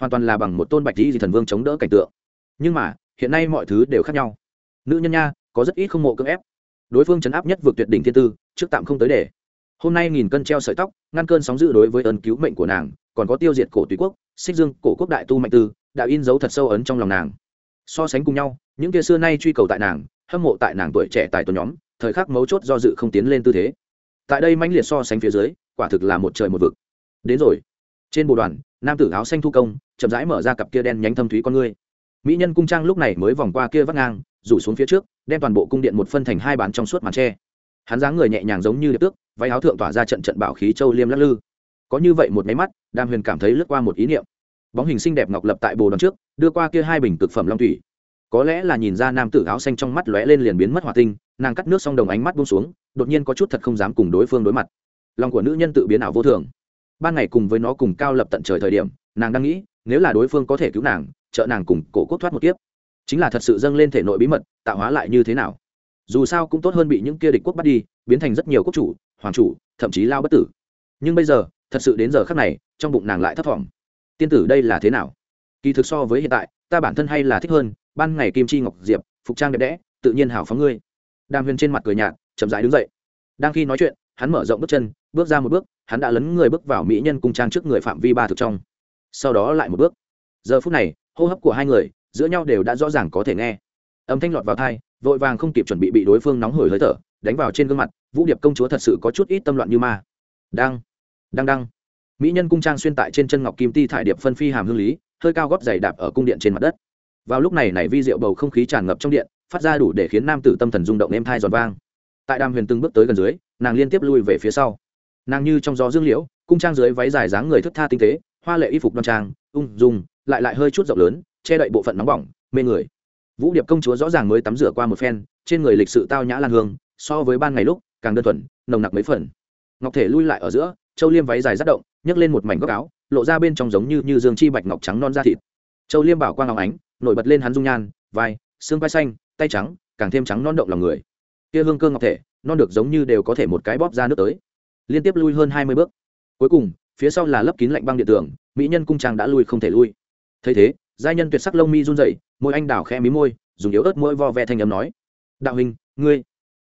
Hoàn toàn là bằng một tôn bạch di thần vương chống đỡ cảnh tượng. Nhưng mà, hiện nay mọi thứ đều khác nhau. Nữ nhân nha, có rất ít không mộ cưỡng ép. Đối phương chấn áp nhất vượt tuyệt đỉnh thiên tư, trước tạm không tới để. Hôm nay nghìn cân treo sợi tóc, ngăn cơn sóng dữ đối với ân cứu mệnh của nàng, còn có tiêu diệt cổ tùy quốc, xích dương, cổ quốc đại tu mạnh tư, đã in dấu thật sâu ấn trong lòng nàng. So sánh cùng nhau, những kia xưa nay truy cầu tại nàng, hâm mộ tại nàng tuổi trẻ tài tuần nhóm thời khắc mấu chốt do dự không tiến lên tư thế. Tại đây mãnh liệt so sánh phía dưới, quả thực là một trời một vực. Đến rồi. Trên bộ đoàn, nam tử áo xanh thu công, chậm rãi mở ra cặp kia đen nhánh thâm thúy con ngươi. Mỹ nhân cung trang lúc này mới vòng qua kia vắt ngang, rủ xuống phía trước, đem toàn bộ cung điện một phân thành hai bán trong suốt màn tre hắn dáng người nhẹ nhàng giống như điệp tước, váy áo thượng tỏa ra trận trận bảo khí châu liêm lắc lư. Có như vậy một máy mắt đam huyền cảm thấy lướt qua một ý niệm. Bóng hình xinh đẹp ngọc lập tại bồ đoàn trước, đưa qua kia hai bình cực phẩm long thủy có lẽ là nhìn ra nam tử áo xanh trong mắt lóe lên liền biến mất hòa tinh, nàng cắt nước xong đồng ánh mắt buông xuống, đột nhiên có chút thật không dám cùng đối phương đối mặt. Lòng của nữ nhân tự biến ảo vô thường. Ban ngày cùng với nó cùng cao lập tận trời thời điểm, nàng đang nghĩ, nếu là đối phương có thể cứu nàng, trợ nàng cùng cổ quốc thoát một kiếp, chính là thật sự dâng lên thể nội bí mật, tạo hóa lại như thế nào? Dù sao cũng tốt hơn bị những kia địch quốc bắt đi, biến thành rất nhiều quốc chủ, hoàng chủ, thậm chí lao bất tử. Nhưng bây giờ, thật sự đến giờ khắc này, trong bụng nàng lại thấp thỏm. Tiên tử đây là thế nào? Kỳ thực so với hiện tại, ta bản thân hay là thích hơn ban ngày kim chi ngọc diệp, phục trang đẹp đẽ, tự nhiên hảo phóng ngươi. Đàm huyền trên mặt cười nhạt, chậm rãi đứng dậy. Đang khi nói chuyện, hắn mở rộng bước chân, bước ra một bước, hắn đã lấn người bước vào mỹ nhân cung trang trước người phạm vi ba thực trong. Sau đó lại một bước. Giờ phút này, hô hấp của hai người, giữa nhau đều đã rõ ràng có thể nghe. Âm thanh lọt vào thai vội vàng không kịp chuẩn bị bị đối phương nóng hổi hơi thở, đánh vào trên gương mặt, vũ điệp công chúa thật sự có chút ít tâm loạn như ma. Đang đang đang. Mỹ nhân cung trang xuyên tại trên chân ngọc kim ti thải điệp phân phi hàm hương lý, hơi cao góp dày đạp ở cung điện trên mặt đất vào lúc này này vi diệu bầu không khí tràn ngập trong điện, phát ra đủ để khiến nam tử tâm thần rung động êm thai giòn vang. Tại đàm huyền từng bước tới gần dưới, nàng liên tiếp lui về phía sau. Nàng như trong gió dương liễu, cung trang dưới váy dài dáng người thức tha tinh tế, hoa lệ y phục đoan trang, ung dung, lại lại hơi chút rộng lớn, che đậy bộ phận nóng bỏng, mê người. Vũ điệp công chúa rõ ràng mới tắm rửa qua một phen, trên người lịch sự tao nhã lan hương, so với ban ngày lúc, càng đơn thuần, nồng nặc mấy phần. Ngọc thể lui lại ở giữa, châu liêm váy dài rất động, nhấc lên một mảnh góc áo, lộ ra bên trong giống như như dương chi bạch ngọc trắng non da thịt. Châu liêm bảo quang ngọc ánh nổi bật lên hắn dung nhan, vai, xương vai xanh, tay trắng, càng thêm trắng non động lòng người. Kia hương cơ ngọc thể, non được giống như đều có thể một cái bóp ra nước tới. Liên tiếp lui hơn hai mươi bước. Cuối cùng, phía sau là lớp kín lạnh băng điện tường, mỹ nhân cung trang đã lui không thể lui. Thấy thế, giai nhân tuyệt sắc lông mi run rẩy, môi anh đào khẽ mí môi, dùng yếu ớt môi vo ve thanh âm nói, đạo huynh, ngươi.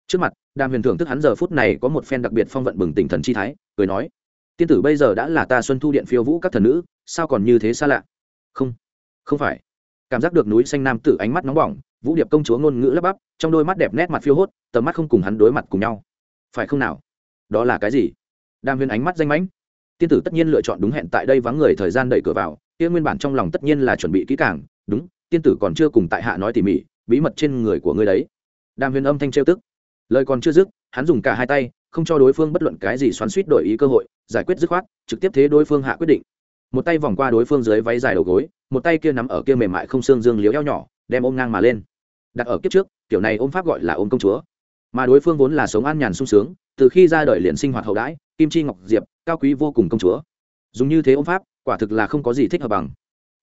Trước mặt, đàm huyền thưởng thức hắn giờ phút này có một phen đặc biệt phong vận bừng tỉnh thần chi thái, cười nói, tiên tử bây giờ đã là ta xuân thu điện phiêu vũ các thần nữ, sao còn như thế xa lạ? Không không phải cảm giác được núi xanh nam tử ánh mắt nóng bỏng, vũ điệp công chúa ngôn ngữ lắp bắp, trong đôi mắt đẹp nét mặt phiêu hốt, tầm mắt không cùng hắn đối mặt cùng nhau. Phải không nào? Đó là cái gì? Đàm huyền ánh mắt danh mãnh. Tiên tử tất nhiên lựa chọn đúng hẹn tại đây vắng người thời gian đẩy cửa vào, kia nguyên bản trong lòng tất nhiên là chuẩn bị kỹ càng, đúng, tiên tử còn chưa cùng tại hạ nói tỉ mỉ, bí mật trên người của ngươi đấy. Đàm huyền âm thanh trêu tức. Lời còn chưa dứt, hắn dùng cả hai tay, không cho đối phương bất luận cái gì xoắn suýt đổi ý cơ hội, giải quyết dứt khoát, trực tiếp thế đối phương hạ quyết định. Một tay vòng qua đối phương dưới váy dài đầu gối một tay kia nắm ở kia mềm mại không xương dương liếu eo nhỏ, đem ôm ngang mà lên. Đặt ở kiếp trước, kiểu này ôm pháp gọi là ôm công chúa. Mà đối phương vốn là sống an nhàn sung sướng, từ khi ra đời liền sinh hoạt hậu đãi, kim chi ngọc diệp, cao quý vô cùng công chúa. Dùng như thế ôm pháp, quả thực là không có gì thích hợp bằng.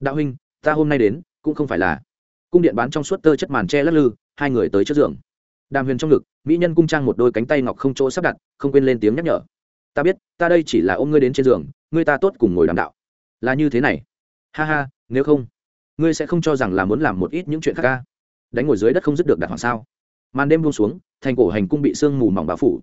Đạo huynh, ta hôm nay đến, cũng không phải là. Cung điện bán trong suốt tơ chất màn tre lắc lư, hai người tới trước giường. Đàm huyền trong ngực, mỹ nhân cung trang một đôi cánh tay ngọc không chỗ sắp đặt, không quên lên tiếng nhắc nhở. Ta biết, ta đây chỉ là ôm ngươi đến trên giường, ngươi ta tốt cùng ngồi đàm đạo. Là như thế này. Ha ha nếu không, ngươi sẽ không cho rằng là muốn làm một ít những chuyện khác ca. Đánh ngồi dưới đất không dứt được đặt hoàng sao? Màn đêm buông xuống, thành cổ hành cung bị sương mù mỏng bao phủ.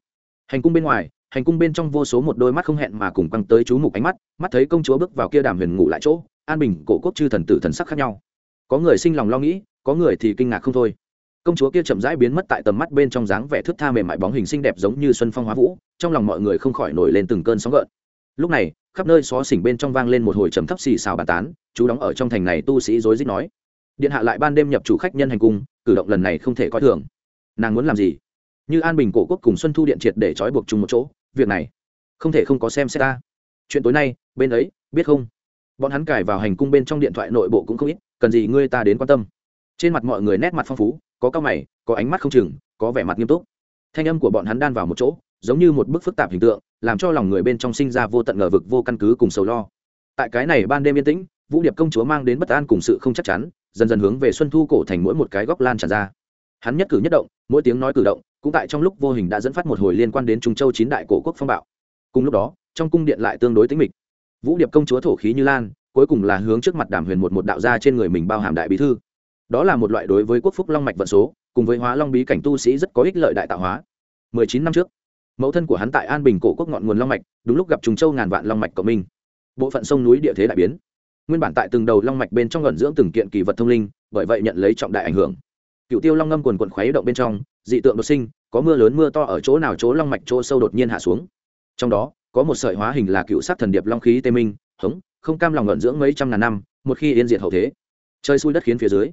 Hành cung bên ngoài, hành cung bên trong vô số một đôi mắt không hẹn mà cùng căng tới chú mục ánh mắt mắt thấy công chúa bước vào kia đàm huyền ngủ lại chỗ, an bình, cổ quốc chư thần tử thần sắc khác nhau. Có người sinh lòng lo nghĩ, có người thì kinh ngạc không thôi. Công chúa kia chậm rãi biến mất tại tầm mắt bên trong dáng vẻ thước tha mềm mại bóng hình xinh đẹp giống như xuân phong hóa vũ, trong lòng mọi người không khỏi nổi lên từng cơn sóng gợn. Lúc này khắp nơi xó xỉnh bên trong vang lên một hồi trầm thấp xì xào bàn tán, chú đóng ở trong thành này tu sĩ rối rít nói. Điện hạ lại ban đêm nhập chủ khách nhân hành cung, cử động lần này không thể coi thường. Nàng muốn làm gì? Như an bình cổ quốc cùng xuân thu điện triệt để trói buộc chung một chỗ, việc này không thể không có xem xét ta. Chuyện tối nay, bên ấy, biết không? Bọn hắn cài vào hành cung bên trong điện thoại nội bộ cũng không ít, cần gì ngươi ta đến quan tâm. Trên mặt mọi người nét mặt phong phú, có cao mày, có ánh mắt không chừng, có vẻ mặt nghiêm túc. Thanh âm của bọn hắn đan vào một chỗ giống như một bức phức tạp hình tượng, làm cho lòng người bên trong sinh ra vô tận ngờ vực, vô căn cứ cùng sầu lo. Tại cái này ban đêm yên tĩnh, vũ điệp công chúa mang đến bất an cùng sự không chắc chắn, dần dần hướng về xuân thu cổ thành mỗi một cái góc lan tràn ra. Hắn nhất cử nhất động, mỗi tiếng nói cử động, cũng tại trong lúc vô hình đã dẫn phát một hồi liên quan đến trung châu chín đại cổ quốc phong bạo. Cùng lúc đó, trong cung điện lại tương đối tính mịch. Vũ điệp công chúa thổ khí như lan, cuối cùng là hướng trước mặt đàm huyền một một đạo gia trên người mình bao hàm đại bí thư. Đó là một loại đối với quốc phúc long mạch vận số, cùng với hóa long bí cảnh tu sĩ rất có ích lợi đại tạo hóa. Mười chín năm trước mẫu thân của hắn tại an bình cổ quốc ngọn nguồn long mạch, đúng lúc gặp trùng châu ngàn vạn long mạch cộng minh. Bộ phận sông núi địa thế đại biến. Nguyên bản tại từng đầu long mạch bên trong gần dưỡng từng kiện kỳ vật thông linh, bởi vậy nhận lấy trọng đại ảnh hưởng. Cựu tiêu long ngâm quần quần khuấy động bên trong, dị tượng đột sinh, có mưa lớn mưa to ở chỗ nào chỗ long mạch chỗ sâu đột nhiên hạ xuống. Trong đó, có một sợi hóa hình là cựu sát thần điệp long khí tê minh, hống, không cam lòng ngẩn dưỡng mấy trăm ngàn năm, một khi yên diệt hậu thế. Chơi xui đất khiến phía dưới.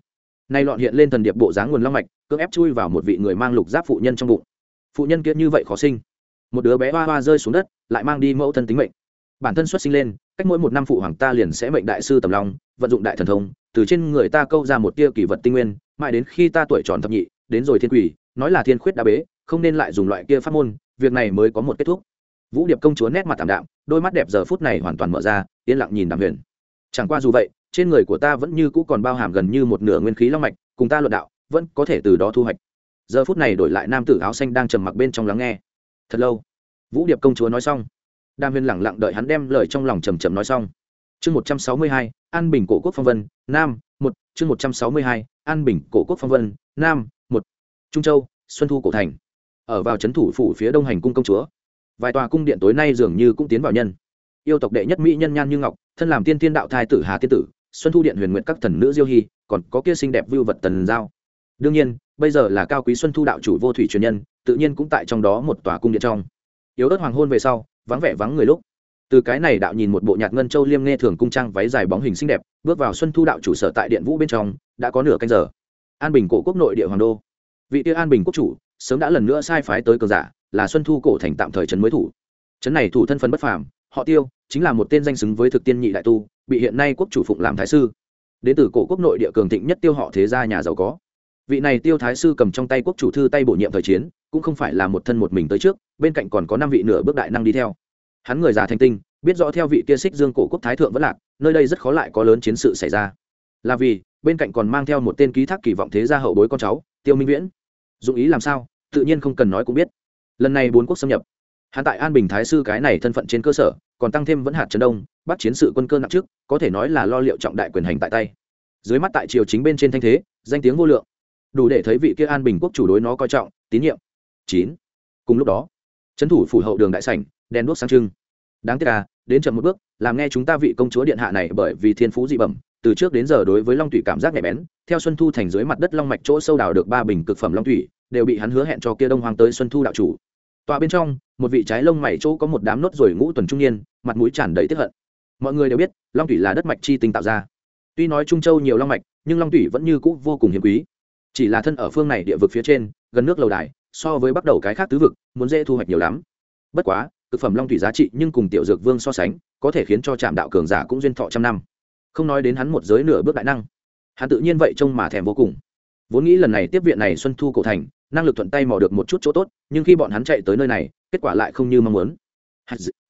Nay lọn hiện lên thần điệp bộ dáng nguồn long mạch, cưỡng ép chui vào một vị người mang lục giáp phụ nhân trong bụng. Phụ nhân kia như vậy khó sinh một đứa bé hoa hoa rơi xuống đất, lại mang đi mẫu thân tính mệnh. Bản thân xuất sinh lên, cách mỗi một năm phụ hoàng ta liền sẽ mệnh đại sư tầm long, vận dụng đại thần thông, từ trên người ta câu ra một tia kỷ vật tinh nguyên, mãi đến khi ta tuổi tròn thập nhị, đến rồi thiên quỷ, nói là thiên khuyết đã bế, không nên lại dùng loại kia pháp môn, việc này mới có một kết thúc. Vũ điệp công chúa nét mặt tảm đạm, đôi mắt đẹp giờ phút này hoàn toàn mở ra, yên lặng nhìn đàm huyền. Chẳng qua dù vậy, trên người của ta vẫn như cũ còn bao hàm gần như một nửa nguyên khí long mạch, cùng ta luận đạo, vẫn có thể từ đó thu hoạch. Giờ phút này đổi lại nam tử áo xanh đang trầm mặc bên trong lắng nghe thật lâu. Vũ điệp công chúa nói xong, đàm huyền lẳng lặng đợi hắn đem lời trong lòng trầm trầm nói xong. Chương một trăm sáu mươi hai, an bình cổ quốc phong vân, nam, một. Chương một trăm sáu mươi hai, an bình cổ quốc phong vân, nam, một. Trung châu, xuân thu cổ thành. Ở vào c thủ phủ phía đông hành cung công chúa. Vài tòa cung điện tối nay dường như cũng tiến vào nhân. Yêu tộc đệ nhất mỹ nhân nhan như ngọc, thân làm tiên tiên đạo thai tử hà tiên tử, xuân thu điện huyền nguyện các thần nữ diêu hy, còn có kia xinh đẹp vưu vật tần giao. Đương nhiên bây giờ là cao quý xuân thu đạo chủ vô thủy truyền nhân, tự nhiên cũng tại trong đó một tòa cung điện trong. Yếu ớt hoàng hôn về sau, vắng vẻ vắng người lúc. Từ cái này đạo nhìn một bộ nhạt ngân châu liêm nghe thường cung trang váy dài bóng hình xinh đẹp, bước vào xuân thu đạo chủ sở tại điện vũ bên trong, đã có nửa canh giờ. An bình cổ quốc nội địa hoàng đô. Vị tiêu an bình quốc chủ, sớm đã lần nữa sai phái tới cờ giả, là xuân thu cổ thành tạm thời trấn mới thủ. Trấn này thủ thân phận bất phàm, họ tiêu, chính là một tên danh xứng với thực tiên nhị đại tu, bị hiện nay quốc chủ phụng làm thái sư. Đến từ cổ quốc nội địa cường thịnh nhất tiêu họ thế gia nhà giàu có vị này tiêu thái sư cầm trong tay quốc chủ thư tay bổ nhiệm thời chiến, cũng không phải là một thân một mình tới trước, bên cạnh còn có năm vị nửa bước đại năng đi theo. Hắn người già thành tinh, biết rõ theo vị kia xích dương cổ quốc thái thượng vẫn lạc, nơi đây rất khó lại có lớn chiến sự xảy ra. Là vì, bên cạnh còn mang theo một tên ký thác kỳ vọng thế gia hậu bối con cháu, tiêu minh viễn. Dụng ý làm sao, tự nhiên không cần nói cũng biết. Lần này bốn quốc xâm nhập, hắn tại an bình thái sư cái này thân phận trên cơ sở, còn tăng thêm vẫn hạt trấn đông, bắt chiến sự quân cơ nặng trước, có thể nói là lo liệu trọng đại quyền hành tại tay. Dưới mắt tại triều chính bên trên thanh thế, danh tiếng vô lượng đủ để thấy vị kia an bình quốc chủ đối nó coi trọng, tín nhiệm. Chín. Cùng lúc đó, trấn thủ phủ hậu đường đại sảnh, đèn đuốc sáng trưng. Đáng tiếc là đến chậm một bước, làm nghe chúng ta vị công chúa điện hạ này bởi vì thiên phú dị bẩm, từ trước đến giờ đối với long thủy cảm giác nhạy bén, theo xuân thu thành dưới mặt đất long mạch chỗ sâu đào được ba bình cực phẩm long thủy, đều bị hắn hứa hẹn cho kia đông hoàng tới xuân thu đạo chủ. Tọa bên trong, một vị trái lông mày chỗ có một đám nốt rồi ngũ tuần trung niên, mặt mũi tràn đầy tiếp hận. Mọi người đều biết, long thủy là đất mạch chi tinh tạo ra. Tuy nói trung châu nhiều long mạch, nhưng long thủy vẫn như cũ vô cùng hiếm quý chỉ là thân ở phương này địa vực phía trên, gần nước lầu đài, so với bắt đầu cái khác tứ vực, muốn dễ thu hoạch nhiều lắm. Bất quá thực phẩm long thủy giá trị nhưng cùng tiểu dược vương so sánh, có thể khiến cho trạm đạo cường giả cũng duyên thọ trăm năm. Không nói đến hắn một giới nửa bước đại năng. Hắn tự nhiên vậy trông mà thèm vô cùng. Vốn nghĩ lần này tiếp viện này xuân thu cổ thành, năng lực thuận tay mò được một chút chỗ tốt, nhưng khi bọn hắn chạy tới nơi này, kết quả lại không như mong muốn.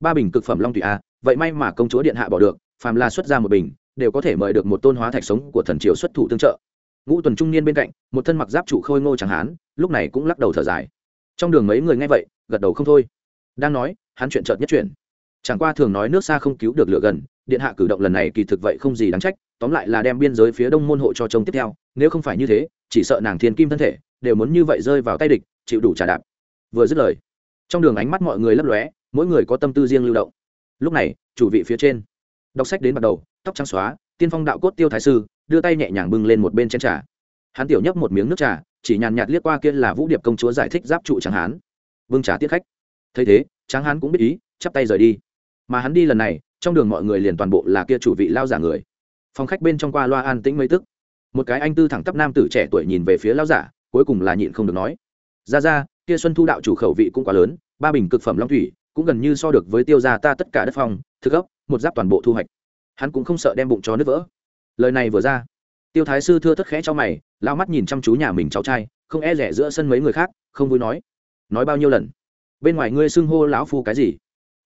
Ba bình cực phẩm long thủy a, vậy may mà công chúa điện hạ bỏ được, phàm là xuất ra một bình, đều có thể mời được một tôn hóa thạch sống của thần triều xuất thủ tương trợ ngũ tuần trung niên bên cạnh, một thân mặc giáp trụ khôi ngô chẳng hán, lúc này cũng lắc đầu thở dài. Trong đường mấy người nghe vậy, gật đầu không thôi. Đang nói, hắn chuyện chợt nhất chuyển chẳng qua thường nói nước xa không cứu được lửa gần, điện hạ cử động lần này kỳ thực vậy không gì đáng trách, tóm lại là đem biên giới phía đông môn hộ cho trông tiếp theo, nếu không phải như thế, chỉ sợ nàng thiên kim thân thể, đều muốn như vậy rơi vào tay địch, chịu đủ trả đạp. Vừa dứt lời, trong đường ánh mắt mọi người lấp lóe, mỗi người có tâm tư riêng lưu động. Lúc này, chủ vị phía trên, đọc sách đến bắt đầu, tóc trắng xóa tiên phong đạo cốt tiêu thái sư, đưa tay nhẹ nhàng bưng lên một bên chén trà. Hắn tiểu nhấp một miếng nước trà, chỉ nhàn nhạt liếc qua kia là vũ điệp công chúa giải thích giáp trụ tráng hán. Vương trà tiết khách. Thấy thế, tráng hán cũng biết ý, chắp tay rời đi. Mà hắn đi lần này, trong đường mọi người liền toàn bộ là kia chủ vị lao giả người. Phòng khách bên trong qua loa an tĩnh mấy tức. Một cái anh tư thẳng tắp nam tử trẻ tuổi nhìn về phía lao giả, cuối cùng là nhịn không được nói. Ra ra, kia xuân thu đạo chủ khẩu vị cũng quá lớn, ba bình cực phẩm long thủy, cũng gần như so được với tiêu gia ta tất cả đất phong, thực ấp một giáp toàn bộ thu hoạch hắn cũng không sợ đem bụng cho nứt vỡ. Lời này vừa ra, tiêu thái sư thưa thất khẽ cho mày, lao mắt nhìn chăm chú nhà mình cháu trai, không e rẻ giữa sân mấy người khác, không vui nói. Nói bao nhiêu lần? Bên ngoài ngươi xưng hô lão phu cái gì?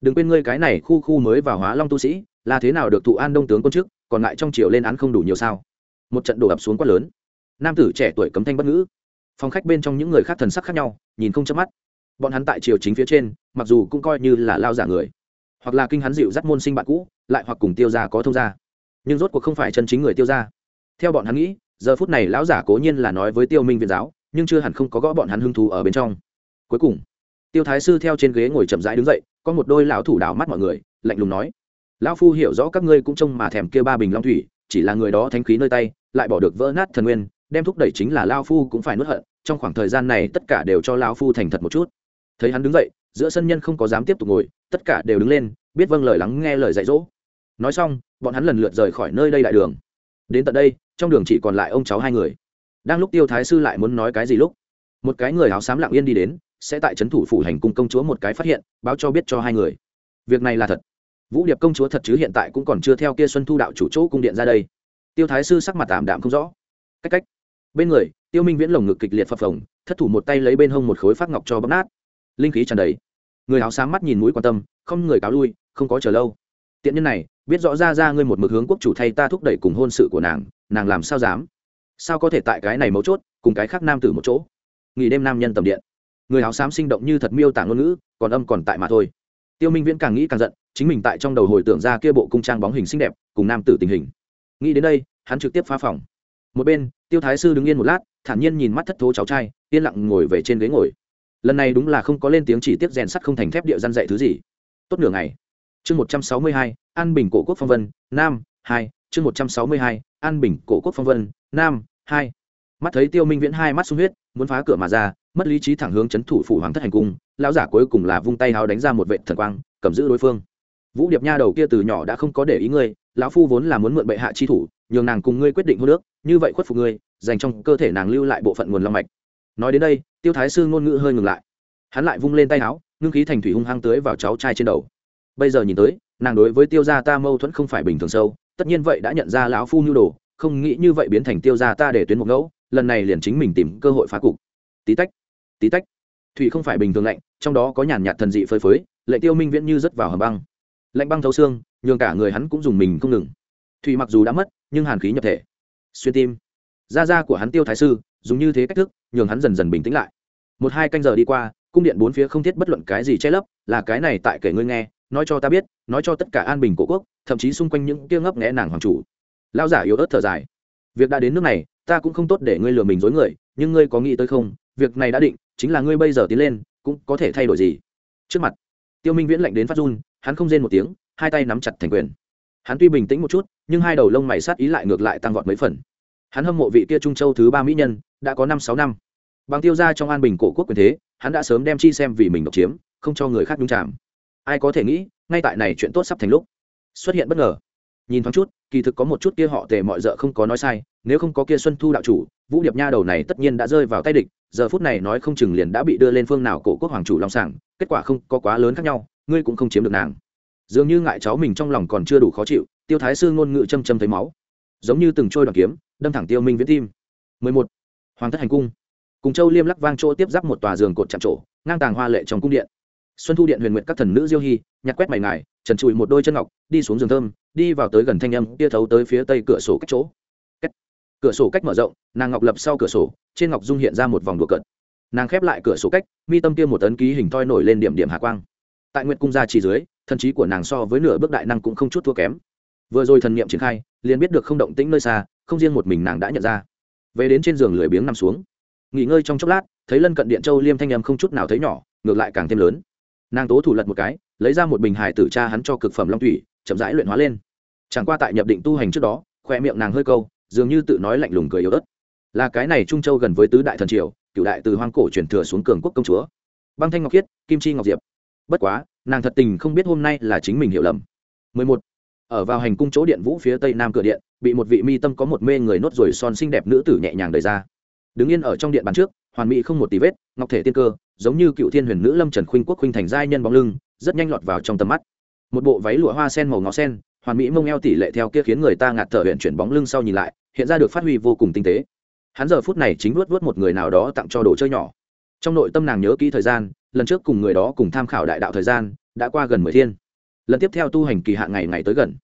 Đừng quên ngươi cái này khu khu mới vào hóa long tu sĩ, là thế nào được thụ an đông tướng quân chức, còn lại trong triều lên án không đủ nhiều sao? Một trận đổ ập xuống quát lớn. Nam tử trẻ tuổi cấm thanh bất ngữ. Phòng khách bên trong những người khác thần sắc khác nhau, nhìn không chớp mắt. Bọn hắn tại triều chính phía trên, mặc dù cũng coi như là lao giả người, hoặc là kinh hắn dịu dắt môn sinh bạn cũ lại hoặc cùng tiêu gia có thông gia. Nhưng rốt cuộc không phải chân chính người tiêu gia. Theo bọn hắn nghĩ, giờ phút này lão giả cố nhiên là nói với tiêu minh viện giáo, nhưng chưa hẳn không có gõ bọn hắn hưng thú ở bên trong. Cuối cùng, tiêu thái sư theo trên ghế ngồi chậm rãi đứng dậy, có một đôi lão thủ đảo mắt mọi người, lạnh lùng nói, lão phu hiểu rõ các ngươi cũng trông mà thèm kia ba bình long thủy, chỉ là người đó thánh khí nơi tay, lại bỏ được vỡ nát thần nguyên, đem thúc đẩy chính là lão phu cũng phải nuốt hận, trong khoảng thời gian này tất cả đều cho lão phu thành thật một chút. Thấy hắn đứng dậy, giữa sân nhân không có dám tiếp tục ngồi, tất cả đều đứng lên, biết vâng lời lắng nghe lời dạy dỗ nói xong, bọn hắn lần lượt rời khỏi nơi đây đại đường. Đến tận đây, trong đường chỉ còn lại ông cháu hai người. Đang lúc tiêu thái sư lại muốn nói cái gì lúc, một cái người áo xám lặng yên đi đến, sẽ tại trấn thủ phủ hành cung công chúa một cái phát hiện, báo cho biết cho hai người. Việc này là thật. Vũ điệp công chúa thật chứ hiện tại cũng còn chưa theo kia xuân thu đạo chủ chỗ cung điện ra đây. Tiêu thái sư sắc mặt tạm đạm không rõ. Cách cách. Bên người, tiêu minh viễn lồng ngực kịch liệt phập phồng, thất thủ một tay lấy bên hông một khối phát ngọc cho bấm nát. Linh khí tràn đầy. Người áo xám mắt nhìn mũi quan tâm, không người cáo lui, không có chờ lâu. Tiện nhân này biết rõ ra ra ngươi một mực hướng quốc chủ thay ta thúc đẩy cùng hôn sự của nàng nàng làm sao dám? Sao có thể tại cái này mấu chốt, cùng cái khác nam tử một chỗ? Nghỉ đêm nam nhân tầm điện. Người áo xám sinh động như thật miêu tả ngôn ngữ, còn âm còn tại mà thôi. Tiêu minh viễn càng nghĩ càng giận, chính mình tại trong đầu hồi tưởng ra kia bộ cung trang bóng hình xinh đẹp, cùng nam tử tình hình. Nghĩ đến đây, hắn trực tiếp phá phòng. Một bên, tiêu thái sư đứng yên một lát, thản nhiên nhìn mắt thất thố cháu trai, yên lặng ngồi về trên ghế ngồi. Lần này đúng là không có lên tiếng chỉ tiếp rèn sắt không thành thép địa gian dạy thứ gì. Tốt nửa ngày chương một trăm sáu mươi hai, an bình cổ quốc phong vân, nam, hai, chương một trăm sáu mươi hai, an bình cổ quốc phong vân, nam, hai. Mắt thấy tiêu minh viễn hai mắt sung huyết, muốn phá cửa mà ra, mất lý trí thẳng hướng chấn thủ phủ hoàng thất hành cung, lão giả cuối cùng là vung tay háo đánh ra một vệ thần quang, cầm giữ đối phương. Vũ điệp nha đầu kia từ nhỏ đã không có để ý ngươi, lão phu vốn là muốn mượn bệ hạ chi thủ, nhường nàng cùng ngươi quyết định hôn nước như vậy khuất phục ngươi, dành trong cơ thể nàng lưu lại bộ phận nguồn long mạch. Nói đến đây, tiêu thái sư ngôn ngữ hơi ngừng lại. Hắn lại vung lên tay áo ngưng khí thành thủy hung hăng tưới vào cháu trai trên đầu bây giờ nhìn tới, nàng đối với tiêu gia ta mâu thuẫn không phải bình thường sâu, tất nhiên vậy đã nhận ra lão phu nhu đồ, không nghĩ như vậy biến thành tiêu gia ta để tuyến một ngẫu, lần này liền chính mình tìm cơ hội phá cục. Tí tách tí tách. Thủy không phải bình thường lạnh, trong đó có nhàn nhạt thần dị phơi phới lệ tiêu minh viễn như rất vào hầm băng. Lạnh băng thấu xương, nhường cả người hắn cũng dùng mình không ngừng. Thủy mặc dù đã mất, nhưng hàn khí nhập thể. Xuyên tim. Da da của hắn tiêu thái sư, dùng như thế cách thức, nhường hắn dần dần bình tĩnh lại. Một hai canh giờ đi qua, cung điện bốn phía không thiết bất luận cái gì che lấp, là cái này tại kể ngươi nghe nói cho ta biết, nói cho tất cả an bình cổ quốc, thậm chí xung quanh những kia ngấp nghẽ nàng hoàng chủ. Lao giả yếu ớt thở dài. Việc đã đến nước này, ta cũng không tốt để ngươi lừa mình dối người, nhưng ngươi có nghĩ tới không? Việc này đã định, chính là ngươi bây giờ tiến lên, cũng có thể thay đổi gì? Trước mặt, tiêu minh viễn lạnh đến phát run, hắn không rên một tiếng, hai tay nắm chặt thành quyền. Hắn tuy bình tĩnh một chút, nhưng hai đầu lông mày sát ý lại ngược lại tăng vọt mấy phần. Hắn hâm mộ vị kia trung châu thứ ba mỹ nhân, đã có năm sáu năm. Bằng tiêu ra trong an bình cổ quốc quyền thế, hắn đã sớm đem chi xem vì mình độc chiếm, không cho người khác nhung chạm ai có thể nghĩ, ngay tại này chuyện tốt sắp thành lúc. Xuất hiện bất ngờ. Nhìn thoáng chút, kỳ thực có một chút kia họ tề mọi d không có nói sai, nếu không có kia xuân thu đạo chủ, vũ điệp nha đầu này tất nhiên đã rơi vào tay địch, giờ phút này nói không chừng liền đã bị đưa lên phương nào cổ quốc hoàng chủ long sảng, kết quả không có quá lớn khác nhau, ngươi cũng không chiếm được nàng. Dường như ngại cháu mình trong lòng còn chưa đủ khó chịu, tiêu thái sư ngôn ngữ châm châm thấy máu. Giống như từng trôi đoàn kiếm, đâm thẳng tiêu minh viễn tim. 11. hoàng thất hành cung. Cùng châu liêm lắc vang chỗ tiếp giáp một tòa giường cột chạm trổ ngang tàng hoa lệ trong cung điện xuân thu điện huyền nguyện các thần nữ diêu hy nhặt quét mày ngài, trần trụi một đôi chân ngọc, đi xuống giường thơm, đi vào tới gần thanh âm tia thấu tới phía tây cửa sổ cách chỗ. Cách. cửa sổ cách mở rộng, nàng ngọc lập sau cửa sổ, trên ngọc dung hiện ra một vòng đùa cận nàng khép lại cửa sổ cách, mi tâm kia một tấn ký hình thoi nổi lên điểm điểm hạ quang. Tại nguyện cung gia chỉ dưới, thần trí của nàng so với nửa bước đại năng cũng không chút thua kém. Vừa rồi thần niệm triển khai, liền biết được không động tĩnh nơi xa, không riêng một mình nàng đã nhận ra. Về đến trên giường lười biếng nằm xuống. Nghỉ ngơi trong chốc lát, thấy lân cận điện châu liêm thanh em không chút nào thấy nhỏ, ngược lại càng thêm lớn nàng tố thủ lật một cái, lấy ra một bình hải tử cha hắn cho cực phẩm long thủy, chậm rãi luyện hóa lên. Chẳng qua tại nhập định tu hành trước đó, khoe miệng nàng hơi câu, dường như tự nói lạnh lùng cười yếu ớt. Là cái này trung châu gần với tứ đại thần triều cựu đại từ hoang cổ truyền thừa xuống cường quốc công chúa. Băng thanh ngọc khiết, kim chi ngọc diệp. Bất quá, nàng thật tình không biết hôm nay là chính mình hiểu lầm. 11. ở vào hành cung chỗ điện vũ phía tây nam cửa điện, bị một vị mi tâm có một mê người nốt ruồi son xinh đẹp nữ tử nhẹ nhàng đẩy ra. Đứng yên ở trong điện bàn trước, hoàn mỹ không một tí vết, ngọc thể tiên cơ giống như cựu thiên huyền nữ lâm trần khuynh quốc khuynh thành giai nhân bóng lưng, rất nhanh lọt vào trong tầm mắt. Một bộ váy lụa hoa sen màu ngó sen, hoàn mỹ mông eo tỷ lệ theo kia khiến người ta ngạt thở huyện chuyển bóng lưng sau nhìn lại, hiện ra được phát huy vô cùng tinh tế. Hắn giờ phút này chính vuốt vuốt một người nào đó tặng cho đồ chơi nhỏ. Trong nội tâm nàng nhớ kỹ thời gian, lần trước cùng người đó cùng tham khảo đại đạo thời gian, đã qua gần mười thiên. Lần tiếp theo tu hành kỳ hạn ngày ngày tới gần.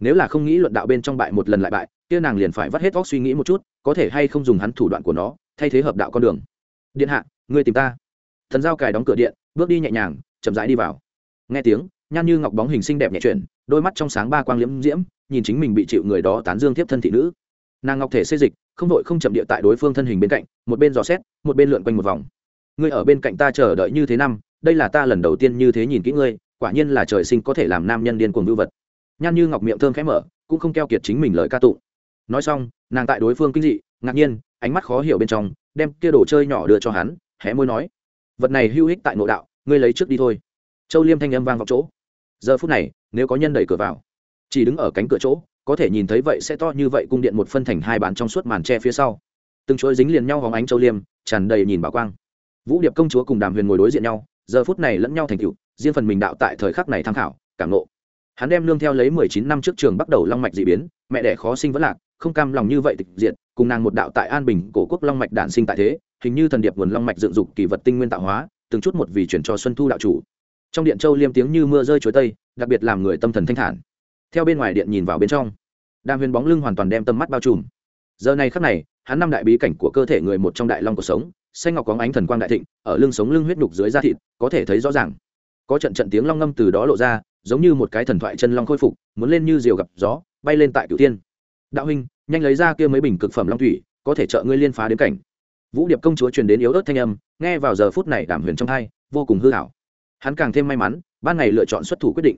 Nếu là không nghĩ luận đạo bên trong bại một lần lại bại, kia nàng liền phải vắt hết óc suy nghĩ một chút, có thể hay không dùng hắn thủ đoạn của nó, thay thế hợp đạo con đường. Điện hạ người tìm ta thần giao cài đóng cửa điện, bước đi nhẹ nhàng, chậm rãi đi vào. Nghe tiếng, nhan như ngọc bóng hình xinh đẹp nhẹ chuyển, đôi mắt trong sáng ba quang liễm diễm, nhìn chính mình bị chịu người đó tán dương tiếp thân thị nữ. Nàng ngọc thể xê dịch, không đội không chậm địa tại đối phương thân hình bên cạnh, một bên dò xét, một bên lượn quanh một vòng. Ngươi ở bên cạnh ta chờ đợi như thế năm, đây là ta lần đầu tiên như thế nhìn kỹ ngươi, quả nhiên là trời sinh có thể làm nam nhân điên cuồng vưu vật. Nhan như ngọc miệng thơm khẽ mở, cũng không keo kiệt chính mình lời ca tụng. Nói xong, nàng tại đối phương kinh dị, ngạc nhiên, ánh mắt khó hiểu bên trong, đem kia đồ chơi nhỏ đưa cho hắn, hé môi nói vật này hữu ích tại nội đạo, ngươi lấy trước đi thôi. Châu liêm thanh âm vang vào chỗ. Giờ phút này, nếu có nhân đẩy cửa vào, chỉ đứng ở cánh cửa chỗ, có thể nhìn thấy vậy sẽ to như vậy cung điện một phân thành hai bàn trong suốt màn tre phía sau. Từng chuỗi dính liền nhau hóng ánh châu liêm, tràn đầy nhìn bảo quang. Vũ điệp công chúa cùng đàm huyền ngồi đối diện nhau, giờ phút này lẫn nhau thành cựu riêng phần mình đạo tại thời khắc này tham khảo, cảm nộ hắn đem lương theo lấy mười chín năm trước trường bắt đầu long mạch d ị biến, mẹ đẻ khó sinh vẫn lạc, không cam lòng như vậy tịch diện cùng nàng một đạo tại an bình cổ quốc long mạch đản sinh tại thế hình như thần điệp nguồn long mạch dựng dục kỳ vật tinh nguyên tạo hóa, từng chút một vì chuyển cho xuân thu đạo chủ. Trong điện châu liêm tiếng như mưa rơi chuối tây, đặc biệt làm người tâm thần thanh thản. Theo bên ngoài điện nhìn vào bên trong, đàm huyền bóng lưng hoàn toàn đem tâm mắt bao trùm. Giờ này khắc này, hắn năm đại bí cảnh của cơ thể người một trong đại long cuộc sống, xanh ngọc có ánh thần quang đại thịnh, ở lưng sống lưng huyết đục dưới da thịt, có thể thấy rõ ràng. Có trận trận tiếng long ngâm từ đó lộ ra, giống như một cái thần thoại chân long khôi phục, muốn lên như diều gặp gió, bay lên tại cửu tiên đạo huynh, nhanh lấy ra kia mấy bình cực phẩm long thủy, có thể trợ ngươi liên phá đến cảnh vũ điệp công chúa truyền đến yếu ớt thanh âm, nghe vào giờ phút này đảm huyền trong hai vô cùng hư hảo hắn càng thêm may mắn, ban ngày lựa chọn xuất thủ quyết định.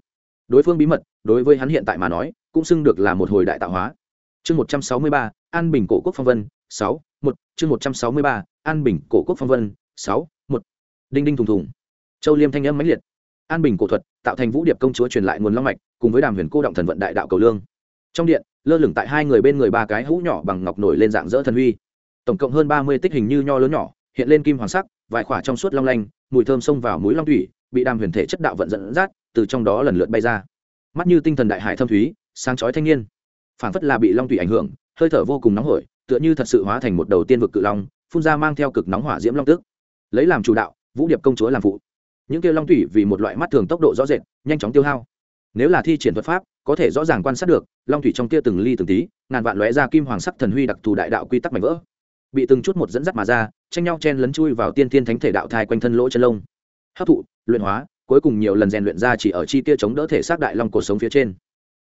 Đối phương bí mật, đối với hắn hiện tại mà nói, cũng xưng được là một hồi đại tạo hóa. Chương một trăm sáu mươi ba, an bình cổ quốc phong vân, sáu, một, chương một trăm sáu mươi ba, an bình cổ quốc phong vân, sáu, một. Đinh đinh thùng thùng. Châu liêm thanh âm mãnh liệt. An bình cổ thuật, tạo thành vũ điệp công chúa truyền lại nguồn long mạch, cùng với đàm huyền cô động thần vận đại đạo cầu lương. Trong điện, lơ lửng tại hai người bên người ba cái hũ nhỏ bằng ngọc nổi lên dạng dỡ thần huy tổng cộng hơn ba mươi tích hình như nho lớn nhỏ, hiện lên kim hoàng sắc, vài khỏa trong suốt long lanh, mùi thơm xông vào mũi long thủy, bị đàm huyền thể chất đạo vận dẫn dắt, từ trong đó lần lượt bay ra. Mắt như tinh thần đại hải thâm thúy, sáng chói thanh niên. Phảng phất là bị long thủy ảnh hưởng, hơi thở vô cùng nóng hổi, tựa như thật sự hóa thành một đầu tiên vực cự long, phun ra mang theo cực nóng hỏa diễm long tức. Lấy làm chủ đạo, vũ điệp công chúa làm phụ. Những kia long thủy vì một loại mắt thường tốc độ rõ rệt, nhanh chóng tiêu hao. Nếu là thi triển thuật pháp, có thể rõ ràng quan sát được, long thủy trong kia từng ly từng tí, ngàn vạn lóe ra kim hoàng sắc thần huy đặc thù đại đạo quy tắc mạnh vỡ bị từng chút một dẫn dắt mà ra, tranh nhau chen lấn chui vào tiên thiên thánh thể đạo thai quanh thân lỗ chân lông. Hấp thụ, luyện hóa, cuối cùng nhiều lần rèn luyện ra chỉ ở chi tiêu chống đỡ thể xác đại long cuộc sống phía trên.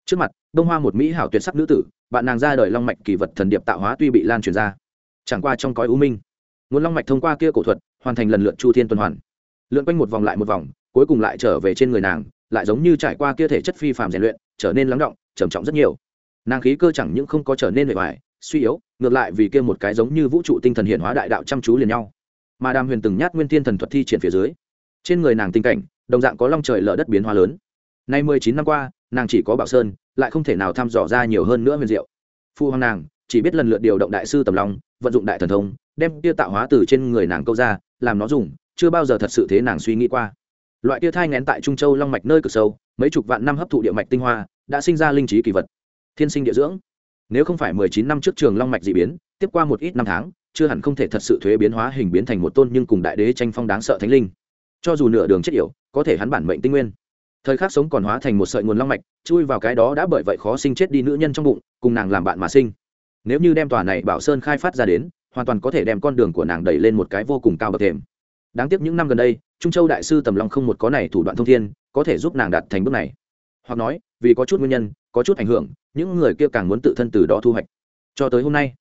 Trước mặt, đông hoa một mỹ hảo tuyệt sắc nữ tử, bạn nàng ra đời long mạch kỳ vật thần điệp tạo hóa tuy bị lan truyền ra. Chẳng qua trong cõi u minh, nguồn long mạch thông qua kia cổ thuật, hoàn thành lần lượt chu thiên tuần hoàn. Lượn quanh một vòng lại một vòng, cuối cùng lại trở về trên người nàng, lại giống như trải qua kia thể chất phi phàm rèn luyện, trở nên lắng động, trầm trọng rất nhiều. Nàng khí cơ chẳng những không có trở nên bề ngoài suy yếu, ngược lại vì kia một cái giống như vũ trụ tinh thần hiện hóa đại đạo chăm chú liền nhau. Mà đàm huyền từng nhát nguyên thiên thần thuật thi triển phía dưới, trên người nàng tình cảnh, đồng dạng có long trời lở đất biến hóa lớn. Nay mười chín năm qua, nàng chỉ có bảo sơn, lại không thể nào thăm dò ra nhiều hơn nữa huyền diệu. Phu hoàng nàng, chỉ biết lần lượt điều động đại sư tầm long, vận dụng đại thần thông, đem kia tạo hóa từ trên người nàng câu ra, làm nó dùng, chưa bao giờ thật sự thế nàng suy nghĩ qua. Loại kia thai ngén tại trung châu long mạch nơi cực sâu, mấy chục vạn năm hấp thụ địa mạch tinh hoa, đã sinh ra linh trí kỳ vật. Thiên sinh địa dưỡng nếu không phải mười chín năm trước trường long mạch dị biến, tiếp qua một ít năm tháng, chưa hẳn không thể thật sự thuế biến hóa hình biến thành một tôn nhưng cùng đại đế tranh phong đáng sợ thánh linh. Cho dù nửa đường chết yểu, có thể hắn bản mệnh tinh nguyên. Thời khắc sống còn hóa thành một sợi nguồn long mạch, chui vào cái đó đã bởi vậy khó sinh chết đi nữ nhân trong bụng, cùng nàng làm bạn mà sinh. Nếu như đem tòa này bảo sơn khai phát ra đến, hoàn toàn có thể đem con đường của nàng đẩy lên một cái vô cùng cao bậc thềm. Đáng tiếc những năm gần đây, trung châu đại sư tầm long không một có này thủ đoạn thông thiên, có thể giúp nàng đạt thành bước này. Hoặc nói, vì có chút nguyên nhân, có chút ảnh hưởng những người kia càng muốn tự thân từ đó thu hoạch. Cho tới hôm nay,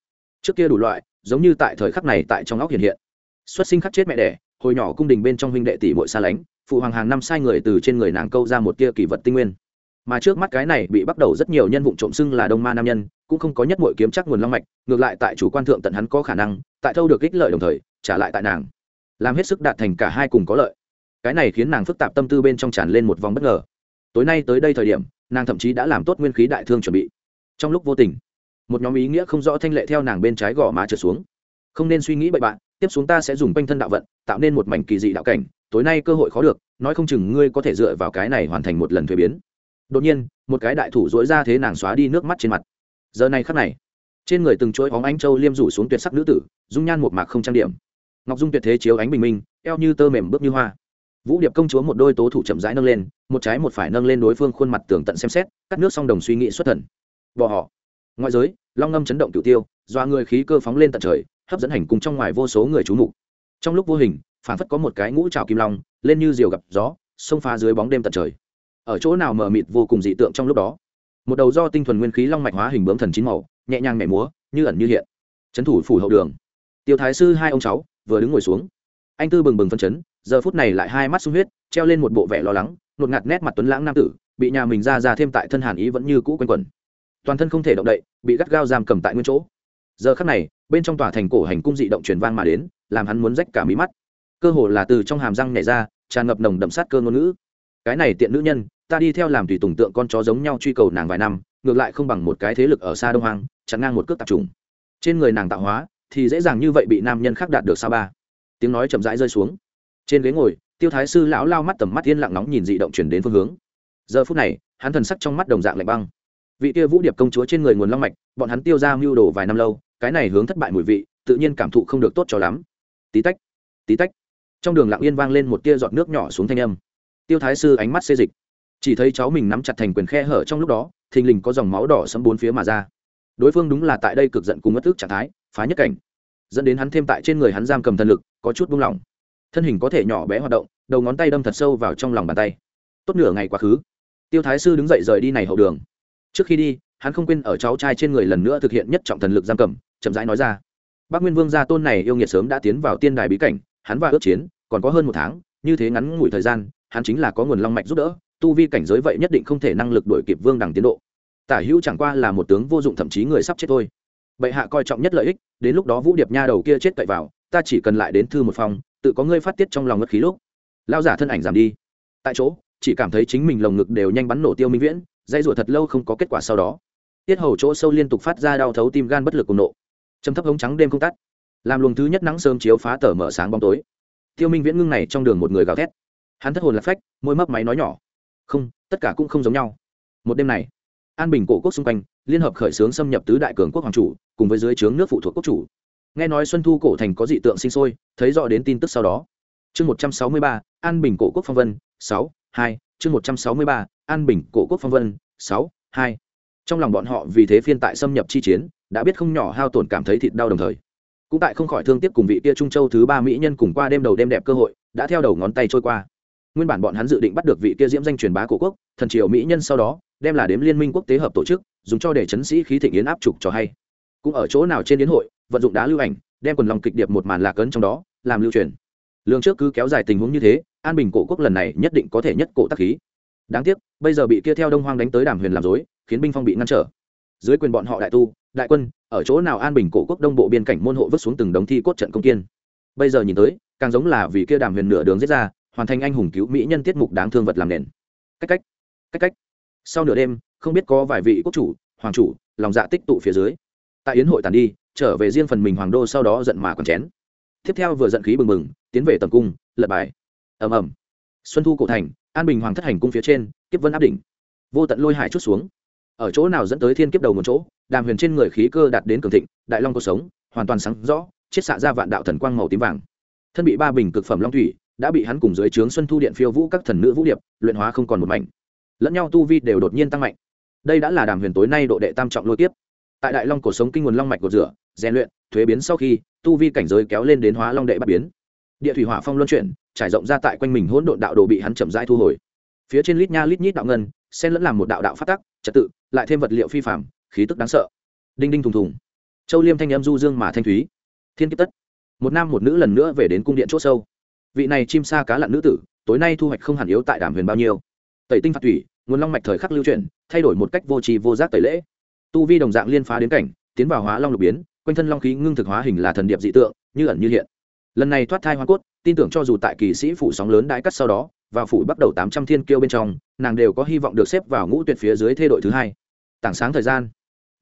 trước kia đủ loại, giống như tại thời khắc này tại trong óc hiện hiện. Xuất sinh khắc chết mẹ đẻ, hồi nhỏ cung đình bên trong huynh đệ tỷ muội xa lánh, phụ hoàng hàng năm sai người từ trên người nàng câu ra một tia kỳ vật tinh nguyên. Mà trước mắt cái này bị bắt đầu rất nhiều nhân vụ trộm xưng là đông ma nam nhân, cũng không có nhất mọi kiếm chắc nguồn long mạch, ngược lại tại chủ quan thượng tận hắn có khả năng, tại thâu được ích lợi đồng thời, trả lại tại nàng. Làm hết sức đạt thành cả hai cùng có lợi. Cái này khiến nàng phức tạp tâm tư bên trong tràn lên một vòng bất ngờ. Tối nay tới đây thời điểm nàng thậm chí đã làm tốt nguyên khí đại thương chuẩn bị. Trong lúc vô tình, một nhóm ý nghĩa không rõ thanh lệ theo nàng bên trái gò má trở xuống. Không nên suy nghĩ bậy bạn, tiếp xuống ta sẽ dùng quanh thân đạo vận, tạo nên một mảnh kỳ dị đạo cảnh, tối nay cơ hội khó được, nói không chừng ngươi có thể dựa vào cái này hoàn thành một lần thuế biến. Đột nhiên, một cái đại thủ dỗi ra thế nàng xóa đi nước mắt trên mặt. Giờ này khắc này, trên người từng chuỗi óng ánh châu liêm rủ xuống tuyệt sắc nữ tử, dung nhan một mạc không trang điểm. Ngọc dung tuyệt thế chiếu ánh bình minh, eo như tơ mềm bước như hoa vũ điệp công chúa một đôi tố thủ chậm rãi nâng lên, một trái một phải nâng lên đối phương khuôn mặt tường tận xem xét, cắt nước song đồng suy nghĩ xuất thần. Bỏ họ. Ngoại giới, long ngâm chấn động cựu tiêu doa người khí cơ phóng lên tận trời, hấp dẫn hành cùng trong ngoài vô số người trú mục. Trong lúc vô hình phản phất có một cái ngũ trào kim long, lên như diều gặp gió, xông pha dưới bóng đêm tận trời. Ở chỗ nào mờ mịt vô cùng dị tượng trong lúc đó? Một đầu do tinh thuần nguyên khí long mạch hóa hình bướm thần chín màu, nhẹ nhàng nhảy múa, như ẩn như hiện. Trấn thủ phủ hậu đường. Tiêu thái sư hai ông cháu, vừa đứng ngồi xuống. Anh tư bừng bừng phân chấn giờ phút này lại hai mắt sung huyết, treo lên một bộ vẻ lo lắng, nột ngạt nét mặt tuấn lãng nam tử, bị nhà mình ra ra thêm tại thân hàn ý vẫn như cũ quanh quẩn. Toàn thân không thể động đậy, bị gắt gao giam cầm tại nguyên chỗ. Giờ khắc này, bên trong tòa thành cổ hành cung dị động truyền vang mà đến, làm hắn muốn rách cả mí mắt. Cơ hồ là từ trong hàm răng nhảy ra, tràn ngập nồng đậm sát cơ ngôn ngữ. Cái này tiện nữ nhân, ta đi theo làm tùy tùng tượng con chó giống nhau truy cầu nàng vài năm, ngược lại không bằng một cái thế lực ở xa đông hoang, chặn ngang một cước tạp trùng. Trên người nàng tạo hóa, thì dễ dàng như vậy bị nam nhân khác đạt được sao ba. Tiếng nói chậm rãi rơi xuống trên ghế ngồi, tiêu thái sư lão lao mắt tầm mắt yên lặng nóng nhìn dị động chuyển đến phương hướng. Giờ phút này, hắn thần sắc trong mắt đồng dạng lạnh băng. Vị kia vũ điệp công chúa trên người nguồn long mạch, bọn hắn tiêu ra mưu đồ vài năm lâu, cái này hướng thất bại mùi vị, tự nhiên cảm thụ không được tốt cho lắm. Tí tách tí tách. Trong đường lặng yên vang lên một tia giọt nước nhỏ xuống thanh âm. Tiêu thái sư ánh mắt xê dịch. Chỉ thấy cháu mình nắm chặt thành quyền khe hở trong lúc đó, thình lình có dòng máu đỏ sẫm bốn phía mà ra. Đối phương đúng là tại đây cực giận cùng mất thức trạng thái, phá nhất cảnh. Dẫn đến hắn thêm tại trên người hắn giam cầm thần lực, có chút buông lỏng thân hình có thể nhỏ bé hoạt động, đầu ngón tay đâm thật sâu vào trong lòng bàn tay. Tốt nửa ngày quá khứ. Tiêu thái sư đứng dậy rời đi này hậu đường. Trước khi đi, hắn không quên ở cháu trai trên người lần nữa thực hiện nhất trọng thần lực giam cầm, chậm rãi nói ra. Bác nguyên vương gia tôn này yêu nghiệt sớm đã tiến vào tiên đài bí cảnh, hắn và ước chiến, còn có hơn một tháng, như thế ngắn ngủi thời gian, hắn chính là có nguồn long mạch giúp đỡ, tu vi cảnh giới vậy nhất định không thể năng lực đổi kịp vương đẳng tiến độ. Tả hữu chẳng qua là một tướng vô dụng thậm chí người sắp chết thôi. Bệ hạ coi trọng nhất lợi ích, đến lúc đó vũ điệp nha đầu kia chết cậy vào, ta chỉ cần lại đến thư một phòng tự có ngươi phát tiết trong lòng ngất khí lúc. Lao giả thân ảnh giảm đi. Tại chỗ, chỉ cảm thấy chính mình lồng ngực đều nhanh bắn nổ tiêu minh viễn dây rủa thật lâu không có kết quả sau đó. Tiết hầu chỗ sâu liên tục phát ra đau thấu tim gan bất lực cùng nộ. Châm thấp hống trắng đêm không tắt. Làm luồng thứ nhất nắng sớm chiếu phá tờ mở sáng bóng tối. Tiêu minh viễn ngưng này trong đường một người gào thét. Hắn thất hồn lạc phách, môi mấp máy nói nhỏ. Không, tất cả cũng không giống nhau. Một đêm này, an bình cổ quốc xung quanh, liên hợp khởi xướng xâm nhập tứ đại cường quốc hoàng chủ, cùng với dưới trướng nước phụ thuộc quốc chủ nghe nói xuân thu cổ thành có dị tượng sinh sôi, thấy rõ đến tin tức sau đó. Chương một trăm sáu mươi ba, an bình cổ quốc phong vân, sáu, hai, chương một trăm sáu mươi ba, an bình cổ quốc phong vân, sáu, hai. Trong lòng bọn họ vì thế phiên tại xâm nhập chi chiến, đã biết không nhỏ hao tổn cảm thấy thịt đau đồng thời. Cũng tại không khỏi thương tiếc cùng vị kia trung châu thứ ba mỹ nhân cùng qua đêm đầu đêm đẹp cơ hội, đã theo đầu ngón tay trôi qua. Nguyên bản bọn hắn dự định bắt được vị kia diễm danh truyền bá cổ quốc, thần triều mỹ nhân sau đó, đem là đếm liên minh quốc tế hợp tổ chức, dùng cho để chấn sĩ khí thịnh yến áp trục cho hay. Cũng ở chỗ nào trên yến hội vận dụng đá lưu ảnh, đem quần lòng kịch điệp một màn lạc ấn trong đó, làm lưu truyền. Lương trước cứ kéo dài tình huống như thế, an bình cổ quốc lần này nhất định có thể nhất cổ tác khí. Đáng tiếc, bây giờ bị kia theo đông hoang đánh tới đàm huyền làm dối khiến binh phong bị ngăn trở. Dưới quyền bọn họ đại tu, đại quân, ở chỗ nào an bình cổ quốc đông bộ biên cảnh môn hộ vứt xuống từng đống thi cốt trận công kiên. Bây giờ nhìn tới, càng giống là vì kia đàm huyền nửa đường giết ra, hoàn thành anh hùng cứu mỹ nhân tiết mục đáng thương vật làm nền. Cách cách cách cách. Sau nửa đêm, không biết có vài vị quốc chủ, hoàng chủ, lòng dạ tích tụ phía dưới. Tại yến hội tàn đi trở về riêng phần mình hoàng đô sau đó giận mà còn chén. Tiếp theo vừa giận khí bừng bừng, tiến về tầm cung, lật bài. Ầm ầm. Xuân thu cổ thành, an bình hoàng thất hành cung phía trên, kiếp vân áp đỉnh. Vô tận lôi hải chút xuống. Ở chỗ nào dẫn tới thiên kiếp đầu một chỗ, đàm huyền trên người khí cơ đạt đến cường thịnh, đại long cuộc sống, hoàn toàn sáng rõ, chiết xạ ra vạn đạo thần quang màu tím vàng. Thân bị ba bình cực phẩm long thủy, đã bị hắn cùng dưới trướng xuân thu điện phiêu vũ các thần nữ vũ điệp, luyện hóa không còn một mảnh. Lẫn nhau tu vi đều đột nhiên tăng mạnh. Đây đã là đàm huyền tối nay độ đệ tam trọng lôi tiếp tại đại long cổ sống kinh nguồn long mạch cột rửa, rèn luyện, thuế biến sau khi, tu vi cảnh giới kéo lên đến hóa long đệ bắt biến. Địa thủy hỏa phong luân chuyển, trải rộng ra tại quanh mình hỗn độn đạo đồ bị hắn chậm rãi thu hồi. Phía trên lít nha lít nhít đạo ngân, xen lẫn làm một đạo đạo phát tắc, trật tự, lại thêm vật liệu phi phạm khí tức đáng sợ. Đinh đinh thùng thùng. Châu liêm thanh em du dương mà thanh thúy. Thiên kiếp tất. Một nam một nữ lần nữa về đến cung điện c h ỗ sâu. Vị này chim sa cá lặn nữ tử, tối nay thu hoạch không hẳn yếu tại đàm huyền bao nhiêu. Tẩy tinh phạt thủy, nguồn long mạch thời khắc lưu chuyển, thay đổi một cách vô trì vô giác tẩy lễ tu vi đồng dạng liên phá đến cảnh, tiến vào hóa long lục biến, quanh thân long khí ngưng thực hóa hình là thần điệp dị tượng, như ẩn như hiện. Lần này thoát thai hoa cốt, tin tưởng cho dù tại kỳ sĩ phủ sóng lớn đãi cắt sau đó và phủ bắt đầu tám trăm thiên kiêu bên trong, nàng đều có hy vọng được xếp vào ngũ tuyệt phía dưới thê đội thứ hai. Tảng sáng thời gian,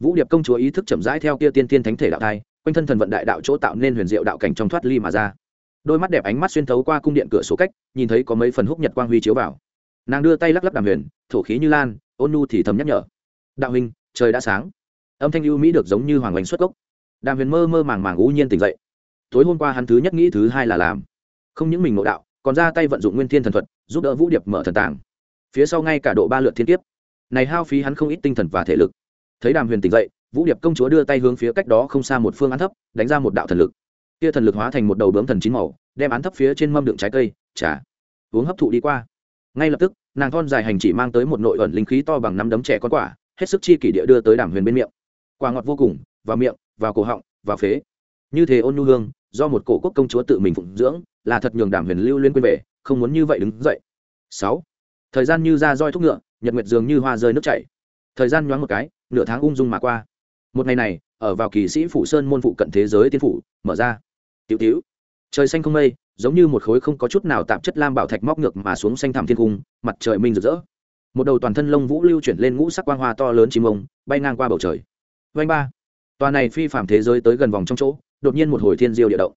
vũ điệp công chúa ý thức chậm rãi theo kia tiên tiên thánh thể đạo thai, quanh thân thần vận đại đạo chỗ tạo nên huyền diệu đạo cảnh trong thoát ly mà ra. Đôi mắt đẹp ánh mắt xuyên thấu qua cung điện cửa số cách, nhìn thấy có mấy phần húc nhật quang huy chiếu vào. Nàng đưa tay lắc lắc đàm huyền, thổ khí như lan, ôn nu thì thầm nhắc nhở. Đạo huynh trời đã sáng. Âm thanh ưu mỹ được giống như hoàng oanh xuất gốc. Đàm huyền mơ mơ màng màng u nhiên tỉnh dậy. Tối hôm qua hắn thứ nhất nghĩ thứ hai là làm. Không những mình nội đạo, còn ra tay vận dụng nguyên thiên thần thuật, giúp đỡ vũ điệp mở thần tàng. Phía sau ngay cả độ ba lượt thiên kiếp. Này hao phí hắn không ít tinh thần và thể lực. Thấy đàm huyền tỉnh dậy, vũ điệp công chúa đưa tay hướng phía cách đó không xa một phương án thấp, đánh ra một đạo thần lực. Kia thần lực hóa thành một đầu bướm thần chín màu, đem án thấp phía trên mâm đựng trái cây, trà, uống hấp thụ đi qua. Ngay lập tức, nàng thon dài hành chỉ mang tới một nội ẩn linh khí to bằng năm đấm trẻ con quả hết sức chi kỷ địa đưa tới đàm huyền bên miệng. Quả ngọt vô cùng, vào miệng, vào cổ họng, vào phế. Như thế ôn nhu hương, do một cổ quốc công chúa tự mình phụng dưỡng, là thật nhường đàm huyền lưu liên quên về, không muốn như vậy đứng dậy. Sáu. Thời gian như ra roi thúc ngựa, nhật nguyệt dường như hoa rơi nước chảy. Thời gian nhoáng một cái, nửa tháng ung dung mà qua. Một ngày này, ở vào kỳ sĩ phủ sơn môn phụ cận thế giới tiên phủ, mở ra. Tiểu tiểu. Trời xanh không mây, giống như một khối không có chút nào tạp chất lam bảo thạch móc ngược mà xuống xanh thảm thiên cung, mặt trời minh rực rỡ một đầu toàn thân lông vũ lưu chuyển lên ngũ sắc quang hoa to lớn chim ông, bay ngang qua bầu trời. Vanh ba. Tòa này phi phạm thế giới tới gần vòng trong chỗ, đột nhiên một hồi thiên diêu địa động.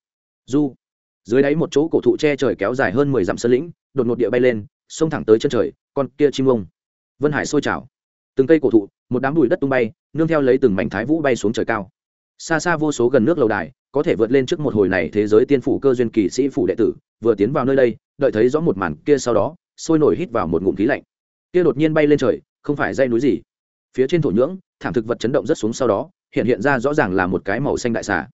Du. Dưới đáy một chỗ cổ thụ che trời kéo dài hơn mười dặm sơn lĩnh, đột ngột địa bay lên, xông thẳng tới chân trời, con kia chim ông. Vân hải sôi trào. Từng cây cổ thụ, một đám bụi đất tung bay, nương theo lấy từng mảnh thái vũ bay xuống trời cao. Xa xa vô số gần nước lầu đài, có thể vượt lên trước một hồi này thế giới tiên phủ cơ duyên kỳ sĩ phủ đệ tử, vừa tiến vào nơi đây, đợi thấy rõ một màn kia sau đó, sôi nổi hít vào một ngụm khí lạnh kia đột nhiên bay lên trời không phải dây núi gì. Phía trên thổ nhưỡng thảm thực vật chấn động rất xuống sau đó hiện hiện ra rõ ràng là một cái màu xanh đại xà.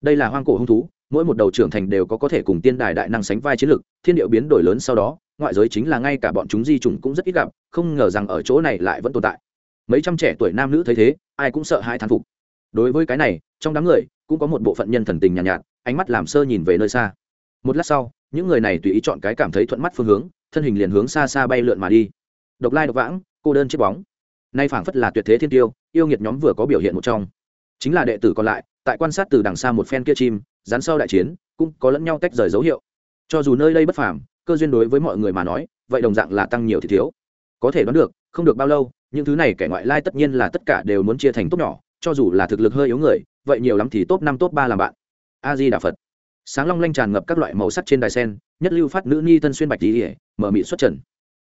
Đây là hoang cổ hung thú mỗi một đầu trưởng thành đều có có thể cùng tiên đài đại năng sánh vai chiến lực thiên điệu biến đổi lớn sau đó ngoại giới chính là ngay cả bọn chúng di chủng cũng rất ít gặp không ngờ rằng ở chỗ này lại vẫn tồn tại. Mấy trăm trẻ tuổi nam nữ thấy thế ai cũng sợ hai thán phục. Đối với cái này trong đám người cũng có một bộ phận nhân thần tình nhàn nhạt, nhạt ánh mắt làm sơ nhìn về nơi xa. Một lát sau những người này tùy ý chọn cái cảm thấy thuận mắt phương hướng thân hình liền hướng xa xa bay lượn mà đi độc lai độc vãng, cô đơn chiếc bóng. Nay phảng phất là tuyệt thế thiên tiêu, yêu nghiệt nhóm vừa có biểu hiện một trong. Chính là đệ tử còn lại, tại quan sát từ đằng xa một phen kia chim, rắn sau đại chiến, cũng có lẫn nhau tách rời dấu hiệu. Cho dù nơi đây bất phàm, cơ duyên đối với mọi người mà nói, vậy đồng dạng là tăng nhiều thì thiếu. Có thể đoán được, không được bao lâu, những thứ này kẻ ngoại lai tất nhiên là tất cả đều muốn chia thành tốt nhỏ, cho dù là thực lực hơi yếu người, vậy nhiều lắm thì top năm, top ba làm bạn. A di đà phật. Sáng long lanh tràn ngập các loại màu sắc trên đài sen, nhất lưu phát nữ ni thân xuyên bạch tỉ mở mị xuất trần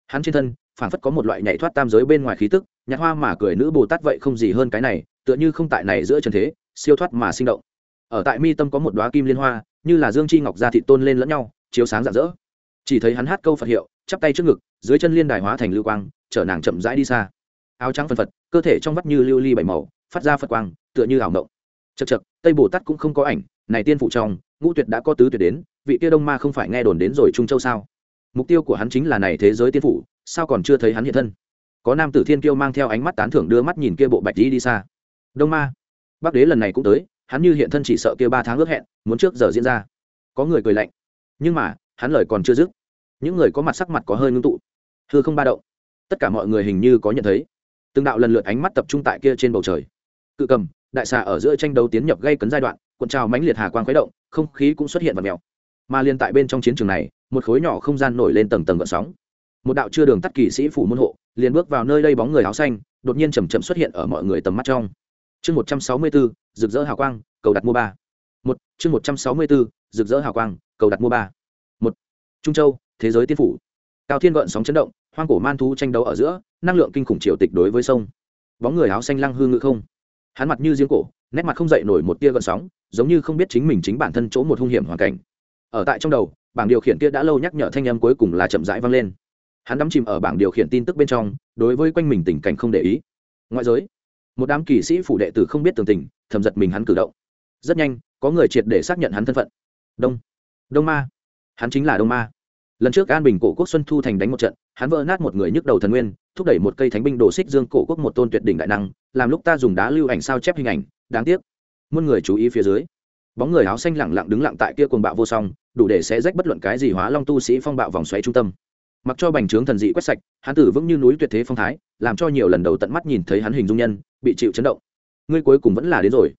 hắn trên thân phản phất có một loại nhảy thoát tam giới bên ngoài khí tức, nhạc hoa mà cười nữ bồ tát vậy không gì hơn cái này, tựa như không tại này giữa trần thế, siêu thoát mà sinh động. Ở tại mi tâm có một đoá kim liên hoa, như là dương chi ngọc gia thị tôn lên lẫn nhau, chiếu sáng rạng rỡ. Chỉ thấy hắn hát câu phật hiệu, chắp tay trước ngực, dưới chân liên đài hóa thành lưu quang, chở nàng chậm rãi đi xa. Áo trắng phân phật, cơ thể trong vắt như lưu ly bảy màu, phát ra phật quang, tựa như ảo động chật chật tây bồ tát cũng không có ảnh, này tiên phụ trong, ngũ tuyệt đã có tứ tuyệt đến, vị kia đông ma không phải nghe đồn đến rồi trung châu sao? Mục tiêu của hắn chính là này thế giới tiên phủ, sao còn chưa thấy hắn hiện thân? Có nam tử thiên kiêu mang theo ánh mắt tán thưởng đưa mắt nhìn kia bộ bạch đi đi xa. Đông ma bắc đế lần này cũng tới hắn như hiện thân chỉ sợ kia ba tháng ước hẹn muốn trước giờ diễn ra. Có người cười lạnh nhưng mà hắn lời còn chưa dứt. Những người có mặt sắc mặt có hơi ngưng tụ. Hư không ba động. Tất cả mọi người hình như có nhận thấy. Từng đạo lần lượt ánh mắt tập trung tại kia trên bầu trời. Cự cầm đại xà ở giữa tranh đấu tiến nhập gây cấn giai đoạn cuộn trào mãnh liệt hà quang khuấy động không khí cũng xuất hiện vật mèo. Mà liên tại bên trong chiến trường này một khối nhỏ không gian nổi lên tầng tầng gợn sóng. Một đạo chưa đường tắt kỳ sĩ phủ môn hộ, liền bước vào nơi đây bóng người áo xanh, đột nhiên chầm chậm xuất hiện ở mọi người tầm mắt trong. Chương một trăm sáu mươi bốn, rực rỡ hào quang, cầu đặt mua ba. Một, chương một trăm sáu mươi bốn, rực rỡ hào quang, cầu đặt mua ba. Một, trung châu, thế giới tiên phủ. Cao thiên gợn sóng chấn động, hoang cổ man thú tranh đấu ở giữa, năng lượng kinh khủng triều tịch đối với sông. Bóng người áo xanh lăng hư ngự không. Hắn mặt như giếng cổ, nét mặt không dậy nổi một tia gợn sóng, giống như không biết chính mình chính bản thân chỗ một hung hiểm hoàn cảnh. Ở tại trong đầu bảng điều khiển kia đã lâu nhắc nhở thanh âm cuối cùng là chậm rãi vang lên. Hắn đắm chìm ở bảng điều khiển tin tức bên trong, đối với quanh mình tình cảnh không để ý. Ngoại giới, một đám kỳ sĩ phủ đệ tử không biết tường tình, thầm giật mình hắn cử động. Rất nhanh, có người triệt để xác nhận hắn thân phận. Đông đông ma. Hắn chính là đông ma. Lần trước an bình cổ quốc xuân thu thành đánh một trận, hắn vỡ nát một người nhức đầu thần nguyên, thúc đẩy một cây thánh binh đồ xích dương cổ quốc một tôn tuyệt đỉnh đại năng, làm lúc ta dùng đá lưu ảnh sao chép hình ảnh, đáng tiếc. Muôn người chú ý phía dưới. Bóng người áo xanh lẳng lặng đứng lặng tại kia cuồng bạo vô song đủ để sẽ rách bất luận cái gì hóa long tu sĩ phong bạo vòng xoáy trung tâm. Mặc cho bành trướng thần dị quét sạch, hắn tử vững như núi tuyệt thế phong thái, làm cho nhiều lần đầu tận mắt nhìn thấy hắn hình dung nhân, bị chịu chấn động. Ngươi cuối cùng vẫn là đến rồi.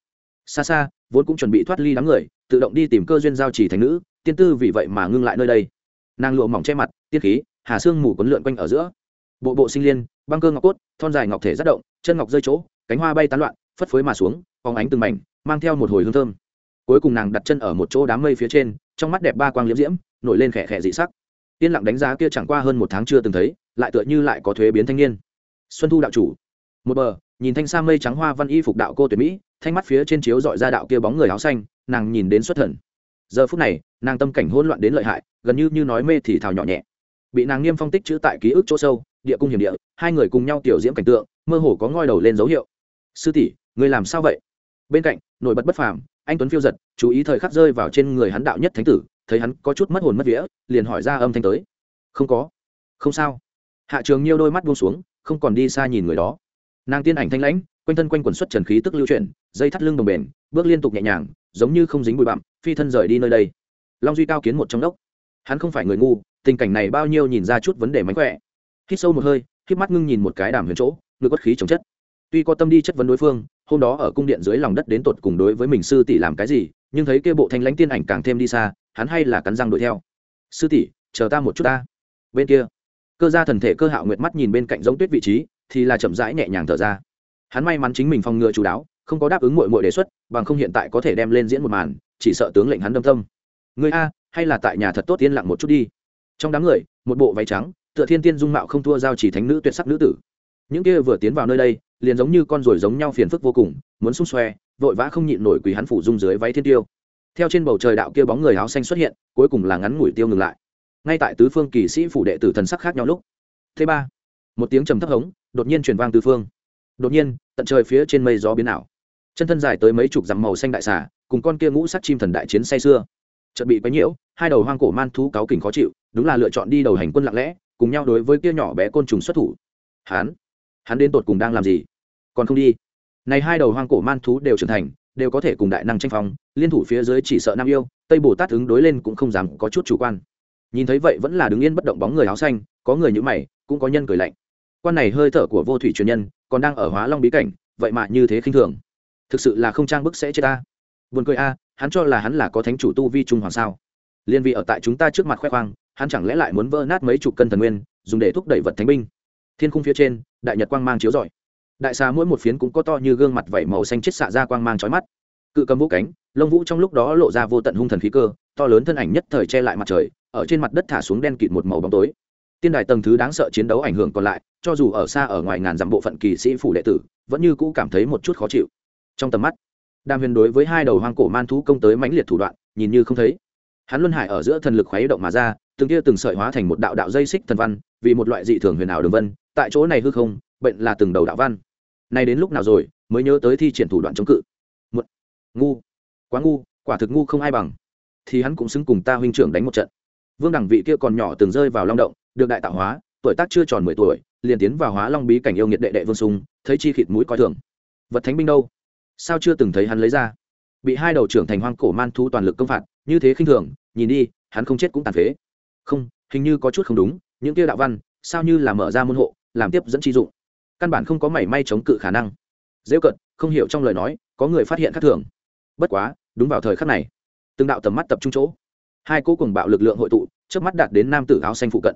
Xa xa, vốn cũng chuẩn bị thoát ly đám người, tự động đi tìm cơ duyên giao chỉ thành nữ, tiên tư vì vậy mà ngưng lại nơi đây. Nàng lụa mỏng che mặt, tiết khí, hà xương mù quấn lượn quanh ở giữa. Bộ bộ sinh liên, băng cơ ngọc cốt, thon dài ngọc thể rất động, chân ngọc rơi chỗ, cánh hoa bay tán loạn, phất phới mà xuống, phóng ánh từng mảnh, mang theo một hồi hương thơm. Cuối cùng nàng đặt chân ở một chỗ đám mây phía trên trong mắt đẹp ba quang liễm diễm, nổi lên khẽ khẽ dị sắc. Yên lặng đánh giá kia chẳng qua hơn một tháng chưa từng thấy, lại tựa như lại có thuế biến thanh niên. Xuân thu đạo chủ. Một bờ, nhìn thanh sa mây trắng hoa văn y phục đạo cô tuyệt mỹ, thanh mắt phía trên chiếu dọi ra đạo kia bóng người áo xanh, nàng nhìn đến xuất thần. Giờ phút này, nàng tâm cảnh hỗn loạn đến lợi hại, gần như như nói mê thì thào nhỏ nhẹ. Bị nàng nghiêm phong tích chữ tại ký ức chỗ sâu, địa cung hiểm địa, hai người cùng nhau tiểu diễm cảnh tượng, mơ hồ có ngoi đầu lên dấu hiệu. Sư tỷ người làm sao vậy? Bên cạnh, nổi bật bất phàm anh tuấn phiêu giật chú ý thời khắc rơi vào trên người hắn đạo nhất thánh tử thấy hắn có chút mất hồn mất vía liền hỏi ra âm thanh tới không có không sao hạ trường nhiêu đôi mắt buông xuống không còn đi xa nhìn người đó nàng tiên ảnh thanh lãnh quanh thân quanh quần xuất trần khí tức lưu chuyển dây thắt lưng đồng bền bước liên tục nhẹ nhàng giống như không dính bụi bặm phi thân rời đi nơi đây long duy cao kiến một trong đốc hắn không phải người ngu tình cảnh này bao nhiêu nhìn ra chút vấn đề mánh khỏe hít sâu một hơi hít mắt ngưng nhìn một cái đàm huyền chỗ ngực bất khí chống chất tuy có tâm đi chất vấn đối phương hôm đó ở cung điện dưới lòng đất đến tột cùng đối với mình sư tỷ làm cái gì, nhưng thấy kia bộ thanh lãnh tiên ảnh càng thêm đi xa, hắn hay là cắn răng đuổi theo. Sư tỷ, chờ ta một chút ta. Bên kia, cơ gia thần thể cơ hạo nguyệt mắt nhìn bên cạnh giống tuyết vị trí, thì là chậm rãi nhẹ nhàng thở ra. Hắn may mắn chính mình phòng ngừa chú đáo, không có đáp ứng mội mội đề xuất, bằng không hiện tại có thể đem lên diễn một màn, chỉ sợ tướng lệnh hắn đâm tâm. Người a, hay là tại nhà thật tốt yên lặng một chút đi. Trong đám người, một bộ váy trắng, tựa thiên tiên dung mạo không thua giao chỉ thánh nữ tuyệt sắc nữ tử. Những kia vừa tiến vào nơi đây liền giống như con ruồi giống nhau phiền phức vô cùng, muốn xung xoe, vội vã không nhịn nổi quỳ hắn phủ dung dưới váy thiên tiêu. Theo trên bầu trời đạo kia bóng người áo xanh xuất hiện, cuối cùng là ngắn ngủi tiêu ngừng lại. Ngay tại tứ phương kỳ sĩ phủ đệ tử thần sắc khác nhau lúc thứ ba, một tiếng trầm thấp hống, đột nhiên truyền vang tứ phương. Đột nhiên, tận trời phía trên mây gió biến ảo. Chân thân dài tới mấy chục dặm màu xanh đại xà, cùng con kia ngũ sắc chim thần đại chiến say xưa chợt bị quấy nhiễu, hai đầu hoang cổ man thú cáo kỉnh khó chịu, đúng là lựa chọn đi đầu hành quân lặng lẽ, cùng nhau đối với kia nhỏ bé côn trùng xuất thủ. Hán hắn đến tột cùng đang làm gì? Còn không đi. Này hai đầu hoang cổ man thú đều trưởng thành, đều có thể cùng đại năng tranh phong, liên thủ phía dưới chỉ sợ nam yêu, tây bồ tát ứng đối lên cũng không dám có chút chủ quan. Nhìn thấy vậy vẫn là đứng yên bất động bóng người áo xanh, có người như mày, cũng có nhân cười lạnh. Quan này hơi thở của vô thủy truyền nhân, còn đang ở hóa long bí cảnh, vậy mà như thế khinh thường. Thực sự là không trang bức sẽ chết ta. Buồn cười a, hắn cho là hắn là có thánh chủ tu vi trung hoàng sao? Liên vị ở tại chúng ta trước mặt khoe khoang, hắn chẳng lẽ lại muốn vỡ nát mấy chục cân thần nguyên, dùng để thúc đẩy vật thánh binh? Thiên khung phía trên, đại nhật quang mang chiếu rọi. Đại xà mỗi một phiến cũng có to như gương mặt vảy màu xanh chết xạ ra quang mang chói mắt. Cự cầm vũ cánh, lông vũ trong lúc đó lộ ra vô tận hung thần khí cơ, to lớn thân ảnh nhất thời che lại mặt trời, ở trên mặt đất thả xuống đen kịt một màu bóng tối. Tiên đài tầng thứ đáng sợ chiến đấu ảnh hưởng còn lại, cho dù ở xa ở ngoài ngàn dặm bộ phận kỳ sĩ phủ đệ tử, vẫn như cũ cảm thấy một chút khó chịu. Trong tầm mắt, đàm huyền đối với hai đầu hoang cổ man thú công tới mãnh liệt thủ đoạn, nhìn như không thấy. Hắn luân hải ở giữa thần lực khuấy động mà ra, từng tia từng sợi hóa thành một đạo đạo dây xích thần văn, vì một loại dị thường huyền ảo đường vân tại chỗ này hư không, bệnh là từng đầu đạo văn. Nay đến lúc nào rồi, mới nhớ tới thi triển thủ đoạn chống cự? Một ngu. Quá ngu, quả thực ngu không ai bằng. Thì hắn cũng xứng cùng ta huynh trưởng đánh một trận. Vương đẳng vị kia còn nhỏ từng rơi vào long động, được đại tạo hóa, tuổi tác chưa tròn mười tuổi, liền tiến vào hóa long bí cảnh yêu nghiệt đệ đệ vương sung, thấy chi khịt mũi coi thường. Vật thánh binh đâu? Sao chưa từng thấy hắn lấy ra? Bị hai đầu trưởng thành hoang cổ man thu toàn lực công phạt, như thế khinh thường, nhìn đi, hắn không chết cũng tàn phế. Không, hình như có chút không đúng, những kia đạo văn, sao như là mở ra môn hộ làm tiếp dẫn chi dụng. Căn bản không có mảy may chống cự khả năng. Dễ cận không hiểu trong lời nói, có người phát hiện khác thường. Bất quá, đúng vào thời khắc này, từng đạo tầm mắt tập trung chỗ. Hai cỗ cùng bạo lực lượng hội tụ trước mắt đạt đến nam tử áo xanh phụ cận.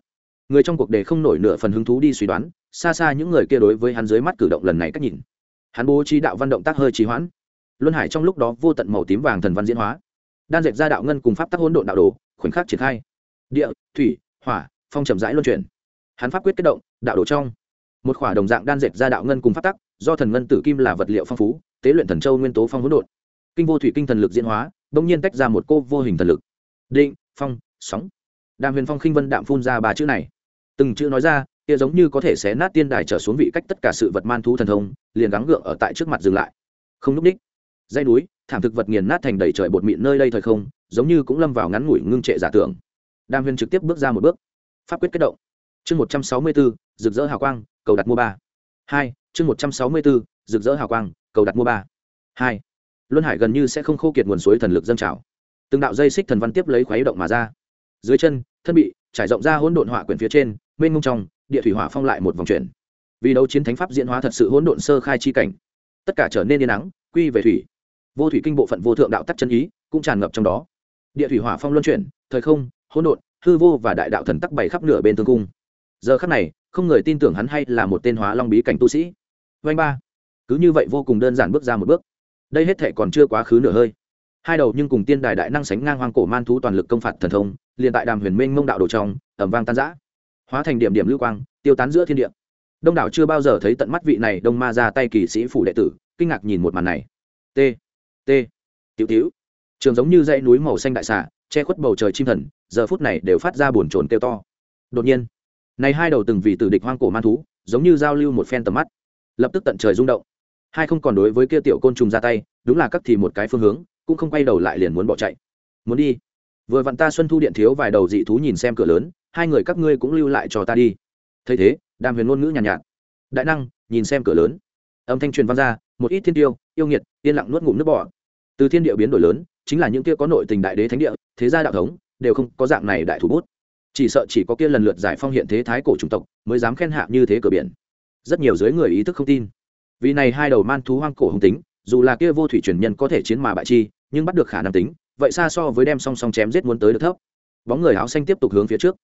Người trong cuộc đề không nổi nửa phần hứng thú đi suy đoán, xa xa những người kia đối với hắn dưới mắt cử động lần này cách nhìn. Hắn bố trí đạo văn động tác hơi trì hoãn. Luân hải trong lúc đó vô tận màu tím vàng thần văn diễn hóa. Đan dệt ra đạo ngân cùng pháp tắc hỗn độn đạo đồ, khoảnh khắc triển khai. Địa, thủy, hỏa, phong chậm rãi luân chuyển. Hắn pháp quyết kết động đạo đồ trong. Một khỏa đồng dạng đan dệt ra đạo ngân cùng phát tắc, do thần ngân tử kim là vật liệu phong phú, tế luyện thần châu nguyên tố phong hỗn độn. Kinh vô thủy kinh thần lực diễn hóa, bỗng nhiên tách ra một cô vô hình thần lực. Định, phong, sóng. Đàm huyền phong khinh vân đạm phun ra ba chữ này. Từng chữ nói ra, kia giống như có thể xé nát tiên đài trở xuống vị cách tất cả sự vật man thú thần thông, liền gắng gượng ở tại trước mặt dừng lại. Không núp đích dây núi, thảm thực vật nghiền nát thành đầy trời bột mịn nơi đây thời không, giống như cũng lâm vào ngắn ngủi ngưng trệ giả tưởng. Đàm huyền trực tiếp bước ra một bước. Pháp quyết kết động chương một trăm sáu mươi bốn rực rỡ hào quang, cầu đặt mua ba. Hai, chương một trăm sáu mươi bốn rực rỡ hào quang, cầu đặt mua ba. Hai, luân hải gần như sẽ không khô kiệt nguồn suối thần lực dâng trào. Từng đạo dây xích thần văn tiếp lấy khuấy động mà ra. Dưới chân, thân bị trải rộng ra hỗn độn hỏa quyển phía trên bên ngông trong, địa thủy hỏa phong lại một vòng chuyển. Vì đấu chiến thánh pháp diễn hóa thật sự hỗn độn sơ khai chi cảnh. Tất cả trở nên yên nắng, quy về thủy. Vô thủy kinh bộ phận vô thượng đạo tắc chân ý cũng tràn ngập trong đó. Địa thủy hỏa phong luân chuyển, thời không, hỗn độn, hư vô và đại đạo thần tắc bày khắp nửa bên tương cung giờ khắc này, không người tin tưởng hắn hay là một tên hóa long bí cảnh tu sĩ. Vanh ba. Cứ như vậy vô cùng đơn giản bước ra một bước. Đây hết thệ còn chưa quá khứ nửa hơi. Hai đầu nhưng cùng tiên đài đại năng sánh ngang hoang cổ man thú toàn lực công phạt thần thông, liền tại đàm huyền minh mông đạo đồ trong ẩm vang tan giã hóa thành điểm điểm lưu quang, tiêu tán giữa thiên địa. Đông đảo chưa bao giờ thấy tận mắt vị này đông ma ra tay kỳ sĩ phủ đệ tử, kinh ngạc nhìn một màn này. T. T. Tiểu tiểu. Trường giống như dãy núi màu xanh đại xà, che khuất bầu trời chim thần, giờ phút này đều phát ra buồn chồn kêu to. Đột nhiên này hai đầu từng vì tử địch hoang cổ man thú giống như giao lưu một phen tầm mắt. Lập tức tận trời rung động. Hai không còn đối với kia tiểu côn trùng ra tay đúng là cắt thì một cái phương hướng cũng không quay đầu lại liền muốn bỏ chạy. Muốn đi. Vừa vặn ta xuân thu điện thiếu vài đầu dị thú nhìn xem cửa lớn hai người các ngươi cũng lưu lại cho ta đi. Thấy thế đàm huyền ngôn ngữ nhàn nhạt, nhạt. Đại năng nhìn xem cửa lớn. Âm thanh truyền văn ra một ít thiên tiêu yêu nghiệt yên lặng nuốt ngụm nước bỏ từ thiên địa biến đổi lớn chính là những kia có nội tình đại đế thánh địa thế gia đạo thống đều không có dạng này đại thủ bút chỉ sợ chỉ có kia lần lượt giải phong hiện thế thái cổ chủng tộc mới dám khen hạ như thế cửa biển. Rất nhiều giới người ý thức không tin. Vì này hai đầu man thú hoang cổ hung tính, dù là kia vô thủy truyền nhân có thể chiến mà bại chi, nhưng bắt được khả năng tính, vậy xa so với đem song song chém giết muốn tới được thấp. Bóng người áo xanh tiếp tục hướng phía trước.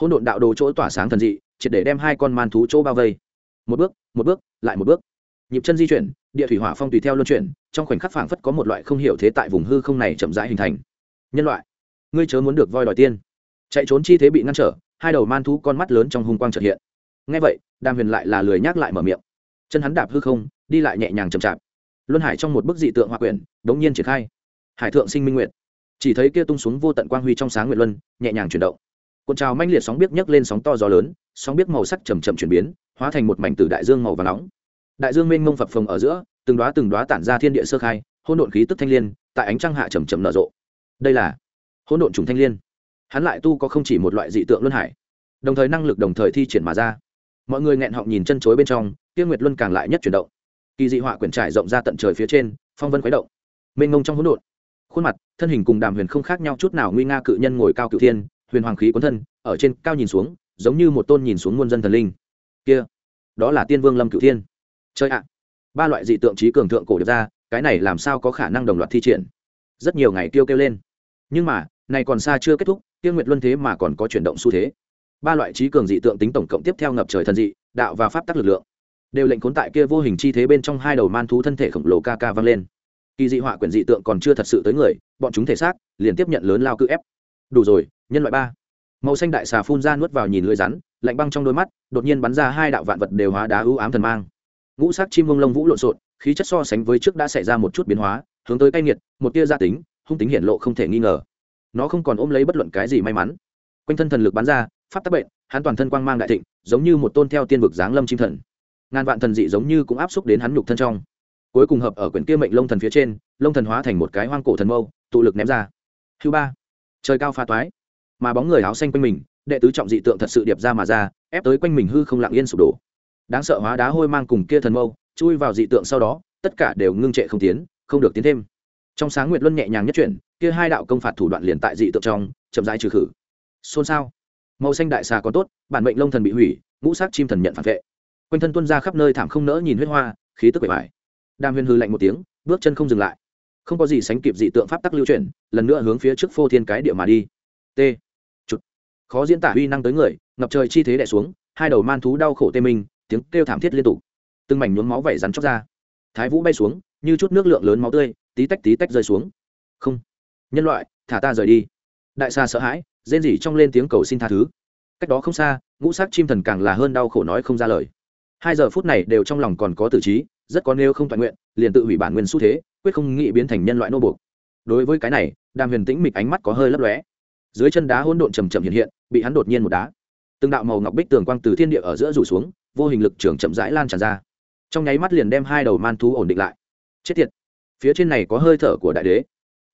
Hỗn độn đạo đồ chỗ tỏa sáng thần dị, triệt để đem hai con man thú chỗ bao vây. Một bước một bước, lại một bước. Nhịp chân di chuyển, địa thủy hỏa phong tùy theo luân chuyển, trong khoảnh khắc phảng phất có một loại không hiểu thế tại vùng hư không này chậm rãi hình thành. Nhân loại, ngươi chớ muốn được voi đòi tiên chạy trốn chi thế bị ngăn trở, hai đầu man thú con mắt lớn trong hung quang trợ hiện. Ngay vậy, đàm huyền lại là lười nhác lại mở miệng. Chân hắn đạp hư không, đi lại nhẹ nhàng chậm chạp. Luân hải trong một bức dị tượng hòa quyển, đống nhiên triển khai. Hải thượng sinh minh nguyện chỉ thấy kia tung xuống vô tận quang huy trong sáng nguyện luân, nhẹ nhàng chuyển động. Cuộn trào manh liệt sóng biết nhấc lên sóng to gió lớn, sóng biết màu sắc chầm chậm chuyển biến, hóa thành một mảnh từ đại dương màu và nóng. Đại dương mênh mông phập phồng ở giữa, từng đoá từng đoá tản ra thiên địa sơ khai, hỗn độn khí tức thanh liên, tại ánh trăng hạ chầm chậm nở rộ. Đây là hỗn độn trùng thanh liên hắn lại tu có không chỉ một loại dị tượng luân hải, đồng thời năng lực đồng thời thi triển mà ra. Mọi người nghẹn họng nhìn chân chối bên trong, tiêu nguyệt luân càng lại nhất chuyển động. Kỳ dị họa quyển trải rộng ra tận trời phía trên, phong vân khuấy động. Mênh ngông trong hỗn độn, khuôn mặt, thân hình cùng đàm huyền không khác nhau chút nào nguy nga cự nhân ngồi cao cự thiên, huyền hoàng khí cuốn thân, ở trên cao nhìn xuống, giống như một tôn nhìn xuống muôn dân thần linh. Kia, đó là tiên vương lâm cự thiên. Chơi ạ, ba loại dị tượng trí cường thượng cổ được ra, cái này làm sao có khả năng đồng loạt thi triển? Rất nhiều ngày tiêu kêu lên. Nhưng mà, này còn xa chưa kết thúc Tiên nguyệt luân thế mà còn có chuyển động xu thế. Ba loại trí cường dị tượng tính tổng cộng tiếp theo ngập trời thần dị, đạo và pháp tắc lực lượng. Đều lệnh cuốn tại kia vô hình chi thế bên trong hai đầu man thú thân thể khổng lồ ca ca vang lên. Kỳ dị họa quyển dị tượng còn chưa thật sự tới người, bọn chúng thể xác liền tiếp nhận lớn lao cự ép. Đủ rồi, nhân loại ba. Màu xanh đại xà phun ra nuốt vào nhìn lưỡi rắn, lạnh băng trong đôi mắt, đột nhiên bắn ra hai đạo vạn vật đều hóa đá ưu ám thần mang. Ngũ sắc chim vương lông vũ lộn xộn, khí chất so sánh với trước đã xảy ra một chút biến hóa, hướng tới cay nghiệt, một tia gia tính, hung tính hiện lộ không thể nghi ngờ nó không còn ôm lấy bất luận cái gì may mắn. Quanh thân thần lực bắn ra, pháp tác bệnh, hắn toàn thân quang mang đại thịnh, giống như một tôn theo tiên vực giáng lâm chim thần. Ngàn vạn thần dị giống như cũng áp xúc đến hắn nhục thân trong. Cuối cùng hợp ở quyển kia mệnh lông thần phía trên, lông thần hóa thành một cái hoang cổ thần mâu, tụ lực ném ra. Thứ ba. Trời cao pha toái. Mà bóng người áo xanh quanh mình, đệ tứ trọng dị tượng thật sự điệp ra mà ra, ép tới quanh mình hư không lặng yên sụp đổ. Đáng sợ hóa đá hôi mang cùng kia thần mâu, chui vào dị tượng sau đó, tất cả đều ngưng trệ không tiến, không được tiến thêm trong sáng nguyệt luân nhẹ nhàng nhất chuyển, kia hai đạo công phạt thủ đoạn liền tại dị tượng trong, chậm rãi trừ khử. Xôn xao. Màu xanh đại xà có tốt, bản mệnh lông thần bị hủy, ngũ sắc chim thần nhận phản vệ. Quanh thân tuân ra khắp nơi thảm không nỡ nhìn huyết hoa, khí tức bể bài đàm huyền hư lạnh một tiếng, bước chân không dừng lại. Không có gì sánh kịp dị tượng pháp tắc lưu chuyển, lần nữa hướng phía trước phô thiên cái địa mà đi. T. Chụt. Khó diễn tả uy năng tới người, ngập trời chi thế đẻ xuống, hai đầu man thú đau khổ tê minh, tiếng kêu thảm thiết liên tục. Từng mảnh nhuốm máu vẩy rắn chóc ra. Thái vũ bay xuống, như chút nước lượng lớn máu tươi tí tách tí tách rơi xuống. Không. Nhân loại, thả ta rời đi. Đại xa sợ hãi, rên rỉ trong lên tiếng cầu xin tha thứ. Cách đó không xa, ngũ sắc chim thần càng là hơn đau khổ nói không ra lời. Hai giờ phút này đều trong lòng còn có tử trí, rất có nêu không toàn nguyện, liền tự hủy bản nguyên xu thế, quyết không nghĩ biến thành nhân loại nô buộc. Đối với cái này, đàm huyền tĩnh mịch ánh mắt có hơi lấp lóe. Dưới chân đá hỗn độn chầm chậm hiện hiện, bị hắn đột nhiên một đá. Từng đạo màu ngọc bích tường quang từ thiên địa ở giữa rủ xuống, vô hình lực trường chậm rãi lan tràn ra. Trong nháy mắt liền đem hai đầu man thú ổn định lại. Chết tiệt phía trên này có hơi thở của đại đế.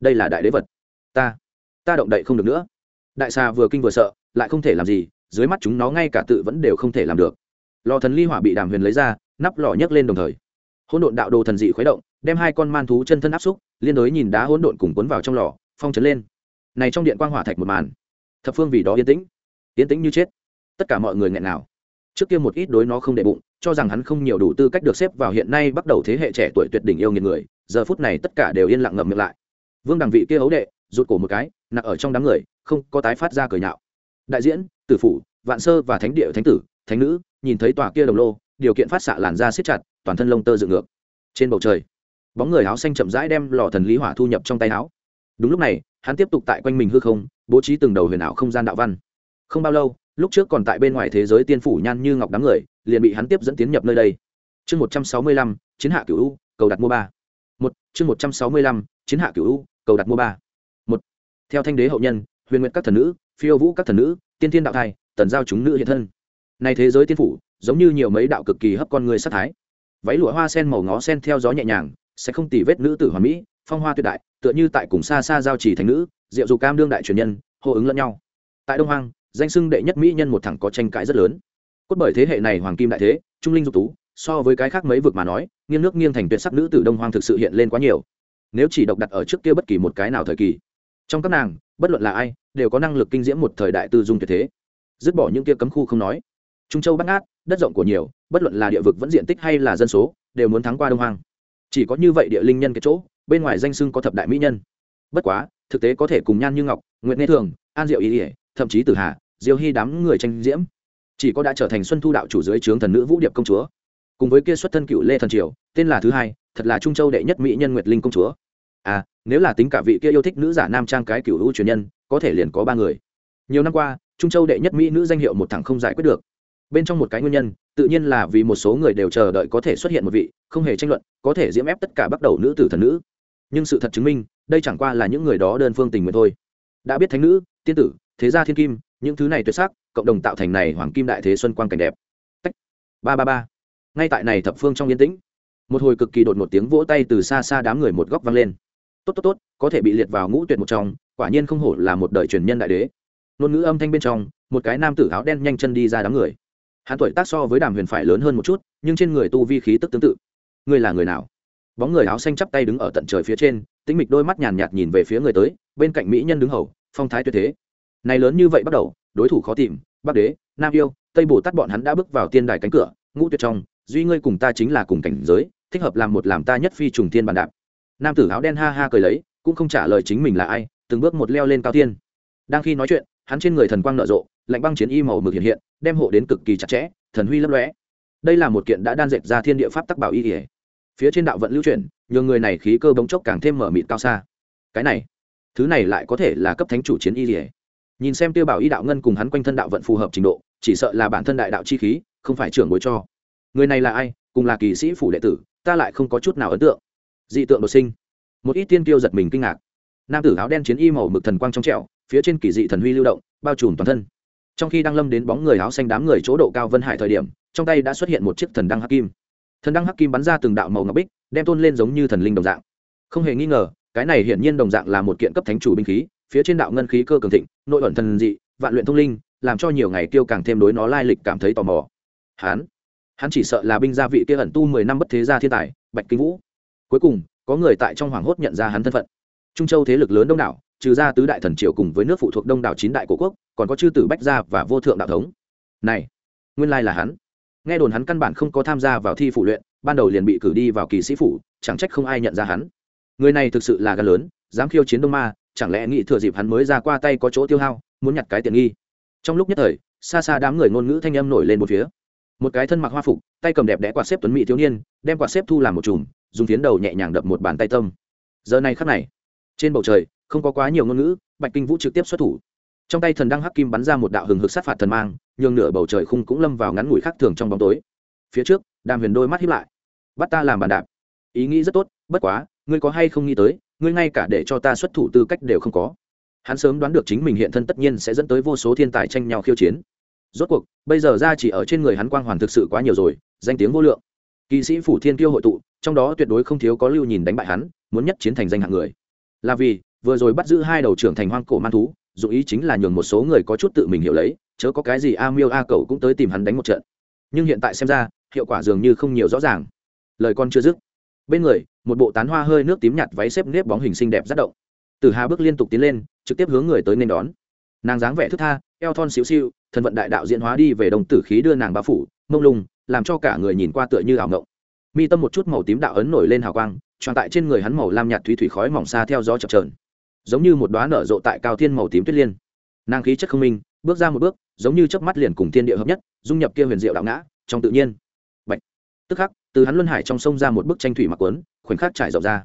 Đây là đại đế vật. Ta ta động đậy không được nữa. Đại xà vừa kinh vừa sợ, lại không thể làm gì, dưới mắt chúng nó ngay cả tự vẫn đều không thể làm được. Lò thần ly hỏa bị đàm huyền lấy ra, nắp lò nhấc lên đồng thời. Hỗn độn đạo đồ thần dị khuấy động, đem hai con man thú chân thân áp xúc, liên đối nhìn đá hỗn độn cùng cuốn vào trong lò, phong trấn lên. Này trong điện quang hỏa thạch một màn, thập phương vì đó yên tĩnh. Yên tĩnh như chết. Tất cả mọi người nghẹn nào trước kia một ít đối nó không đệ bụng, cho rằng hắn không nhiều đủ tư cách được xếp vào hiện nay bắt đầu thế hệ trẻ tuổi tuyệt đỉnh yêu nghiệt người giờ phút này tất cả đều yên lặng ngậm miệng lại. Vương đằng vị kia hấu đệ, rụt cổ một cái nặc ở trong đám người, không có tái phát ra cười nhạo. Đại diễn, tử phủ, vạn sơ và thánh địa thánh tử, thánh nữ, nhìn thấy tòa kia đồng lô, điều kiện phát xạ làn da siết chặt, toàn thân lông tơ dựng ngược. Trên bầu trời, bóng người áo xanh chậm rãi đem lò thần lý hỏa thu nhập trong tay áo. Đúng lúc này, hắn tiếp tục tại quanh mình hư không, bố trí từng đầu huyền ảo không gian đạo văn. Không bao lâu, lúc trước còn tại bên ngoài thế giới tiên phủ nhan như ngọc đám người, liền bị hắn tiếp dẫn tiến nhập nơi đây. Chương một trăm sáu mươi lăm, chiến hạ cửu u, cầu đặt mua ba một, chương một trăm sáu mươi lăm, chiến hạ cửu u, cầu đặt mua ba. Một, theo thanh đế hậu nhân, huyền nguyện các thần nữ, phiêu vũ các thần nữ, tiên tiên đạo thai, tần giao chúng nữ hiện thân. Này thế giới tiên phủ, giống như nhiều mấy đạo cực kỳ hấp con người sát thái. Váy lụa hoa sen màu ngó sen theo gió nhẹ nhàng, sẽ không tì vết nữ tử hoàn mỹ, phong hoa tuyệt đại, tựa như tại cùng xa xa giao chỉ thành nữ, diệu dù cam đương đại truyền nhân, hô ứng lẫn nhau. Tại đông hoang, danh sưng đệ nhất mỹ nhân một thẳng có tranh cãi rất lớn. Cốt bởi thế hệ này hoàng kim đại thế, trung linh dục tú so với cái khác mấy vực mà nói, nghiêng nước nghiêng thành tuyệt sắc nữ tử đông hoang thực sự hiện lên quá nhiều. Nếu chỉ độc đặt ở trước kia bất kỳ một cái nào thời kỳ, trong các nàng, bất luận là ai, đều có năng lực kinh diễm một thời đại tư dung tuyệt thế. Dứt bỏ những kia cấm khu không nói. Trung châu bắt ngát, đất rộng của nhiều, bất luận là địa vực vẫn diện tích hay là dân số, đều muốn thắng qua đông hoang. Chỉ có như vậy địa linh nhân cái chỗ, bên ngoài danh sưng có thập đại mỹ nhân. Bất quá, thực tế có thể cùng nhan như ngọc nguyễn nghe thường, an diệu ý ỉa thậm chí tử hà, diêu hy đám người tranh diễm. Chỉ có đã trở thành xuân thu đạo chủ dưới trướng thần nữ vũ điệp công chúa cùng với kia xuất thân cựu lê thần triều, tên là thứ hai, thật là trung châu đệ nhất mỹ nhân nguyệt linh công chúa. À nếu là tính cả vị kia yêu thích nữ giả nam trang cái cựu hữu truyền nhân, có thể liền có ba người. Nhiều năm qua, trung châu đệ nhất mỹ nữ danh hiệu một thẳng không giải quyết được. Bên trong một cái nguyên nhân, tự nhiên là vì một số người đều chờ đợi có thể xuất hiện một vị, không hề tranh luận, có thể diễm ép tất cả bắt đầu nữ tử thần nữ. Nhưng sự thật chứng minh, đây chẳng qua là những người đó đơn phương tình nguyện thôi. Đã biết thánh nữ, tiên tử, thế gia thiên kim, những thứ này tuyệt sắc, cộng đồng tạo thành này hoàng kim đại thế xuân quang cảnh đẹp. Tách. ba ba ba ngay tại này thập phương trong yên tĩnh, một hồi cực kỳ đột một tiếng vỗ tay từ xa xa đám người một góc vang lên. Tốt tốt tốt, có thể bị liệt vào ngũ tuyệt một trong, quả nhiên không hổ là một đời truyền nhân đại đế. Ngôn ngữ âm thanh bên trong, một cái nam tử áo đen nhanh chân đi ra đám người. Hắn tuổi tác so với đàm huyền phải lớn hơn một chút, nhưng trên người tu vi khí tức tương tự. Ngươi là người nào? Bóng người áo xanh chắp tay đứng ở tận trời phía trên, tĩnh mịch đôi mắt nhàn nhạt nhìn về phía người tới, bên cạnh mỹ nhân đứng hầu, phong thái tuyệt thế. Này lớn như vậy bắt đầu, đối thủ khó tìm, bắc đế, nam yêu, tây bồ tát bọn hắn đã bước vào tiên đài cánh cửa, ngũ tuyệt trong duy ngươi cùng ta chính là cùng cảnh giới, thích hợp làm một làm ta nhất phi trùng thiên bàn đạp. Nam tử áo đen ha ha cười lấy, cũng không trả lời chính mình là ai, từng bước một leo lên cao tiên đang khi nói chuyện, hắn trên người thần quang nở rộ, lạnh băng chiến y màu mực hiện hiện, đem hộ đến cực kỳ chặt chẽ, thần huy lấp lóe. Đây là một kiện đã đan dệt ra thiên địa pháp tắc bảo y ỉa phía trên đạo vận lưu chuyển nhường người này khí cơ bóng chốc càng thêm mở mịt cao xa. Cái này, thứ này lại có thể là cấp thánh chủ chiến y ỉa nhìn xem tiêu bảo y đạo ngân cùng hắn quanh thân đạo vận phù hợp trình độ, chỉ sợ là bản thân đại đạo chi khí, không phải trưởng bối cho người này là ai, cùng là kỳ sĩ phủ đệ tử, ta lại không có chút nào ấn tượng. Dị tượng đột sinh. Một ít tiên tiêu giật mình kinh ngạc. Nam tử áo đen chiến y màu mực thần quang trong trẹo phía trên kỳ dị thần huy lưu động, bao trùm toàn thân. Trong khi đang lâm đến bóng người áo xanh đám người chỗ độ cao vân hải thời điểm, trong tay đã xuất hiện một chiếc thần đăng hắc kim. Thần đăng hắc kim bắn ra từng đạo màu ngọc bích, đem tôn lên giống như thần linh đồng dạng. Không hề nghi ngờ, cái này hiển nhiên đồng dạng là một kiện cấp thánh chủ binh khí, phía trên đạo ngân khí cơ cường thịnh, nội ẩn thần dị, vạn luyện thông linh, làm cho nhiều ngày tiêu càng thêm đối nó lai lịch cảm thấy tò mò. Hán hắn chỉ sợ là binh gia vị kia ẩn tu mười năm bất thế gia thiên tài, bạch kinh vũ. Cuối cùng, có người tại trong hoàng hốt nhận ra hắn thân phận. Trung châu thế lực lớn đông đảo, trừ ra tứ đại thần triều cùng với nước phụ thuộc đông đảo chín đại cổ quốc, còn có chư tử bách gia và vô thượng đạo thống. Này, nguyên lai là hắn. Nghe đồn hắn căn bản không có tham gia vào thi phụ luyện, ban đầu liền bị cử đi vào kỳ sĩ phủ, chẳng trách không ai nhận ra hắn. Người này thực sự là gan lớn, dám khiêu chiến đông ma, chẳng lẽ nghĩ thừa dịp hắn mới ra qua tay có chỗ tiêu hao, muốn nhặt cái tiện nghi. Trong lúc nhất thời, xa xa đám người ngôn ngữ thanh âm nổi lên một phía một cái thân mặc hoa phục, tay cầm đẹp đẽ quạt xếp tuấn mỹ thiếu niên, đem quạt xếp thu làm một chùm, dùng tiến đầu nhẹ nhàng đập một bàn tay tâm. Giờ này khắc này, trên bầu trời, không có quá nhiều ngôn ngữ, bạch kinh vũ trực tiếp xuất thủ. Trong tay thần đăng hắc kim bắn ra một đạo hừng hực sát phạt thần mang, nhường nửa bầu trời khung cũng lâm vào ngắn ngủi khác thường trong bóng tối. Phía trước, đàm huyền đôi mắt hiếp lại. Bắt ta làm bàn đạp. Ý nghĩ rất tốt, bất quá, ngươi có hay không nghĩ tới, ngươi ngay cả để cho ta xuất thủ tư cách đều không có. Hắn sớm đoán được chính mình hiện thân tất nhiên sẽ dẫn tới vô số thiên tài tranh nhau khiêu chiến rốt cuộc, bây giờ ra chỉ ở trên người hắn quang hoàn thực sự quá nhiều rồi, danh tiếng vô lượng. Kỵ sĩ phủ thiên tiêu hội tụ, trong đó tuyệt đối không thiếu có lưu nhìn đánh bại hắn, muốn nhất chiến thành danh hạng người. Là vì, vừa rồi bắt giữ hai đầu trưởng thành hoang cổ man thú, dù ý chính là nhường một số người có chút tự mình hiểu lấy, chớ có cái gì a miêu a cậu cũng tới tìm hắn đánh một trận. Nhưng hiện tại xem ra, hiệu quả dường như không nhiều rõ ràng. Lời con chưa dứt. Bên người, một bộ tán hoa hơi nước tím nhạt váy xếp nếp bóng hình xinh đẹp rất động. Từ hà bước liên tục tiến lên, trực tiếp hướng người tới nên đón. Nàng dáng vẻ thức tha, eo thon xíu xiu thần vận đại đạo diễn hóa đi về đồng tử khí đưa nàng bao phủ, mông lung, làm cho cả người nhìn qua tựa như ảo ngộng. Mi tâm một chút màu tím đạo ấn nổi lên hào quang, tròn tại trên người hắn màu lam nhạt thủy thủy khói mỏng xa theo gió chập trờn giống như một đoá nở rộ tại cao thiên màu tím tuyết liên. Nàng khí chất không minh, bước ra một bước, giống như chớp mắt liền cùng thiên địa hợp nhất, dung nhập kia huyền diệu đạo ngã, trong tự nhiên. Bạch. tức khắc, từ hắn luân hải trong sông ra một bức tranh thủy mặc quấn, khoảnh khắc trải rộng ra.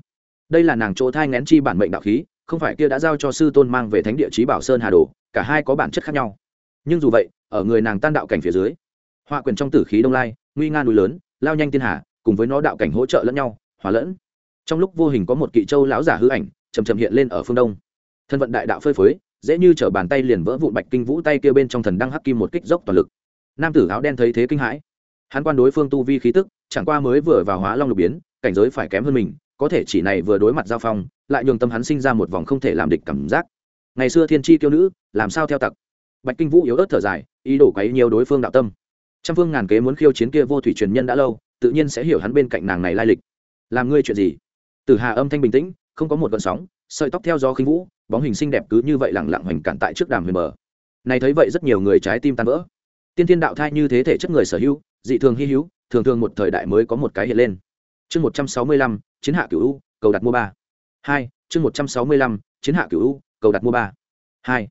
Đây là nàng chỗ thai ngén chi bản mệnh đạo khí, không phải kia đã giao cho sư tôn mang về thánh địa trí bảo sơn hà đồ, cả hai có bản chất khác nhau nhưng dù vậy, ở người nàng tan đạo cảnh phía dưới, họa quyền trong tử khí đông lai, nguy nga núi lớn, lao nhanh thiên hà, cùng với nó đạo cảnh hỗ trợ lẫn nhau, hòa lẫn. Trong lúc vô hình có một kỵ châu lão giả hư ảnh chầm chầm hiện lên ở phương đông. Thân vận đại đạo phơi phới, dễ như chở bàn tay liền vỡ vụn bạch kinh vũ tay kia bên trong thần đăng hắc kim một kích dốc toàn lực. Nam tử áo đen thấy thế kinh hãi. Hắn quan đối phương tu vi khí tức, chẳng qua mới vừa vào hóa long lục biến, cảnh giới phải kém hơn mình, có thể chỉ này vừa đối mặt giao phong, lại nhường tâm hắn sinh ra một vòng không thể làm địch cảm giác. Ngày xưa thiên tri kiêu nữ, làm sao theo tặc? Bạch kinh vũ yếu ớt thở dài, ý đồ quấy nhiều đối phương đạo tâm. Trăm phương ngàn kế muốn khiêu chiến kia vô thủy truyền nhân đã lâu, tự nhiên sẽ hiểu hắn bên cạnh nàng này lai lịch. Làm ngươi chuyện gì? Từ hà âm thanh bình tĩnh, không có một gợn sóng, sợi tóc theo gió khinh vũ, bóng hình xinh đẹp cứ như vậy lẳng lặng hoành cản tại trước đàm huyền mờ này thấy vậy rất nhiều người trái tim tan vỡ. Tiên thiên đạo thai như thế thể chất người sở hữu, dị thường hy hữu, thường thường một thời đại mới có một cái hiện lên. Chương một trăm sáu mươi lăm, chiến hạ cửu u, cầu đặt mua ba. Hai, chương một trăm sáu mươi lăm, chiến hạ cửu u, cầu đặt mua ba. Hai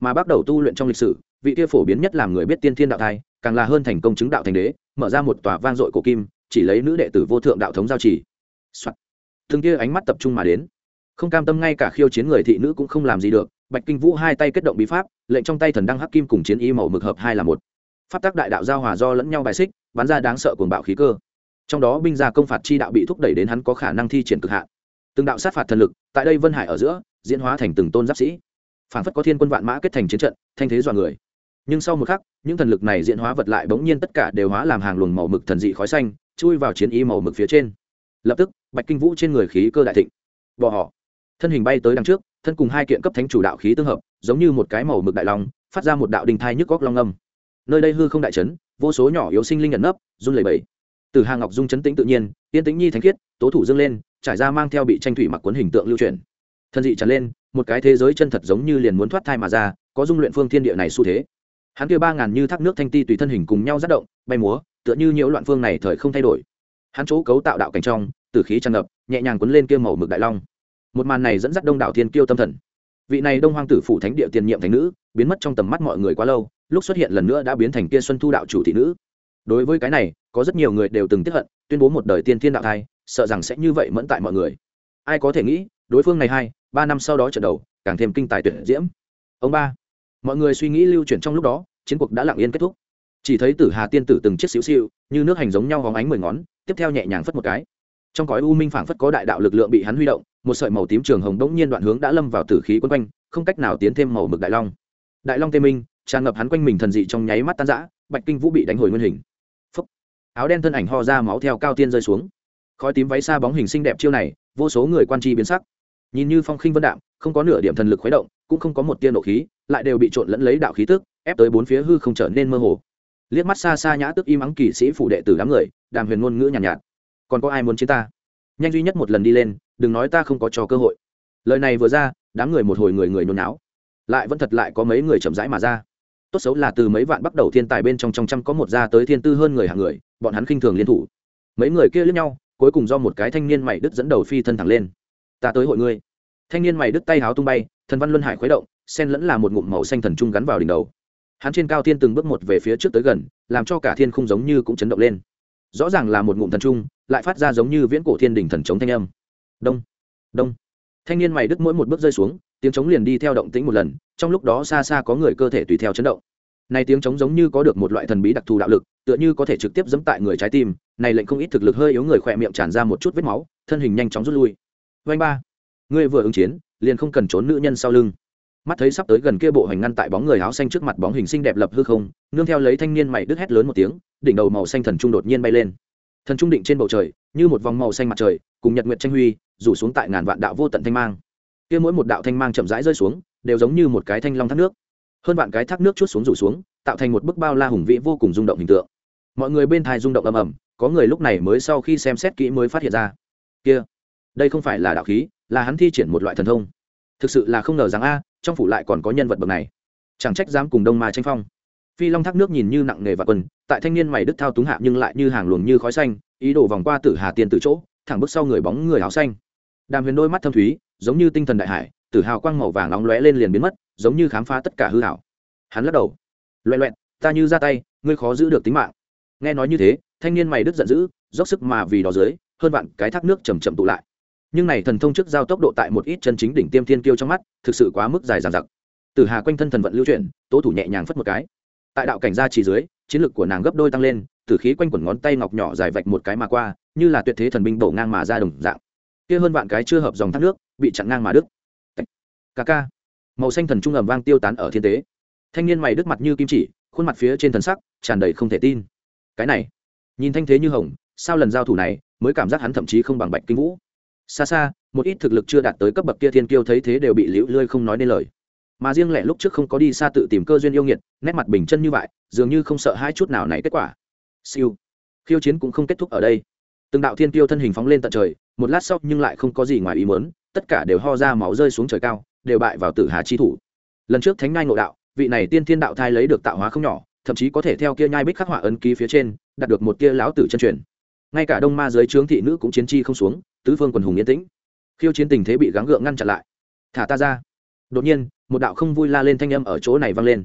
mà bắt đầu tu luyện trong lịch sử, vị kia phổ biến nhất làm người biết tiên thiên đạo thai, càng là hơn thành công chứng đạo thành đế, mở ra một tòa vang dội cổ kim, chỉ lấy nữ đệ tử vô thượng đạo thống giao chỉ、Soạn. thường kia ánh mắt tập trung mà đến. Không cam tâm ngay cả khiêu chiến người thị nữ cũng không làm gì được, bạch kinh vũ hai tay kết động bí pháp, lệnh trong tay thần đăng hắc kim cùng chiến y màu mực hợp hai là một. Pháp tác đại đạo giao hòa do lẫn nhau bài xích, bắn ra đáng sợ cuồng bạo khí cơ. Trong đó binh gia công phạt chi đạo bị thúc đẩy đến hắn có khả năng thi triển cực hạn. Từng đạo sát phạt thần lực, tại đây vân hải ở giữa, diễn hóa thành từng tôn giáp sĩ phản phất có thiên quân vạn mã kết thành chiến trận, thanh thế dọa người. Nhưng sau một khắc, những thần lực này diễn hóa vật lại bỗng nhiên tất cả đều hóa làm hàng luồng màu mực thần dị khói xanh, chui vào chiến y màu mực phía trên. Lập tức, bạch kinh vũ trên người khí cơ đại thịnh. Bỏ họ. Thân hình bay tới đằng trước, thân cùng hai kiện cấp thánh chủ đạo khí tương hợp, giống như một cái màu mực đại long, phát ra một đạo đình thai nhức góc long âm. Nơi đây hư không đại trấn vô số nhỏ yếu sinh linh nhận nấp, run lẩy bẩy. Từ hàng ngọc dung chấn tĩnh tự nhiên tiên tĩnh nhi thánh khiết, tố thủ dâng lên, trải ra mang theo bị tranh thủy mặc cuốn hình tượng lưu truyền. Thân dị tràn lên một cái thế giới chân thật giống như liền muốn thoát thai mà ra, có dung luyện phương thiên địa này xu thế. Hắn kia ba ngàn như thác nước thanh ti tùy thân hình cùng nhau rất động, bay múa, tựa như nhiễu loạn phương này thời không thay đổi. Hắn chỗ cấu tạo đạo cảnh trong từ khí tràn ngập, nhẹ nhàng cuốn lên kia màu mực đại long. Một màn này dẫn dắt đông đảo thiên kiêu tâm thần. Vị này đông hoang tử phủ thánh địa tiền nhiệm thánh nữ, biến mất trong tầm mắt mọi người quá lâu, lúc xuất hiện lần nữa đã biến thành kia xuân thu đạo chủ thị nữ. Đối với cái này, có rất nhiều người đều từng tiếp hận, tuyên bố một đời tiên thiên đạo thai, sợ rằng sẽ như vậy mẫn tại mọi người. Ai có thể nghĩ, đối phương này hay? Ba năm sau đó trận đầu, càng thêm kinh tài tuyển diễm. Ông ba, mọi người suy nghĩ lưu chuyển trong lúc đó, chiến cuộc đã lặng yên kết thúc. Chỉ thấy tử hà tiên tử từng chiếc xíu xiu như nước hành giống nhau hóng ánh mười ngón, tiếp theo nhẹ nhàng phất một cái. Trong cõi u minh phảng phất có đại đạo lực lượng bị hắn huy động, một sợi màu tím trường hồng đống nhiên đoạn hướng đã lâm vào tử khí quấn quanh, không cách nào tiến thêm màu mực đại long. Đại long tê minh, tràn ngập hắn quanh mình thần dị trong nháy mắt tan rã, bạch kinh vũ bị đánh hồi nguyên hình. Phúc. áo đen thân ảnh ho ra máu theo cao tiên rơi xuống. Khói tím váy xa bóng hình xinh đẹp chiêu này, vô số người quan tri biến sắc nhìn như phong khinh vân đạm không có nửa điểm thần lực khuấy động cũng không có một tiên độ khí lại đều bị trộn lẫn lấy đạo khí tức ép tới bốn phía hư không trở nên mơ hồ. Liếc mắt xa xa nhã tức im ắng kỵ sĩ phủ đệ tử đám người đàm huyền ngôn ngữ nhàn nhạt, nhạt. Còn có ai muốn chiến ta? Nhanh duy nhất một lần đi lên đừng nói ta không có cho cơ hội. Lời này vừa ra đám người một hồi người người nôn náo. Lại vẫn thật lại có mấy người chậm rãi mà ra. Tốt xấu là từ mấy vạn bắt đầu thiên tài bên trong trong trăm có một gia tới thiên tư hơn người hàng người bọn hắn khinh thường liên thủ. Mấy người kia lướt nhau cuối cùng do một cái thanh niên mày đứt dẫn đầu phi thân thẳng lên ta tới hội ngươi. Thanh niên mày đứt tay háo tung bay, thần văn luân hải khuấy động, sen lẫn là một ngụm màu xanh thần trung gắn vào đỉnh đầu. Hắn trên cao thiên từng bước một về phía trước tới gần, làm cho cả thiên không giống như cũng chấn động lên. Rõ ràng là một ngụm thần trung, lại phát ra giống như viễn cổ thiên đình thần chống thanh âm. Đông đông. Thanh niên mày đứt mỗi một bước rơi xuống, tiếng trống liền đi theo động tĩnh một lần, trong lúc đó xa xa có người cơ thể tùy theo chấn động. Này tiếng trống giống như có được một loại thần bí đặc thù đạo lực, tựa như có thể trực tiếp dẫm tại người trái tim, này lệnh không ít thực lực hơi yếu người khỏe miệng tràn ra một chút vết máu, thân hình nhanh chóng rút lui vanh ba. Ngươi vừa ứng chiến, liền không cần trốn nữ nhân sau lưng. Mắt thấy sắp tới gần kia bộ hành ngăn tại bóng người áo xanh trước mặt bóng hình xinh đẹp lập hư không, nương theo lấy thanh niên mày đứt hét lớn một tiếng, đỉnh đầu màu xanh thần trung đột nhiên bay lên. Thần trung định trên bầu trời, như một vòng màu xanh mặt trời, cùng nhật nguyệt tranh huy, rủ xuống tại ngàn vạn đạo vô tận thanh mang. Kia mỗi một đạo thanh mang chậm rãi rơi xuống, đều giống như một cái thanh long thác nước. Hơn vạn cái thác nước chút xuống rủ xuống, tạo thành một bức bao la hùng vĩ vô cùng rung động hình tượng. Mọi người bên thai rung động ầm ầm, có người lúc này mới sau khi xem xét kỹ mới phát hiện ra. Kia đây không phải là đạo khí, là hắn thi triển một loại thần thông. Thực sự là không ngờ rằng a, trong phủ lại còn có nhân vật bậc này. Chẳng trách dám cùng đông ma tranh phong. Phi long thác nước nhìn như nặng nề và quần, tại thanh niên mày đức thao túng hạ nhưng lại như hàng luồng như khói xanh, ý đồ vòng qua tử hà tiên từ chỗ, thẳng bước sau người bóng người áo xanh. Đàm huyền đôi mắt thâm thúy, giống như tinh thần đại hải, tử hào quang màu vàng nóng lóe lên liền biến mất, giống như khám phá tất cả hư hảo hắn lắc đầu. Loẹ loẹn ta như ra tay, ngươi khó giữ được tính mạng. Nghe nói như thế, thanh niên mày đức giận dữ, dốc sức mà vì đó dưới, hơn vạn cái thác nước chầm chậm tụ lại nhưng này thần thông trước giao tốc độ tại một ít chân chính đỉnh tiêm thiên kiêu trong mắt, thực sự quá mức dài dàn dặc. Từ hà quanh thân thần vận lưu chuyển, tố thủ nhẹ nhàng phất một cái. Tại đạo cảnh gia chỉ dưới, chiến lực của nàng gấp đôi tăng lên tử khí quanh quẩn ngón tay ngọc nhỏ dài vạch một cái mà qua, như là tuyệt thế thần binh đổ ngang mà ra đồng dạng. Kia hơn vạn cái chưa hợp dòng thác nước, bị chặn ngang mà đứt. Ca ca. Màu xanh thần trung ầm vang tiêu tán ở thiên tế. Thanh niên mày đứt mặt như kim chỉ, khuôn mặt phía trên thần sắc tràn đầy không thể tin. Cái này. Nhìn thanh thế như hồng, sao lần giao thủ này mới cảm giác hắn thậm chí không bằng bạch kinh vũ? Xa xa, một ít thực lực chưa đạt tới cấp bậc kia thiên kiêu thấy thế đều bị liễu lươi không nói nên lời. Mà riêng lẻ lúc trước không có đi xa tự tìm cơ duyên yêu nghiệt, nét mặt bình chân như vậy, dường như không sợ hai chút nào này kết quả. Siêu. Khiêu chiến cũng không kết thúc ở đây. Từng đạo thiên kiêu thân hình phóng lên tận trời, một lát sau nhưng lại không có gì ngoài ý muốn, tất cả đều ho ra máu rơi xuống trời cao, đều bại vào tử hà chi thủ. Lần trước thánh ngai ngộ đạo, vị này tiên thiên đạo thai lấy được tạo hóa không nhỏ, thậm chí có thể theo kia nhai bích khắc họa ấn ký phía trên, đạt được một kia lão tử chân truyền. Ngay cả đông ma giới trướng thị nữ cũng chiến chi không xuống tứ phương quần hùng yên tĩnh. Khiêu chiến tình thế bị gắng gượng ngăn chặn lại. Thả ta ra. Đột nhiên, một đạo không vui la lên thanh âm ở chỗ này vang lên.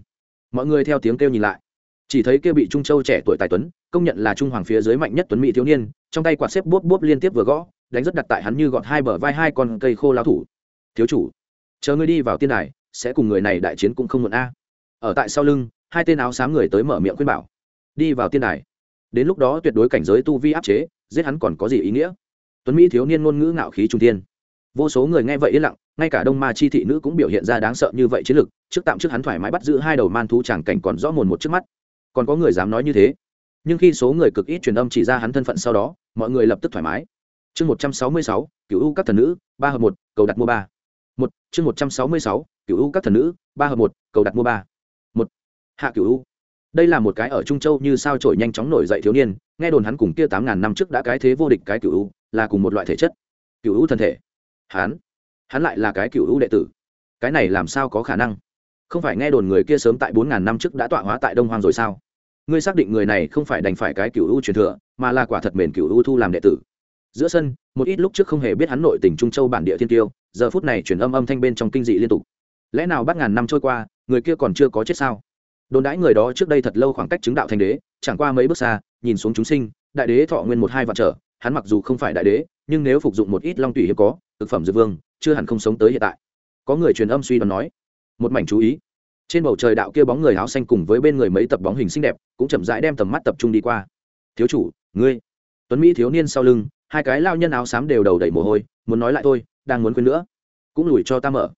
Mọi người theo tiếng kêu nhìn lại. Chỉ thấy kêu bị trung châu trẻ tuổi tài tuấn, công nhận là trung hoàng phía dưới mạnh nhất tuấn mỹ thiếu niên, trong tay quạt xếp bốp bốp liên tiếp vừa gõ, đánh rất đặt tại hắn như gọt hai bờ vai hai con cây khô lao thủ. Thiếu chủ, chờ ngươi đi vào tiên đài, sẽ cùng người này đại chiến cũng không muộn a. Ở tại sau lưng, hai tên áo xám người tới mở miệng khuyên bảo. Đi vào tiên đài. Đến lúc đó tuyệt đối cảnh giới tu vi áp chế, giết hắn còn có gì ý nghĩa? Tuấn mỹ thiếu niên ngôn ngữ ngạo khí trung thiên, vô số người nghe vậy yên lặng ngay cả đông ma chi thị nữ cũng biểu hiện ra đáng sợ như vậy chiến lực trước tạm trước hắn thoải mái bắt giữ hai đầu man thú chẳng cảnh còn rõ mồn một trước mắt. Còn có người dám nói như thế? Nhưng khi số người cực ít truyền âm chỉ ra hắn thân phận sau đó mọi người lập tức thoải mái. Chương một trăm sáu mươi sáu cựu u các thần nữ ba hợp một cầu đặt mua ba. Một chương một trăm sáu mươi sáu cựu u các thần nữ ba hợp một cầu đặt mua ba. Một hạ cựu u. Đây là một cái ở trung châu như sao trổi nhanh chóng nổi dậy thiếu niên nghe đồn hắn cùng kia tám ngàn năm trước đã cái thế vô địch cái cựu u là cùng một loại thể chất. Cựu u thân thể. Hắn hắn lại là cái cựu u đệ tử. Cái này làm sao có khả năng? Không phải nghe đồn người kia sớm tại bốn ngàn năm trước đã tọa hóa tại đông hoang rồi sao? Ngươi xác định người này không phải đành phải cái cựu u truyền thừa, mà là quả thật mền cựu u thu làm đệ tử. Giữa sân, một ít lúc trước không hề biết hắn nội tỉnh trung châu bản địa thiên tiêu, giờ phút này chuyển âm âm thanh bên trong kinh dị liên tục. Lẽ nào bắt ngàn năm trôi qua, người kia còn chưa có chết sao? Đồn đãi người đó trước đây thật lâu khoảng cách chứng đạo thành đế, chẳng qua mấy bước xa, nhìn xuống chúng sinh, đại đế thọ nguyên một hai vạn trở hắn mặc dù không phải đại đế, nhưng nếu phục dụng một ít long tủy hiếm có, thực phẩm dược vương, chưa hẳn không sống tới hiện tại. Có người truyền âm suy đoán nói, một mảnh chú ý. Trên bầu trời đạo kia bóng người áo xanh cùng với bên người mấy tập bóng hình xinh đẹp, cũng chậm rãi đem tầm mắt tập trung đi qua. Thiếu chủ, ngươi. Tuấn mỹ thiếu niên sau lưng, hai cái lao nhân áo xám đều đầu đầy mồ hôi, muốn nói lại thôi, đang muốn quên nữa. Cũng lùi cho ta mở.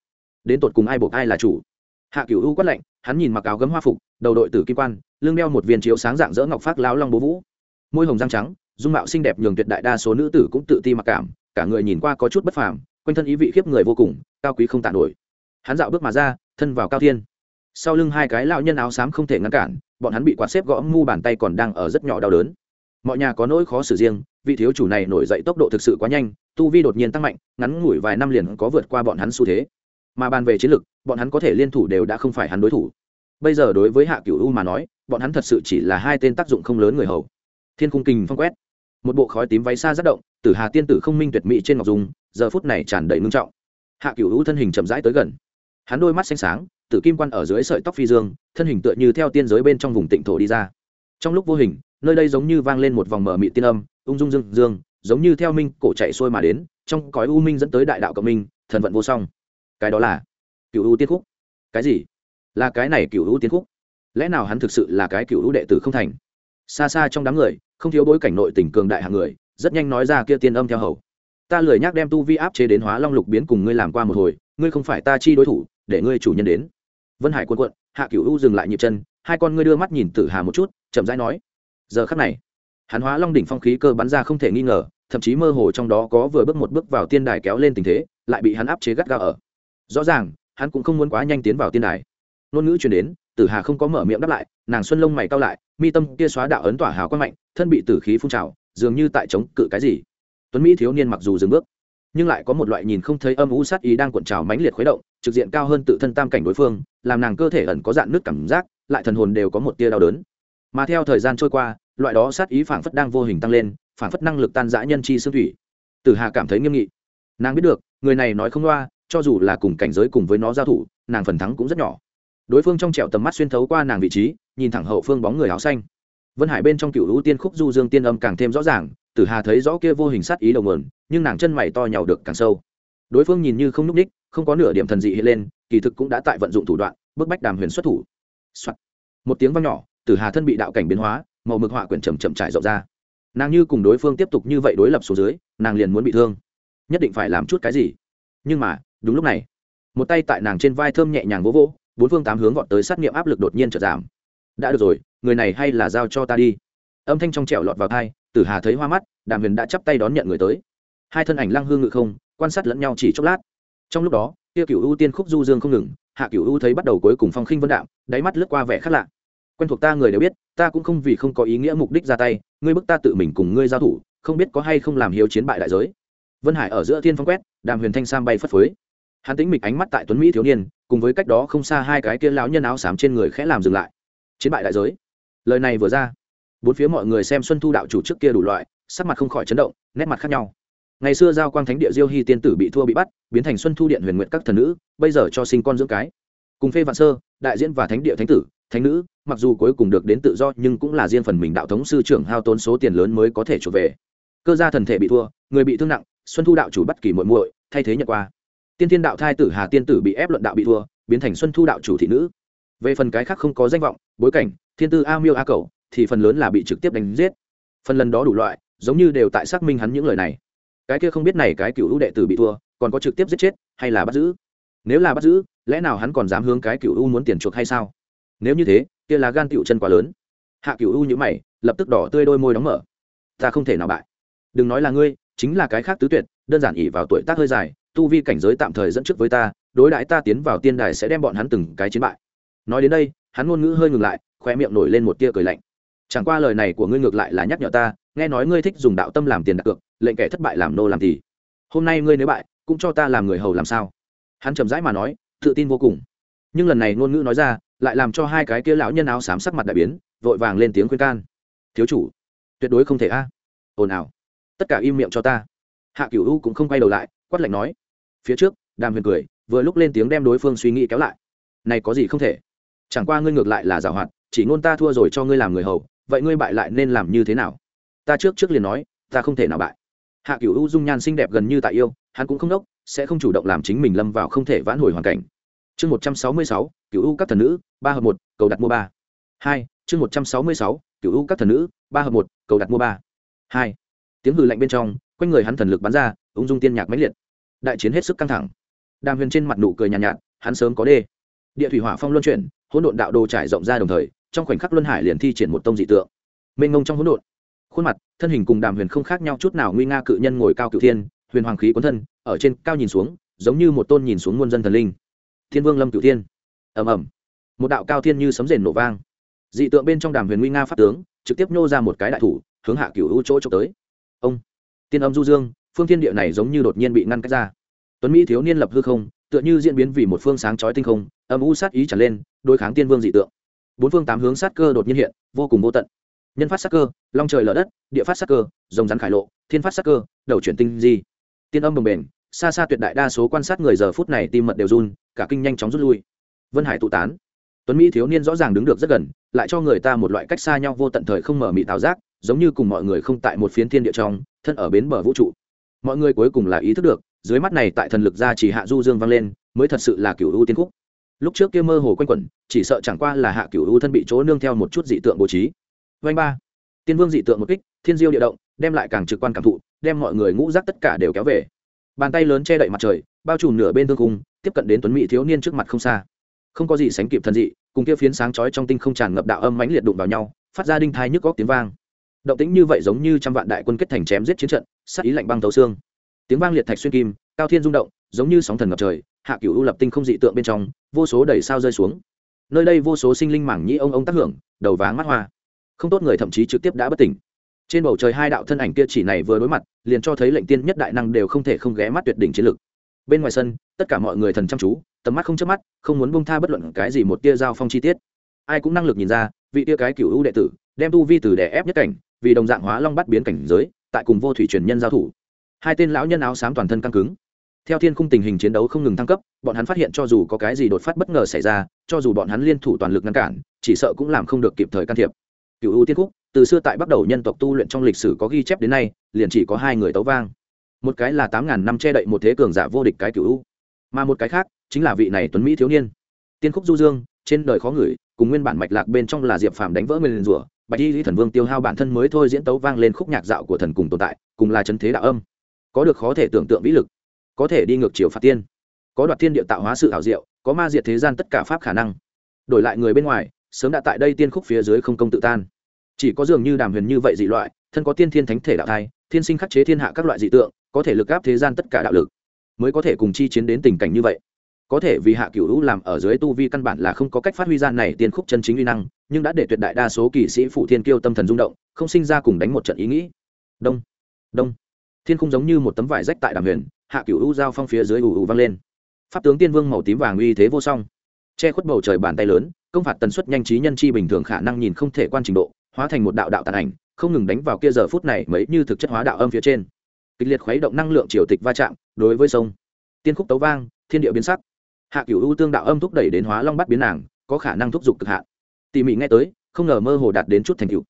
Đến tột cùng ai buộc ai là chủ? Hạ cửu u quát lạnh, hắn nhìn mặc áo gấm hoa phục, đầu đội tử kim quan, lưng đeo một viên chiếu sáng dạng dỡ ngọc phát lao long bố vũ. Môi hồng răng trắng dung mạo xinh đẹp nhường tuyệt đại đa số nữ tử cũng tự ti mặc cảm, cả người nhìn qua có chút bất phàm, quanh thân ý vị khiếp người vô cùng, cao quý không tàn nổi. Hắn dạo bước mà ra, thân vào cao thiên. Sau lưng hai cái lão nhân áo xám không thể ngăn cản, bọn hắn bị quạt xếp gõ ngu bàn tay còn đang ở rất nhỏ đau đớn. Mọi nhà có nỗi khó xử riêng, vị thiếu chủ này nổi dậy tốc độ thực sự quá nhanh, tu vi đột nhiên tăng mạnh, ngắn ngủi vài năm liền có vượt qua bọn hắn xu thế. Mà bàn về chiến lược bọn hắn có thể liên thủ đều đã không phải hắn đối thủ. Bây giờ đối với hạ cửu u mà nói, bọn hắn thật sự chỉ là hai tên tác dụng không lớn người hầu. Thiên cung kình phong quét một bộ khói tím váy xa rất động, tử hà tiên tử không minh tuyệt mỹ trên ngọc dung, giờ phút này tràn đầy ngưng trọng. Hạ cửu hữu thân hình chậm rãi tới gần. Hắn đôi mắt xanh sáng, tử kim quan ở dưới sợi tóc phi dương, thân hình tựa như theo tiên giới bên trong vùng tịnh thổ đi ra. Trong lúc vô hình, nơi đây giống như vang lên một vòng mở mị tiên âm, ung dung dương dương, giống như theo minh cổ chạy xuôi mà đến, trong cõi u minh dẫn tới đại đạo cộng minh, thần vận vô song. Cái đó là cựu u tiên khúc. Cái gì? Là cái này cựu u tiên khúc? Lẽ nào hắn thực sự là cái cựu u đệ tử không thành? Xa xa trong đám người không thiếu bối cảnh nội tình cường đại hạng người, rất nhanh nói ra kia tiên âm theo hầu. Ta lười nhắc đem tu vi áp chế đến hóa long lục biến cùng ngươi làm qua một hồi, ngươi không phải ta chi đối thủ, để ngươi chủ nhân đến. Vân hải quân quận, hạ cửu u dừng lại nhịp chân, hai con ngươi đưa mắt nhìn tử hà một chút, chậm rãi nói, giờ khắc này, hắn hóa long đỉnh phong khí cơ bắn ra không thể nghi ngờ, thậm chí mơ hồ trong đó có vừa bước một bước vào tiên đài kéo lên tình thế, lại bị hắn áp chế gắt gao ở. Rõ ràng, hắn cũng không muốn quá nhanh tiến vào tiên đài. Ngôn ngữ truyền đến tử hà không có mở miệng đáp lại, nàng xuân lông mày cao lại, mi tâm kia xóa đạo ấn tỏa hào quang mạnh, thân bị tử khí phun trào, dường như tại chống cự cái gì. Tuấn mỹ thiếu niên mặc dù dừng bước, nhưng lại có một loại nhìn không thấy âm u sát ý đang cuộn trào mãnh liệt khuấy động, trực diện cao hơn tự thân tam cảnh đối phương, làm nàng cơ thể ẩn có dạn nước cảm giác, lại thần hồn đều có một tia đau đớn. Mà theo thời gian trôi qua, loại đó sát ý phảng phất đang vô hình tăng lên, phảng phất năng lực tan dã nhân chi xương thủy. Tử hà cảm thấy nghiêm nghị. Nàng biết được, người này nói không loa, cho dù là cùng cảnh giới cùng với nó giao thủ, nàng phần thắng cũng rất nhỏ đối phương trong trẹo tầm mắt xuyên thấu qua nàng vị trí, nhìn thẳng hậu phương bóng người áo xanh. Vân hải bên trong cựu ưu tiên khúc du dương tiên âm càng thêm rõ ràng, tử hà thấy rõ kia vô hình sát ý đầu mườn nhưng nàng chân mày to nhào được càng sâu. Đối phương nhìn như không núp ních, không có nửa điểm thần dị hiện lên, kỳ thực cũng đã tại vận dụng thủ đoạn, bức bách đàm huyền xuất thủ. Một tiếng vang nhỏ, tử hà thân bị đạo cảnh biến hóa, màu mực họa quyển chậm chậm trải rộng ra. Nàng như cùng đối phương tiếp tục như vậy đối lập xuống dưới, nàng liền muốn bị thương. Nhất định phải làm chút cái gì. Nhưng mà, đúng lúc này, một tay tại nàng trên vai thơm nhẹ nhàng vỗ vỗ bốn phương tám hướng gọn tới sát nghiệm áp lực đột nhiên trở giảm. Đã được rồi, người này hay là giao cho ta đi. Âm thanh trong trẻo lọt vào thai tử hà thấy hoa mắt, đàm huyền đã chắp tay đón nhận người tới. Hai thân ảnh lăng hương ngự không, quan sát lẫn nhau chỉ chốc lát. Trong lúc đó, kia cựu ưu tiên khúc du dương không ngừng, hạ cựu ưu thấy bắt đầu cuối cùng phong khinh vân đạm, đáy mắt lướt qua vẻ khác lạ. Quen thuộc ta người đều biết, ta cũng không vì không có ý nghĩa mục đích ra tay, ngươi bức ta tự mình cùng ngươi giao thủ, không biết có hay không làm hiếu chiến bại đại giới. Vân hải ở giữa thiên phong quét, đàm huyền thanh sam bay phất phới hắn tính mịch ánh mắt tại tuấn mỹ thiếu niên, cùng với cách đó không xa hai cái kia lão nhân áo xám trên người khẽ làm dừng lại. Chiến bại đại giới. Lời này vừa ra, bốn phía mọi người xem xuân thu đạo chủ trước kia đủ loại, sắc mặt không khỏi chấn động, nét mặt khác nhau. Ngày xưa giao quang thánh địa diêu hy tiên tử bị thua bị bắt, biến thành xuân thu điện huyền nguyện các thần nữ, bây giờ cho sinh con dưỡng cái. Cùng phê vạn sơ, đại diễn và thánh địa thánh tử, thánh nữ, mặc dù cuối cùng được đến tự do, nhưng cũng là riêng phần mình đạo thống sư trưởng hao tốn số tiền lớn mới có thể trở về. Cơ gia thần thể bị thua, người bị thương nặng, xuân thu đạo chủ bất kỳ muội muội, thay thế nhận qua tiên Thiên đạo thai tử hà tiên tử bị ép luận đạo bị thua, biến thành xuân thu đạo chủ thị nữ. Về phần cái khác không có danh vọng, bối cảnh, thiên tư a miêu a cầu thì phần lớn là bị trực tiếp đánh giết. Phần lần đó đủ loại, giống như đều tại xác minh hắn những lời này. Cái kia không biết này cái cựu ưu đệ tử bị thua, còn có trực tiếp giết chết, hay là bắt giữ? Nếu là bắt giữ, lẽ nào hắn còn dám hướng cái cựu ưu muốn tiền chuộc hay sao? Nếu như thế, kia là gan cựu chân quá lớn. Hạ cựu ưu như mày, lập tức đỏ tươi đôi môi đóng mở. Ta không thể nào bại. Đừng nói là ngươi, chính là cái khác tứ tuyệt, đơn giản ỉ vào tuổi tác hơi dài tu vi cảnh giới tạm thời dẫn trước với ta, đối đãi ta tiến vào tiên đài sẽ đem bọn hắn từng cái chiến bại. Nói đến đây, hắn ngôn ngữ hơi ngừng lại khoe miệng nổi lên một tia cười lạnh. Chẳng qua lời này của ngươi ngược lại là nhắc nhở ta, nghe nói ngươi thích dùng đạo tâm làm tiền đặt cược, lệnh kẻ thất bại làm nô làm thì hôm nay ngươi nếu bại, cũng cho ta làm người hầu làm sao? Hắn chậm rãi mà nói, tự tin vô cùng. Nhưng lần này ngôn ngữ nói ra, lại làm cho hai cái kia lão nhân áo xám sắc mặt đại biến, vội vàng lên tiếng khuyên can. Thiếu chủ, tuyệt đối không thể a. À. ồn ào. Tất cả im miệng cho ta. Hạ cửu u cũng không quay đầu lại, quát lạnh nói phía trước, đàm huyền cười, vừa lúc lên tiếng đem đối phương suy nghĩ kéo lại. Này có gì không thể? Chẳng qua ngươi ngược lại là giảo hoạt, chỉ ngôn ta thua rồi cho ngươi làm người hầu, vậy ngươi bại lại nên làm như thế nào? Ta trước trước liền nói, ta không thể nào bại. Hạ cửu u dung nhan xinh đẹp gần như tại yêu, hắn cũng không đốc, sẽ không chủ động làm chính mình lâm vào không thể vãn hồi hoàn cảnh. Chương một trăm sáu mươi sáu, cửu u các thần nữ, ba hợp một, cầu đặt mua ba. Hai, chương một trăm sáu mươi sáu, cửu u các thần nữ, ba hợp một, cầu đặt mua ba. Hai, tiếng hư lạnh bên trong, quanh người hắn thần lực bắn ra, ung dung tiên nhạc máy liệt đại chiến hết sức căng thẳng. Đàm huyền trên mặt nụ cười nhàn nhạt, nhạt hắn sớm có đê. Địa thủy hỏa phong luân chuyển hỗn độn đạo đồ trải rộng ra đồng thời trong khoảnh khắc luân hải liền thi triển một tông dị tượng. Mênh ngông trong hỗn độn. Khuôn mặt thân hình cùng đàm huyền không khác nhau chút nào nguy nga cự nhân ngồi cao cự thiên huyền hoàng khí cuốn thân ở trên cao nhìn xuống giống như một tôn nhìn xuống muôn dân thần linh. Thiên vương lâm cửu thiên. Ầm ầm. Một đạo cao thiên như sấm rền nổ vang. Dị tượng bên trong đàm huyền nguy nga pháp tướng trực tiếp nhô ra một cái đại thủ hướng hạ cửu u chỗ trộm tới. Ông. Tiên âm du dương phương thiên địa này giống như đột nhiên bị ngăn cách ra. Tuấn mỹ thiếu niên lập hư không, tựa như diễn biến vì một phương sáng chói tinh không, âm u sát ý trở lên, đối kháng tiên vương dị tượng. Bốn phương tám hướng sát cơ đột nhiên hiện, vô cùng vô tận. Nhân phát sát cơ, long trời lở đất, địa phát sát cơ, rồng rắn khải lộ, thiên phát sát cơ, đầu chuyển tinh di. Tiên âm bồng bền xa xa tuyệt đại đa số quan sát người giờ phút này tim mật đều run, cả kinh nhanh chóng rút lui. Vân hải tụ tán. Tuấn mỹ thiếu niên rõ ràng đứng được rất gần, lại cho người ta một loại cách xa nhau vô tận thời không mở mị tào giác, giống như cùng mọi người không tại một phiến thiên địa trong, thân ở bến bờ vũ trụ mọi người cuối cùng là ý thức được, dưới mắt này tại thần lực gia chỉ hạ du dương vang lên, mới thật sự là cựu ưu tiên khúc. Lúc trước kia mơ hồ quanh quẩn, chỉ sợ chẳng qua là hạ cựu ưu thân bị chỗ nương theo một chút dị tượng bố trí. Vanh ba. Tiên vương dị tượng một kích, thiên diêu địa động, đem lại càng trực quan cảm thụ, đem mọi người ngũ rác tất cả đều kéo về. Bàn tay lớn che đậy mặt trời, bao trùm nửa bên thương cung tiếp cận đến tuấn mỹ thiếu niên trước mặt không xa. Không có gì sánh kịp thần dị, cùng kia phiến sáng chói trong tinh không tràn ngập đạo âm mãnh liệt đụng vào nhau, phát ra đinh thai nhức góc tiếng vang động tĩnh như vậy giống như trăm vạn đại quân kết thành chém giết chiến trận, sát ý lạnh băng thấu xương. Tiếng vang liệt thạch xuyên kim, cao thiên rung động, giống như sóng thần ngập trời, hạ cửu u lập tinh không dị tượng bên trong, vô số đầy sao rơi xuống. Nơi đây vô số sinh linh mảng nhĩ ông ông tác hưởng, đầu váng mắt hoa. Không tốt người thậm chí trực tiếp đã bất tỉnh. Trên bầu trời hai đạo thân ảnh kia chỉ này vừa đối mặt, liền cho thấy lệnh tiên nhất đại năng đều không thể không ghé mắt tuyệt đỉnh chiến lực. Bên ngoài sân, tất cả mọi người thần chăm chú, tầm mắt không chớp mắt, không muốn bông tha bất luận cái gì một tia giao phong chi tiết. Ai cũng năng lực nhìn ra, vị tia cái cửu ưu đệ tử, đem tu vi từ đè ép nhất cảnh vì đồng dạng hóa long bắt biến cảnh giới, tại cùng vô thủy truyền nhân giao thủ. Hai tên lão nhân áo xám toàn thân căng cứng. Theo thiên khung tình hình chiến đấu không ngừng thăng cấp, bọn hắn phát hiện cho dù có cái gì đột phát bất ngờ xảy ra, cho dù bọn hắn liên thủ toàn lực ngăn cản, chỉ sợ cũng làm không được kịp thời can thiệp. Cựu ưu tiên khúc, từ xưa tại bắt đầu nhân tộc tu luyện trong lịch sử có ghi chép đến nay, liền chỉ có hai người tấu vang. Một cái là tám ngàn năm che đậy một thế cường giả vô địch cái cựu ưu mà một cái khác chính là vị này tuấn mỹ thiếu niên. Tiên khúc du dương, trên đời khó ngửi, cùng nguyên bản mạch lạc bên trong là diệp phàm đánh vỡ nguyên rủa bạch y lý thần vương tiêu hao bản thân mới thôi diễn tấu vang lên khúc nhạc dạo của thần cùng tồn tại, cùng là chấn thế đạo âm. Có được khó thể tưởng tượng vĩ lực, có thể đi ngược chiều phạt tiên, có đoạt thiên địa tạo hóa sự ảo diệu, có ma diệt thế gian tất cả pháp khả năng. Đổi lại người bên ngoài, sớm đã tại đây tiên khúc phía dưới không công tự tan. Chỉ có dường như đàm huyền như vậy dị loại, thân có tiên thiên thánh thể đạo thai, thiên sinh khắc chế thiên hạ các loại dị tượng, có thể lực gáp thế gian tất cả đạo lực, mới có thể cùng chi chiến đến tình cảnh như vậy. Có thể vì hạ cửu hữu làm ở dưới tu vi căn bản là không có cách phát huy gian này tiên khúc chân chính uy năng nhưng đã để tuyệt đại đa số kỳ sĩ phụ thiên kiêu tâm thần rung động, không sinh ra cùng đánh một trận ý nghĩ. Đông đông. Thiên khung giống như một tấm vải rách tại đàm huyền, hạ cửu u giao phong phía dưới ù ù vang lên. Pháp tướng tiên vương màu tím vàng uy thế vô song. Che khuất bầu trời bàn tay lớn, công phạt tần suất nhanh trí nhân chi bình thường khả năng nhìn không thể quan trình độ, hóa thành một đạo đạo tàn ảnh, không ngừng đánh vào kia giờ phút này mấy như thực chất hóa đạo âm phía trên. Kịch liệt khuấy động năng lượng triều tịch va chạm, đối với sông. Tiên khúc tấu vang, thiên địa biến sắc. Hạ cửu u tương đạo âm thúc đẩy đến hóa long bắt biến nàng, có khả năng thúc giục cực hạn tỉ mỉ nghe tới, không ngờ mơ hồ đạt đến chút thành cựu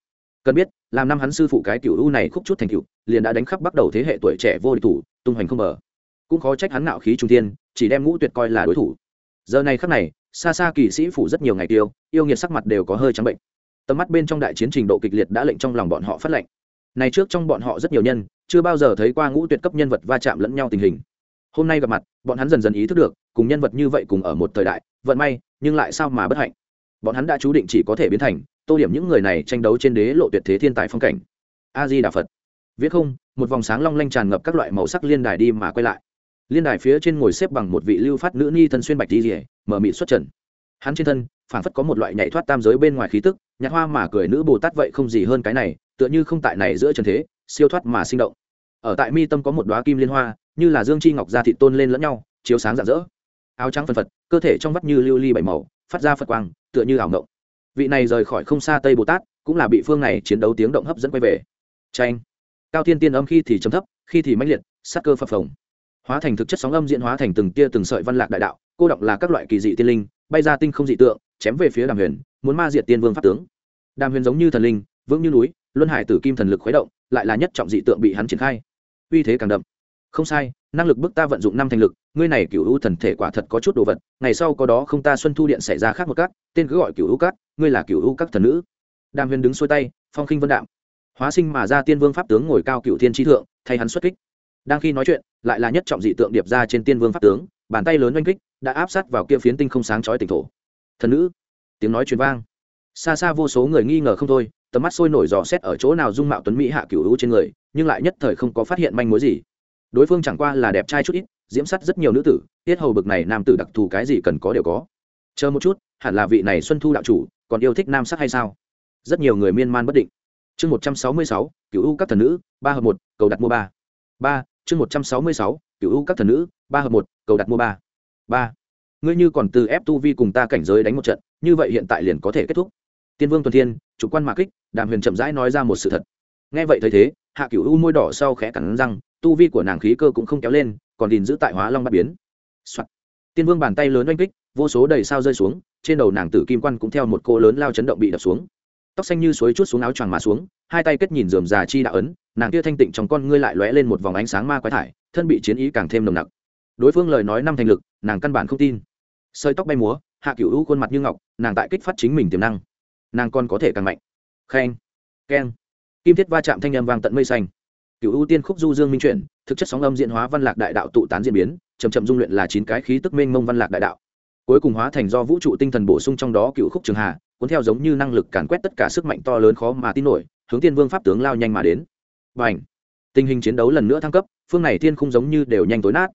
cần biết, làm năm hắn sư phụ cái cựu u này khúc chút thành cựu liền đã đánh khắp bắt đầu thế hệ tuổi trẻ vô địch thủ, tung hoành không mở cũng khó trách hắn nạo khí trung tiên chỉ đem ngũ tuyệt coi là đối thủ. Giờ này khắc này, xa xa kỳ sĩ phủ rất nhiều ngày tiêu, yêu nghiệt sắc mặt đều có hơi trắng bệnh. Tầm mắt bên trong đại chiến trình độ kịch liệt đã lệnh trong lòng bọn họ phát lệnh. Này trước trong bọn họ rất nhiều nhân, chưa bao giờ thấy qua ngũ tuyệt cấp nhân vật va chạm lẫn nhau tình hình. Hôm nay gặp mặt, bọn hắn dần dần ý thức được, cùng nhân vật như vậy cùng ở một thời đại, vận may, nhưng lại sao mà bất hạnh? Bọn hắn đã chú định chỉ có thể biến thành tô điểm những người này tranh đấu trên đế lộ tuyệt thế thiên tài phong cảnh. A di đà phật. Viết không, một vòng sáng long lanh tràn ngập các loại màu sắc liên đài đi mà quay lại. Liên đài phía trên ngồi xếp bằng một vị lưu phát nữ ni thân xuyên bạch đi rỉa mở mị xuất trần. Hắn trên thân phản phất có một loại nhảy thoát tam giới bên ngoài khí tức, nhạc hoa mà cười nữ bồ tát vậy không gì hơn cái này, tựa như không tại này giữa trần thế, siêu thoát mà sinh động. Ở tại mi tâm có một đoá kim liên hoa, như là dương chi ngọc gia thị tôn lên lẫn nhau, chiếu sáng rạng rỡ. Áo trắng phân phật, cơ thể trong vắt như lưu ly bảy màu phát ra phật quang, tựa như ảo ngộng. Vị này rời khỏi không xa tây bồ tát, cũng là bị phương này chiến đấu tiếng động hấp dẫn quay về. Tranh cao thiên tiên âm khi thì chấm thấp, khi thì mãnh liệt, sắc cơ phập phồng. Hóa thành thực chất sóng âm diễn hóa thành từng tia từng sợi văn lạc đại đạo, cô động là các loại kỳ dị tiên linh, bay ra tinh không dị tượng, chém về phía đàm huyền, muốn ma diệt tiên vương pháp tướng. Đàm huyền giống như thần linh, vững như núi, luân hải tử kim thần lực khuấy động, lại là nhất trọng dị tượng bị hắn triển khai. Uy thế càng đậm không sai năng lực bức ta vận dụng năm thành lực ngươi này cựu hữu thần thể quả thật có chút đồ vật ngày sau có đó không ta xuân thu điện xảy ra khác một cát tên cứ gọi cựu hữu cát, ngươi là cựu hữu các thần nữ. Đàm huyền đứng xuôi tay phong khinh vân đạm. Hóa sinh mà ra tiên vương pháp tướng ngồi cao cựu thiên tri thượng thay hắn xuất kích. Đang khi nói chuyện lại là nhất trọng dị tượng điệp ra trên tiên vương pháp tướng bàn tay lớn oanh kích đã áp sát vào kia phiến tinh không sáng chói tỉnh thổ. Thần nữ tiếng nói truyền vang. Xa xa vô số người nghi ngờ không thôi tầm mắt sôi nổi dò xét ở chỗ nào dung mạo tuấn mỹ hạ cựu hữu trên người nhưng lại nhất thời không có phát hiện manh mối gì đối phương chẳng qua là đẹp trai chút ít, diễm sắt rất nhiều nữ tử, tiết hầu bực này nam tử đặc thù cái gì cần có đều có. Chờ một chút, hẳn là vị này xuân thu đạo chủ, còn yêu thích nam sắc hay sao? Rất nhiều người miên man bất định. Chương một trăm sáu mươi sáu cựu u các thần nữ, ba hợp một, cầu đặt mua ba. Ba, chương một trăm sáu mươi sáu cựu u các thần nữ, ba hợp một, cầu đặt mua ba. Ba. Ngươi như còn từ ép tu vi cùng ta cảnh giới đánh một trận, như vậy hiện tại liền có thể kết thúc. Tiên vương tuần thiên, chủ quan mạc kích, đàm huyền chậm rãi nói ra một sự thật. Nghe vậy thấy thế, hạ cựu u môi đỏ sau khẽ cắn răng tu vi của nàng khí cơ cũng không kéo lên, còn gìn giữ tại hóa long bắt biến、Soạn. tiên vương bàn tay lớn oanh kích, vô số đầy sao rơi xuống, trên đầu nàng tử kim quan cũng theo một cô lớn lao chấn động bị đập xuống. Tóc xanh như suối chút xuống áo choàng mà xuống, hai tay kết nhìn dườm già chi đạo ấn, nàng kia thanh tịnh trong con ngươi lại lóe lên một vòng ánh sáng ma quái thải, thân bị chiến ý càng thêm nồng nặc. Đối phương lời nói năm thành lực, nàng căn bản không tin. Sợi tóc bay múa, hạ cựu u khuôn mặt như ngọc, nàng tại kích phát chính mình tiềm năng. Nàng còn có thể càng mạnh. Khen keng. Kim thiết va chạm thanh âm vang tận mây xanh cựu ưu tiên khúc du dương minh chuyển, thực chất sóng âm diễn hóa văn lạc đại đạo tụ tán diễn biến chầm chậm dung luyện là chín cái khí tức mênh mông văn lạc đại đạo. Cuối cùng hóa thành do vũ trụ tinh thần bổ sung trong đó cựu khúc trường hà, cuốn theo giống như năng lực càn quét tất cả sức mạnh to lớn khó mà tin nổi, hướng tiên vương pháp tướng lao nhanh mà đến. Và ảnh tình hình chiến đấu lần nữa thăng cấp, phương này thiên không giống như đều nhanh tối nát.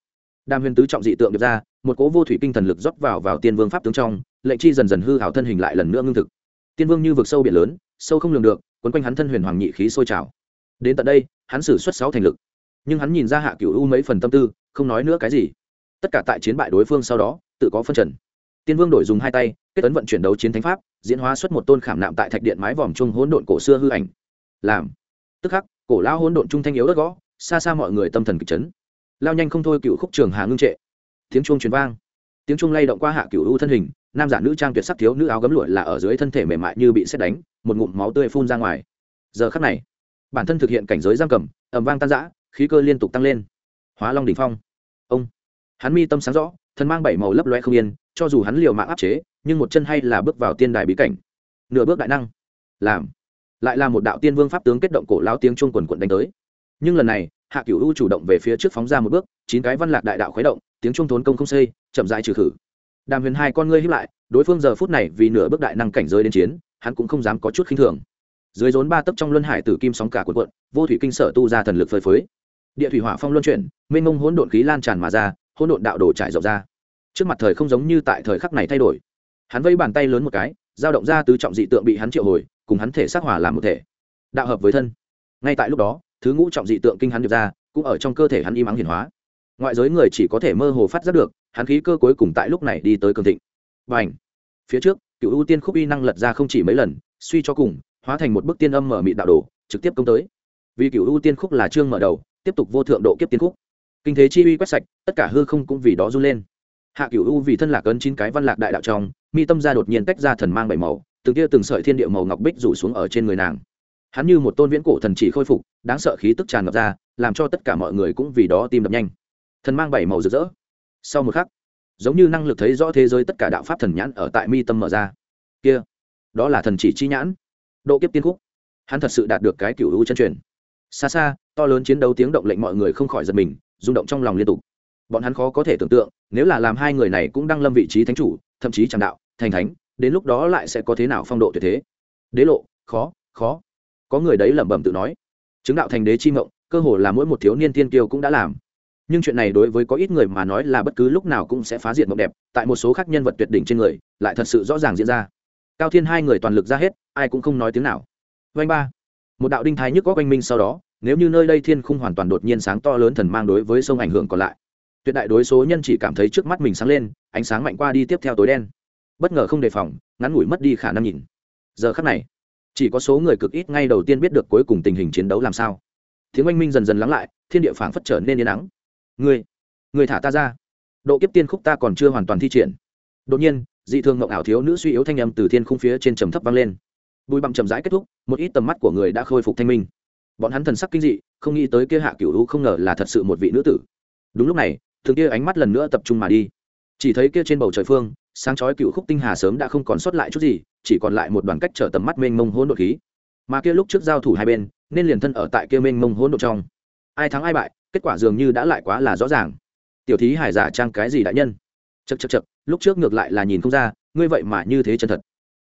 Đàm huyền tứ trọng dị tượng được ra, một cố vô thủy kinh thần lực rót vào vào tiên vương pháp tướng trong, lệnh chi dần dần hư hảo thân hình lại lần nữa ngưng thực. Tiên vương như vực sâu biển lớn, sâu không lường được, quấn quanh hắn thân huyền hoàng nhị khí sôi trào. Đến tận đây hắn xử suất sáu thành lực. Nhưng hắn nhìn ra hạ cựu u mấy phần tâm tư, không nói nữa cái gì. Tất cả tại chiến bại đối phương sau đó, tự có phân trần. Tiên vương đổi dùng hai tay, kết tấn vận chuyển đấu chiến thánh pháp, diễn hóa xuất một tôn khảm nạm tại thạch điện mái vòm chung hỗn độn cổ xưa hư ảnh. Làm. Tức khắc, cổ lao hỗn độn trung thanh yếu đất gõ, xa xa mọi người tâm thần kịch chấn. Lao nhanh không thôi cựu khúc trường hà ngưng trệ. Tiếng chuông truyền vang. Tiếng chuông lay động qua hạ cựu u thân hình, nam giả nữ trang tuyệt sắc thiếu nữ áo gấm lụa là ở dưới thân thể mềm mại như bị xét đánh, một ngụm máu tươi phun ra ngoài. Giờ khắc này bản thân thực hiện cảnh giới giam cầm ẩm vang tan giã khí cơ liên tục tăng lên. Hóa long đ ỉ n h phong. Ông. Hắn mi tâm sáng rõ, thân mang bảy màu lấp loe không yên, cho dù hắn liều mạng áp chế, nhưng một chân hay là bước vào tiên đài bí cảnh. Nửa bước đại năng. Làm. Lại là một đạo tiên vương pháp tướng kết động cổ lao tiếng chuông quần quận đánh tới. Nhưng lần này, hạ cửu u chủ động về phía trước phóng ra một bước, chín cái văn lạc đại đạo khuấy động, tiếng chuông thốn công không xây, chậm dại trừ khử. Đàm huyền hai con ngươi hiếp lại, đối phương giờ phút này vì nửa bước đại năng cảnh giới đến chiến, hắn cũng không dám có chút khinh thường dưới rốn ba tấc trong luân hải tử kim sóng cả cuộn cuộn, vô thủy kinh sở tu ra thần lực phơi phới. Địa thủy hỏa phong luân chuyển, mênh mông hỗn độn khí lan tràn mà ra, hỗn độn đạo đổ trải rộng ra. Trước mặt thời không giống như tại thời khắc này thay đổi. Hắn vây bàn tay lớn một cái, dao động ra tứ trọng dị tượng bị hắn triệu hồi, cùng hắn thể xác hỏa làm một thể. Đạo hợp với thân. Ngay tại lúc đó, thứ ngũ trọng dị tượng kinh hắn được ra, cũng ở trong cơ thể hắn im ắng hiển hóa. Ngoại giới người chỉ có thể mơ hồ phát giác được, hắn khí cơ cuối cùng tại lúc này đi tới cường thịnh. Và ảnh phía trước, cựu ưu tiên khúc y năng lật ra không chỉ mấy lần, suy cho cùng hóa thành một bức tiên âm mở mịt đạo đồ, trực tiếp công tới. Vì cựu ưu tiên khúc là chương mở đầu, tiếp tục vô thượng độ kiếp tiên khúc. Kinh thế chi uy quét sạch, tất cả hư không cũng vì đó run lên. Hạ cựu u vì thân lạc ấn chín cái văn lạc đại đạo trong, mi tâm ra đột nhiên tách ra thần mang bảy màu, từng tia từng sợi thiên địa màu ngọc bích rủ xuống ở trên người nàng. Hắn như một tôn viễn cổ thần chỉ khôi phục, đáng sợ khí tức tràn ngập ra, làm cho tất cả mọi người cũng vì đó tim đập nhanh. Thần mang bảy màu rực rỡ. Sau một khắc, giống như năng lực thấy rõ thế giới tất cả đạo pháp thần nhãn ở tại mi tâm mở ra. Kia, đó là thần chỉ chi nhãn độ kiếp tiên khúc. Hắn thật sự đạt được cái cựu u chân truyền. Xa xa, to lớn chiến đấu tiếng động lệnh mọi người không khỏi giật mình, rung động trong lòng liên tục. Bọn hắn khó có thể tưởng tượng, nếu là làm hai người này cũng đang lâm vị trí thánh chủ, thậm chí tràng đạo, thành thánh, đến lúc đó lại sẽ có thế nào phong độ tuyệt thế? Đế lộ, khó khó. Có người đấy lẩm bẩm tự nói. Chứng đạo thành đế chi mộng, cơ hồ là mỗi một thiếu niên tiên kiêu cũng đã làm. Nhưng chuyện này đối với có ít người mà nói là bất cứ lúc nào cũng sẽ phá diệt mộng đẹp, tại một số khác nhân vật tuyệt đỉnh trên người, lại thật sự rõ ràng diễn ra. Cao thiên hai người toàn lực ra hết ai cũng không nói tiếng nào. Vanh ba. Một đạo đinh thái nhức có quanh minh sau đó, nếu như nơi đây thiên khung hoàn toàn đột nhiên sáng to lớn thần mang đối với sông ảnh hưởng còn lại. Tuyệt đại đối số nhân chỉ cảm thấy trước mắt mình sáng lên, ánh sáng mạnh qua đi tiếp theo tối đen. Bất ngờ không đề phòng, ngắn ngủi mất đi khả năng nhìn. Giờ khắc này, chỉ có số người cực ít ngay đầu tiên biết được cuối cùng tình hình chiến đấu làm sao. Tiếng oanh minh dần dần lắng lại, thiên địa phảng phất trở nên yên nắng người người thả ta ra. Độ kiếp tiên khúc ta còn chưa hoàn toàn thi triển. Đột nhiên, dị thường ngộng ảo thiếu nữ suy yếu thanh âm từ thiên khung phía trên trầm thấp vang lên bụi bặm chậm rãi kết thúc, một ít tầm mắt của người đã khôi phục thanh minh. Bọn hắn thần sắc kinh dị, không nghĩ tới kia hạ cựu hữu không ngờ là thật sự một vị nữ tử. Đúng lúc này, thường kia ánh mắt lần nữa tập trung mà đi. Chỉ thấy kia trên bầu trời phương, sáng chói cựu khúc tinh hà sớm đã không còn sót lại chút gì, chỉ còn lại một đoàn cách trở tầm mắt mênh mông hỗn độn khí. Mà kia lúc trước giao thủ hai bên, nên liền thân ở tại kia mênh mông hỗn độn trong. Ai thắng ai bại, kết quả dường như đã lại quá là rõ ràng. Tiểu thí hải giả trang cái gì đại nhân? Chật chật chật lúc trước ngược lại là nhìn không ra, ngươi vậy mà như thế chân thật.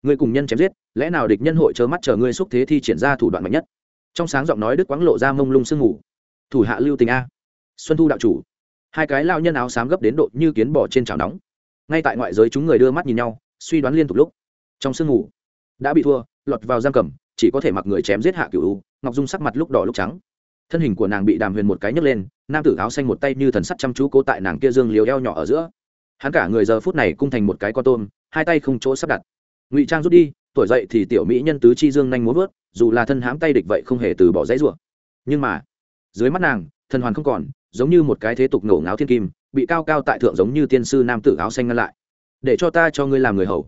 Ngươi cùng nhân chém giết lẽ nào địch nhân hội trơ mắt chờ ngươi xúc thế thi triển ra thủ đoạn mạnh nhất? Trong sáng giọng nói đức quáng lộ ra mông lung sương ngủ thủ hạ lưu tình a. Xuân thu đạo chủ. Hai cái lao nhân áo xám gấp đến độ như kiến bỏ trên chảo nóng. Ngay tại ngoại giới chúng người đưa mắt nhìn nhau, suy đoán liên tục lúc. Trong sương ngủ đã bị thua, lọt vào giam cầm, chỉ có thể mặc người chém giết hạ cửu ngọc dung sắc mặt lúc đỏ lúc trắng. Thân hình của nàng bị đàm huyền một cái nhấc lên, nam tử áo xanh một tay như thần sắt chăm chú cố tại nàng kia dương liều eo nhỏ ở giữa. Hắn cả người giờ phút này cung thành một cái con tôm, hai tay không chỗ sắp đặt. Ngụy trang rút đi tuổi dậy thì tiểu mỹ nhân tứ chi dương nhanh muốn vớt, dù là thân hãm tay địch vậy không hề từ bỏ dãy rủa. Nhưng mà, dưới mắt nàng, thần hoàn không còn, giống như một cái thế tục nổ ngáo thiên kim, bị cao cao tại thượng giống như tiên sư nam tử áo xanh ngăn lại. Để cho ta cho ngươi làm người hầu.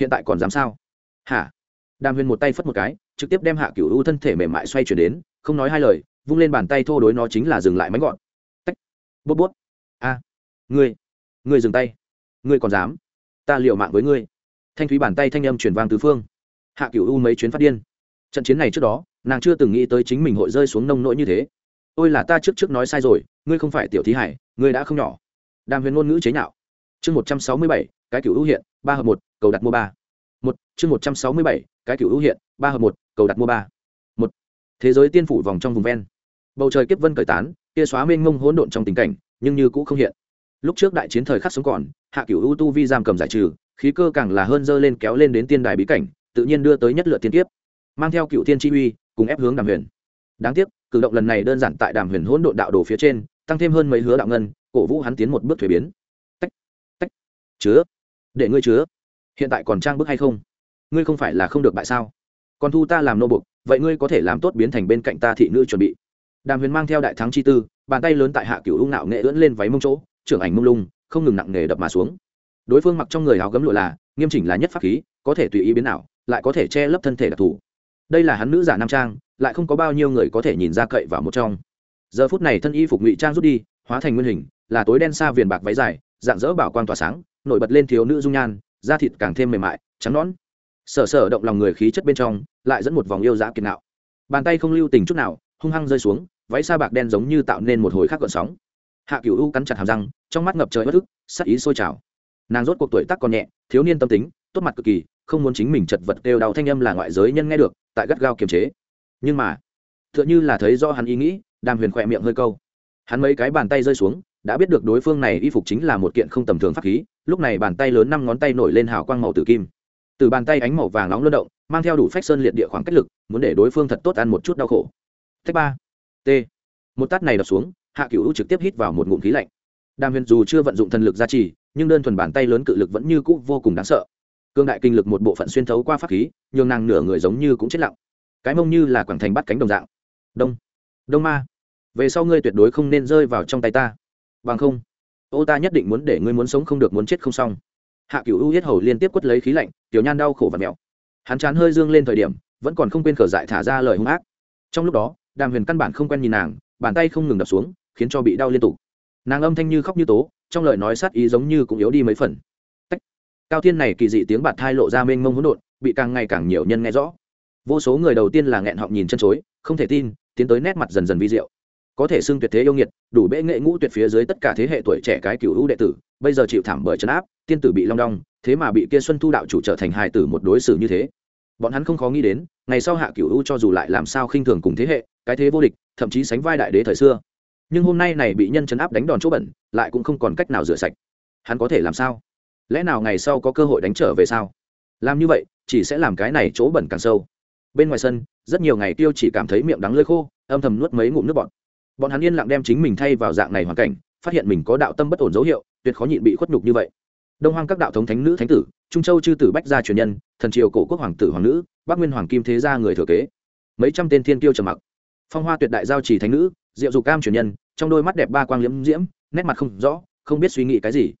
Hiện tại còn dám sao? Hả? Đàm huyền một tay phất một cái, trực tiếp đem hạ cửu u thân thể mềm mại xoay chuyển đến, không nói hai lời, vung lên bàn tay thô đối nó chính là dừng lại mánh gọn. Tách. Bút bút. A. Ngươi. Ngươi dừng tay. Ngươi còn dám. Ta liều mạng với ngươi thanh thúy bàn tay thanh âm truyền vang tứ phương. Hạ cựu u mấy chuyến phát điên. Trận chiến này trước đó, nàng chưa từng nghĩ tới chính mình hội rơi xuống nông nỗi như thế. Ôi là ta trước trước nói sai rồi, ngươi không phải tiểu thí hải, ngươi đã không nhỏ. Đàm huyền ngôn ngữ chế nhạo. Chương một trăm sáu mươi bảy, cái cửu ưu hiện, ba hợp một, cầu đặt mua ba. Một, chương một trăm sáu mươi bảy, cái cửu ưu hiện, ba hợp một, cầu đặt mua ba. Một, thế giới tiên phủ vòng trong vùng ven. Bầu trời kiếp vân cởi tán kia xóa mênh mông hỗn độn trong tình cảnh, nhưng như cũ không hiện. Lúc trước đại chiến thời khắc sống còn, hạ cựu ưu tu vi giam cầm giải trừ khí cơ càng là hơn dơ lên kéo lên đến tiên đài bí cảnh tự nhiên đưa tới nhất lựa tiên tiếp, mang theo cựu tiên chi uy cùng ép hướng đàm huyền. Đáng tiếc cử động lần này đơn giản tại đàm huyền hỗn độn đạo đồ phía trên tăng thêm hơn mấy hứa đạo ngân cổ vũ hắn tiến một bước thuế biến. Tách tách. Chứa. Để ngươi chứa. Hiện tại còn trang bức hay không? Ngươi không phải là không được bại sao? Còn thu ta làm nô bục vậy ngươi có thể làm tốt biến thành bên cạnh ta thị nữ chuẩn bị. Đàm huyền mang theo đại thắng chi tư bàn tay lớn tại hạ cửu ung nạo nghệ ưỡn lên váy mông chỗ trưởng ảnh mông lung không ngừng nặng nghề đập mà xuống đối phương mặc trong người áo gấm lụa là, nghiêm chỉnh là nhất pháp khí, có thể tùy ý biến nào lại có thể che lấp thân thể đặc thù. Đây là hắn nữ giả nam trang, lại không có bao nhiêu người có thể nhìn ra cậy vào một trong. Giờ phút này thân y phục ngụy trang rút đi, hóa thành nguyên hình, là tối đen xa viền bạc váy dài, dạng dỡ bảo quang tỏa sáng, nổi bật lên thiếu nữ dung nhan, da thịt càng thêm mềm mại, trắng nón sở sở động lòng người khí chất bên trong, lại dẫn một vòng yêu dã kiệt nạo. Bàn tay không lưu tình chút nào, hung hăng rơi xuống, váy sa bạc đen giống như tạo nên một hồi khác gợn sóng. Hạ cửu u cắn chặt hàm răng, trong mắt ngập trời bất ức, sắc ý sôi trào nàng rốt cuộc tuổi tác còn nhẹ, thiếu niên tâm tính, tốt mặt cực kỳ, không muốn chính mình chật vật đều đau thanh âm là ngoại giới nhân nghe được, tại gắt gao kiềm chế. Nhưng mà, tựa như là thấy do hắn ý nghĩ, đàm huyền khỏe miệng hơi câu. Hắn mấy cái bàn tay rơi xuống, đã biết được đối phương này y phục chính là một kiện không tầm thường pháp khí, lúc này bàn tay lớn năm ngón tay nổi lên hào quang màu tử kim. Từ bàn tay ánh màu vàng nóng luân động, mang theo đủ phách sơn liệt địa khoảng cách lực, muốn để đối phương thật tốt ăn một chút đau khổ. Thách ba, t. Một tát này đập xuống, hạ cửu trực tiếp hít vào một ngụm khí lạnh. Đàm huyền dù chưa vận dụng thần lực gia trì nhưng đơn thuần bàn tay lớn cự lực vẫn như cũ vô cùng đáng sợ. Cương đại kinh lực một bộ phận xuyên thấu qua pháp khí, nhường nàng nửa người giống như cũng chết lặng. Cái mông như là quảng thành bắt cánh đồng dạng. Đông đông ma. Về sau ngươi tuyệt đối không nên rơi vào trong tay ta. Bằng không, ô ta nhất định muốn để ngươi muốn sống không được muốn chết không xong. Hạ cửu u yết hầu liên tiếp quất lấy khí lạnh, tiểu nhan đau khổ và mẹo. Hắn chán hơi dương lên thời điểm, vẫn còn không quên khở dại thả ra lời hung ác. Trong lúc đó, đàm huyền căn bản không quen nhìn nàng, bàn tay không ngừng đập xuống, khiến cho bị đau liên tục. Nàng âm thanh như khóc như tố trong lời nói sát ý giống như cũng yếu đi mấy phần. Tách. cao thiên này kỳ dị tiếng bạt thai lộ ra mênh mông hỗn độn, bị càng ngày càng nhiều nhân nghe rõ. Vô số người đầu tiên là nghẹn họng nhìn chân chối, không thể tin, tiến tới nét mặt dần dần vi diệu. Có thể xưng tuyệt thế yêu nghiệt, đủ bệ nghệ ngũ tuyệt phía dưới tất cả thế hệ tuổi trẻ cái cựu hữu đệ tử, bây giờ chịu thảm bởi trấn áp, tiên tử bị long đong, thế mà bị kia xuân thu đạo chủ trở thành hài tử một đối xử như thế. Bọn hắn không khó nghĩ đến, ngày sau hạ cựu hữu cho dù lại làm sao khinh thường cùng thế hệ, cái thế vô địch, thậm chí sánh vai đại đế thời xưa nhưng hôm nay này bị nhân chấn áp đánh đòn chỗ bẩn, lại cũng không còn cách nào rửa sạch. Hắn có thể làm sao? Lẽ nào ngày sau có cơ hội đánh trở về sao? Làm như vậy, chỉ sẽ làm cái này chỗ bẩn càng sâu. Bên ngoài sân, rất nhiều ngày tiêu chỉ cảm thấy miệng đắng lơi khô, âm thầm nuốt mấy ngụm nước bọt. Bọn hắn yên lặng đem chính mình thay vào dạng này hoàn cảnh, phát hiện mình có đạo tâm bất ổn dấu hiệu, tuyệt khó nhịn bị khuất nhục như vậy. Đông hoang các đạo thống thánh nữ thánh tử, trung châu chư tử bách gia truyền nhân, thần triều cổ quốc hoàng tử hoàng nữ, bắc nguyên hoàng kim thế gia người thừa kế. Mấy trăm tên thiên tiêu trầm mặc. Phong hoa tuyệt đại giao trì thánh nữ, diệu dục cam truyền nhân trong đôi mắt đẹp ba quang liễm diễm, nét mặt không rõ, không biết suy nghĩ cái gì.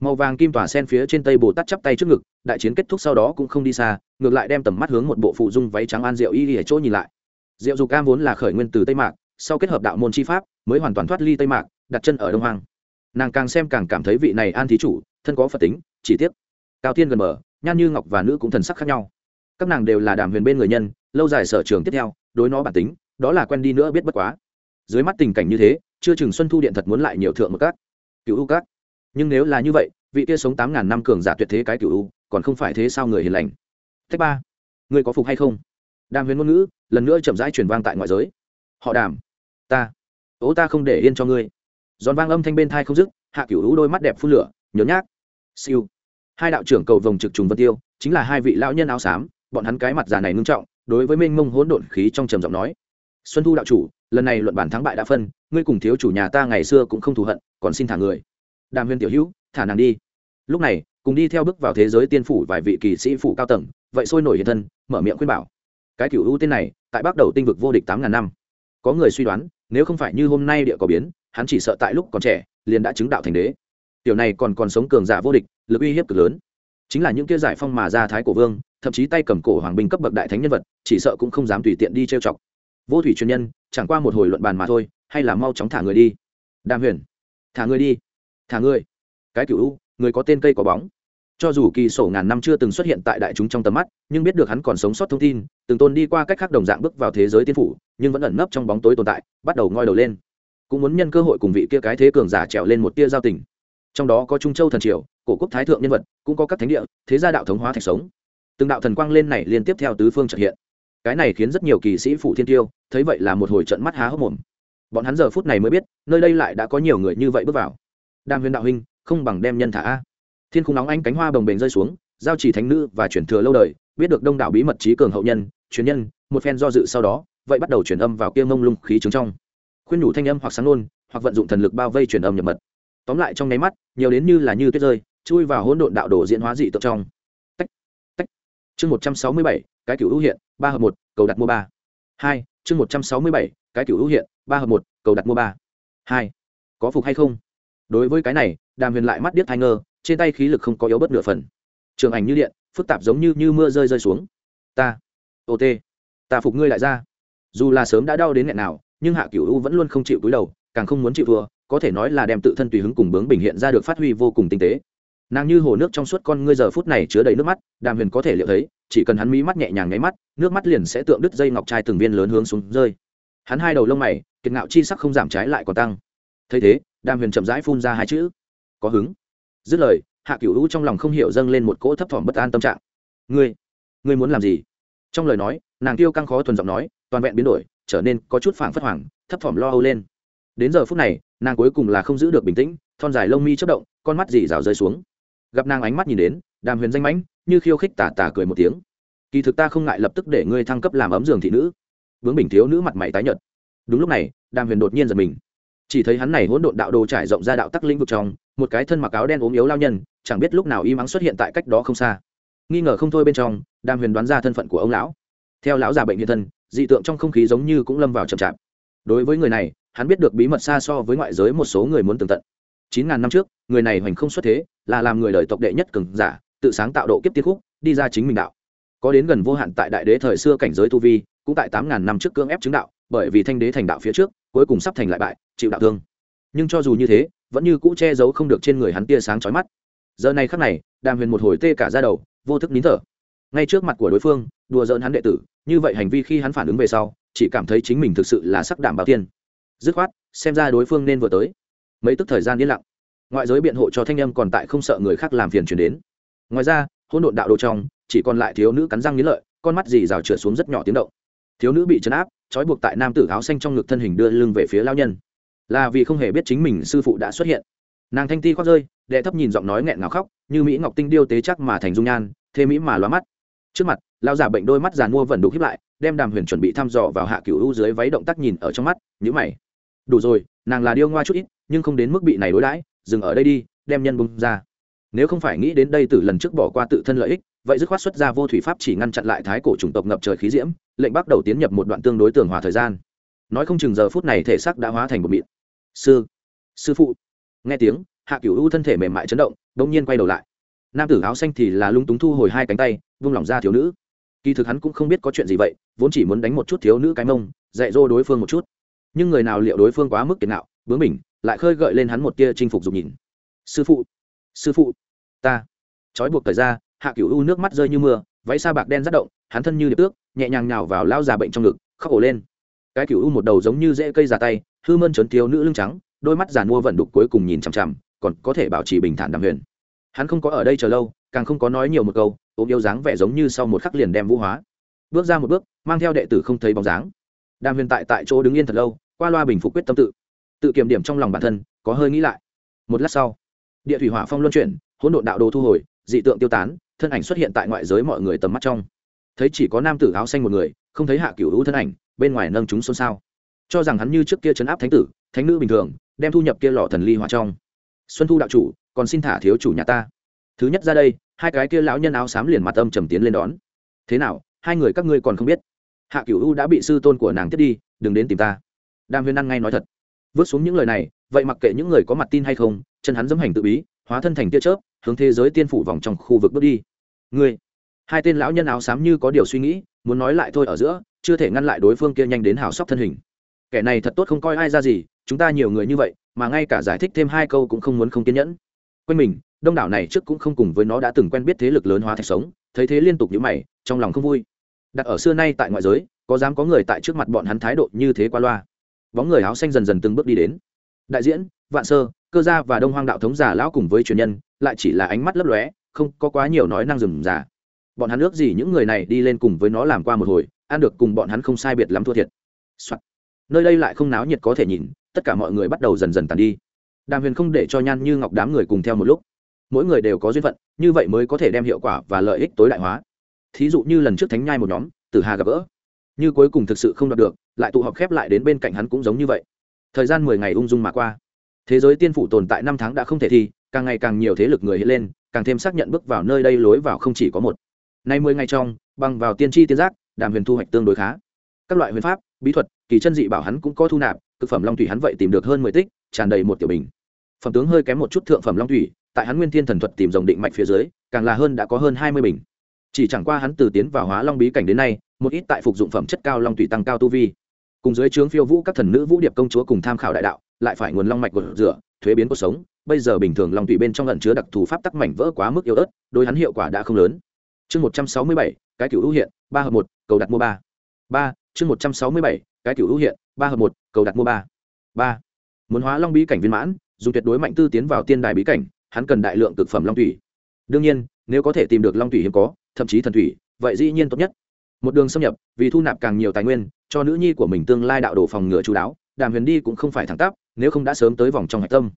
Màu vàng kim tỏa sen phía trên tây bồ tát chắp tay trước ngực, đại chiến kết thúc sau đó cũng không đi xa, ngược lại đem tầm mắt hướng một bộ phụ dung váy trắng an diệu y ở chỗ nhìn lại. Diệu dục cam vốn là khởi nguyên từ tây mạc, sau kết hợp đạo môn chi pháp, mới hoàn toàn thoát ly tây mạc, đặt chân ở đông hoàng nàng càng xem càng cảm thấy vị này an thí chủ, thân có phật tính, chỉ tiếc, cao tiên gần mở nhan như ngọc và nữ cũng thần sắc khác nhau. Các nàng đều là đàm huyền bên người nhân, lâu dài sở trường tiếp theo, đối nó bản tính, đó là quen đi nữa biết bất quá. Dưới mắt tình cảnh như thế chưa chừng xuân thu điện thật muốn lại nhiều thượng một các, cựu u các. Nhưng nếu là như vậy, vị kia sống tám ngàn năm cường giả tuyệt thế cái cựu u còn không phải thế sao người hiền lành? Thứ ba người có phục hay không? Đàm huyền ngôn ngữ, lần nữa chậm rãi truyền vang tại ngoại giới. Họ đàm, ta, ố ta không để yên cho ngươi. Giòn vang âm thanh bên thai không dứt, hạ cựu u đôi mắt đẹp phun lửa, nhớ nhác. Siêu. Hai đạo trưởng cầu vồng trực trùng vân tiêu, chính là hai vị lão nhân áo xám, bọn hắn cái mặt già này ngưng trọng, đối với minh mông hỗn độn khí trong trầm giọng nói. Xuân thu đạo chủ lần này luận bản thắng bại đã phân, ngươi cùng thiếu chủ nhà ta ngày xưa cũng không thù hận, còn xin thả người. Đàm huyền tiểu hữu, thả nàng đi. Lúc này, cùng đi theo bước vào thế giới tiên phủ vài vị kỳ sĩ phủ cao tầng, vậy sôi nổi hiện thân, mở miệng khuyên bảo. Cái cựu ưu tên này, tại bắt đầu tinh vực vô địch tám ngàn năm. Có người suy đoán, nếu không phải như hôm nay địa có biến, hắn chỉ sợ tại lúc còn trẻ, liền đã chứng đạo thành đế. Tiểu này còn còn sống cường giả vô địch, lực uy hiếp cực lớn. Chính là những kia giải phong mà ra thái cổ vương, thậm chí tay cầm cổ hoàng binh cấp bậc đại thánh nhân vật, chỉ sợ cũng không dám tùy tiện đi trêu chọc vô thủy truyền nhân, chẳng qua một hồi luận bàn mà thôi, hay là mau chóng thả người đi. Đàm huyền, thả người đi. Thả người. Cái cựu người có tên cây có bóng. Cho dù kỳ sổ ngàn năm chưa từng xuất hiện tại đại chúng trong tầm mắt, nhưng biết được hắn còn sống sót thông tin, từng tôn đi qua cách khác đồng dạng bước vào thế giới tiên phủ, nhưng vẫn ẩn nấp trong bóng tối tồn tại, bắt đầu ngoi đầu lên. Cũng muốn nhân cơ hội cùng vị kia cái thế cường giả trèo lên một tia giao tình. Trong đó có trung châu thần triều, cổ quốc thái thượng nhân vật, cũng có các thánh địa, thế gia đạo thống hóa thạch sống. Từng đạo thần quang lên này liên tiếp theo tứ phương trợ hiện cái này khiến rất nhiều kỳ sĩ phủ thiên tiêu, thấy vậy là một hồi trận mắt há hốc mồm. Bọn hắn giờ phút này mới biết, nơi đây lại đã có nhiều người như vậy bước vào. Đam huyền đạo huynh, không bằng đem nhân thả a. Thiên khung nóng anh cánh hoa bồng bềnh rơi xuống, giao chỉ thánh nữ và chuyển thừa lâu đời, biết được đông đảo bí mật trí cường hậu nhân, truyền nhân, một phen do dự sau đó, vậy bắt đầu truyền âm vào kia mông lung khí trứng trong. Khuyên nhủ thanh âm hoặc sáng nôn hoặc vận dụng thần lực bao vây truyền âm nhập mật. Tóm lại trong nháy mắt, nhiều đến như là như tuyết rơi, chui vào hỗn độn đạo đồ diễn hóa dị tượng trong. Tách tách. Chương một trăm sáu mươi bảy cái cựu hữu hiện ba hợp một cầu đặt mua ba. Hai chương một trăm sáu mươi bảy cái cựu hữu hiện ba hợp một cầu đặt mua ba. Hai có phục hay không? Đối với cái này đàm huyền lại mắt điếc thai ngơ trên tay khí lực không có yếu bất nửa phần. Trường ảnh như điện phức tạp giống như, như mưa rơi rơi xuống. Ta ô tê ta phục ngươi lại ra. Dù là sớm đã đau đến nghẹn nào nhưng hạ cửu u vẫn luôn không chịu cúi đầu càng không muốn chịu thua có thể nói là đem tự thân tùy hứng cùng bướng bình hiện ra được phát huy vô cùng tinh tế nàng như hồ nước trong suốt con ngươi giờ phút này chứa đầy nước mắt, đàm huyền có thể liệu thấy, chỉ cần hắn mí mắt nhẹ nhàng nháy mắt, nước mắt liền sẽ tượng đứt dây ngọc trai từng viên lớn hướng xuống rơi. Hắn hai đầu lông mày, kiệt ngạo chi sắc không giảm trái lại còn tăng. Thấy thế, đàm huyền chậm rãi phun ra hai chữ. Có hứng. Dứt lời, hạ cựu hữu trong lòng không hiểu dâng lên một cỗ thấp thỏm bất an tâm trạng. Ngươi ngươi muốn làm gì? Trong lời nói, nàng tiêu căng khó thuần giọng nói, toàn vẹn biến đổi, trở nên có chút phảng phất hoảng. thấp thỏm lo âu lên. Đến giờ phút này, nàng cuối cùng là không giữ được bình tĩnh, thon dài lông mi chất động, con mắt dì rào rơi xuống gặp nàng ánh mắt nhìn đến, đàm huyền danh mãnh, như khiêu khích tà tà cười một tiếng. Kỳ thực ta không ngại lập tức để ngươi thăng cấp làm ấm giường thị nữ. Vướng bình thiếu nữ mặt mày tái nhợt. Đúng lúc này, đàm huyền đột nhiên giật mình. Chỉ thấy hắn này hỗn độn đạo đồ trải rộng ra đạo tắc lĩnh vực trong, một cái thân mặc áo đen ốm yếu lao nhân, chẳng biết lúc nào y mắng xuất hiện tại cách đó không xa. Nghi ngờ không thôi bên trong, đàm huyền đoán ra thân phận của ông lão. Theo lão già bệnh nhân thân, dị tượng trong không khí giống như cũng lâm vào chậm chạp đối với người này, hắn biết được bí mật xa so với ngoại giới một số người muốn tường tận chín ngàn năm trước, người này hoành không xuất thế, là làm người đời tộc đệ nhất cường giả, tự sáng tạo độ kiếp tiết khúc, đi ra chính mình đạo. Có đến gần vô hạn tại đại đế thời xưa cảnh giới tu vi, cũng tại tám ngàn năm trước cưỡng ép chứng đạo, bởi vì thanh đế thành đạo phía trước, cuối cùng sắp thành lại bại, chịu đạo thương. Nhưng cho dù như thế, vẫn như cũ che giấu không được trên người hắn tia sáng chói mắt. Giờ này khắc này, đàm huyền một hồi tê cả ra đầu, vô thức nín thở. Ngay trước mặt của đối phương, đùa giỡn hắn đệ tử, như vậy hành vi khi hắn phản ứng về sau, chỉ cảm thấy chính mình thực sự là sắc đảm bảo tiên. Dứt khoát, xem ra đối phương nên vừa tới mấy tức thời gian yên lặng. Ngoại giới biện hộ cho thanh âm còn tại không sợ người khác làm phiền chuyển đến. Ngoài ra, hỗn độn đạo đồ trong, chỉ còn lại thiếu nữ cắn răng nghĩ lợi, con mắt dì rào trượt xuống rất nhỏ tiếng động. Thiếu nữ bị chấn áp, trói buộc tại nam tử áo xanh trong ngực thân hình đưa lưng về phía lao nhân. Là vì không hề biết chính mình sư phụ đã xuất hiện. Nàng thanh ti khoác rơi, đệ thấp nhìn giọng nói nghẹn ngào khóc, như mỹ ngọc tinh điêu tế chắc mà thành dung nhan, thế mỹ mà loa mắt. Trước mặt lao giả bệnh đôi mắt giàn mua vẩn đục hiếp lại, đem đàm huyền chuẩn bị thăm dò vào hạ cựu u dưới váy động tác nhìn ở trong mắt nhữ mày. Đủ rồi, nàng là điêu ngoa chút ít nhưng không đến mức bị này đối đãi, dừng ở đây đi, đem nhân bung ra. Nếu không phải nghĩ đến đây từ lần trước bỏ qua tự thân lợi ích, vậy dứt khoát xuất ra vô thủy pháp chỉ ngăn chặn lại thái cổ chủng tộc ngập trời khí diễm, lệnh bắt đầu tiến nhập một đoạn tương đối tường hòa thời gian. Nói không chừng giờ phút này thể xác đã hóa thành một mịn. Sư sư phụ. Nghe tiếng, hạ cửu u thân thể mềm mại chấn động đông nhiên quay đầu lại. Nam tử áo xanh thì là lung túng thu hồi hai cánh tay, vung lòng ra thiếu nữ. Kỳ thực hắn cũng không biết có chuyện gì vậy, vốn chỉ muốn đánh một chút thiếu nữ cái mông, dạy dỗ đối phương một chút. Nhưng người nào liệu đối phương quá mức kiệt nạo bướng mình lại khơi gợi lên hắn một tia chinh phục dục nhìn. Sư phụ sư phụ, ta. Trói buộc thời ra, hạ cửu u nước mắt rơi như mưa, váy sa bạc đen rất động, hắn thân như điệp tước, nhẹ nhàng nhào vào lao già bệnh trong ngực, khóc ổ lên. Cái cửu u một đầu giống như rễ cây già tay, hư mơn trốn thiếu nữ lưng trắng, đôi mắt giàn mua vận đục cuối cùng nhìn chằm chằm, còn có thể bảo trì bình thản đàm huyền. Hắn không có ở đây chờ lâu, càng không có nói nhiều một câu ôm yêu dáng vẻ giống như sau một khắc liền đem vũ hóa. Bước ra một bước, mang theo đệ tử không thấy bóng dáng. Đàm huyền tại tại chỗ đứng yên thật lâu, qua loa bình phục quyết tâm tự tự kiểm điểm trong lòng bản thân, có hơi nghĩ lại. Một lát sau, địa thủy hỏa phong luân chuyển, hỗn độn đạo đồ thu hồi, dị tượng tiêu tán, thân ảnh xuất hiện tại ngoại giới mọi người tầm mắt trong. Thấy chỉ có nam tử áo xanh một người, không thấy hạ cửu hữu thân ảnh, bên ngoài nâng chúng xôn xao. Cho rằng hắn như trước kia chấn áp thánh tử, thánh nữ bình thường, đem thu nhập kia lọ thần ly hỏa trong. Xuân thu đạo chủ, còn xin thả thiếu chủ nhà ta. Thứ nhất ra đây, hai cái kia lão nhân áo xám liền mặt âm trầm tiến lên đón. Thế nào, hai người các ngươi còn không biết? Hạ cửu u đã bị sư tôn của nàng tiếp đi, đừng đến tìm ta. Đam huyền ăn ngay nói thật vứt xuống những lời này vậy mặc kệ những người có mặt tin hay không chân hắn dẫm hành tự bí hóa thân thành tia chớp hướng thế giới tiên phủ vòng trong khu vực bước đi. Người, hai tên lão nhân áo xám như có điều suy nghĩ muốn nói lại thôi ở giữa chưa thể ngăn lại đối phương kia nhanh đến hào sóc thân hình. Kẻ này thật tốt không coi ai ra gì chúng ta nhiều người như vậy mà ngay cả giải thích thêm hai câu cũng không muốn không kiên nhẫn. Quanh mình đông đảo này trước cũng không cùng với nó đã từng quen biết thế lực lớn hóa thạch sống thấy thế liên tục nhữ mày trong lòng không vui. Đặt ở xưa nay tại ngoại giới có dám có người tại trước mặt bọn hắn thái độ như thế qua loa bóng người áo xanh dần dần từng bước đi đến. Đại diễn, vạn sơ, cơ gia và đông hoang đạo thống giả lão cùng với truyền nhân, lại chỉ là ánh mắt lấp lóe, không có quá nhiều nói năng rừng giả bọn hắn ước gì những người này đi lên cùng với nó làm qua một hồi, ăn được cùng bọn hắn không sai biệt lắm thua thiệt、Soạn. nơi đây lại không náo nhiệt có thể nhìn, tất cả mọi người bắt đầu dần dần tàn đi. Đàm huyền không để cho nhan như ngọc đám người cùng theo một lúc. Mỗi người đều có duyên phận, như vậy mới có thể đem hiệu quả và lợi ích tối đại hóa. Thí dụ như lần trước thánh nhai một nhóm, tử hà gặp gỡ như cuối cùng thực sự không đạt được, lại tụ họp khép lại đến bên cạnh hắn cũng giống như vậy. Thời gian mười ngày ung dung mà qua. Thế giới tiên phủ tồn tại năm tháng đã không thể thi, càng ngày càng nhiều thế lực người hiện lên, càng thêm xác nhận bước vào nơi đây lối vào không chỉ có một. Nay mười ngày trong, bằng vào tiên tri tiên giác, đàm huyền thu hoạch tương đối khá. Các loại huyền pháp, bí thuật, kỳ chân dị bảo hắn cũng có thu nạp thực phẩm long thủy hắn vậy tìm được hơn mười tích, tràn đầy một tiểu bình. Phẩm tướng hơi kém một chút thượng phẩm long thủy, tại hắn nguyên thiên thần thuật tìm dòng định mạch phía dưới, càng là hơn đã có hơn hai mươi bình chỉ chẳng qua hắn từ tiến vào hóa long bí cảnh đến nay, một ít tại phục dụng phẩm chất cao long thủy tăng cao tu vi. Cùng dưới trướng phiêu vũ các thần nữ vũ điệp công chúa cùng tham khảo đại đạo, lại phải nguồn long mạch của rửa, thuế biến cuộc sống, bây giờ bình thường long tùy bên trong lận chứa đặc thù pháp tắc mảnh vỡ quá mức yếu ớt, đối hắn hiệu quả đã không lớn. Chương một trăm sáu mươi bảy, cái cựu hữu hiện, ba hợp một, cầu đặt mua ba. Ba, chương một trăm sáu mươi bảy, cái cựu hữu hiện, ba hợp một, cầu đặt mua ba. Ba. Muốn hóa long bí cảnh viên mãn, dùng tuyệt đối mạnh tư tiến vào tiên đài bí cảnh, hắn cần đại lượng thực phẩm long thủy đương nhiên, nếu có thể tìm được long thủy hiếm có thậm chí thần thủy, vậy dĩ nhiên tốt nhất. Một đường xâm nhập, vì thu nạp càng nhiều tài nguyên, cho nữ nhi của mình tương lai đạo đồ phòng ngừa chú đáo, đàm huyền đi cũng không phải thẳng tắp, nếu không đã sớm tới vòng trong hạch tâm.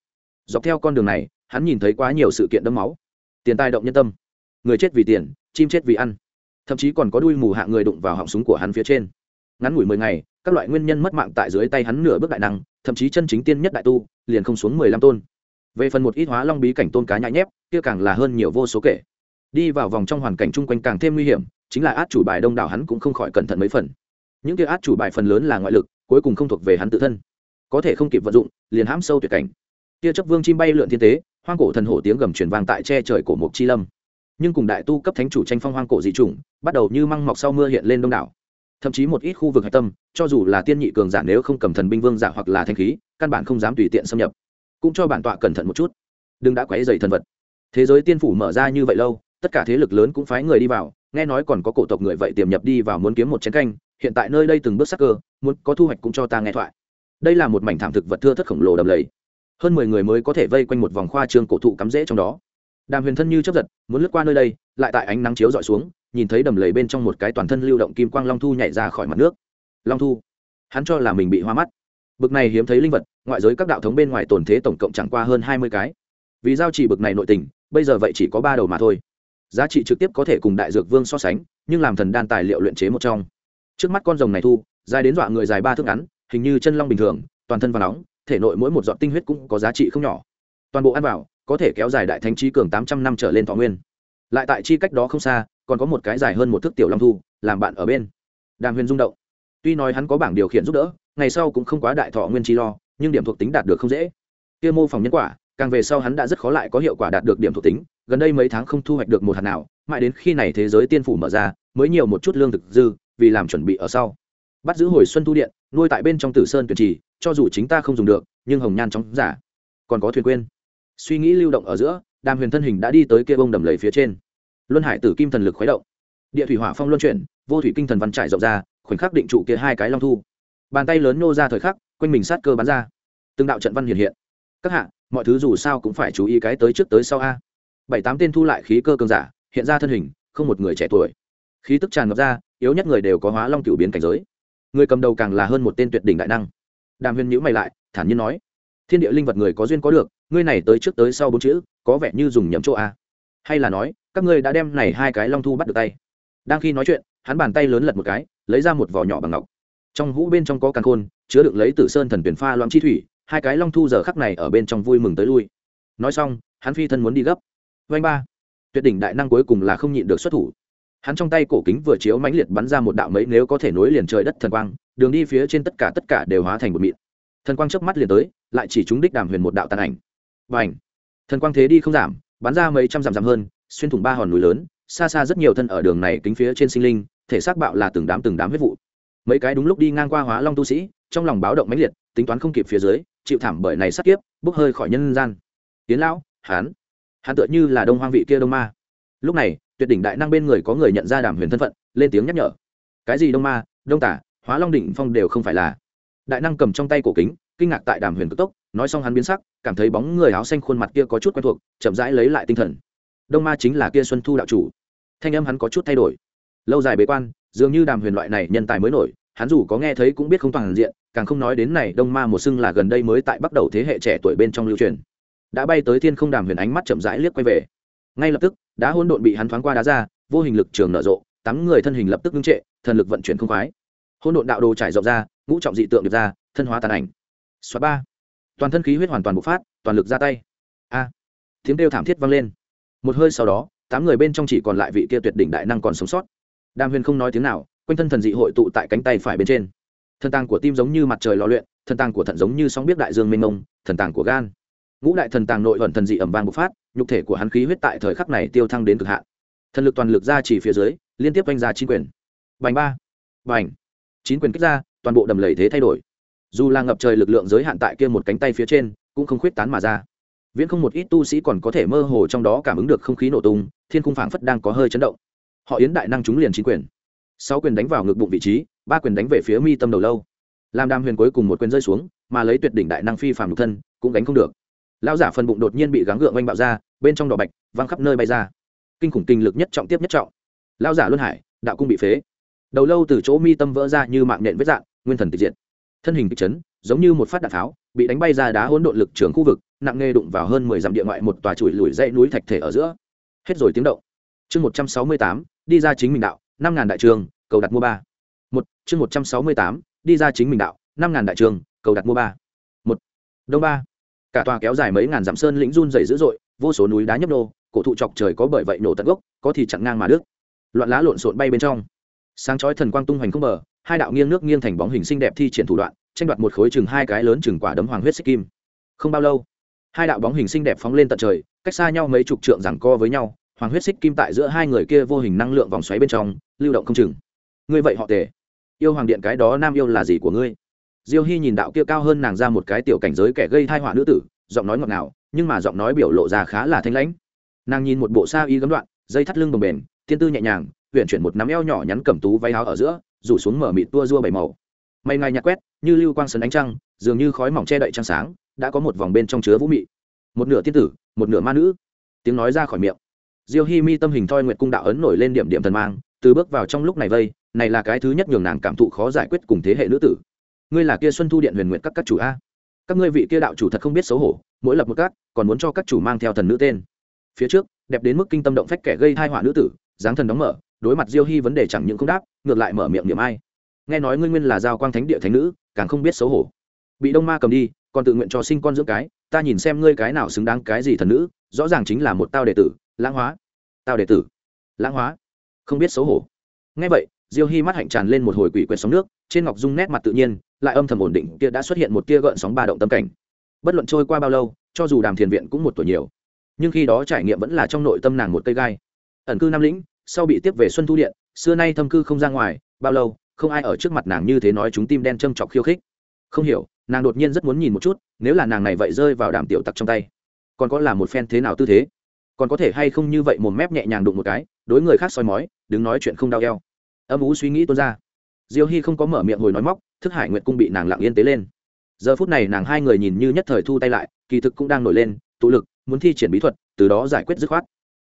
Dọc theo con đường này, hắn nhìn thấy quá nhiều sự kiện đẫm máu. Tiền tài động nhân tâm. Người chết vì tiền, chim chết vì ăn. Thậm chí còn có đuôi mù hạ người đụng vào họng súng của hắn phía trên. Ngắn ngủi mười ngày, các loại nguyên nhân mất mạng tại dưới tay hắn nửa bước đại năng, thậm chí chân chính tiên nhất đại tu, liền không xuống mười lăm tôn. Về phần một ít hóa long bí cảnh tôn cá nhãi nhép, kia càng là hơn nhiều vô số kể đi vào vòng trong hoàn cảnh chung quanh càng thêm nguy hiểm, chính là át chủ bài đông đảo hắn cũng không khỏi cẩn thận mấy phần. Những kia át chủ bài phần lớn là ngoại lực, cuối cùng không thuộc về hắn tự thân. Có thể không kịp vận dụng, liền hãm sâu tuyệt cảnh. Kia chấp vương chim bay lượn thiên tế, hoang cổ thần hổ tiếng gầm truyền vang tại che trời cổ mộc chi lâm. Nhưng cùng đại tu cấp thánh chủ tranh phong hoang cổ dị chủng, bắt đầu như măng mọc sau mưa hiện lên đông đảo. Thậm chí một ít khu vực hạch tâm, cho dù là tiên nhị cường giả nếu không cầm thần binh vương giả hoặc là thanh khí, căn bản không dám tùy tiện xâm nhập. Cũng cho bản tọa cẩn thận một chút. Đừng đã quấy dày thần vật. Thế giới tiên phủ mở ra như vậy lâu tất cả thế lực lớn cũng phái người đi vào, nghe nói còn có cổ tộc người vậy tiềm nhập đi vào muốn kiếm một chén canh, hiện tại nơi đây từng bước sắc cơ, muốn có thu hoạch cũng cho ta nghe thoại. Đây là một mảnh thảm thực vật thưa thất khổng lồ đầm lầy. Hơn mười người mới có thể vây quanh một vòng khoa trương cổ thụ cắm rễ trong đó. Đàm huyền thân như chấp giật, muốn lướt qua nơi đây, lại tại ánh nắng chiếu dọi xuống, nhìn thấy đầm lầy bên trong một cái toàn thân lưu động kim quang long thu nhảy ra khỏi mặt nước. Long thu? Hắn cho là mình bị hoa mắt. Bực này hiếm thấy linh vật, ngoại giới các đạo thống bên ngoài tồn thế tổng cộng chẳng qua hơn hai mươi cái. Vì giao chỉ bực này nội tình, bây giờ vậy chỉ có ba đầu mà thôi giá trị trực tiếp có thể cùng đại dược vương so sánh, nhưng làm thần đan tài liệu luyện chế một trong. Trước mắt con rồng này thu, dài đến dọa người dài ba thước ngắn, hình như chân long bình thường, toàn thân và nóng, thể nội mỗi một giọt tinh huyết cũng có giá trị không nhỏ. Toàn bộ ăn vào, có thể kéo dài đại thánh trí cường tám trăm năm trở lên thọ nguyên. Lại tại chi cách đó không xa, còn có một cái dài hơn một thước tiểu long thu, làm bạn ở bên. Đàm huyền rung động. Tuy nói hắn có bảng điều khiển giúp đỡ, ngày sau cũng không quá đại thọ nguyên chi lo, nhưng điểm thuộc tính đạt được không dễ. Kia mô phỏng nhân quả càng về sau hắn đã rất khó lại có hiệu quả đạt được điểm thuộc tính, gần đây mấy tháng không thu hoạch được một hạt nào, mãi đến khi này thế giới tiên phủ mở ra, mới nhiều một chút lương thực dư, vì làm chuẩn bị ở sau. Bắt giữ hồi xuân thu điện, nuôi tại bên trong tử sơn tuyển trì, cho dù chính ta không dùng được, nhưng hồng nhan chóng giả. Còn có thuyền quên. Suy nghĩ lưu động ở giữa, đàm huyền thân hình đã đi tới kia bông đầm lầy phía trên. Luân hải tử kim thần lực khuấy động. Địa thủy hỏa phong luân chuyển, vô thủy kinh thần văn trải rộng ra, khoảnh khắc định trụ kia hai cái long thu. Bàn tay lớn nô ra thời khắc, quanh mình sát cơ bắn ra. Từng đạo trận văn hiện hiện các hạ, mọi thứ dù sao cũng phải chú ý cái tới trước tới sau a. Bảy tám tên thu lại khí cơ cường giả, hiện ra thân hình, không một người trẻ tuổi. Khí tức tràn ngập ra, yếu nhất người đều có hóa long cựu biến cảnh giới. Người cầm đầu càng là hơn một tên tuyệt đỉnh đại năng. Đàm huyền nhữ mày lại, thản nhiên nói, thiên địa linh vật người có duyên có được, ngươi này tới trước tới sau bốn chữ, có vẻ như dùng nhầm chỗ a. Hay là nói, các ngươi đã đem này hai cái long thu bắt được tay. Đang khi nói chuyện, hắn bàn tay lớn lật một cái, lấy ra một vỏ nhỏ bằng ngọc. Trong hũ bên trong có càng khôn, chứa đựng lấy tử sơn thần tuyển pha loãng chi thủy hai cái long thu giờ khắc này ở bên trong vui mừng tới lui. Nói xong, hắn phi thân muốn đi gấp. Vanh ba. Tuyệt đỉnh đại năng cuối cùng là không nhịn được xuất thủ. Hắn trong tay cổ kính vừa chiếu mãnh liệt bắn ra một đạo mấy nếu có thể nối liền trời đất thần quang, đường đi phía trên tất cả tất cả đều hóa thành một mịn. Thần quang chớp mắt liền tới, lại chỉ chúng đích đàm huyền một đạo tàn ảnh. Và ảnh thần quang thế đi không giảm, bắn ra mấy trăm dặm dặm hơn, xuyên thủng ba hòn núi lớn, xa xa rất nhiều thân ở đường này kính phía trên sinh linh, thể xác bạo là từng đám từng đám huyết vụ mấy cái đúng lúc đi ngang qua hóa long tu sĩ, trong lòng báo động mãnh liệt, tính toán không kịp phía dưới, chịu thảm bởi này sát kiếp, bốc hơi khỏi nhân gian. Tiến lão hán hắn tựa như là đông hoang vị kia đông ma. Lúc này, tuyệt đỉnh đại năng bên người có người nhận ra đàm huyền thân phận, lên tiếng nhắc nhở. Cái gì đông ma, đông tả, hóa long đỉnh phong đều không phải là. Đại năng cầm trong tay cổ kính, kinh ngạc tại đàm huyền cực tốc, nói xong hắn biến sắc, cảm thấy bóng người áo xanh khuôn mặt kia có chút quen thuộc, chậm rãi lấy lại tinh thần. Đông ma chính là kia xuân thu đạo chủ. Thanh âm hắn có chút thay đổi. Lâu dài bế quan dường như đàm huyền loại này nhân tài mới nổi, hắn dù có nghe thấy cũng biết không toàn diện, càng không nói đến này đông ma một xưng là gần đây mới tại bắt đầu thế hệ trẻ tuổi bên trong lưu truyền. Đã bay tới thiên không đàm huyền ánh mắt chậm rãi liếc quay về. Ngay lập tức, đá hôn độn bị hắn thoáng qua đá ra, vô hình lực trường nở rộ, tám người thân hình lập tức ngưng trệ, thần lực vận chuyển không khoái. Hôn độn đạo đồ trải rộng ra, ngũ trọng dị tượng được ra, thân hóa tàn ảnh. Xóa ba. Toàn thân khí huyết hoàn toàn bộc phát, toàn lực ra tay. A. Tiếng kêu thảm thiết vang lên. Một hơi sau đó, tám người bên trong chỉ còn lại vị kia tuyệt đỉnh đại năng còn sống sót đàm huyền không nói tiếng nào, quanh thân thần dị hội tụ tại cánh tay phải bên trên. Thần tàng của tim giống như mặt trời lò luyện, thần tàng của thận giống như sóng biết đại dương mênh mông, thần tàng của gan. Ngũ đại thần tàng nội vận thần dị ẩm vang bộc phát, nhục thể của hắn khí huyết tại thời khắc này tiêu thăng đến cực hạn. Thần lực toàn lực ra chỉ phía dưới, liên tiếp oanh ra chín quyền. Bành ba. Bành. Chín quyền kích ra, toàn bộ đầm lầy thế thay đổi. Dù là ngập trời lực lượng giới hạn tại kia một cánh tay phía trên, cũng không khuyết tán mà ra. Viễn không một ít tu sĩ còn có thể mơ hồ trong đó cảm ứng được không khí nổ tung, thiên cung phảng phất đang có hơi chấn động họ yến đại năng chúng liền chính quyền. Sáu quyền đánh vào ngực bụng vị trí, ba quyền đánh về phía mi tâm đầu lâu. Làm đàm huyền cuối cùng một quyền rơi xuống, mà lấy tuyệt đỉnh đại năng phi phàm nhục thân, cũng đánh không được. Lão giả phần bụng đột nhiên bị gắng gượng oanh bạo ra, bên trong đỏ bạch, văng khắp nơi bay ra. Kinh khủng kinh lực nhất trọng tiếp nhất trọng. Lão giả luân hải, đạo cung bị phế. Đầu lâu từ chỗ mi tâm vỡ ra như mạng nện vết dạng nguyên thần tịch diệt. Thân hình kịch chấn, giống như một phát đạn tháo, bị đánh bay ra đá hỗn độn lực trưởng khu vực, nặng nề đụng vào hơn mười dặm địa ngoại một tòa chuỗi lùi dãy núi thạch thể ở giữa. Hết rồi tiếng động chương một trăm sáu mươi tám, đi ra chính mình đạo, năm ngàn đại trường, cầu đặt mua ba. Một, chương một trăm sáu mươi tám, đi ra chính mình đạo, năm ngàn đại trường, cầu đặt mua ba. Một, đông ba. Cả tòa kéo dài mấy ngàn dặm sơn lĩnh run dày dữ dội, vô số núi đá nhấp nô, cổ thụ chọc trời có bởi vậy nổ tận gốc, có thì chặn ngang mà đứt. Loạn lá lộn xộn bay bên trong. Sáng chói thần quang tung hoành không bờ, hai đạo nghiêng nước nghiêng thành bóng hình xinh đẹp thi triển thủ đoạn, tranh đoạt một khối chừng hai cái lớn chừng quả đấm hoàng huyết xích kim. Không bao lâu, hai đạo bóng hình xinh đẹp phóng lên tận trời, cách xa nhau mấy chục trượng giằng co với nhau hoàng huyết xích kim tại giữa hai người kia vô hình năng lượng vòng xoáy bên trong, lưu động không chừng. Ngươi vậy họ tề. Yêu hoàng điện cái đó nam yêu là gì của ngươi? Diêu hy nhìn đạo kia cao hơn nàng ra một cái tiểu cảnh giới kẻ gây thai họa nữ tử, giọng nói ngọt ngào, nhưng mà giọng nói biểu lộ ra khá là thanh lãnh. Nàng nhìn một bộ sa y gấm đoạn, dây thắt lưng bồng bềnh tiên tư nhẹ nhàng huyện chuyển một nắm eo nhỏ nhắn cầm tú váy áo ở giữa, rủ xuống mở mịt tua rua bảy màu. Mây ngay nhạt quét, như lưu quang sấn ánh trăng, dường như khói mỏng che đậy trăng sáng, đã có một vòng bên trong chứa vũ mị. Một nửa tiên tử, một nửa ma nữ. Tiếng nói ra khỏi miệng diêu hi mi tâm hình thoi nguyệt cung đạo ấn nổi lên điểm điểm thần mang, từ bước vào trong lúc này vây, này là cái thứ nhất nhường nàng cảm thụ khó giải quyết cùng thế hệ nữ tử. Ngươi là kia xuân thu điện huyền nguyện các các chủ a. Các ngươi vị kia đạo chủ thật không biết xấu hổ, mỗi lập một các, còn muốn cho các chủ mang theo thần nữ tên. Phía trước, đẹp đến mức kinh tâm động phách kẻ gây thai họa nữ tử, dáng thần đóng mở, đối mặt diêu Hi vấn đề chẳng những không đáp, ngược lại mở miệng niệm ai. Nghe nói ngươi nguyên là giao quang thánh địa thánh nữ, càng không biết xấu hổ. Bị đông ma cầm đi, còn tự nguyện cho sinh con dưỡng cái, ta nhìn xem ngươi cái nào xứng đáng cái gì thần nữ, rõ ràng chính là một tao đệ tử, lãng hóa tao đệ tử. Lãng hóa. Không biết xấu hổ. Nghe vậy, diêu hy mắt hạnh tràn lên một hồi quỷ quyệt sóng nước, trên ngọc dung nét mặt tự nhiên, lại âm thầm ổn định, kia đã xuất hiện một tia gợn sóng ba động tâm cảnh. Bất luận trôi qua bao lâu, cho dù đàm thiền viện cũng một tuổi nhiều. Nhưng khi đó trải nghiệm vẫn là trong nội tâm nàng một cây gai. Ẩn cư nam lĩnh, sau bị tiếp về xuân thu điện, xưa nay thâm cư không ra ngoài, bao lâu, không ai ở trước mặt nàng như thế nói chúng tim đen châm chọc khiêu khích. Không hiểu, nàng đột nhiên rất muốn nhìn một chút, nếu là nàng này vậy rơi vào đàm tiểu tặc trong tay, còn có là một phen thế nào tư thế? Còn có thể hay không như vậy một mép nhẹ nhàng đụng một cái, đối người khác soi mói, đứng nói chuyện không đau eo. Âm ú suy nghĩ tuôn ra. Diêu hy không có mở miệng hồi nói móc, thức hải nguyện cung bị nàng lặng yên tế lên. Giờ phút này nàng hai người nhìn như nhất thời thu tay lại, kỳ thực cũng đang nổi lên, tụ lực, muốn thi triển bí thuật, từ đó giải quyết dứt khoát.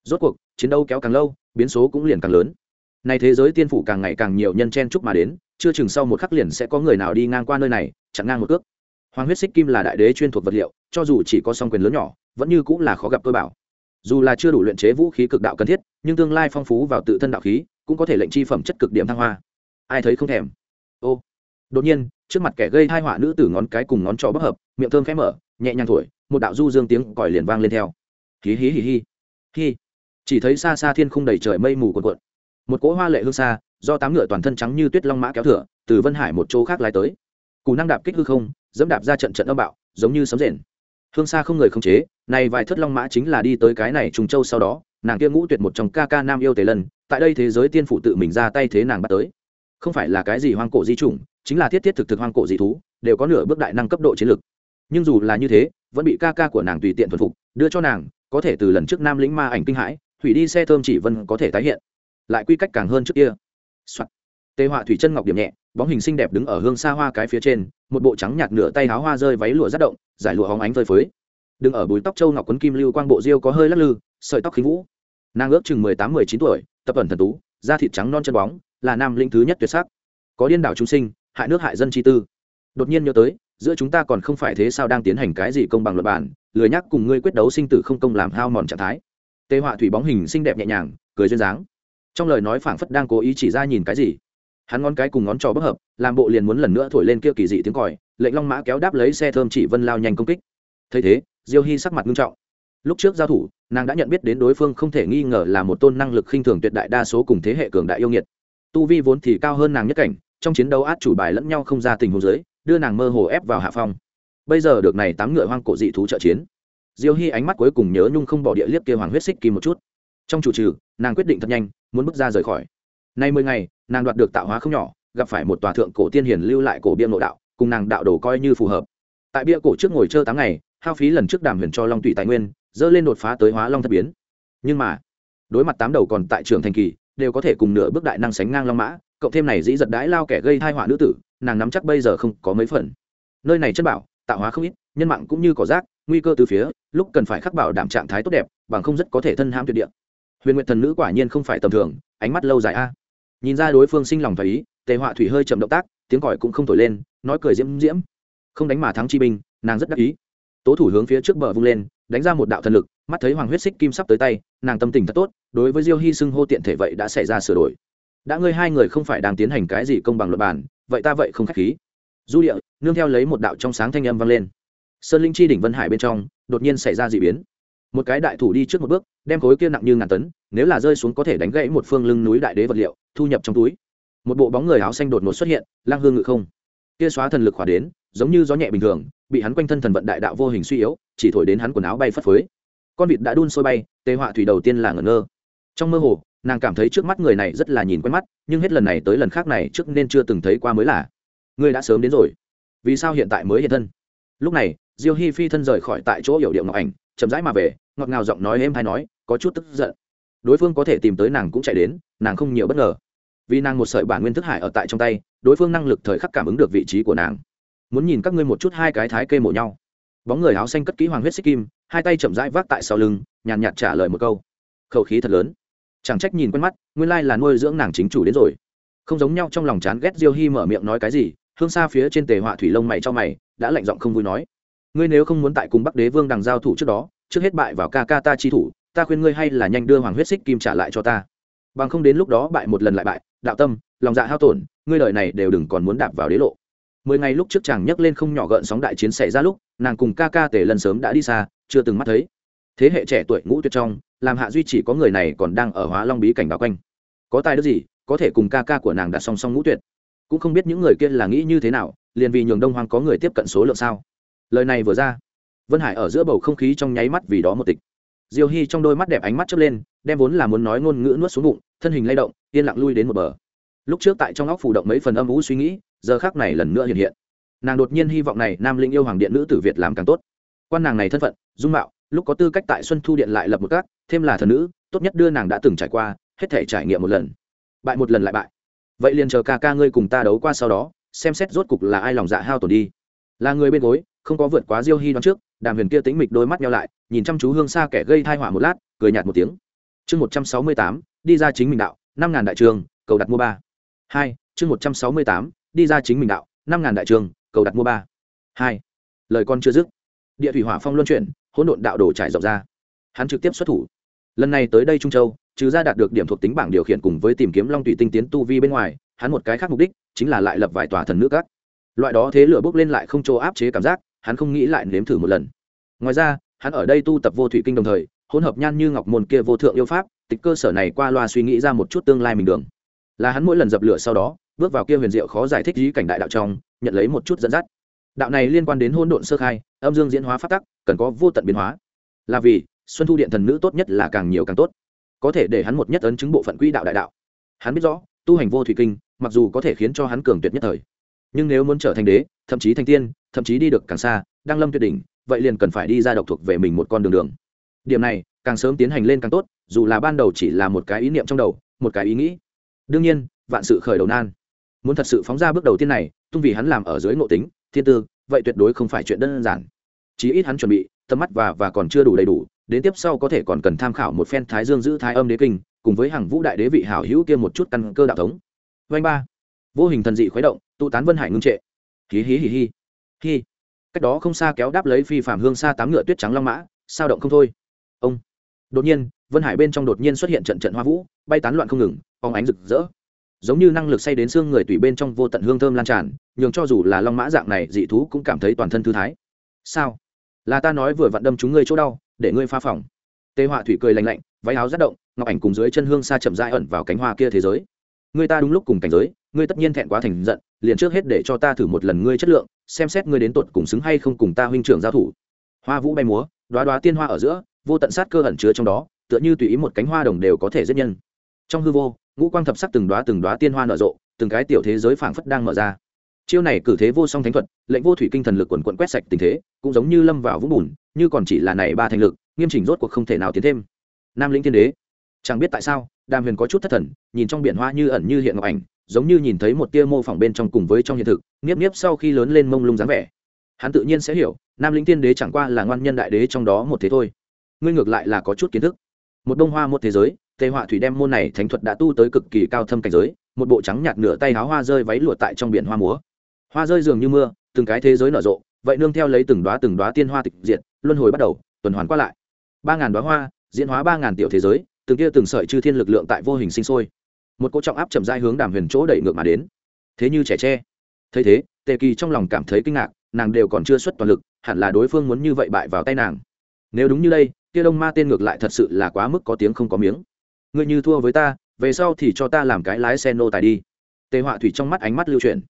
Rốt cuộc, chiến đấu kéo càng lâu, biến số cũng liền càng lớn. Nay thế giới tiên phủ càng ngày càng nhiều nhân chen chúc mà đến, chưa chừng sau một khắc liền sẽ có người nào đi ngang qua nơi này, chặn ngang một cước. Hoàng huyết xích kim là đại đế chuyên thuộc vật liệu, cho dù chỉ có song quyền lớn nhỏ, vẫn như cũng là khó gặp cơ bảo dù là chưa đủ luyện chế vũ khí cực đạo cần thiết, nhưng tương lai phong phú vào tự thân đạo khí, cũng có thể lệnh chi phẩm chất cực điểm thăng hoa. Ai thấy không thèm? Ô. Đột nhiên, trước mặt kẻ gây hai họa nữ tử ngón cái cùng ngón trỏ bất hợp, miệng thơm khẽ mở, nhẹ nhàng thổi, một đạo du dương tiếng còi liền vang lên theo. Hí hí hí hí. Hí chỉ thấy xa xa thiên không đầy trời mây mù cuộn cuộn. Một cỗ hoa lệ hương xa, do tám ngựa toàn thân trắng như tuyết long mã kéo thửa, từ vân hải một chỗ khác lái tới. Cù năng đạp kích hư không, dẫm đạp ra trận trận âm bạo, giống như sấm rền hương xa không người không chế này vài thất long mã chính là đi tới cái này trùng châu sau đó, nàng kia ngũ tuyệt một trong ca ca nam yêu tề lần tại đây thế giới tiên phụ tự mình ra tay thế nàng bắt tới. Không phải là cái gì hoang cổ di chủng, chính là thiết thiết thực thực hoang cổ dị thú, đều có nửa bước đại năng cấp độ chiến lực. Nhưng dù là như thế, vẫn bị ca ca của nàng tùy tiện thuần phục, đưa cho nàng, có thể từ lần trước nam lĩnh ma ảnh kinh hãi, thủy đi xe thơm chỉ vân có thể tái hiện. Lại quy cách càng hơn trước kia、Soạn. tê họa thủy chân ngọc điểm nhẹ bóng hình xinh đẹp đứng ở hương xa hoa cái phía trên, một bộ trắng nhạt nửa tay háo hoa rơi váy lụa rất động, giải lụa hóng ánh phơi phới. Đứng ở bùi tóc châu ngọc quấn kim lưu quang bộ diêu có hơi lắc lư, sợi tóc khí vũ. Nàng ước chừng mười tám, mười chín tuổi, tập ẩn thần tú, da thịt trắng non chân bóng, là nam linh thứ nhất tuyệt sắc. Có điên đảo chúng sinh, hại nước hại dân chi tư. Đột nhiên nhớ tới, giữa chúng ta còn không phải thế sao đang tiến hành cái gì công bằng luật bản lười nhắc cùng ngươi quyết đấu sinh tử không công làm hao mòn trạng thái. Tê họa thủy bóng hình xinh đẹp nhẹ nhàng, cười duyên dáng. Trong lời nói phảng phất đang cố ý chỉ ra nhìn cái gì hắn ngón cái cùng ngón trò bất hợp, làm bộ liền muốn lần nữa thổi lên kia kỳ dị tiếng còi, lệnh long mã kéo đáp lấy xe thơm chỉ vân lao nhanh công kích. Thấy thế, diêu hy sắc mặt nghiêm trọng. Lúc trước giao thủ, nàng đã nhận biết đến đối phương không thể nghi ngờ là một tôn năng lực khinh thường tuyệt đại đa số cùng thế hệ cường đại yêu nghiệt. Tu vi vốn thì cao hơn nàng nhất cảnh, trong chiến đấu át chủ bài lẫn nhau không ra tình huống giới đưa nàng mơ hồ ép vào hạ phong. Bây giờ được này tám ngựa hoang cổ dị thú trợ chiến. Diêu hy ánh mắt cuối cùng nhớ nhung không bỏ địa liếc kia hoàng huyết xích kỳ một chút. Trong chủ trừ, nàng quyết định thật nhanh, muốn bước ra rời khỏi. Nay mười ngày nàng đoạt được tạo hóa không nhỏ, gặp phải một tòa thượng cổ tiên hiền lưu lại cổ bia nội đạo, cùng nàng đạo đồ coi như phù hợp. Tại bia cổ trước ngồi chơi tám ngày, hao phí lần trước đàm huyền cho long tụy tài nguyên, dơ lên đột phá tới hóa long thất biến. Nhưng mà, đối mặt tám đầu còn tại trường thành kỳ, đều có thể cùng nửa bước đại năng sánh ngang long mã, cộng thêm này dĩ giật đái lao kẻ gây thai họa nữ tử, nàng nắm chắc bây giờ không có mấy phần. Nơi này chất bảo, tạo hóa không ít, nhân mạng cũng như cỏ rác, nguy cơ từ phía, lúc cần phải khắc bảo đảm trạng thái tốt đẹp, bằng không rất có thể thân ham tuyệt địa. Huyền nguyện thần nữ quả nhiên không phải tầm thường, ánh mắt lâu dài a nhìn ra đối phương sinh lòng thoải ý, tề họa thủy hơi chậm động tác, tiếng còi cũng không thổi lên, nói cười diễm diễm. Không đánh mà thắng chi binh, nàng rất đắc ý. Tố thủ hướng phía trước bờ vung lên, đánh ra một đạo thần lực, mắt thấy hoàng huyết xích kim sắp tới tay, nàng tâm tình thật tốt, đối với diêu hy xưng hô tiện thể vậy đã xảy ra sửa đổi. Đã ngươi hai người không phải đang tiến hành cái gì công bằng luật bản vậy ta vậy không khách khí. Du địa, nương theo lấy một đạo trong sáng thanh âm vang lên. Sơn linh chi đỉnh vân hải bên trong, đột nhiên xảy ra d ị biến. Một cái đại thủ đi trước một bước đem khối kia nặng như ngàn tấn, nếu là rơi xuống có thể đánh gãy một phương lưng núi đại đế vật liệu, thu nhập trong túi. Một bộ bóng người áo xanh đột ngột xuất hiện, lang hương ngự không. Kia xóa thần lực khỏa đến, giống như gió nhẹ bình thường, bị hắn quanh thân thần vận đại đạo vô hình suy yếu, chỉ thổi đến hắn quần áo bay phất phới. Con vịt đã đun sôi bay, tê họa thủy đầu tiên là ngẩn ngơ. Trong mơ hồ, nàng cảm thấy trước mắt người này rất là nhìn quen mắt, nhưng hết lần này tới lần khác này trước nên chưa từng thấy qua mới là ngươi đã sớm đến rồi. Vì sao hiện tại mới hiện thân? Lúc này, diêu hi phi thân rời khỏi tại chỗ hiểu điệu ngọc ảnh chậm rãi mà về, ngọt ngào giọng nói êm hay nói, có chút tức giận. Đối phương có thể tìm tới nàng cũng chạy đến, nàng không nhiều bất ngờ. Vì nàng một sợi bản nguyên thức hải ở tại trong tay, đối phương năng lực thời khắc cảm ứng được vị trí của nàng. Muốn nhìn các ngươi một chút hai cái thái kê mổ nhau. Bóng người áo xanh cất kỹ hoàng huyết xích kim, hai tay chậm rãi vác tại sau lưng, nhàn nhạt trả lời một câu. Khẩu khí thật lớn. Chẳng trách nhìn quen mắt, nguyên lai là nuôi dưỡng nàng chính chủ đến rồi. Không giống nhau trong lòng chán ghét diêu hy mở miệng nói cái gì, hương xa phía trên tề họa thủy lông mày cho mày, đã lạnh giọng không vui nói ngươi nếu không muốn tại cùng bắc đế vương đằng giao thủ trước đó, trước hết bại vào ca ca ta chi thủ, ta khuyên ngươi hay là nhanh đưa hoàng huyết xích kim trả lại cho ta. Bằng không đến lúc đó bại một lần lại bại, đạo tâm, lòng dạ hao tổn, ngươi đời này đều đừng còn muốn đạp vào đế lộ. Mười ngày lúc trước chàng nhấc lên không nhỏ gợn sóng đại chiến xảy ra lúc, nàng cùng ca ca tề lần sớm đã đi xa, chưa từng mắt thấy. Thế hệ trẻ tuổi ngũ tuyệt trong, làm hạ duy chỉ có người này còn đang ở hóa long bí cảnh bao quanh. Có tài đức gì, có thể cùng ca ca của nàng đặt song song ngũ tuyệt? Cũng không biết những người kia là nghĩ như thế nào, liền vì nhường đông hoàng có người tiếp cận số lượng sao? Lời này vừa ra, vân hải ở giữa bầu không khí trong nháy mắt vì đó một tịch. Diêu hy trong đôi mắt đẹp ánh mắt chớp lên, đem vốn là muốn nói ngôn ngữ nuốt xuống bụng, thân hình lay động, yên lặng lui đến một bờ. Lúc trước tại trong óc phủ động mấy phần âm vũ suy nghĩ, giờ khác này lần nữa hiện hiện. Nàng đột nhiên hy vọng này nam linh yêu hoàng điện nữ tử việt làm càng tốt. Quan nàng này thân phận, dung mạo, lúc có tư cách tại xuân thu điện lại lập một các, thêm là thần nữ, tốt nhất đưa nàng đã từng trải qua, hết thể trải nghiệm một lần. Bại một lần lại bại. Vậy liền chờ ca ca ngươi cùng ta đấu qua sau đó, xem xét rốt cục là ai lòng dạ hao tổn đi. Là người bên gối không có vượt quá diêu hy đoán trước, đàm huyền kia tính mịch đôi mắt nhau lại, nhìn chăm chú hương xa kẻ gây thai họa một lát, cười nhạt một tiếng. Chương một trăm sáu mươi tám, đi ra chính mình đạo, năm ngàn đại trường, cầu đặt mua ba. Hai, chương một trăm sáu mươi tám, đi ra chính mình đạo, năm ngàn đại trường, cầu đặt mua ba. Hai, lời con chưa dứt. Địa thủy hỏa phong luân chuyển, hỗn độn đạo đổ trải rộng ra. Hắn trực tiếp xuất thủ. Lần này tới đây trung châu, trừ ra đạt được điểm thuộc tính bảng điều khiển cùng với tìm kiếm long thủy tinh tiến tu vi bên ngoài, hắn một cái khác mục đích chính là lại lập vài tòa thần nước các. Loại đó thế lửa bốc lên lại không chỗ áp chế cảm giác hắn không nghĩ lại nếm thử một lần. Ngoài ra, hắn ở đây tu tập vô thủy kinh đồng thời, hỗn hợp nhan như ngọc môn kia vô thượng yêu pháp, tịch cơ sở này qua loa suy nghĩ ra một chút tương lai mình đường. Là hắn mỗi lần dập lửa sau đó, bước vào kia huyền diệu khó giải thích ý cảnh đại đạo trong, nhận lấy một chút dẫn dắt. Đạo này liên quan đến hỗn độn sơ khai, âm dương diễn hóa phát tắc, cần có vô tận biến hóa. Là vì, xuân thu điện thần nữ tốt nhất là càng nhiều càng tốt. Có thể để hắn một nhất ấn chứng bộ phận quỹ đạo đại đạo. Hắn biết rõ, tu hành vô thủy kinh, mặc dù có thể khiến cho hắn cường tuyệt nhất thời, nhưng nếu muốn trở thành đế, thậm chí thành tiên thậm chí đi được càng xa đang lâm tuyệt đỉnh, vậy liền cần phải đi ra độc thuộc về mình một con đường đường. Điểm này, càng sớm tiến hành lên càng tốt, dù là ban đầu chỉ là một cái ý niệm trong đầu, một cái ý nghĩ. Đương nhiên, vạn sự khởi đầu nan. Muốn thật sự phóng ra bước đầu tiên này, tung vì hắn làm ở dưới ngộ tính, thiên tư, vậy tuyệt đối không phải chuyện đơn giản. Chí ít hắn chuẩn bị, tầm mắt và và còn chưa đủ đầy đủ, đến tiếp sau có thể còn cần tham khảo một phen thái dương giữ thái âm đế kinh, cùng với hàng vũ đại đế vị hảo hữu kia một chút căn cơ đạo thống. Vanh ba. Vô hình thần dị khuấy động tụ tán vân hải ngưng trệ. Hí hí hí hí hí cách đó không xa kéo đáp lấy phi phạm hương xa tám ngựa tuyết trắng long mã, sao động không thôi. Ông. Đột nhiên, vân hải bên trong đột nhiên xuất hiện trận trận hoa vũ, bay tán loạn không ngừng phóng ánh rực rỡ. Giống như năng lực say đến xương người tùy bên trong vô tận hương thơm lan tràn, nhường cho dù là long mã dạng này, dị thú cũng cảm thấy toàn thân thư thái. Sao? Là ta nói vừa vặn đâm chúng ngươi chỗ đau, để ngươi pha phòng tê họa thủy cười lành lạnh, váy áo giật động, ngọc ảnh cùng dưới chân hương xa chậm rãi ẩn vào cánh hoa kia thế giới. Người ta đúng lúc cùng cảnh giới ngươi tất nhiên thẹn quá thành giận, liền trước hết để cho ta thử một lần ngươi chất lượng, xem xét ngươi đến tột cùng xứng hay không cùng ta huynh trưởng giao thủ. Hoa vũ bay múa đoá đoá tiên hoa ở giữa, vô tận sát cơ ẩn chứa trong đó, tựa như tùy ý một cánh hoa đồng đều có thể giết nhân. Trong hư vô, ngũ quang thập sắc từng đoá từng đoá tiên hoa nở rộ, từng cái tiểu thế giới phảng phất đang mở ra. Chiêu này cử thế vô song thánh thuật, lệnh vô thủy kinh thần lực quần quận quét sạch tình thế, cũng giống như lâm vào vũng bùn, như còn chỉ là này ba thành lực, nghiêm chỉnh rốt cuộc không thể nào tiến thêm. Nam lĩnh thiên đế, chẳng biết tại sao, đàm huyền có chút thất thần, nhìn trong biển hoa như ẩn như hiện ngọc ảnh giống như nhìn thấy một tia mô phỏng bên trong cùng với trong hiện thực, nghiếp nghiếp sau khi lớn lên mông lung dáng vẻ. Hắn tự nhiên sẽ hiểu, nam lĩnh tiên đế chẳng qua là ngoan nhân đại đế trong đó một thế thôi. Ngươi ngược lại là có chút kiến thức. Một đông hoa một thế giới, tề họa thủy đem môn này thánh thuật đã tu tới cực kỳ cao thâm cảnh giới, một bộ trắng nhạt nửa tay háo hoa rơi váy lụa tại trong biển hoa múa. Hoa rơi dường như mưa, từng cái thế giới nở rộ, vậy nương theo lấy từng đoá từng đoá tiên hoa tịch diệt, luân hồi bắt đầu, tuần hoàn qua lại. Ba ngàn đoá hoa, diễn hóa ba ngàn tiểu thế giới, từng kia từng sợi chư thiên lực lượng tại vô hình sinh sôi một cỗ trọng áp chậm dai hướng đàm huyền chỗ đẩy ngược mà đến. Thế như trẻ tre. Thấy thế, tề kỳ trong lòng cảm thấy kinh ngạc, nàng đều còn chưa xuất toàn lực, hẳn là đối phương muốn như vậy bại vào tay nàng. Nếu đúng như đây, kia đông ma tên ngược lại thật sự là quá mức có tiếng không có miếng. Ngươi như thua với ta, về sau thì cho ta làm cái lái xe nô tài đi. Tề họa thủy trong mắt ánh mắt lưu chuyển.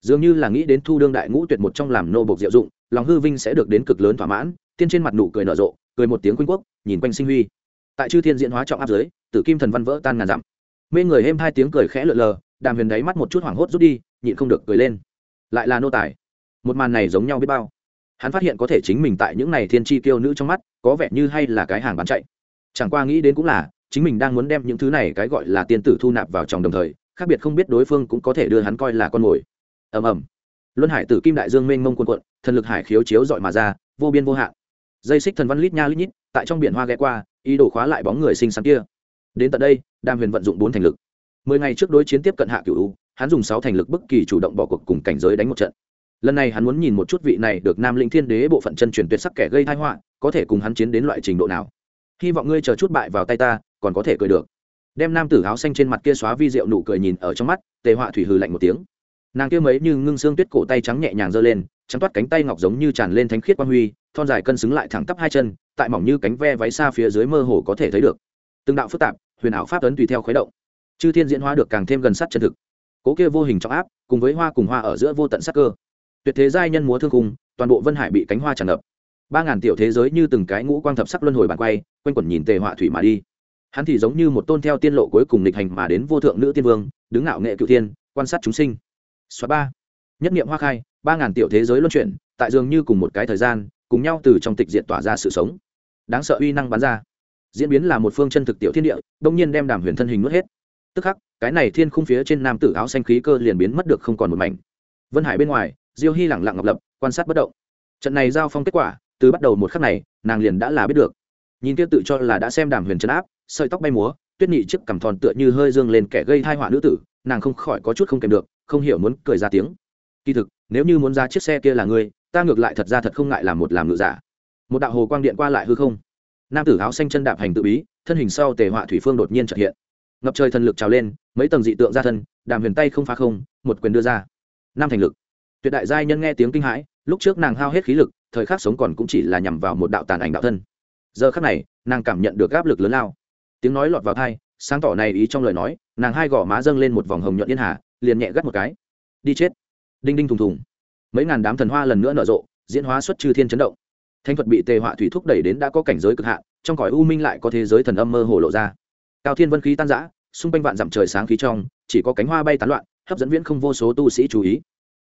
Dường như là nghĩ đến thu đương đại ngũ tuyệt một trong làm nô bộc diệu dụng, lòng hư vinh sẽ được đến cực lớn thỏa mãn, tiên trên mặt nụ cười nở rộ, cười một tiếng quanh quốc, nhìn quanh sinh huy. Tại chư thiên diễn hóa trọng áp giới, tử kim thần văn vỡ tan ngàn dặm mê người êm hai tiếng cười khẽ lượn lờ, đàm huyền đáy mắt một chút hoảng hốt rút đi, nhịn không được cười lên. Lại là nô tài. Một màn này giống nhau biết bao. Hắn phát hiện có thể chính mình tại những này thiên tri kiêu nữ trong mắt, có vẻ như hay là cái hàng bán chạy. Chẳng qua nghĩ đến cũng là, chính mình đang muốn đem những thứ này cái gọi là tiên tử thu nạp vào trong đồng thời, khác biệt không biết đối phương cũng có thể đưa hắn coi là con mồi. Ầm ầm. Luân hải tử kim đại dương mênh mông quân quận thần lực hải khiếu chiếu dọi mà ra, vô biên vô hạn. Dây xích thần văn lít nha lít nhít, tại trong biển hoa ghé qua, ý đồ khóa lại bóng người xinh xắn kia đến tận đây, đàm huyền vận dụng bốn thành lực. Mười ngày trước đối chiến tiếp cận hạ cựu hắn dùng sáu thành lực bất kỳ chủ động bỏ cuộc cùng cảnh giới đánh một trận. Lần này hắn muốn nhìn một chút vị này được nam linh thiên đế bộ phận chân truyền tuyệt sắc kẻ gây thai họa, có thể cùng hắn chiến đến loại trình độ nào. Hy vọng ngươi chờ chút bại vào tay ta, còn có thể cười được. Đem nam tử áo xanh trên mặt kia xóa vi rượu nụ cười nhìn ở trong mắt, tề họa thủy hừ lạnh một tiếng. Nàng kia mấy như ngưng xương tuyết cổ tay trắng nhẹ nhàng giơ lên, trắng toát cánh tay ngọc giống như tràn lên thánh khiết quang huy, thon dài cân xứng lại thẳng tắp hai chân, tại mỏng như cánh ve váy xa phía dưới mơ hồ có thể thấy được. Từng đạo phức tạp huyền ảo pháp ấn tùy theo khuấy động. Chư thiên diễn hóa được càng thêm gần sát chân thực. Cố kia vô hình trọng áp, cùng với hoa cùng hoa ở giữa vô tận sắc cơ. Tuyệt thế giai nhân múa thương cung toàn bộ vân hải bị cánh hoa tràn ngập. Ba ngàn tiểu thế giới như từng cái ngũ quang thập sắc luân hồi bàn quay, quanh quẩn nhìn tề họa thủy mà đi. Hắn thì giống như một tôn theo tiên lộ cuối cùng nghịch hành mà đến vô thượng nữ tiên vương, đứng ngạo nghệ cựu tiên quan sát chúng sinh. Xóa ba. Nhất niệm hoa khai, ba ngàn tiểu thế giới luân chuyển, tại dường như cùng một cái thời gian, cùng nhau từ trong tịch diện tỏa ra sự sống. Đáng sợ uy năng bắn ra diễn biến là một phương chân thực tiểu thiên địa, đông nhiên đem đàm huyền thân hình nuốt hết. Tức khắc, cái này thiên khung phía trên nam tử áo xanh khí cơ liền biến mất được không còn một mảnh. Vân hải bên ngoài, diêu hy lẳng lặng ngọc lập, quan sát bất động. Trận này giao phong kết quả, từ bắt đầu một khắc này, nàng liền đã là biết được. Nhìn kia tự cho là đã xem đàm huyền trấn áp, sợi tóc bay múa, tuyết nhị chiếc cằm thòn tựa như hơi dương lên kẻ gây thai họa nữ tử, nàng không khỏi có chút không kèm được, không hiểu muốn cười ra tiếng. Kỳ thực, nếu như muốn ra chiếc xe kia là ngươi, ta ngược lại thật ra thật không ngại làm một làm ngự giả. Một đạo hồ quang điện qua lại hư không nam tử áo xanh chân đạp hành tự bí, thân hình sau tề họa thủy phương đột nhiên trật hiện. Ngập trời thần lực trào lên, mấy tầng dị tượng ra thân, đàm huyền tay không phá không, một quyền đưa ra. Nam thành lực. Tuyệt đại giai nhân nghe tiếng kinh hãi, lúc trước nàng hao hết khí lực, thời khắc sống còn cũng chỉ là nhằm vào một đạo tàn ảnh đạo thân. Giờ khắc này, nàng cảm nhận được áp lực lớn lao. Tiếng nói lọt vào thai sáng tỏ này ý trong lời nói, nàng hai gò má dâng lên một vòng hồng nhuận yên hà, liền nhẹ gắt một cái. Đi chết. Đinh đinh thùng thùng. Mấy ngàn đám thần hoa lần nữa nở rộ, diễn hóa xuất chư thiên chấn động. Thánh thuật bị tề họa thủy thúc đẩy đến đã có cảnh giới cực hạn, trong cõi u minh lại có thế giới thần âm mơ hồ lộ ra. Cao thiên vân khí tan giã xung quanh vạn dặm trời sáng khí trong, chỉ có cánh hoa bay tán loạn, hấp dẫn viễn không vô số tu sĩ chú ý.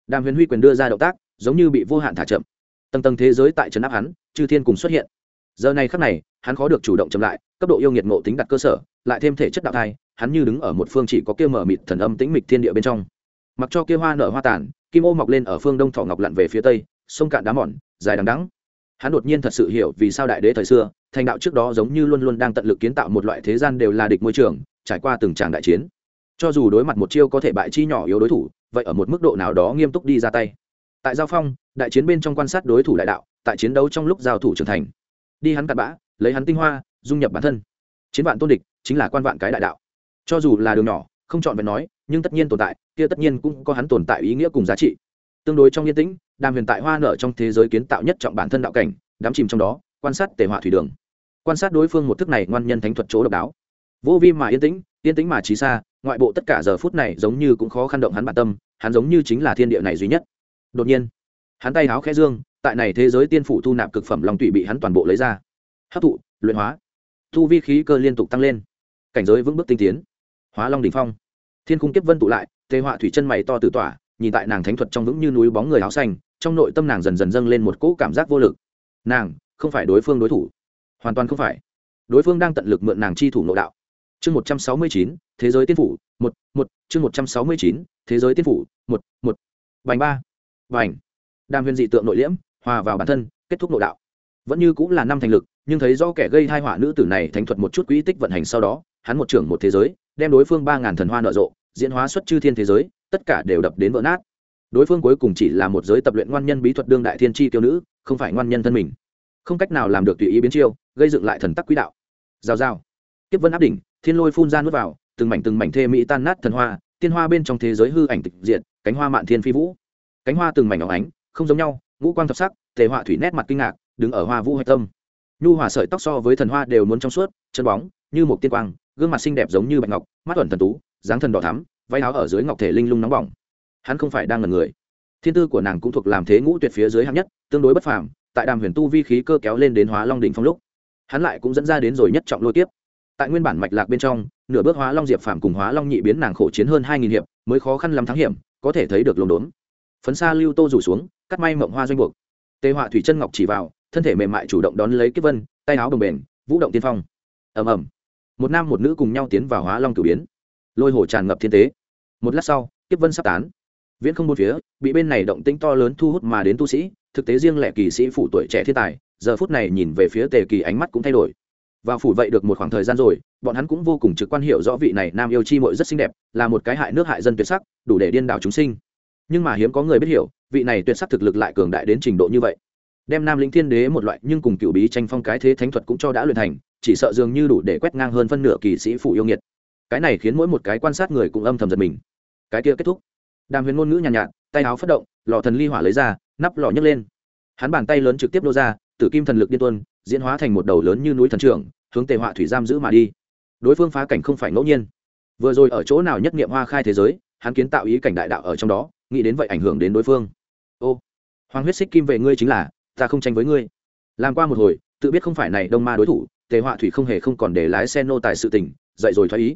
Đàm huyền huy quyền đưa ra động tác, giống như bị vô hạn thả chậm. Tầng tầng thế giới tại trấn áp hắn, chư thiên cùng xuất hiện. Giờ này khắc này, hắn khó được chủ động chậm lại, cấp độ yêu nghiệt ngộ tính đặt cơ sở, lại thêm thể chất đạo thai, hắn như đứng ở một phương chỉ có kia mở mịt thần âm tĩnh mịch thiên địa bên trong. Mặc cho kia hoa nở hoa tàn, kim ô mọc lên ở phương đông thọ ngọc lặn về phía tây, sông cạn đá mòn, dài đằng đắng hắn đột nhiên thật sự hiểu vì sao đại đế thời xưa, thành đạo trước đó giống như luôn luôn đang tận lực kiến tạo một loại thế gian đều là địch môi trường, trải qua từng tràng đại chiến. Cho dù đối mặt một chiêu có thể bại chi nhỏ yếu đối thủ, vậy ở một mức độ nào đó nghiêm túc đi ra tay. Tại giao phong, đại chiến bên trong quan sát đối thủ đại đạo, tại chiến đấu trong lúc giao thủ trưởng thành. Đi hắn cặn bã, lấy hắn tinh hoa, dung nhập bản thân. Chiến vạn tôn địch chính là quan vạn cái đại đạo. Cho dù là đường nhỏ, không chọn vẹn nói, nhưng tất nhiên tồn tại, kia tất nhiên cũng có hắn tồn tại ý nghĩa cùng giá trị. Tương đối trong yên tĩnh đàm huyền tại hoa nở trong thế giới kiến tạo nhất trọng bản thân đạo cảnh đám chìm trong đó, quan sát tề họa thủy đường. Quan sát đối phương một thức này ngoan nhân thánh thuật chỗ độc đáo. Vô vi mà yên tĩnh yên tĩnh mà trí xa, ngoại bộ tất cả giờ phút này giống như cũng khó khăn động hắn bản tâm, hắn giống như chính là thiên địa này duy nhất. Đột nhiên, hắn tay háo khẽ dương, tại này thế giới tiên phủ thu nạp cực phẩm lòng tụy bị hắn toàn bộ lấy ra. Hấp thụ, luyện hóa. Thu vi khí cơ liên tục tăng lên. Cảnh giới vững bước tinh tiến. Hóa long đ ỉ n h phong. Thiên cung kiếp vân tụ lại tê họa thủy chân mày to từ tỏa, nhìn tại nàng thánh thuật trong vững như núi bóng người áo xanh trong nội tâm nàng dần dần dâng lên một cỗ cảm giác vô lực. Nàng, không phải đối phương đối thủ. Hoàn toàn không phải. Đối phương đang tận lực mượn nàng chi thủ nội đạo. Chương một trăm sáu mươi chín, thế giới tiên phủ, một một, chương một trăm sáu mươi chín, thế giới tiên phủ, một một. Vành ba. Vành. Đàm huyền dị tượng nội liễm, hòa vào bản thân, kết thúc nội đạo. Vẫn như cũng là năm thành lực, nhưng thấy do kẻ gây thai họa nữ tử này thành thuật một chút quỹ tích vận hành sau đó, hắn một trưởng một thế giới, đem đối phương ba ngàn thần hoa nợ rộ, diễn hóa xuất chư thiên thế giới, tất cả đều đập đến vỡ nát đối phương cuối cùng chỉ là một giới tập luyện ngoan nhân bí thuật đương đại thiên tri tiêu nữ, không phải ngoan nhân thân mình. Không cách nào làm được tùy ý biến chiêu, gây dựng lại thần tắc quỹ đạo. Giao giao. Tiếp vân áp đỉnh, thiên lôi phun ra nước vào, từng mảnh từng mảnh thê mỹ tan nát thần hoa, tiên hoa bên trong thế giới hư ảnh tịch diện cánh hoa mạn thiên phi vũ. Cánh hoa từng mảnh óng ánh, không giống nhau, ngũ quang thập sắc thể họa thủy nét mặt kinh ngạc, đứng ở hoa vũ hạch tâm. Nhu hòa sợi tóc so với thần hoa đều muốn trong suốt, chân bóng, như một tiên quang, gương mặt xinh đẹp giống như bạch ngọc, mắt ẩn thần tú, dáng thần đỏ thắm, váy áo ở dưới ngọc thể linh lung nóng bỏng hắn không phải đang là người. Thiên tư của nàng cũng thuộc làm thế ngũ tuyệt phía dưới hạng nhất, tương đối bất phàm, tại đàm huyền tu vi khí cơ kéo lên đến hóa long đỉnh phong lúc, hắn lại cũng dẫn ra đến rồi nhất trọng lôi tiếp tại nguyên bản mạch lạc bên trong, nửa bước hóa long diệp phàm cùng hóa long nhị biến nàng khổ chiến hơn hai nghìn hiệp, mới khó khăn lắm thắng hiểm, có thể thấy được lồn đốn. Phấn xa lưu tô rủ xuống, cắt may mộng hoa doanh buộc. Tê họa thủy chân ngọc chỉ vào, thân thể mềm mại chủ động đón lấy kiếp vân, tay áo đồng bền, vũ động tiên phong. Ầm ầm. Một nam một nữ cùng nhau tiến vào hóa long cử biến. Lôi hồ tràn ngập thiên tế. Một lát sau, kiếp vân sắp tán viễn không bốn phía, bị bên này động tĩnh to lớn thu hút mà đến tu sĩ, thực tế riêng lẻ kỳ sĩ phủ tuổi trẻ thiên tài, giờ phút này nhìn về phía tề kỳ ánh mắt cũng thay đổi. Và phủ vậy được một khoảng thời gian rồi, bọn hắn cũng vô cùng trực quan hiệu rõ vị này nam yêu chi mội rất xinh đẹp, là một cái hại nước hại dân tuyệt sắc, đủ để điên đảo chúng sinh. Nhưng mà hiếm có người biết hiểu, vị này tuyệt sắc thực lực lại cường đại đến trình độ như vậy. Đem nam lĩnh thiên đế một loại nhưng cùng cựu bí tranh phong cái thế thánh thuật cũng cho đã luyện thành, chỉ sợ dường như đủ để quét ngang hơn phân nửa kỳ sĩ phụ yêu nghiệt. Cái này khiến mỗi một cái quan sát người cũng âm thầm giật mình. Cái kia kết thúc đàm huyền ngôn ngữ nhàn nhạt, nhạt tay áo phất động lò thần ly hỏa lấy ra nắp lò nhấc lên. Hắn bàn tay lớn trực tiếp đô ra tử kim thần lực điên tuân diễn hóa thành một đầu lớn như núi thần trưởng hướng tề họa thủy giam giữ mà đi. Đối phương phá cảnh không phải ngẫu nhiên. Vừa rồi ở chỗ nào nhất nghiệm hoa khai thế giới hắn kiến tạo ý cảnh đại đạo ở trong đó nghĩ đến vậy ảnh hưởng đến đối phương. Ô hoàng huyết xích kim về ngươi chính là ta không tranh với ngươi. Làm qua một hồi tự biết không phải này đông ma đối thủ tề họa thủy không hề không còn để lái xe nô tài sự tỉnh dậy rồi thoái ý.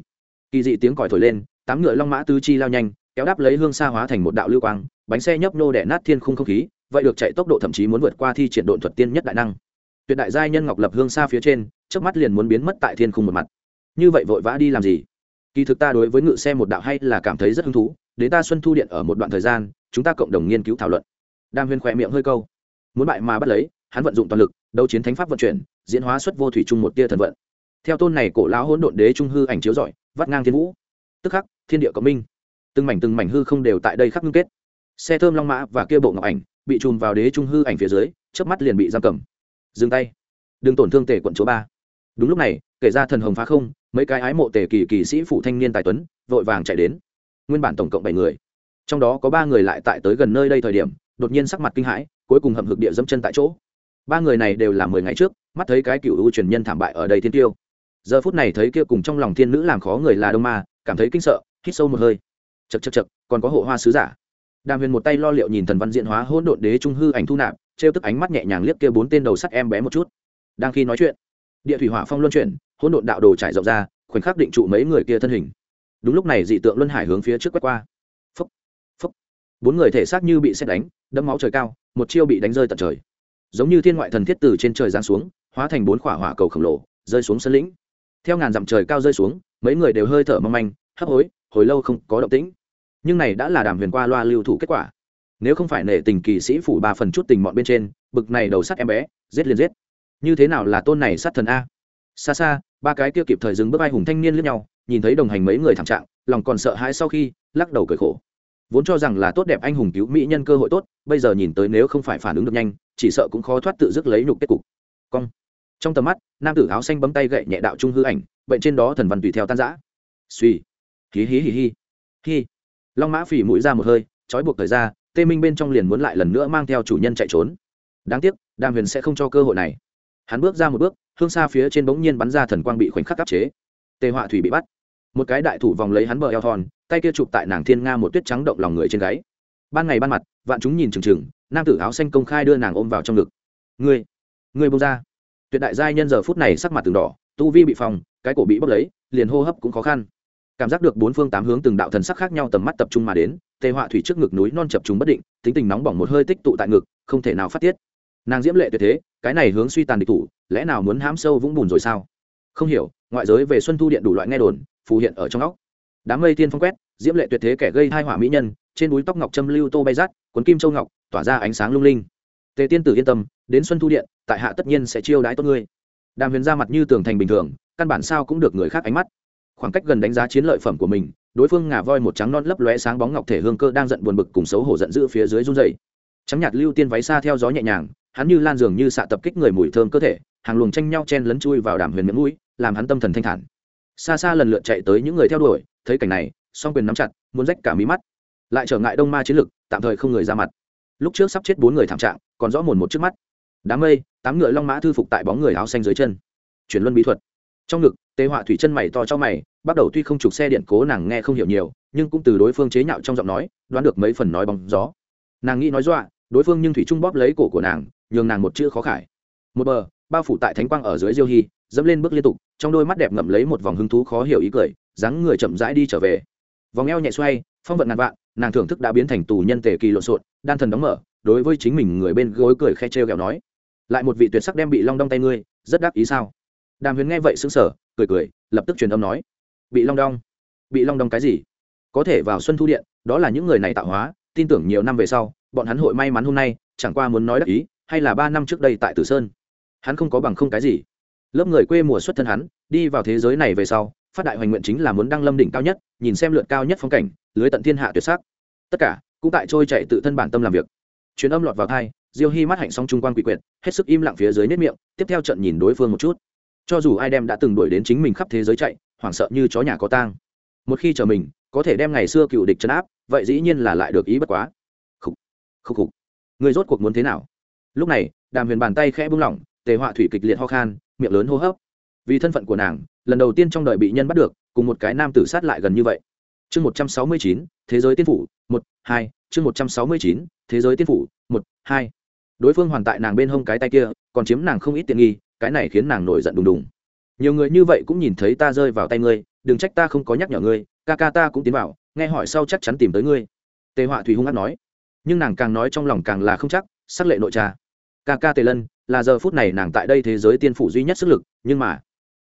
Kỳ dị tiếng còi thổi lên tám ngựa long mã tứ chi lao nhanh kéo đáp lấy hương xa hóa thành một đạo lưu quang bánh xe nhấp nô đẻ nát thiên khung không khí vậy được chạy tốc độ thậm chí muốn vượt qua thi triển độn thuật tiên nhất đại năng. Tuyệt đại giai nhân ngọc lập hương xa phía trên trước mắt liền muốn biến mất tại thiên khung một mặt. Như vậy vội vã đi làm gì? Kỳ thực ta đối với ngự xe một đạo hay là cảm thấy rất hứng thú đến ta xuân thu điện ở một đoạn thời gian chúng ta cộng đồng nghiên cứu thảo luận. Đam huyên khỏe miệng hơi câu. Muốn bại mà bắt lấy hắn vận dụng toàn lực đấu chiến thánh pháp vận chuyển diễn hóa xuất vô thủy chung một tia thần vận. Theo tôn này cổ lão hỗn độn đế trung hư ảnh chiếu giỏi, vắt ngang thiên vũ. Tức khắc thiên địa cộng minh từng mảnh từng mảnh hư không đều tại đây khắc ngưng kết. Xe thơm long mã và kia bộ ngọc ảnh bị chùm vào đế trung hư ảnh phía dưới, chớp mắt liền bị giam cầm. Dừng tay. Đừng tổn thương tề quận chúa ba. Đúng lúc này, kể ra thần hồng phá không, mấy cái ái mộ tề kỳ kỳ sĩ phụ thanh niên tài tuấn, vội vàng chạy đến. Nguyên bản tổng cộng bảy người. Trong đó có ba người lại tại tới gần nơi đây thời điểm, đột nhiên sắc mặt kinh hãi, cuối cùng hầm hực địa dẫm chân tại chỗ. Ba người này đều là mười ngày trước, mắt thấy cái cựu ưu truyền nhân thảm bại ở đây thiên tiêu. Giờ phút này thấy kia cùng trong lòng thiên nữ làm khó người là đông ma, cảm thấy kinh sợ, hít sâu một hơi chật chật chật, còn có hộ hoa sứ giả. Đàm huyền một tay lo liệu nhìn thần văn diện hóa hỗn độn đế trung hư ảnh thu nạp, trêu tức ánh mắt nhẹ nhàng liếc kia bốn tên đầu sắt em bé một chút. Đang khi nói chuyện, địa thủy hỏa phong luân chuyển, hỗn độn đạo đồ trải rộng ra, khoảnh khắc định trụ mấy người kia thân hình. Đúng lúc này dị tượng luân hải hướng phía trước quét qua. Phúc phúc bốn người thể xác như bị xét đánh, đẫm máu trời cao, một chiêu bị đánh rơi tận trời. Giống như thiên ngoại thần thiết từ trên trời giáng xuống, hóa thành bốn khỏa hỏa cầu khổng lồ, rơi xuống sân lĩnh. Theo ngàn dặm trời cao rơi xuống, mấy người đều hơi thở mong manh, hấp hối, hồi lâu không có động tĩnh nhưng này đã là đàm huyền qua loa lưu thủ kết quả. Nếu không phải nể tình kỳ sĩ phủ ba phần chút tình mọn bên trên, bực này đầu sắt em bé, giết liền giết. Như thế nào là tôn này sát thần a? Xa xa, ba cái kia kịp thời dừng bước ai hùng thanh niên lướt nhau, nhìn thấy đồng hành mấy người thảm trạng, lòng còn sợ hãi sau khi, lắc đầu cười khổ. Vốn cho rằng là tốt đẹp anh hùng cứu mỹ nhân cơ hội tốt, bây giờ nhìn tới nếu không phải phản ứng được nhanh, chỉ sợ cũng khó thoát tự dứt lấy nhục kết cục. Cong. Trong tầm mắt, nam tử áo xanh bấm tay gậy nhẹ đạo trung hư ảnh, bệnh trên đó thần văn tùy theo tan giã suy hí hí hí hí. Hí long mã phỉ mũi ra một hơi, trói buộc thời ra, tê minh bên trong liền muốn lại lần nữa mang theo chủ nhân chạy trốn. Đáng tiếc, đàm huyền sẽ không cho cơ hội này. Hắn bước ra một bước, hương xa phía trên bỗng nhiên bắn ra thần quang bị khoảnh khắc áp chế. Tề họa thủy bị bắt. Một cái đại thủ vòng lấy hắn bờ eo thon, tay kia chụp tại nàng thiên nga một tuyết trắng động lòng người trên gáy. Ban ngày ban mặt, vạn chúng nhìn chừng chừng, nam tử áo xanh công khai đưa nàng ôm vào trong ngực. Ngươi ngươi bông ra. Tuyệt đại giai nhân giờ phút này sắc mặt từng đỏ, tu vi bị phòng cái cổ bị bốc lấy, liền hô hấp cũng khó khăn cảm giác được bốn phương tám hướng từng đạo thần sắc khác nhau tầm mắt tập trung mà đến tề họa thủy trước ngực núi non chập trùng bất định, tính tình nóng bỏng một hơi tích tụ tại ngực, không thể nào phát tiết. Nàng diễm lệ tuyệt thế, cái này hướng suy tàn địch thủ, lẽ nào muốn hám sâu vũng bùn rồi sao? Không hiểu, ngoại giới về xuân thu điện đủ loại nghe đồn, phù hiện ở trong óc. Đám mây tiên phong quét, diễm lệ tuyệt thế kẻ gây hai hỏa mỹ nhân, trên núi tóc ngọc châm lưu tô bay rát, cuốn kim châu ngọc, tỏa ra ánh sáng lung linh. Tề tiên tử yên tâm, đến xuân thu điện, tại hạ tất nhiên sẽ chiêu đãi tốt ngươi. Đàm huyền ra mặt như tường thành bình thường, căn bản sao cũng được người khác ánh mắt khoảng cách gần đánh giá chiến lợi phẩm của mình, đối phương ngả voi một trắng non lấp lóe sáng bóng ngọc thể hương cơ đang giận buồn bực cùng xấu hổ giận dữ phía dưới run dày trắng nhạt lưu tiên váy xa theo gió nhẹ nhàng, hắn như lan dường như xạ tập kích người mùi thơm cơ thể, hàng luồng tranh nhau chen lấn chui vào đàm huyền miệng mũi, làm hắn tâm thần thanh thản. Xa xa lần lượt chạy tới những người theo đuổi, thấy cảnh này, song quyền nắm chặt, muốn rách cả mí mắt. Lại trở ngại đông ma chiến lực, tạm thời không người ra mặt. Lúc trước sắp chết bốn người thảm trạng, còn rõ mồn một trước mắt. Đám mây, tám ngựa long mã thư phục tại bóng người áo xanh dưới chân. Chuyển luân bí thuật. Trong ngực tê họa thủy chân mày to cho mày, bắt đầu tuy không trục xe điện cố nàng nghe không hiểu nhiều, nhưng cũng từ đối phương chế nhạo trong giọng nói, đoán được mấy phần nói bóng gió. Nàng nghĩ nói dọa, đối phương nhưng thủy trung bóp lấy cổ của nàng, nhường nàng một chữ khó khải. Một bờ, bao phủ tại thánh quang ở dưới diêu hy dẫm lên bước liên tục, trong đôi mắt đẹp ngậm lấy một vòng hứng thú khó hiểu ý cười, dáng người chậm rãi đi trở về. Vòng eo nhẹ xoay, phong vận ngàn vạn, nàng thưởng thức đã biến thành tù nhân tề kỳ lộn xộn, đan thần đóng mở, đối với chính mình người bên gối cười khe trêu ghẹo nói, lại một vị tuyệt sắc đem bị long đong tay ngươi, rất đắc ý sao? Đàm huyền nghe vậy xứng sở cười cười, lập tức truyền âm nói, bị long đong, bị long đong cái gì? Có thể vào xuân thu điện, đó là những người này tạo hóa, tin tưởng nhiều năm về sau, bọn hắn hội may mắn hôm nay, chẳng qua muốn nói đắc ý, hay là ba năm trước đây tại tử sơn. Hắn không có bằng không cái gì. Lớp người quê mùa xuất thân hắn, đi vào thế giới này về sau, phát đại hoành nguyện chính là muốn đăng lâm đỉnh cao nhất, nhìn xem lượt cao nhất phong cảnh, lưới tận thiên hạ tuyệt sắc. Tất cả, cũng tại trôi chạy tự thân bản tâm làm việc. Chuyến âm lọt vào thai diêu hy mắt hạnh song trung quan quỷ quyệt, hết sức im lặng phía dưới nếp miệng, tiếp theo trận nhìn đối phương một chút cho dù ai đem đã từng đuổi đến chính mình khắp thế giới chạy, hoảng sợ như chó nhà có tang. Một khi chờ mình, có thể đem ngày xưa cựu địch chấn áp, vậy dĩ nhiên là lại được ý bất quá. Khúc khúc khúc người rốt cuộc muốn thế nào? Lúc này, đàm huyền bàn tay khẽ buông lỏng, tề họa thủy kịch liệt ho khan, miệng lớn hô hấp. Vì thân phận của nàng, lần đầu tiên trong đời bị nhân bắt được, cùng một cái nam tử sát lại gần như vậy. Chương một trăm sáu mươi chín, thế giới tiên phủ, một, hai. Chương một trăm sáu mươi chín, thế giới tiên phủ, một, hai. Đối phương hoàn tại nàng bên hông cái tay kia, còn chiếm nàng không ít tiện nghi cái này khiến nàng nổi giận đùng đùng. Nhiều người như vậy cũng nhìn thấy ta rơi vào tay ngươi, đừng trách ta không có nhắc nhở ngươi, ca ca ta cũng tiến vào, nghe hỏi sau chắc chắn tìm tới ngươi. Tề họa thủy hung hát nói. Nhưng nàng càng nói trong lòng càng là không chắc, sắc lệ nội trà. Ca ca tề lân, là giờ phút này nàng tại đây thế giới tiên phủ duy nhất sức lực, nhưng mà,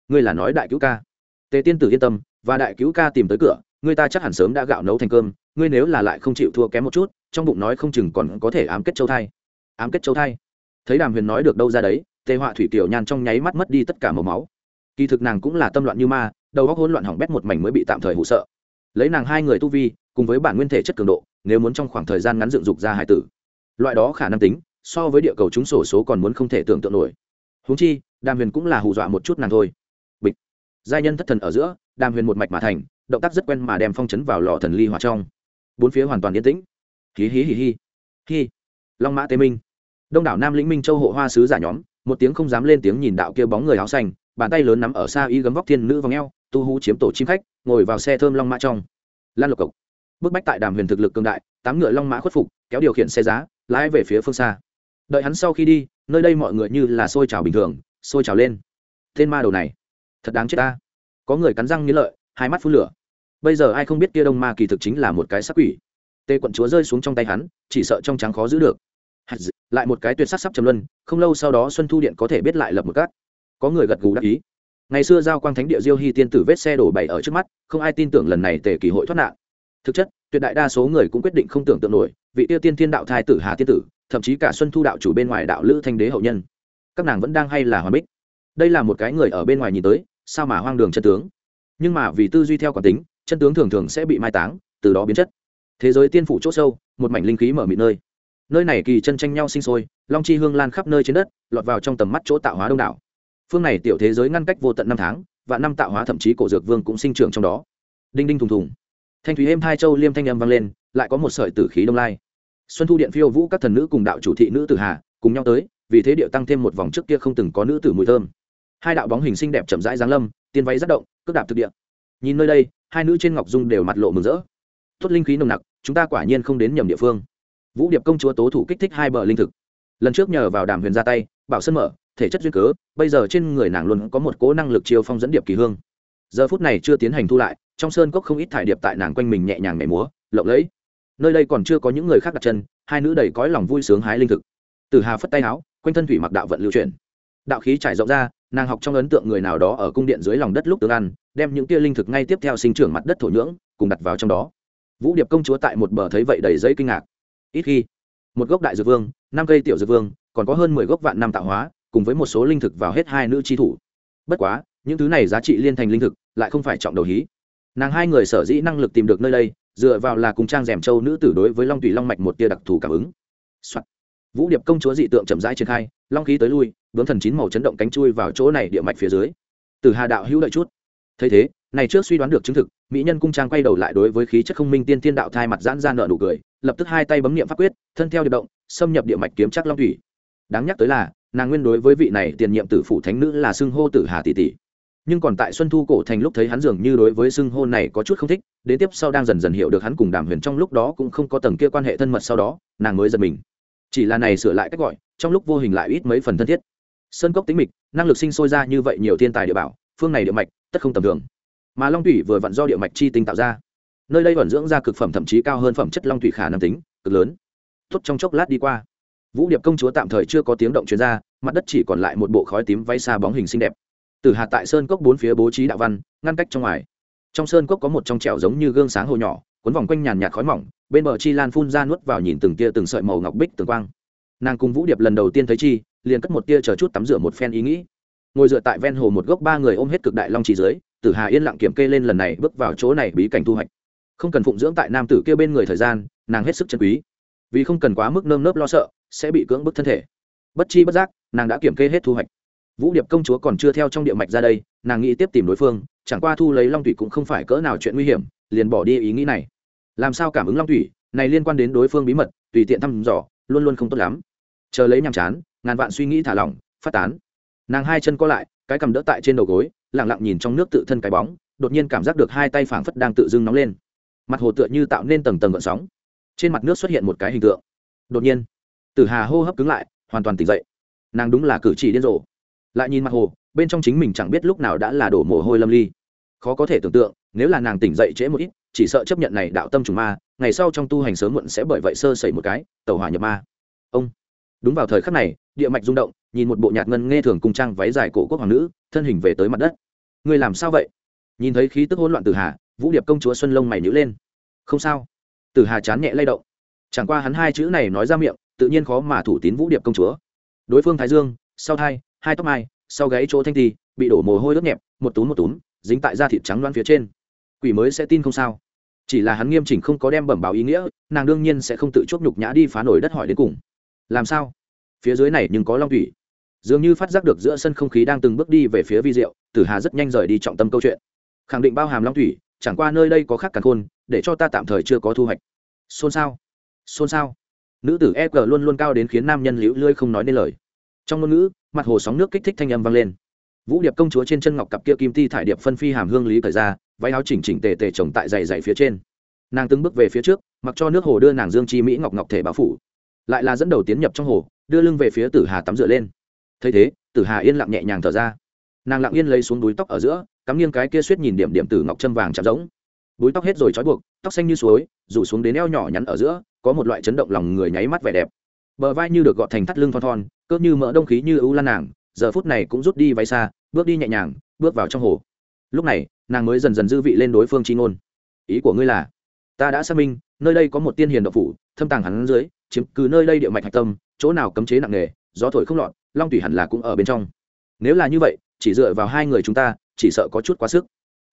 ngươi là nói đại cứu ca. Tề tiên tử yên tâm, và đại cứu ca tìm tới cửa, ngươi ta chắc hẳn sớm đã gạo nấu thành cơm, ngươi nếu là lại không chịu thua kém một chút, trong bụng nói không chừng còn có thể ám kết châu thai. Ám kết châu thai? Thấy đàm huyền nói được đâu ra đấy tề họa thủy tiểu nhan trong nháy mắt mất đi tất cả màu máu. Kỳ thực nàng cũng là tâm loạn như ma, đầu óc hỗn loạn hỏng bét một mảnh mới bị tạm thời hụ sợ. Lấy nàng hai người tu vi, cùng với bản nguyên thể chất cường độ, nếu muốn trong khoảng thời gian ngắn dựng dục ra hải tử, loại đó khả năng tính, so với địa cầu chúng sổ số còn muốn không thể tưởng tượng nổi. Huống chi, đàm huyền cũng là hù dọa một chút nàng thôi. Bịch. Giai nhân thất thần ở giữa, đàm huyền một mạch mà thành, động tác rất quen mà đem phong chấn vào lò thần ly hòa trong. Bốn phía hoàn toàn yên tĩnh. Hí hí hí hí. Hí long mã tế minh. Đông đảo nam lĩnh minh châu hộ hoa sứ giả nhóm một tiếng không dám lên tiếng nhìn đạo kia bóng người áo xanh, bàn tay lớn nắm ở xa y gấm vóc thiên nữ vòng eo, tu hú chiếm tổ chim khách, ngồi vào xe thơm long mã trong. Lan lộc cộc. Bức bách tại đàm huyền thực lực cường đại, tám ngựa long mã khuất phục, kéo điều khiển xe giá, lái về phía phương xa. Đợi hắn sau khi đi, nơi đây mọi người như là sôi trào bình thường, sôi trào lên. Tên ma đầu này, thật đáng chết ta. Có người cắn răng nghĩ lợi, hai mắt phun lửa. Bây giờ ai không biết kia đông ma kỳ thực chính là một cái sắc quỷ. Tê quận chúa rơi xuống trong tay hắn, chỉ sợ trong trắng khó giữ được lại một cái tuyệt sắc sắp trầm luân, không lâu sau đó xuân thu điện có thể biết lại lập một cát. Có người gật gù đắc ý. Ngày xưa giao quang thánh địa diêu hy tiên tử vết xe đổ bày ở trước mắt, không ai tin tưởng lần này tề kỳ hội thoát nạn. Thực chất, tuyệt đại đa số người cũng quyết định không tưởng tượng nổi, vị tiêu tiên thiên đạo thai tử hà tiên tử, thậm chí cả xuân thu đạo chủ bên ngoài đạo lữ thanh đế hậu nhân. Các nàng vẫn đang hay là hòa bích đây là một cái người ở bên ngoài nhìn tới, sao mà hoang đường chân tướng? Nhưng mà vì tư duy theo quản tính, chân tướng thường thường sẽ bị mai táng, từ đó biến chất. Thế giới tiên phủ c h ỗ sâu, một mảnh linh khí mở mịt nơi nơi này kỳ chân tranh nhau sinh sôi, long chi hương lan khắp nơi trên đất, lọt vào trong tầm mắt chỗ tạo hóa đông đảo. Phương này tiểu thế giới ngăn cách vô tận năm tháng và năm tạo hóa thậm chí cổ dược vương cũng sinh trưởng trong đó. Đinh đinh thùng thùng. Thanh thúy êm hai châu liêm thanh âm vang lên, lại có một sợi tử khí đông lai. Xuân thu điện phiêu vũ các thần nữ cùng đạo chủ thị nữ tử hà, cùng nhau tới, vì thế điệu tăng thêm một vòng trước kia không từng có nữ tử mùi thơm. Hai đạo bóng hình xinh đẹp chậm rãi giáng lâm, tiên váy rất động, cước đạp thực địa. Nhìn nơi đây, hai nữ trên ngọc dung đều mặt lộ mừng rỡ. Tốt linh khí nồng nặc, chúng ta quả nhiên không đến nhầm địa phương vũ điệp công chúa tố thủ kích thích hai bờ linh thực. Lần trước nhờ vào đàm huyền ra tay, bảo sân mở, thể chất duyên cớ, bây giờ trên người nàng luôn có một cố năng lực chiêu phong dẫn điệp kỳ hương. Giờ phút này chưa tiến hành thu lại, trong sơn cốc không ít thải điệp tại nàng quanh mình nhẹ nhàng nhảy múa, lộng lẫy. Nơi đây còn chưa có những người khác đặt chân, hai nữ đầy cõi lòng vui sướng hái linh thực. Từ hà phất tay áo, quanh thân thủy mặc đạo vận lưu chuyển. Đạo khí trải rộng ra, nàng học trong ấn tượng người nào đó ở cung điện dưới lòng đất lúc tương ăn, đem những tia linh thực ngay tiếp theo sinh trưởng mặt đất thổ nhưỡng, cùng đặt vào trong đó. Vũ điệp công chúa tại một bờ thấy vậy đầy giấy kinh ngạc ít khi. Một gốc đại dược vương, năm cây tiểu dược vương, còn có hơn mười gốc vạn năm tạo hóa, cùng với một số linh thực vào hết hai nữ chi thủ. Bất quá, những thứ này giá trị liên thành linh thực, lại không phải trọng đầu hí. Nàng hai người sở dĩ năng lực tìm được nơi đây, dựa vào là cùng trang rèm châu nữ tử đối với long tùy long mạch một tia đặc thù cảm ứng、Soạn. vũ điệp công chúa dị tượng chậm rãi triển khai, long khí tới lui, vướng thần chín màu chấn động cánh chui vào chỗ này địa mạch phía dưới. Từ hà đạo hữu đợi chút. Thấy thế, này trước suy đoán được chứng thực, mỹ nhân cung trang quay đầu lại đối với khí chất không minh tiên tiên đạo thai mặt giãn ra nợ nụ cười lập tức hai tay bấm niệm pháp quyết, thân theo điệp động, xâm nhập địa mạch kiếm chắc long thủy. Đáng nhắc tới là, nàng nguyên đối với vị này tiền nhiệm tử phủ thánh nữ là xưng hô tử hà tỷ tỷ. Nhưng còn tại xuân thu cổ thành lúc thấy hắn dường như đối với xưng hô này có chút không thích, đến tiếp sau đang dần dần hiểu được hắn cùng đàm huyền trong lúc đó cũng không có tầng kia quan hệ thân mật sau đó, nàng mới giật mình. Chỉ là này sửa lại cách gọi, trong lúc vô hình lại ít mấy phần thân thiết. Sơn cốc tính mịch, năng lực sinh sôi ra như vậy nhiều thiên tài địa bảo, phương này địa mạch, tất không tầm thường. Mà long thủy vừa vặn do địa mạch chi tinh tạo ra nơi đây vẫn dưỡng ra cực phẩm thậm chí cao hơn phẩm chất long thủy khả năng tính, cực lớn. Tốt, trong chốc lát đi qua. Vũ điệp công chúa tạm thời chưa có tiếng động chuyên ra, mặt đất chỉ còn lại một bộ khói tím váy xa bóng hình xinh đẹp. Từ hạt tại sơn cốc bốn phía bố trí đạo văn, ngăn cách trong ngoài. Trong sơn cốc có một trong trẻo giống như gương sáng hồ nhỏ, cuốn vòng quanh nhàn nhạt khói mỏng, bên bờ chi lan phun ra nuốt vào nhìn từng tia từng sợi màu ngọc bích tường quang. Nàng cùng vũ điệp lần đầu tiên thấy chi, liền cất một tia chờ chút tắm rửa một phen ý nghĩ. Ngồi dựa tại ven hồ một gốc ba người ôm hết cực đại long trì dưới tử hà yên lặng kiểm kê lên lần này bước vào chỗ này bí cảnh thu hoạch không cần phụng dưỡng tại nam tử kia bên người thời gian, nàng hết sức chân quý. Vì không cần quá mức nơm nớp lo sợ, sẽ bị cưỡng bức thân thể. Bất chi bất giác, nàng đã kiểm kê hết thu hoạch. Vũ điệp công chúa còn chưa theo trong địa mạch ra đây, nàng nghĩ tiếp tìm đối phương, chẳng qua thu lấy long thủy cũng không phải cỡ nào chuyện nguy hiểm, liền bỏ đi ý nghĩ này. Làm sao cảm ứng long thủy, này liên quan đến đối phương bí mật, tùy tiện thăm dò, luôn luôn không tốt lắm. Chờ lấy nhàm chán, ngàn vạn suy nghĩ thả lỏng, phát tán. Nàng hai chân co lại, cái cầm đỡ tại trên đầu gối lẳng lặng nhìn trong nước tự thân cái bóng, đột nhiên cảm giác được hai tay phảng phất đang tự dưng nóng lên mặt hồ tựa như tạo nên tầng tầng gợn sóng. Trên mặt nước xuất hiện một cái hình tượng. Đột nhiên, tử hà hô hấp cứng lại, hoàn toàn tỉnh dậy. Nàng đúng là cử chỉ điên rồ. Lại nhìn mặt hồ, bên trong chính mình chẳng biết lúc nào đã là đổ mồ hôi lâm ly. Khó có thể tưởng tượng, nếu là nàng tỉnh dậy trễ một ít, chỉ sợ chấp nhận này đạo tâm trùng ma, ngày sau trong tu hành sớm muộn sẽ bởi vậy sơ sẩy một cái tàu hỏa nhập ma. Ông, đúng vào thời khắc này, địa mạch rung động, nhìn một bộ nhạt ngân nghe thường cung trang váy dài cổ quốc hoàng nữ, thân hình về tới mặt đất. Người làm sao vậy? Nhìn thấy khí tức hỗn loạn từ hà vũ điệp công chúa xuân lông mày nhữ lên. Không sao. Tử hà chán nhẹ lay động. Chẳng qua hắn hai chữ này nói ra miệng, tự nhiên khó mà thủ tín vũ điệp công chúa. Đối phương thái dương, sau thai, hai tóc mai, sau gáy chỗ thanh ti, bị đổ mồ hôi đốt nhẹp, một túm một túm, dính tại da thịt trắng loan phía trên. Quỷ mới sẽ tin không sao. Chỉ là hắn nghiêm chỉnh không có đem bẩm báo ý nghĩa, nàng đương nhiên sẽ không tự chuốc nhục nhã đi phá nổi đất hỏi đến cùng. Làm sao? Phía dưới này nhưng có long thủy. Dường như phát giác được giữa sân không khí đang từng bước đi về phía vi diệu, tử hà rất nhanh rời đi trọng tâm câu chuyện. Khẳng định bao hàm long thủy chẳng qua nơi đây có khác cả khôn, để cho ta tạm thời chưa có thu hoạch. Xôn xao xôn xao. Nữ tử e g luôn luôn cao đến khiến nam nhân liễu lươi không nói nên lời. Trong ngôn ngữ, mặt hồ sóng nước kích thích thanh âm vang lên. Vũ điệp công chúa trên chân ngọc cặp kia kim ti thải điệp phân phi hàm hương lý thời ra, váy áo chỉnh chỉnh tề tề trồng tại dày dày phía trên. Nàng từng bước về phía trước, mặc cho nước hồ đưa nàng dương chi mỹ ngọc ngọc thể bao phủ. Lại là dẫn đầu tiến nhập trong hồ, đưa lưng về phía tử hà tắm rửa lên. Thấy thế, tử hà yên lặng nhẹ nhàng thở ra. Nàng lặng yên lấy xuống đuôi tóc ở giữa cắm nghiêng cái kia suýt nhìn điểm điểm tử ngọc châm vàng chạm giống búi tóc hết rồi trói buộc, tóc xanh như suối, rủ xuống đến eo nhỏ nhắn ở giữa, có một loại chấn động lòng người nháy mắt vẻ đẹp. Bờ vai như được gọt thành thắt lưng thon thon, cỡ như mỡ đông khí như ưu lan nàng, giờ phút này cũng rút đi váy xa, bước đi nhẹ nhàng, bước vào trong hồ. Lúc này, nàng mới dần dần dư vị lên đối phương chi ngôn. Ý của ngươi là, ta đã xác minh, nơi đây có một tiên hiền độc phủ, thâm tàng hắn dưới, chiếm cứ nơi đây địa mạch hạch tâm, chỗ nào cấm chế nặng nề, gió thổi không lọt, long thủy hẳn là cũng ở bên trong. Nếu là như vậy chỉ dựa vào hai người chúng ta, chỉ sợ có chút quá sức.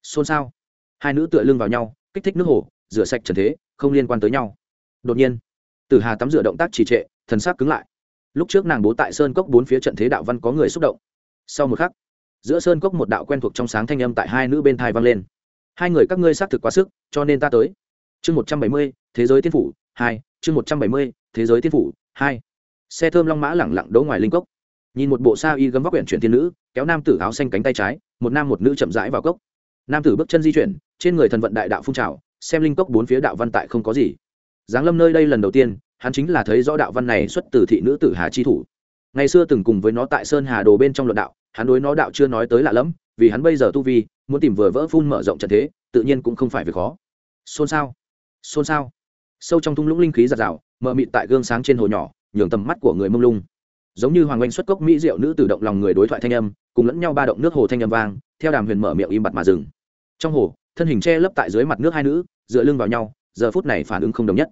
Xôn xao. Hai nữ tựa lưng vào nhau, kích thích nước hồ, rửa sạch trần thế, không liên quan tới nhau. Đột nhiên, tử hà tắm rửa động tác trì trệ, thần sắc cứng lại. Lúc trước nàng bố tại sơn cốc bốn phía trận thế đạo văn có người xúc động. Sau một khắc, giữa sơn cốc một đạo quen thuộc trong sáng thanh âm tại hai nữ bên thai vang lên. Hai người các ngươi xác thực quá sức, cho nên ta tới. Chương một trăm bảy mươi, thế giới tiên phủ, hai, chương một trăm bảy mươi, thế giới tiên phủ, hai. Xe thơm long mã lẳng lặng đỗ ngoài linh cốc. Nhìn một bộ sa y gấm vóc quyển chuyển thiên nữ kéo nam tử áo xanh cánh tay trái, một nam một nữ chậm rãi vào cốc. Nam tử bước chân di chuyển, trên người thần vận đại đạo phun trào, xem linh cốc bốn phía đạo văn tại không có gì. Giáng lâm nơi đây lần đầu tiên, hắn chính là thấy rõ đạo văn này xuất từ thị nữ tử hà chi thủ. Ngày xưa từng cùng với nó tại sơn hà đồ bên trong luận đạo, hắn đối nó đạo chưa nói tới lạ lẫm, vì hắn bây giờ tu vi, muốn tìm vừa vỡ phun mở rộng trận thế, tự nhiên cũng không phải việc khó. Xôn xao xôn xao. Sâu trong thung lũng linh khí giạt rào, mờ mịt tại gương sáng trên hồ nhỏ, nhường tầm mắt của người mông lung giống như hoàng oanh xuất cốc mỹ diệu nữ tự động lòng người đối thoại thanh âm, cùng lẫn nhau ba động nước hồ thanh âm vang, theo đàm huyền mở miệng im bặt mà dừng. Trong hồ, thân hình che lấp tại dưới mặt nước hai nữ, dựa lưng vào nhau, giờ phút này phản ứng không đồng nhất.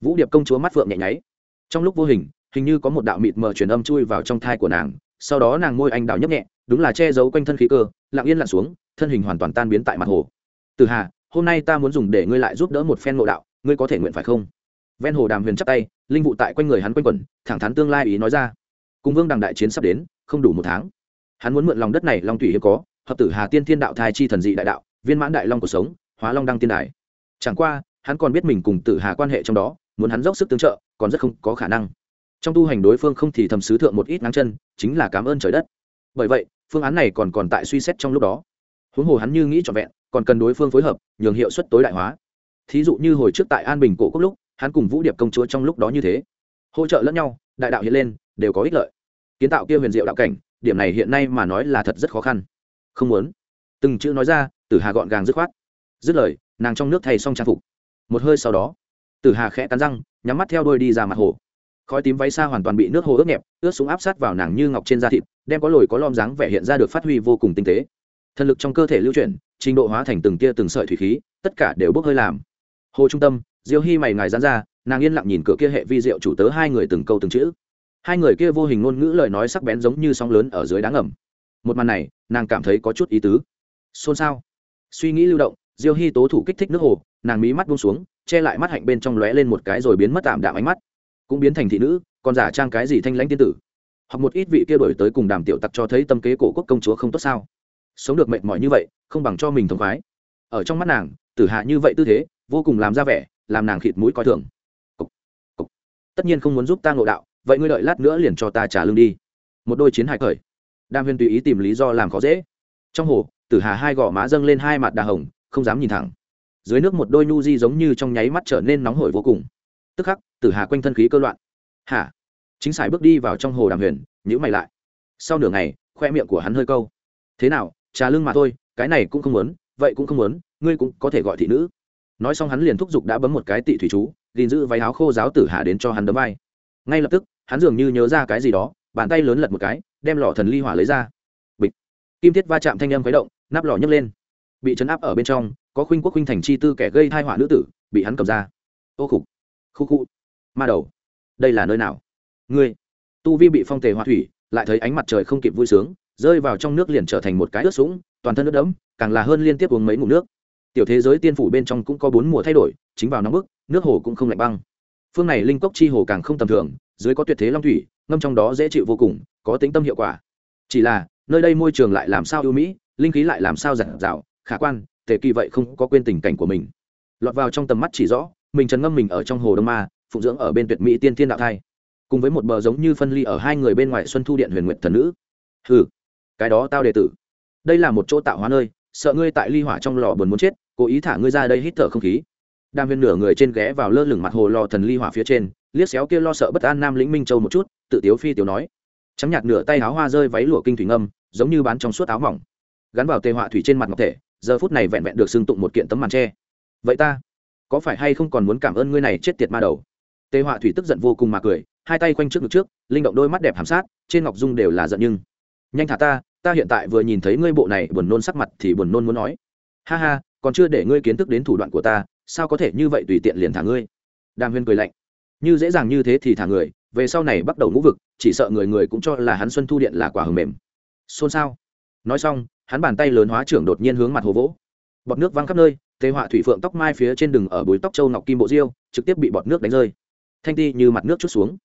Vũ điệp công chúa mắt phượng nhẹ nháy. Trong lúc vô hình hình như có một đạo mịt mờ truyền âm chui vào trong thai của nàng, sau đó nàng môi anh đào nhấp nhẹ, đúng là che giấu quanh thân khí cơ, lặng yên lặn xuống, thân hình hoàn toàn tan biến tại mặt hồ. Từ hà, hôm nay ta muốn dùng để ngươi lại giúp đỡ một phen ngộ đạo, ngươi có thể nguyện phải không? Ven hồ đàm huyền chắp tay, linh vụ tại quanh người hắn quanh quẩn, thẳng thắn tương lai ý nói ra cùng vương đằng đại chiến sắp đến, không đủ một tháng. Hắn muốn mượn lòng đất này, long thủy hiếm có, hợp tử hà tiên thiên đạo thai chi thần dị đại đạo, viên mãn đại long cuộc sống, hóa long đăng tiên đài. Chẳng qua, hắn còn biết mình cùng tử hà quan hệ trong đó, muốn hắn dốc sức tương trợ, còn rất không có khả năng. Trong tu hành đối phương không thì thầm sứ thượng một ít nắng chân, chính là cảm ơn trời đất. Bởi vậy, phương án này còn còn tại suy xét trong lúc đó. Huống hồ hắn như nghĩ trọn vẹn, còn cần đối phương phối hợp, nhường hiệu suất tối đại hóa. Thí dụ như hồi trước tại an bình cổ quốc lúc, hắn cùng vũ điệp công chúa trong lúc đó như thế. Hỗ trợ lẫn nhau, đại đạo hiện lên, đều có ích lợi kiến tạo kia huyền diệu đạo cảnh, điểm này hiện nay mà nói là thật rất khó khăn. Không muốn. Từng chữ nói ra, tử hà gọn gàng dứt khoát. Dứt lời, nàng trong nước thay xong trang phục. Một hơi sau đó, tử hà khẽ cắn răng, nhắm mắt theo đôi đi ra mặt hồ. Khói tím váy xa hoàn toàn bị nước hồ ướt nhẹp, ướt xuống áp sát vào nàng như ngọc trên da thịt, đem có lồi có lom dáng vẻ hiện ra được phát huy vô cùng tinh tế. Thần lực trong cơ thể lưu chuyển, trình độ hóa thành từng tia từng sợi thủy khí, tất cả đều bốc hơi làm. Hồ trung tâm, diêu hy mày ngài dán ra, nàng yên lặng nhìn cửa kia hệ vi diệu chủ tớ hai người từng câu từng chữ hai người kia vô hình ngôn ngữ lời nói sắc bén giống như sóng lớn ở dưới đá ngầm. Một màn này nàng cảm thấy có chút ý tứ. Xôn xao. Suy nghĩ lưu động diêu hy tố thủ kích thích nước hồ nàng mí mắt buông xuống che lại mắt hạnh bên trong lóe lên một cái rồi biến mất tạm đạm ánh mắt. Cũng biến thành thị nữ còn giả trang cái gì thanh lãnh tiên tử. Hoặc một ít vị kia đổi tới cùng đàm tiểu tặc cho thấy tâm kế cổ quốc công chúa không tốt sao. Sống được mệt mỏi như vậy không bằng cho mình thống khoái. Ở trong mắt nàng tử hạ như vậy tư thế vô cùng làm ra vẻ làm nàng khịt mũi coi thường. Cục, cục. tất nhiên không muốn giúp ta ngộ đạo vậy ngươi đợi lát nữa liền cho ta trả lương đi. Một đôi chiến hải khởi. Đam huyền tùy ý tìm lý do làm khó dễ. Trong hồ, tử hà hai gò má dâng lên hai mặt đà hồng, không dám nhìn thẳng. Dưới nước một đôi nu di giống như trong nháy mắt trở nên nóng hổi vô cùng. Tức khắc, tử hà quanh thân khí cơ loạn. Hả? Chính sải bước đi vào trong hồ đàm huyền nhữ mày lại. Sau nửa ngày, khoe miệng của hắn hơi câu. Thế nào, trà lưng mà thôi, cái này cũng không muốn, vậy cũng không muốn, ngươi cũng có thể gọi thị nữ. Nói xong hắn liền thúc giục đã bấm một cái tị thủy chú, gìn giữ váy áo khô giáo tử hà đến cho hắn đấm vai. Ngay lập tức hắn dường như nhớ ra cái gì đó, bàn tay lớn lật một cái, đem lò thần ly hỏa lấy ra. Bịch. Kim thiết va chạm thanh âm khuấy động, nắp lò nhấc lên. Bị chấn áp ở bên trong, có khuynh quốc khuynh thành chi tư kẻ gây thai hỏa nữ tử, bị hắn cầm ra. Ô khục. Khu khu. Ma đầu. Đây là nơi nào? Ngươi. Tu vi bị phong tề hoa thủy, lại thấy ánh mặt trời không kịp vui sướng, rơi vào trong nước liền trở thành một cái ướt sũng, toàn thân nước đẫm, càng là hơn liên tiếp uống mấy ngụm nước. Tiểu thế giới tiên phủ bên trong cũng có bốn mùa thay đổi, chính vào nóng bức, nước hồ cũng không lạnh băng. Phương này linh cốc chi hồ càng không tầm thường dưới có tuyệt thế long thủy, ngâm trong đó dễ chịu vô cùng, có tính tâm hiệu quả. Chỉ là, nơi đây môi trường lại làm sao ưu mỹ, linh khí lại làm sao giản dạo khả quan, tề kỳ vậy không có quên tình cảnh của mình. Lọt vào trong tầm mắt chỉ rõ, mình trần ngâm mình ở trong hồ đông ma, phụng dưỡng ở bên tuyệt mỹ tiên thiên đạo thai. Cùng với một bờ giống như phân ly ở hai người bên ngoài xuân thu điện huyền nguyệt thần nữ. Hừ, cái đó tao đệ tử. Đây là một chỗ tạo hóa nơi, sợ ngươi tại ly hỏa trong lò buồn muốn chết, cố ý thả ngươi ra đây hít thở không khí đam viên nửa người trên ghé vào lơ lửng mặt hồ lò thần ly hỏa phía trên, liếc xéo kia lo sợ bất an nam lĩnh minh châu một chút, tự tiếu phi tiểu nói. Trắng nhạt nửa tay áo hoa rơi váy lụa kinh thủy ngâm, giống như bán trong suốt áo mỏng. Gắn vào tê họa thủy trên mặt ngọc thể, giờ phút này vẹn vẹn được xưng tụng một kiện tấm màn tre vậy ta, có phải hay không còn muốn cảm ơn ngươi này chết tiệt ma đầu? Tê họa thủy tức giận vô cùng mà cười, hai tay quanh trước ngực trước, linh động đôi mắt đẹp hàm sát, trên ngọc dung đều là giận nhưng. Nhanh thả ta ta hiện tại vừa nhìn thấy ngươi bộ này buồn nôn sắc mặt thì buồn nôn muốn nói. Ha ha, còn chưa để ngươi kiến thức đến thủ đoạn của ta sao có thể như vậy tùy tiện liền thả ngươi? Đàm huyên cười lạnh. Như dễ dàng như thế thì thả người, về sau này bắt đầu ngũ vực, chỉ sợ người người cũng cho là hắn xuân thu điện là quả hầm mềm. Xôn xao. Nói xong, hắn bàn tay lớn hóa trưởng đột nhiên hướng mặt hồ vỗ. Bọt nước văng khắp nơi tê họa thủy phượng tóc mai phía trên đường ở bùi tóc châu ngọc kim bộ diêu, trực tiếp bị bọt nước đánh rơi. Thanh ti như mặt nước chút xuống.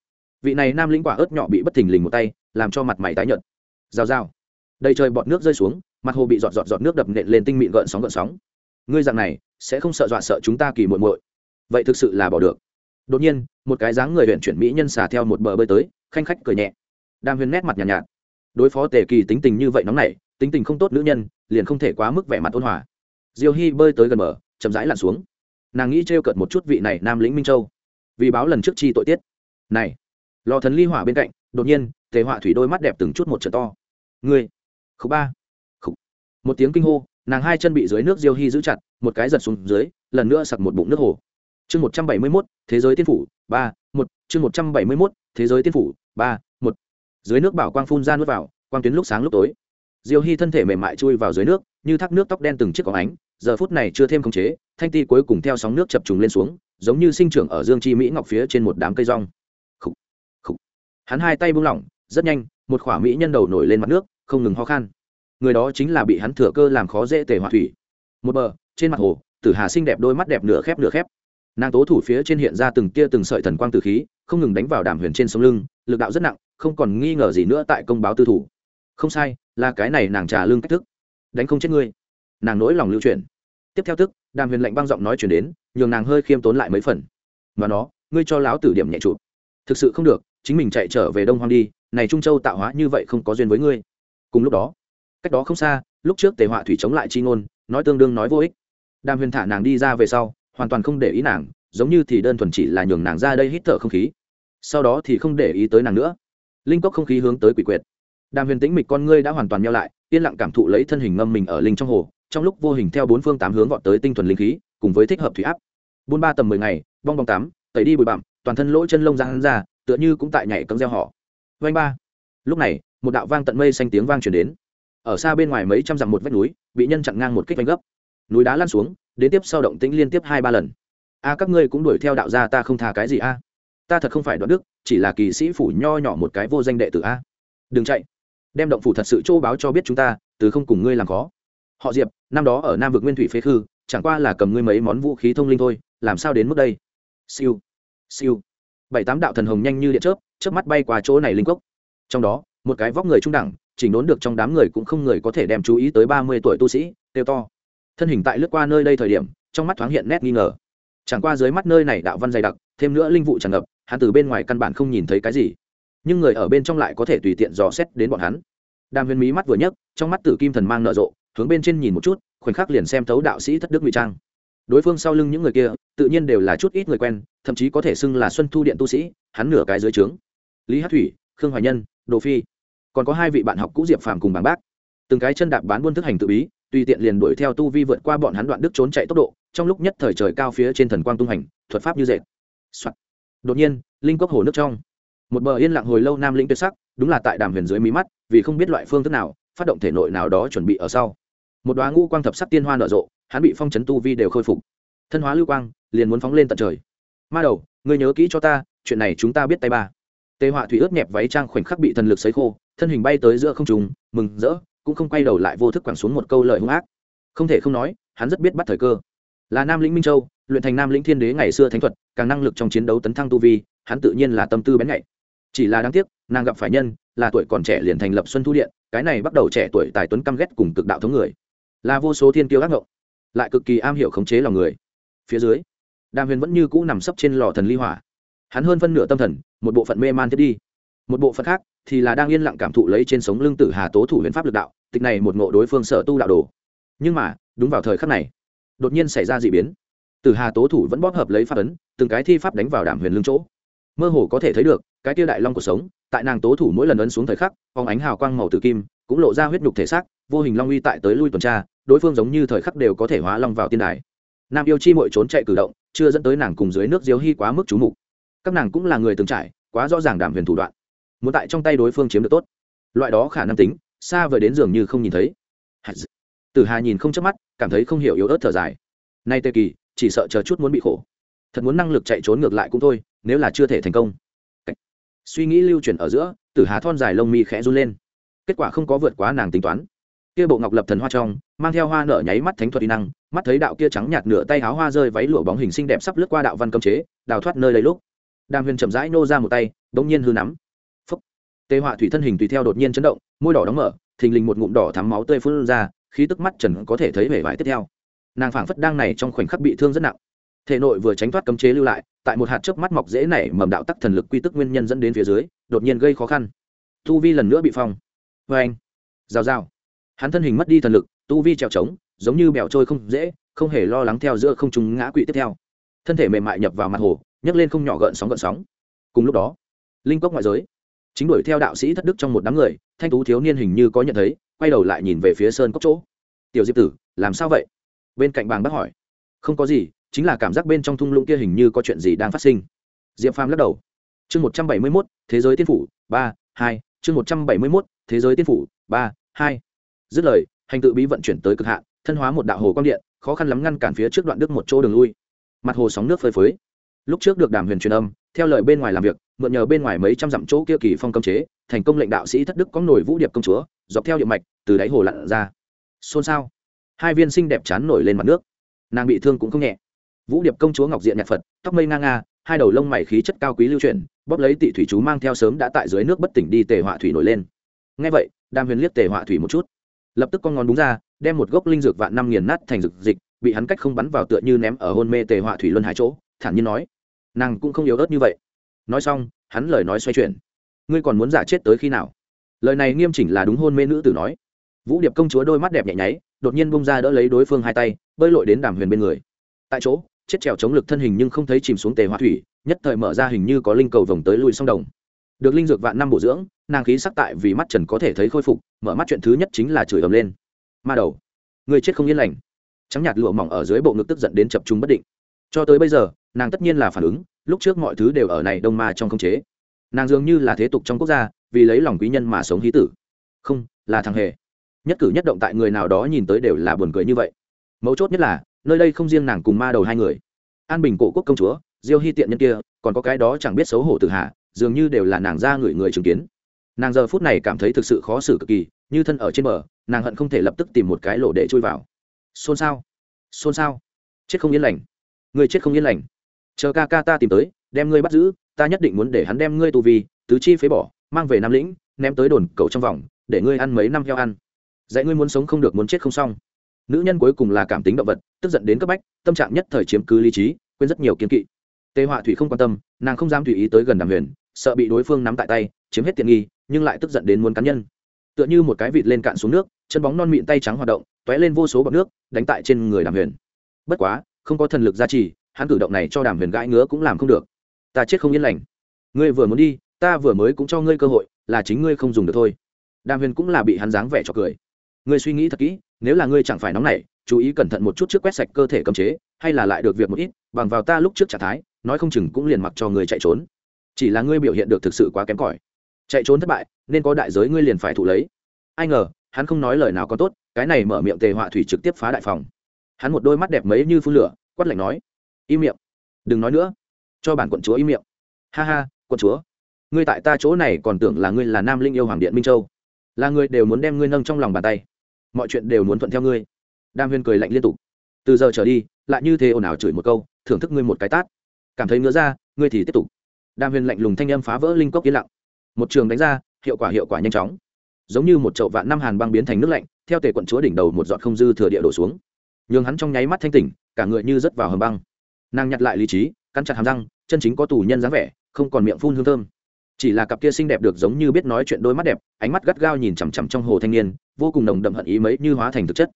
Vị này nam lĩnh quả ớt nhỏ bị bất thình lình một tay, làm cho mặt mày tái nhợt. Rào rào. Đầy trời bọt nước rơi xuống, mặt hồ bị giọt giọt giọt nước đập nện lên tinh mịn gợn sóng gợn sóng ngươi dạng này sẽ không sợ dọa sợ chúng ta kỳ muội muội. Vậy thực sự là bỏ được. Đột nhiên một cái dáng người huyện chuyển mỹ nhân xà theo một bờ bơi tới khanh khách cười nhẹ. Đam huyền nét mặt nhàn nhạt, nhạt. Đối phó tề kỳ tính tình như vậy nóng nảy tính tình không tốt nữ nhân liền không thể quá mức vẻ mặt ôn hòa. Diêu hy bơi tới gần bờ chậm rãi lặn xuống. Nàng nghĩ trêu cợt một chút vị này nam lĩnh minh châu. Vì báo lần trước chi tội tiết. Này lò thần ly hỏa bên cạnh đột nhiên tề họa thủy đôi mắt đẹp từng chút một trận to. Người khúc ba khúc một tiếng kinh hô nàng hai chân bị dưới nước diêu hy giữ chặt một cái giật xuống dưới lần nữa sặc một bụng nước hồ. Chương một trăm bảy mươi mốt thế giới tiên phủ ba một chương một trăm bảy mươi mốt thế giới tiên phủ ba một. Dưới nước bảo quang phun ra nước vào quang tuyến lúc sáng lúc tối. Diêu hy thân thể mềm mại chui vào dưới nước như thác nước tóc đen từng chiếc có ánh giờ phút này chưa thêm khống chế thanh ti cuối cùng theo sóng nước chập trùng lên xuống giống như sinh trưởng ở dương chi mỹ ngọc phía trên một đám cây rong. Khủ, khủ. hắn hai tay buông lỏng rất nhanh một khỏa mỹ nhân đầu nổi lên mặt nước không ngừng ho khan người đó chính là bị hắn thừa cơ làm khó dễ tề hỏa thủy. Một bờ, trên mặt hồ, tử hà xinh đẹp đôi mắt đẹp nửa khép nửa khép. Nàng tố thủ phía trên hiện ra từng tia từng sợi thần quang từ khí, không ngừng đánh vào đàm huyền trên sống lưng, lực đạo rất nặng, không còn nghi ngờ gì nữa tại công báo tư thủ. Không sai, là cái này nàng trả lương cách thức. Đánh không chết ngươi. Nàng nỗi lòng lưu chuyển. Tiếp theo tức, đàm huyền lệnh băng giọng nói chuyển đến, nhường nàng hơi khiêm tốn lại mấy phần. Mà nó, ngươi cho láo tử điểm nhẹ chụp. Thực sự không được, chính mình chạy trở về đông hoang đi, này trung châu tạo hóa như vậy không có duyên với ngươi. Cùng lúc đó cách đó không xa, lúc trước tề họa thủy chống lại chi ngôn, nói tương đương nói vô ích. Đàm huyền thả nàng đi ra về sau, hoàn toàn không để ý nàng, giống như thì đơn thuần chỉ là nhường nàng ra đây hít thở không khí. Sau đó thì không để ý tới nàng nữa. Linh cốc không khí hướng tới quỷ quyệt. Đàm huyền tĩnh mịch con ngươi đã hoàn toàn nhau lại, yên lặng cảm thụ lấy thân hình ngâm mình ở linh trong hồ, trong lúc vô hình theo bốn phương tám hướng gọn tới tinh thuần linh khí, cùng với thích hợp thủy áp. Buôn ba tầm mười ngày, bong bong tám, tẩy đi bụi bặm, toàn thân lỗ chân lông ra hắn ra, tựa như cũng tại nhảy cấm gieo họ. Vanh ba. Lúc này, một đạo vang tận mây xanh tiếng vang chuyển đến ở xa bên ngoài mấy trăm dặm một vách núi, bị nhân chặn ngang một kích vanh gấp. Núi đá lăn xuống, đến tiếp sau động tĩnh liên tiếp hai ba lần. A các ngươi cũng đuổi theo đạo gia ta không tha cái gì a ta thật không phải đoạn đức, chỉ là kỳ sĩ phủ nho nhỏ một cái vô danh đệ tử a đừng chạy. Đem động phủ thật sự châu báo cho biết chúng ta, từ không cùng ngươi làm khó. Họ diệp, năm đó ở nam vực nguyên thủy phế khư, chẳng qua là cầm ngươi mấy món vũ khí thông linh thôi, làm sao đến mức đây? Siêu siêu. Bảy tám đạo thần hồng nhanh như điện chớp chớp mắt bay qua chỗ này linh cốc. Trong đó, một cái vóc người trung đẳng chỉnh đốn được trong đám người cũng không người có thể đem chú ý tới ba mươi tuổi tu sĩ tiêu to. Thân hình tại lướt qua nơi đây thời điểm, trong mắt thoáng hiện nét nghi ngờ. Chẳng qua dưới mắt nơi này đạo văn dày đặc, thêm nữa linh vụ tràn ngập, hắn từ bên ngoài căn bản không nhìn thấy cái gì. Nhưng người ở bên trong lại có thể tùy tiện dò xét đến bọn hắn. Đàm huyền mí mắt vừa nhấc, trong mắt tử kim thần mang nở rộ, hướng bên trên nhìn một chút, khoảnh khắc liền xem thấu đạo sĩ thất đức ngụy trang. Đối phương sau lưng những người kia, tự nhiên đều là chút ít người quen, thậm chí có thể xưng là xuân thu điện tu sĩ, hắn nửa cái dưới trướng. Lý hát thủy, khương hoài nhân, đồ phi còn có hai vị bạn học cũ diệp phàm cùng bằng bác. Từng cái chân đạp bán buôn thức hành tự bí, tùy tiện liền đuổi theo tu vi vượt qua bọn hắn đoạn đức trốn chạy tốc độ, trong lúc nhất thời trời cao phía trên thần quang tung hành, thuật pháp như dệt、Soạn. đột nhiên, linh cốc hồ nước trong. Một bờ yên lặng hồi lâu nam lĩnh tuyệt sắc, đúng là tại đàm huyền dưới mí mắt, vì không biết loại phương thức nào, phát động thể nội nào đó chuẩn bị ở sau. Một đoá ngũ quang thập sắc tiên hoa nở rộ, hắn bị phong chấn tu vi đều khôi phục. Thân hóa lưu quang, liền muốn phóng lên tận trời. Ma đầu, ngươi nhớ kỹ cho ta, chuyện này chúng ta biết tay ba tề họa thủy ướt nhẹp váy trang khoảnh khắc bị thần lực sấy khô, thân hình bay tới giữa không trùng mừng rỡ, cũng không quay đầu lại vô thức quẳng xuống một câu lời hung ác. Không thể không nói, hắn rất biết bắt thời cơ. Là nam lĩnh minh châu, luyện thành nam lĩnh thiên đế ngày xưa thánh thuật, càng năng lực trong chiến đấu tấn thăng tu vi, hắn tự nhiên là tâm tư bén nhạy. Chỉ là đáng tiếc, nàng gặp phải nhân, là tuổi còn trẻ liền thành lập xuân thu điện, cái này bắt đầu trẻ tuổi tài tuấn căm ghét cùng cực đạo thống người. Là vô số thiên kiêu ác ngộng, lại cực kỳ am hiểu khống chế lòng người. Phía dưới, đàm huyền vẫn như cũ nằm sấp trên lò thần ly hỏa hắn hơn phân nửa tâm thần, một bộ phận mê man thiết đi. Một bộ phận khác thì là đang yên lặng cảm thụ lấy trên sống lưng tử hà tố thủ huyền pháp lực đạo, tịch này một ngộ đối phương sở tu đạo đồ. Nhưng mà, đúng vào thời khắc này, đột nhiên xảy ra d ị biến. Tử hà tố thủ vẫn bóp hợp lấy pháp ấn, từng cái thi pháp đánh vào đảm huyền lưng chỗ. Mơ hồ có thể thấy được, cái tiêu đại long cuộc sống, tại nàng tố thủ mỗi lần ấn xuống thời khắc, phóng ánh hào quang màu tử kim, cũng lộ ra huyết nhục thể xác, vô hình long uy tại tới lui tuần tra, đối phương giống như thời khắc đều có thể hóa long vào tiên đài. Nam yêu chi mội trốn chạy cử động, chưa dẫn tới nàng cùng dưới nước diếu hy quá mức chú mục các nàng cũng là người từng trải, quá rõ ràng đảm huyền thủ đoạn. Muốn tại trong tay đối phương chiếm được tốt. Loại đó khả năng tính, xa vời đến dường như không nhìn thấy. Tử hà nhìn không chớp mắt, cảm thấy không hiểu yếu ớt thở dài. Nay tê kỳ, chỉ sợ chờ chút muốn bị khổ. Thật muốn năng lực chạy trốn ngược lại cũng thôi, nếu là chưa thể thành công. Suy nghĩ lưu chuyển ở giữa, tử hà thon dài lông mi khẽ run lên. Kết quả không có vượt quá nàng tính toán. Kia bộ ngọc lập thần hoa trong, mang theo hoa nở nháy mắt thánh thuật y năng, mắt thấy đạo kia trắng nhạt nửa tay háo hoa rơi váy lụa bóng hình xinh đẹp sắp lướt qua đạo văn cấm chế, đào thoát nơi lấy lúc đàm huyền chậm rãi nô ra một tay bỗng nhiên hư nắm. Phấp tê họa thủy thân hình tùy theo đột nhiên chấn động, môi đỏ đóng mở, thình lình một ngụm đỏ thắm máu tươi phun ra, khí tức mắt trần có thể thấy vẻ vải tiếp theo. Nàng phảng phất đang này trong khoảnh khắc bị thương rất nặng. Thể nội vừa tránh thoát cấm chế lưu lại, tại một hạt chớp mắt mọc dễ nảy mầm đạo tắc thần lực quy tức nguyên nhân dẫn đến phía dưới, đột nhiên gây khó khăn. Tu vi lần nữa bị phong. Vê anh rào rào. Hắn thân hình mất đi thần lực, tu vi trèo trống, giống như bèo trôi không dễ, không hề lo lắng theo giữa không trung ngã quỵ tiếp theo. Thân thể mềm mại nhập vào mặt hồ nhấc lên không nhỏ gợn sóng gợn sóng. Cùng lúc đó, linh cốc ngoại giới, chính đuổi theo đạo sĩ thất đức trong một đám người, thanh tú thiếu niên hình như có nhận thấy, quay đầu lại nhìn về phía sơn cốc chỗ. Tiểu diệp tử, làm sao vậy? Bên cạnh bàng bác hỏi. Không có gì, chính là cảm giác bên trong thung lũng kia hình như có chuyện gì đang phát sinh. Diệp phàm lắc đầu. Chương một trăm bảy mươi mốt, thế giới tiên phủ, ba, hai, chương một trăm bảy mươi mốt, thế giới tiên phủ, ba, hai. Dứt lời, hành tự bí vận chuyển tới cực hạn, thân hóa một đạo hồ quang điện, khó khăn lắm ngăn cản phía trước đoạn đức một chỗ đường lui. Mặt hồ sóng nước phơi phới lúc trước được đàm huyền truyền âm, theo lời bên ngoài làm việc, mượn nhờ bên ngoài mấy trăm dặm chỗ kia kỳ phong cấm chế, thành công lệnh đạo sĩ thất đức có nổi vũ điệp công chúa, dọc theo địa mạch, từ đáy hồ lặn ra. Xôn xao. Hai viên sinh đẹp chán nổi lên mặt nước. Nàng bị thương cũng không nhẹ. Vũ điệp công chúa ngọc diện nhạc phật, tóc mây ngang nga, hai đầu lông mày khí chất cao quý lưu chuyển, bóp lấy tị thủy chú mang theo sớm đã tại dưới nước bất tỉnh đi tề họa thủy nổi lên. Ngay vậy, đàm huyền liếc tề họa thủy một chút. Lập tức con ngón đúng ra, đem một gốc linh dược vạn năm nghiền nát thành dược dịch, bị hắn cách không bắn vào tựa như ném ở hôn mê tề họa thủy luân hải chỗ, thản nhiên nói nàng cũng không yếu ớt như vậy. Nói xong, hắn lời nói xoay chuyển. Ngươi còn muốn giả chết tới khi nào? Lời này nghiêm chỉnh là đúng hôn mê nữ tử nói. Vũ điệp công chúa đôi mắt đẹp nhẹ nháy, đột nhiên bông ra đỡ lấy đối phương hai tay, bơi lội đến đàm huyền bên người. Tại chỗ, chết trèo chống lực thân hình nhưng không thấy chìm xuống tề hoa thủy, nhất thời mở ra hình như có linh cầu vồng tới lui sông đồng. Được linh dược vạn năm bổ dưỡng, nàng khí sắc tại vì mắt trần có thể thấy khôi phục, mở mắt chuyện thứ nhất chính là chửi ầm lên. Ma đầu người chết không yên lành. Trắng nhạt lụa mỏng ở dưới bộ ngực tức giận đến chập chúng bất định. Cho tới bây giờ nàng tất nhiên là phản ứng, lúc trước mọi thứ đều ở này đông ma trong không chế. Nàng dường như là thế tục trong quốc gia, vì lấy lòng quý nhân mà sống hí tử. Không, là thằng hề. Nhất cử nhất động tại người nào đó nhìn tới đều là buồn cười như vậy. Mấu chốt nhất là, nơi đây không riêng nàng cùng ma đầu hai người. An bình cổ quốc công chúa, diêu hy tiện nhân kia, còn có cái đó chẳng biết xấu hổ tự hạ, dường như đều là nàng ra người người chứng kiến. Nàng giờ phút này cảm thấy thực sự khó xử cực kỳ, như thân ở trên bờ, nàng hận không thể lập tức tìm một cái lỗ để chui vào. Xôn xao. Xôn xao. Chết không yên lành. Người chết không yên lành chờ ca ca ta tìm tới, đem ngươi bắt giữ, ta nhất định muốn để hắn đem ngươi tù vì tứ chi phế bỏ, mang về nam lĩnh, ném tới đồn cầu trong vòng, để ngươi ăn mấy năm heo ăn. Dạy ngươi muốn sống không được muốn chết không xong. Nữ nhân cuối cùng là cảm tính động vật, tức giận đến cấp bách, tâm trạng nhất thời chiếm cứ lý trí, quên rất nhiều kiến kỵ. Tề họa thủy không quan tâm, nàng không dám tùy ý tới gần đàm huyền, sợ bị đối phương nắm tại tay, chiếm hết tiện nghi, nhưng lại tức giận đến muốn cá nhân. Tựa như một cái vịt lên cạn xuống nước, chân bóng non mịn tay trắng hoạt động t ó é lên vô số bọc nước, đánh tại trên người đàm huyền. Bất quá, không có thần lực gia trì hắn cử động này cho đàm huyền gãi ngứa cũng làm không được. Ta chết không yên lành. Ngươi vừa muốn đi, ta vừa mới cũng cho ngươi cơ hội, là chính ngươi không dùng được thôi. Đàm huyền cũng là bị hắn dáng vẻ cho cười. Ngươi suy nghĩ thật kỹ, nếu là ngươi chẳng phải nóng nảy, chú ý cẩn thận một chút trước quét sạch cơ thể cầm chế, hay là lại được việc một ít, bằng vào ta lúc trước trạng thái, nói không chừng cũng liền mặc cho người chạy trốn. Chỉ là ngươi biểu hiện được thực sự quá kém cỏi. Chạy trốn thất bại, nên có đại giới ngươi liền phải thụ lấy. Ai ngờ, hắn không nói lời nào có tốt, cái này mở miệng tề họa thủy trực tiếp phá đại phòng. Hắn một đôi mắt đẹp mấy như phun lửa, quát lạnh nói im miệng. Đừng nói nữa. Cho bản quận chúa im miệng. Ha ha, quận chúa. Ngươi tại ta chỗ này còn tưởng là ngươi là nam linh yêu hoàng điện minh châu. Là người đều muốn đem ngươi nâng trong lòng bàn tay. Mọi chuyện đều muốn thuận theo ngươi. Đam huyên cười lạnh liên tục. Từ giờ trở đi, lại như thế ồn ào chửi một câu, thưởng thức ngươi một cái tát. Cảm thấy ngứa ra, ngươi thì tiếp tục. Đam huyên lạnh lùng thanh âm phá vỡ linh cốc yên lặng. Một trường đánh ra, hiệu quả hiệu quả nhanh chóng. Giống như một chậu vạn năm hàn băng biến thành nước lạnh, theo tề quận chúa đỉnh đầu một giọt không dư thừa địa đổ xuống. Nhường hắn trong nháy mắt thanh tỉnh, cả người như rớt vào hầm băng nàng nhặt lại lý trí, cắn chặt hàm răng, chân chính có tù nhân dáng vẻ, không còn miệng phun hương thơm. Chỉ là cặp kia xinh đẹp được giống như biết nói chuyện đôi mắt đẹp, ánh mắt gắt gao nhìn chằm chằm trong hồ thanh niên, vô cùng nồng đậm hận ý mấy như hóa thành thực chất.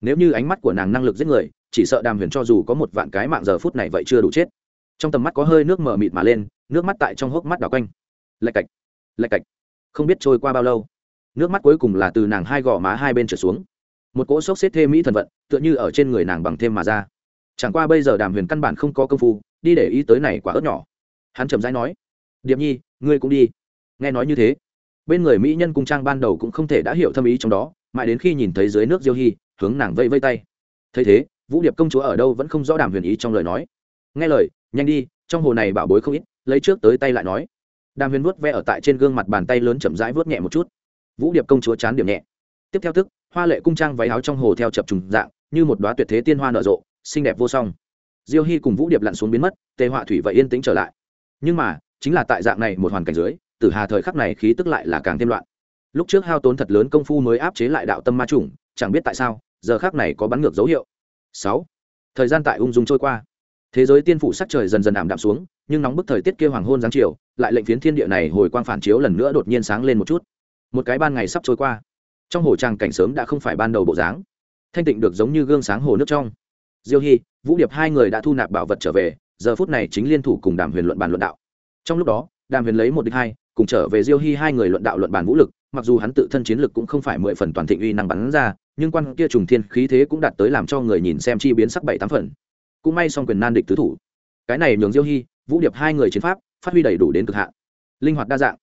Nếu như ánh mắt của nàng năng lực giết người, chỉ sợ đàm huyền cho dù có một vạn cái mạng giờ phút này vậy chưa đủ chết. Trong tầm mắt có hơi nước mờ mịt mà lên, nước mắt tại trong hốc mắt đảo quanh. Lạch cạch lạch cạch. Không biết trôi qua bao lâu, nước mắt cuối cùng là từ nàng hai gò má hai bên trở xuống. Một cỗ sốc xếp thêm mỹ thần vận, tựa như ở trên người nàng bằng thêm mà ra chẳng qua bây giờ đàm huyền căn bản không có công phu, đi để ý tới này quả ớt nhỏ. Hắn trầm rãi nói, điệp nhi, ngươi cũng đi. Nghe nói như thế, bên người mỹ nhân cung trang ban đầu cũng không thể đã hiểu thâm ý trong đó, mãi đến khi nhìn thấy dưới nước diêu hy hướng nàng vây vây tay. Thấy thế, vũ điệp công chúa ở đâu vẫn không rõ đàm huyền ý trong lời nói. Nghe lời, nhanh đi, trong hồ này bảo bối không ít, lấy trước tới tay lại nói. Đàm huyền vuốt ve ở tại trên gương mặt bàn tay lớn chậm rãi vuốt nhẹ một chút. Vũ điệp công chúa chán điểm nhẹ. Tiếp theo tức, hoa lệ cung trang váy áo trong hồ theo chập trùng dạng, như một đoá tuyệt thế tiên hoa nở rộ xinh đẹp vô song. Diêu hy cùng vũ điệp lặn xuống biến mất, tề họa thủy vậy yên tĩnh trở lại. Nhưng mà, chính là tại dạng này một hoàn cảnh dưới, tử hà thời khắc này khí tức lại là càng thêm loạn. Lúc trước hao tốn thật lớn công phu mới áp chế lại đạo tâm ma chủng, chẳng biết tại sao, giờ khác này có bắn ngược dấu hiệu. Sáu. Thời gian tại ung dung trôi qua. Thế giới tiên phủ sắc trời dần dần ảm đạm xuống, nhưng nóng bức thời tiết kia hoàng hôn giáng chiều, lại lệnh phiến thiên địa này hồi quang phản chiếu lần nữa đột nhiên sáng lên một chút. Một cái ban ngày sắp trôi qua. Trong hồ tràng cảnh sớm đã không phải ban đầu bộ dáng. Thanh tịnh được giống như gương sáng hồ nước trong diêu hy vũ điệp hai người đã thu nạp bảo vật trở về, giờ phút này chính liên thủ cùng đàm huyền luận bàn luận đạo. Trong lúc đó, đàm huyền lấy một đích hai, cùng trở về diêu hy hai người luận đạo luận bàn vũ lực, mặc dù hắn tự thân chiến lực cũng không phải mười phần toàn thịnh uy năng bắn ra, nhưng quan kia trùng thiên khí thế cũng đạt tới làm cho người nhìn xem chi biến sắc bảy tám phần. Cũng may xong quyền nan địch tứ thủ. Cái này nhường diêu hy vũ điệp hai người chiến pháp, phát huy đầy đủ đến cực hạn. Linh hoạt đa dạng.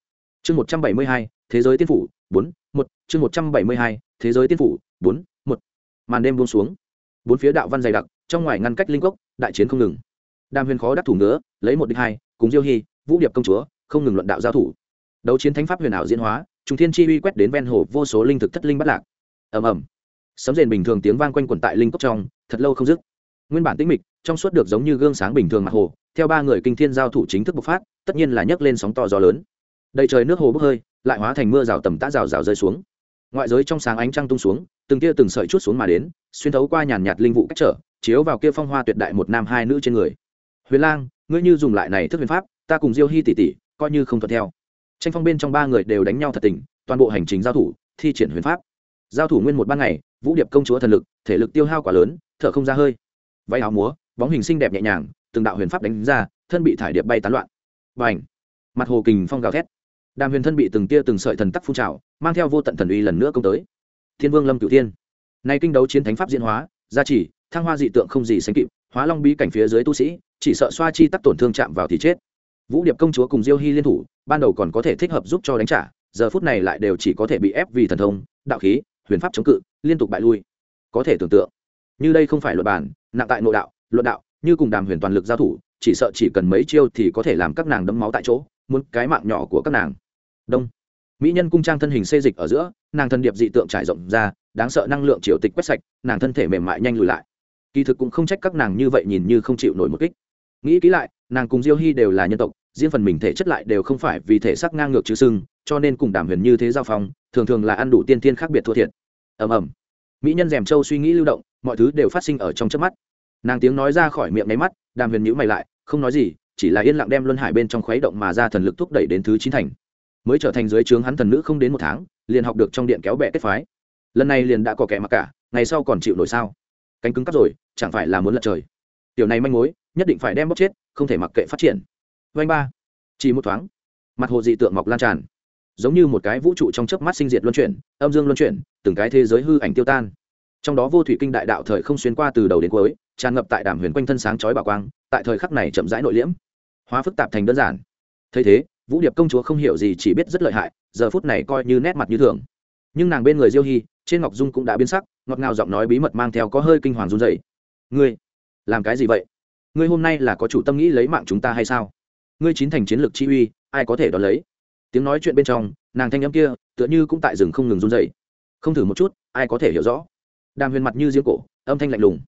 Chương một trăm bảy mươi hai, thế giới tiên phủ, bốn, một. Chương một trăm bảy mươi hai, thế giới tiên phủ, bốn, một. Màn đêm buông xuống bốn phía đạo văn dày đặc, trong ngoài ngăn cách linh cốc đại chiến không ngừng. Đàm huyền khó đắc thủ nữa lấy một đích hai, cùng diêu hy vũ điệp công chúa, không ngừng luận đạo giao thủ. Đấu chiến thánh pháp huyền ảo diễn hóa trùng thiên chi uy quét đến ven hồ vô số linh thực thất linh bắt lạc. Ầm ầm. Sấm rền bình thường tiếng vang quanh quẩn tại linh cốc trong, thật lâu không dứt. Nguyên bản tĩnh mịch, trong suốt được giống như gương sáng bình thường mặt hồ, theo ba người kinh thiên giao thủ chính thức bộc phát, tất nhiên là nhấc lên sóng to gió lớn. Đầy trời nước hồ bốc hơi, lại hóa thành mưa rào tầm tã rào rào rơi xuống. Ngoại giới trong sáng ánh trăng tung xuống, từng tia từng sợi chút xuống mà đến xuyên thấu qua nhàn nhạt linh vụ cách trở, chiếu vào kia phong hoa tuyệt đại một nam hai nữ trên người. Huyền lang, ngươi như dùng lại này thức huyền pháp, ta cùng diêu hy tỷ tỷ coi như không thuận theo. Tranh phong bên trong ba người đều đánh nhau thật tình, toàn bộ hành trình giao thủ, thi triển huyền pháp. Giao thủ nguyên một ban ngày, vũ điệp công chúa thần lực, thể lực tiêu hao quá lớn, thở không ra hơi. Váy áo múa, bóng hình xinh đẹp nhẹ nhàng, từng đạo huyền pháp đánh ra, thân bị thải điệp bay tán loạn. Và ảnh mặt hồ kình phong gào thét. Đàm huyền thân bị từng tia từng sợi thần tắc phun trào, mang theo vô tận thần uy lần nữa công tới. Thiên vương lâm cửu thiên nay kinh đấu chiến thánh pháp diễn hóa, gia trì, thăng hoa dị tượng không gì sánh kịp, hóa long bí cảnh phía dưới tu sĩ, chỉ sợ xoa chi tắc tổn thương chạm vào thì chết. Vũ điệp công chúa cùng diêu hy liên thủ, ban đầu còn có thể thích hợp giúp cho đánh trả, giờ phút này lại đều chỉ có thể bị ép vì thần thông, đạo khí, huyền pháp chống cự, liên tục bại lui. Có thể tưởng tượng, như đây không phải luật bản, nặng tại nội đạo, luận đạo, như cùng đàm huyền toàn lực giao thủ, chỉ sợ chỉ cần mấy chiêu thì có thể làm các nàng đấm máu tại chỗ, muốn cái mạng nhỏ của các nàng. Đông mỹ nhân cung trang thân hình xê dịch ở giữa, nàng thân điệp dị tượng trải rộng ra, đáng sợ năng lượng triều tịch quét sạch, nàng thân thể mềm mại nhanh lùi lại. Kỳ thực cũng không trách các nàng như vậy nhìn như không chịu nổi một kích. Nghĩ kỹ lại, nàng cùng diêu hy đều là nhân tộc, riêng phần mình thể chất lại đều không phải vì thể sắc ngang ngược chứ sưng, cho nên cùng đàm huyền như thế giao phong, thường thường là ăn đủ tiên tiên khác biệt thua thiệt. Ầm ầm. Mỹ nhân rèm châu suy nghĩ lưu động, mọi thứ đều phát sinh ở trong chớp mắt. Nàng tiếng nói ra khỏi miệng nháy mắt, đàm huyền nhữ mày lại, không nói gì, chỉ là yên lặng đem luân hải bên trong khuấy động mà ra thần lực thúc đẩy đến thứ chín thành mới trở thành dưới trướng hắn thần nữ không đến một tháng, liền học được trong điện kéo bẹ kết phái. Lần này liền đã có kẻ mặc cả, ngày sau còn chịu nổi sao? Cánh cứng cắp rồi, chẳng phải là muốn lật trời. Tiểu này manh mối, nhất định phải đem bóc chết, không thể mặc kệ phát triển. Vanh ba. Chỉ một thoáng, mặt hồ dị tượng mọc lan tràn. Giống như một cái vũ trụ trong chớp mắt sinh diệt luân chuyển, âm dương luân chuyển, từng cái thế giới hư ảnh tiêu tan. Trong đó vô thủy kinh đại đạo thời không xuyên qua từ đầu đến cuối, tràn ngập tại đàm huyền quanh thân sáng chói bảo quang, tại thời khắc này chậm rãi nội liễm. Hóa phức tạp thành đơn giản. Thấy thế vũ điệp công chúa không hiểu gì, chỉ biết rất lợi hại, giờ phút này coi như nét mặt như thường. Nhưng nàng bên người diêu hy trên ngọc dung cũng đã biến sắc, ngọt ngào giọng nói bí mật mang theo có hơi kinh hoàng run dày ngươi, làm cái gì vậy? Ngươi hôm nay là có chủ tâm nghĩ lấy mạng chúng ta hay sao? Ngươi chín thành chiến lược chi uy, ai có thể đón lấy? Tiếng nói chuyện bên trong, nàng thanh âm kia tựa như cũng tại rừng không ngừng run dày không thử một chút, ai có thể hiểu rõ? Đàm huyền mặt như giếng cổ, âm thanh lạnh lùng.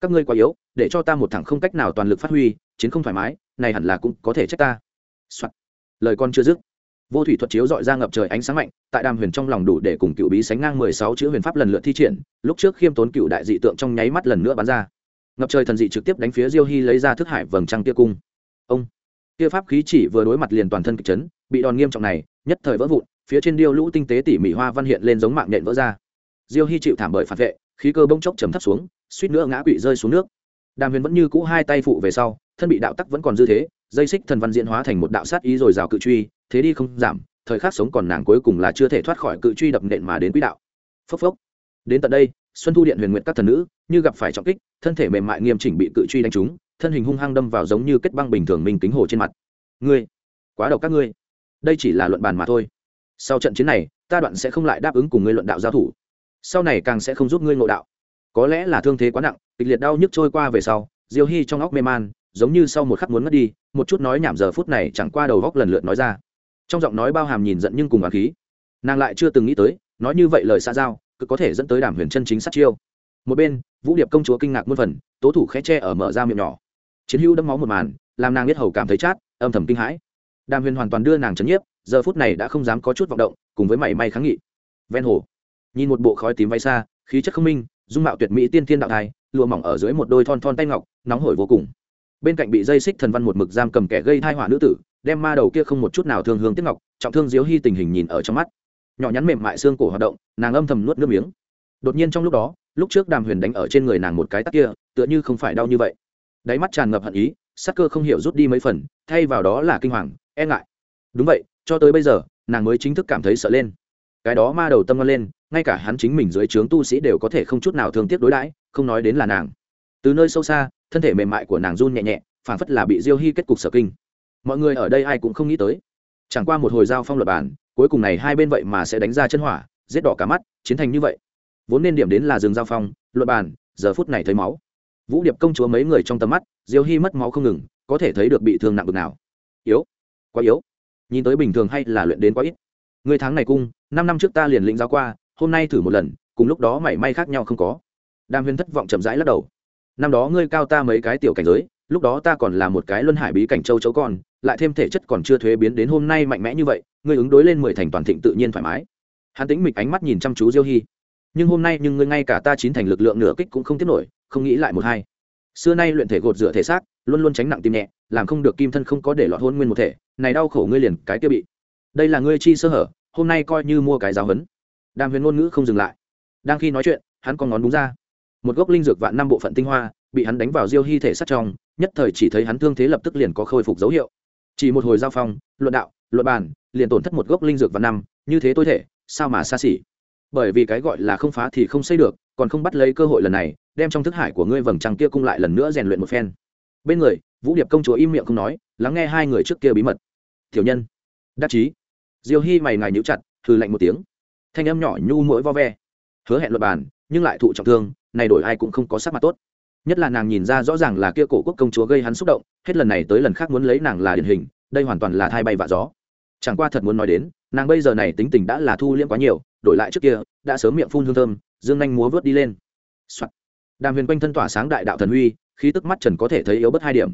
Các ngươi quá yếu, để cho ta một thằng không cách nào toàn lực phát huy, chiến không thoải mái, này hẳn là cũng có thể trách ta、Soạn lời con chưa dứt. Vô thủy thuật chiếu dọi ra ngập trời ánh sáng mạnh, tại đàm huyền trong lòng đủ để cùng cựu bí sánh ngang mười sáu chữ huyền pháp lần lượt thi triển, lúc trước khiêm tốn cựu đại dị tượng trong nháy mắt lần nữa bắn ra. Ngập trời thần dị trực tiếp đánh phía diêu hy lấy ra thức hải vầng trăng tia cung. Ông tia pháp khí chỉ vừa đối mặt liền toàn thân kịch chấn, bị đòn nghiêm trọng này, nhất thời vỡ vụn, phía trên điêu lũ tinh tế tỉ mỉ hoa văn hiện lên giống mạng nhện vỡ ra. Diêu hy chịu thảm bởi phản vệ, khí cơ bông chốc chấm thấp xuống, suýt nữa ngã quỵ rơi xuống nước. Đàm huyền vẫn như cũ hai tay phụ về sau, thân bị đạo tắc vẫn còn dư thế dây xích thần văn diễn hóa thành một đạo sát ý rồi rào cự truy, thế đi không giảm, thời khắc sống còn nàng cuối cùng là chưa thể thoát khỏi cự truy đập nện mà đến quỹ đạo. Phốc phốc. Đến tận đây, xuân thu điện huyền nguyện các thần nữ, như gặp phải trọng kích, thân thể mềm mại nghiêm chỉnh bị cự truy đánh trúng, thân hình hung hăng đâm vào giống như kết băng bình thường minh kính hồ trên mặt. Ngươi, quá độc các ngươi. Đây chỉ là luận bàn mà thôi. Sau trận chiến này, ta đoạn sẽ không lại đáp ứng cùng ngươi luận đạo giao thủ. Sau này càng sẽ không giúp ngươi ngộ đạo. Có lẽ là thương thế quá nặng, kịch liệt đau nhức trôi qua về sau, diêu hy trong óc mê man giống như sau một khắc muốn mất đi, một chút nói nhảm giờ phút này chẳng qua đầu góc lần lượt nói ra. Trong giọng nói bao hàm nhìn giận nhưng cùng bà khí. Nàng lại chưa từng nghĩ tới, nói như vậy lời xa giao, cứ có thể dẫn tới đàm huyền chân chính sát chiêu. Một bên, vũ điệp công chúa kinh ngạc muôn phần, tố thủ khẽ che ở mở ra miệng nhỏ. Chiến hữu đâm máu một màn, làm nàng biết hầu cảm thấy chát, âm thầm kinh hãi. Đàm huyền hoàn toàn đưa nàng chấn nhiếp, giờ phút này đã không dám có chút vọng động, cùng với mảy may kháng nghị. Ven hồ, nhìn một bộ khói tím váy xa, khí chất không minh, dung mạo tuyệt mỹ tiên tiên đạo thai, lụa mỏng ở dưới một đôi thon thon tay ngọc, nóng hổi vô cùng bên cạnh bị dây xích thần văn một mực giam cầm kẻ gây thai họa nữ tử, đem ma đầu kia không một chút nào thương hương tiếc ngọc, trọng thương diếu hy tình hình nhìn ở trong mắt. Nhỏ nhắn mềm mại xương cổ hoạt động, nàng âm thầm nuốt nước miếng. Đột nhiên trong lúc đó, lúc trước đàm huyền đánh ở trên người nàng một cái tắc kia, tựa như không phải đau như vậy. Đáy mắt tràn ngập hận ý, sắc cơ không hiểu rút đi mấy phần, thay vào đó là kinh hoàng e ngại. Đúng vậy, cho tới bây giờ, nàng mới chính thức cảm thấy sợ lên. Cái đó ma đầu tâm ngon lên, ngay cả hắn chính mình dưới trướng tu sĩ đều có thể không chút nào thương tiếc đối đãi, không nói đến là nàng. Từ nơi sâu xa thân thể mềm mại của nàng run nhẹ nhẹ, phảng phất là bị diêu hy kết cục sở kinh. Mọi người ở đây ai cũng không nghĩ tới. Chẳng qua một hồi giao phong luật bản, cuối cùng này hai bên vậy mà sẽ đánh ra chân hỏa, giết đỏ cả mắt, chiến thành như vậy. Vốn nên điểm đến là rừng giao phong, luật bản, giờ phút này thấy máu. Vũ điệp công chúa mấy người trong tầm mắt, diêu hy mất máu không ngừng, có thể thấy được bị thương nặng bực nào. Yếu. Quá yếu. Nhìn tới bình thường hay là luyện đến quá ít. Người tháng này cung, năm năm trước ta liền lĩnh giáo qua, hôm nay thử một lần, cùng lúc đó mảy may khác nhau không có. Đam huyền thất vọng chậm rãi lắc đầu năm đó ngươi cao ta mấy cái tiểu cảnh giới, lúc đó ta còn là một cái luân hải bí cảnh châu chấu con, lại thêm thể chất còn chưa thuế biến đến hôm nay mạnh mẽ như vậy, ngươi ứng đối lên mười thành toàn thịnh tự nhiên thoải mái. Hắn tĩnh mịch ánh mắt nhìn chăm chú diêu hy nhưng hôm nay nhưng ngươi ngay cả ta chín thành lực lượng nửa kích cũng không tiếp nổi, không nghĩ lại một hai. Xưa nay luyện thể gột rửa thể xác, luôn luôn tránh nặng tim nhẹ, làm không được kim thân không có để lọt hôn nguyên một thể, này đau khổ ngươi liền cái kia bị. Đây là ngươi chi sơ hở, hôm nay coi như mua cái giáo hấn đàm huyền ngôn ngữ không dừng lại. Đang khi nói chuyện, hắn còn ngón đúng ra một gốc linh dược vạn năm bộ phận tinh hoa, bị hắn đánh vào diêu hy thể sát trong, nhất thời chỉ thấy hắn thương thế lập tức liền có khôi phục dấu hiệu. Chỉ một hồi giao phong, luận đạo, luận bàn, liền tổn thất một gốc linh dược vạn năm, như thế tôi thể, sao mà xa xỉ? Bởi vì cái gọi là không phá thì không xây được, còn không bắt lấy cơ hội lần này, đem trong thức hải của ngươi vầng trăng kia cung lại lần nữa rèn luyện một phen. Bên người, vũ điệp công chúa im miệng không nói, lắng nghe hai người trước kia bí mật. Tiểu nhân. Đắc chí. Diêu hy mày ngài nhíu chặt thư lạnh một tiếng. Thanh âm nhỏ nhu mũi vo ve. Hứa hẹn luật bàn, nhưng lại thụ trọng thương này đổi ai cũng không có sắc mặt tốt. Nhất là nàng nhìn ra rõ ràng là kia cổ quốc công chúa gây hắn xúc động, hết lần này tới lần khác muốn lấy nàng là điển hình, đây hoàn toàn là thai bay vạ gió. Chẳng qua thật muốn nói đến, nàng bây giờ này tính tình đã là thu liễm quá nhiều, đổi lại trước kia, đã sớm miệng phun hương thơm, dương nhanh múa vớt đi lên、Soạn. đàm huyền quanh thân tỏa sáng đại đạo thần huy, khí tức mắt trần có thể thấy yếu bất hai điểm.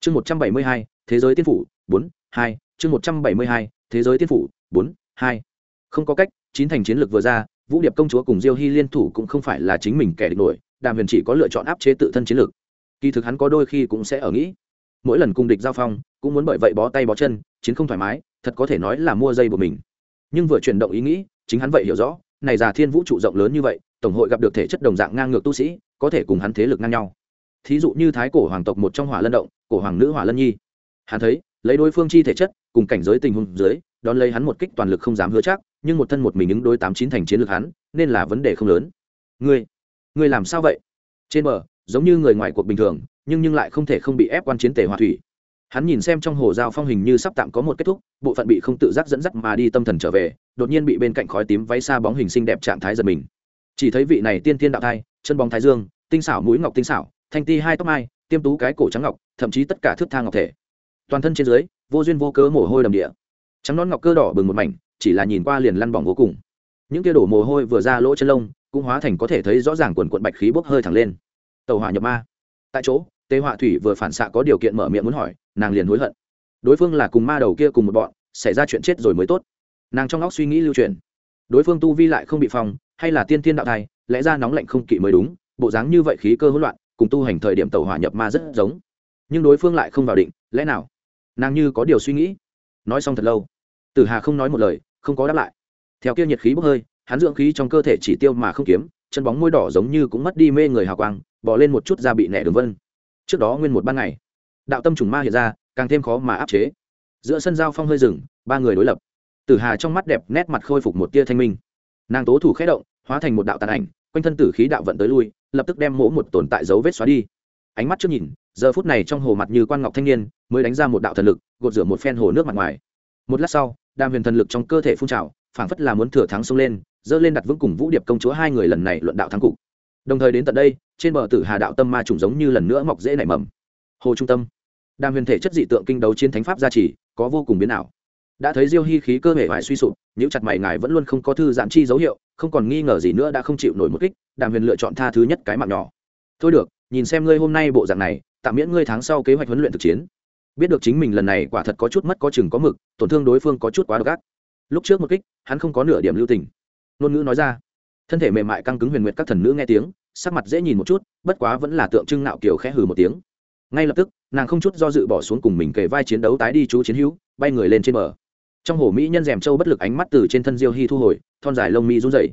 Chương một trăm bảy mươi hai, thế giới tiên phủ, bốn, hai, chương một trăm bảy mươi hai, thế giới tiên phủ, bốn, hai. Không có cách, chín thành chiến lược vừa ra vũ điệp công chúa cùng diêu hy liên thủ cũng không phải là chính mình kẻ địch nổi, đàm huyền chỉ có lựa chọn áp chế tự thân chiến lược kỳ thực hắn có đôi khi cũng sẽ ở nghĩ. Mỗi lần cùng địch giao phong, cũng muốn bởi vậy bó tay bó chân, chiến không thoải mái, thật có thể nói là mua dây của mình. Nhưng vừa chuyển động ý nghĩ, chính hắn vậy hiểu rõ, này già thiên vũ trụ rộng lớn như vậy, tổng hội gặp được thể chất đồng dạng ngang ngược tu sĩ, có thể cùng hắn thế lực ngang nhau. Thí dụ như thái cổ hoàng tộc một trong hỏa lân động, cổ hoàng nữ hỏa lân nhi. Hắn thấy, lấy đối phương chi thể chất, cùng cảnh giới tình huống dưới đón lấy hắn một kích toàn lực không dám hứa chắc, nhưng một thân một mình ứng đối tám chín thành chiến lược hắn, nên là vấn đề không lớn. Ngươi ngươi làm sao vậy? Trên bờ, giống như người ngoài cuộc bình thường, nhưng nhưng lại không thể không bị ép quan chiến tề hòa thủy. Hắn nhìn xem trong hồ giao phong hình như sắp tạm có một kết thúc, bộ phận bị không tự giác dẫn dắt mà đi tâm thần trở về, đột nhiên bị bên cạnh khói tím váy xa bóng hình xinh đẹp trạng thái giật mình. Chỉ thấy vị này tiên tiên đạo thai, chân bóng thái dương, tinh xảo mũi ngọc tinh xảo, thanh ti hai tóc mai, tiêm tú cái cổ trắng ngọc, thậm chí tất cả thước thang ngọc thể. Toàn thân trên dưới, vô duyên vô cớ mồ hôi đầm địa trắng nón ngọc cơ đỏ bừng một mảnh, chỉ là nhìn qua liền lăn bỏng vô cùng. Những kia đổ mồ hôi vừa ra lỗ chân lông, cũng hóa thành có thể thấy rõ ràng quần quận bạch khí bốc hơi thẳng lên. Tàu hỏa nhập ma. Tại chỗ, tề họa thủy vừa phản xạ có điều kiện mở miệng muốn hỏi, nàng liền hối hận. Đối phương là cùng ma đầu kia cùng một bọn, xảy ra chuyện chết rồi mới tốt. Nàng trong óc suy nghĩ lưu truyền. Đối phương tu vi lại không bị phòng hay là tiên tiên đạo thai, lẽ ra nóng lạnh không kỵ mới đúng, bộ dáng như vậy khí cơ hỗn loạn, cùng tu hành thời điểm tàu hỏa nhập ma rất giống. Nhưng đối phương lại không vào định, lẽ nào? Nàng như có điều suy nghĩ nói xong thật lâu. Tử hà không nói một lời, không có đáp lại. Theo kia nhiệt khí bốc hơi, hắn dưỡng khí trong cơ thể chỉ tiêu mà không kiếm, chân bóng môi đỏ giống như cũng mất đi mê người hào quang, bỏ lên một chút da bị nẻ đường vân. Trước đó nguyên một ban ngày, đạo tâm trùng ma hiện ra, càng thêm khó mà áp chế. Giữa sân giao phong hơi rừng ba người đối lập. Tử hà trong mắt đẹp nét mặt khôi phục một tia thanh minh. Nàng tố thủ khé động, hóa thành một đạo tàn ảnh, quanh thân tử khí đạo vận tới lui, lập tức đem mỗ một tồn tại dấu vết xóa đi. Ánh mắt trước nhìn, giờ phút này trong hồ mặt như quan ngọc thanh niên, mới đánh ra một đạo thần lực gột rửa một phen hồ nước mặt ngoài. Một lát sau, đàm huyền thần lực trong cơ thể phun trào, phảng phất là muốn thừa thắng xông lên, dơ lên đặt vững cùng vũ điệp công chúa hai người lần này luận đạo thắng cục. Đồng thời đến tận đây, trên bờ tử hà đạo tâm ma trùng giống như lần nữa mọc dễ nảy mầm. Hồ trung tâm. Đàm huyền thể chất dị tượng kinh đấu chiến thánh pháp gia trì, có vô cùng biến ảo. Đã thấy diêu hy khí cơ thể hoài suy sụp những chặt mày ngài vẫn luôn không có thư giãn chi dấu hiệu, không còn nghi ngờ gì nữa đã không chịu nổi một kích, đàm huyền lựa chọn tha thứ nhất cái mạng nhỏ. Thôi được, nhìn xem ngươi hôm nay bộ dạng này, tạm miễn ngươi tháng sau kế hoạch huấn luyện thực chiến biết được chính mình lần này quả thật có chút mất có chừng có mực, tổn thương đối phương có chút quá độc ác. Lúc trước một kích, hắn không có nửa điểm lưu tình. Ngôn ngữ nói ra. Thân thể mềm mại căng cứng huyền nguyệt các thần nữ nghe tiếng, sắc mặt dễ nhìn một chút, bất quá vẫn là tượng trưng nạo kiều khẽ hừ một tiếng. Ngay lập tức, nàng không chút do dự bỏ xuống cùng mình kề vai chiến đấu tái đi chú chiến hữu, bay người lên trên bờ. Trong hồ mỹ nhân rèm châu bất lực ánh mắt từ trên thân diêu hy thu hồi, thon dài lông mi run dậy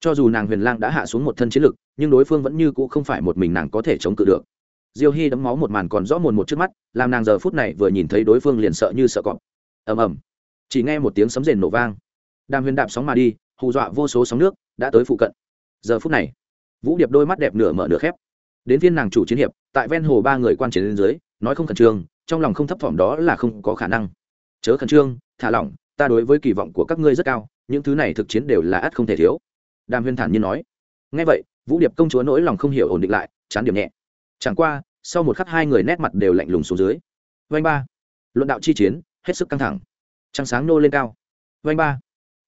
cho dù nàng huyền lang đã hạ xuống một thân chiến lực, nhưng đối phương vẫn như cũ không phải một mình nàng có thể chống cự được diêu hy đấm máu một màn còn rõ mồn một trước mắt, làm nàng giờ phút này vừa nhìn thấy đối phương liền sợ như sợ cọp. Ầm ầm. Chỉ nghe một tiếng sấm rền nổ vang. Đàm huyền đạp sóng mà đi, hù dọa vô số sóng nước, đã tới phụ cận. Giờ phút này, vũ điệp đôi mắt đẹp nửa mở nửa khép. Đến viên nàng chủ chiến hiệp, tại ven hồ ba người quan chiến lên dưới, nói không khẩn trương, trong lòng không thấp thỏm đó là không có khả năng. Chớ khẩn trương, thả lỏng, ta đối với kỳ vọng của các ngươi rất cao, những thứ này thực chiến đều là ắt không thể thiếu. Đàm huyên thản nhiên nói. Ngay vậy, vũ điệp công chúa nỗi lòng không hiểu ổn định lại, chán điểm nhẹ chẳng qua, sau một khắc hai người nét mặt đều lạnh lùng xuống dưới. Vanh ba. Luận đạo chi chiến, hết sức căng thẳng. Trăng sáng nô lên cao. Vanh ba.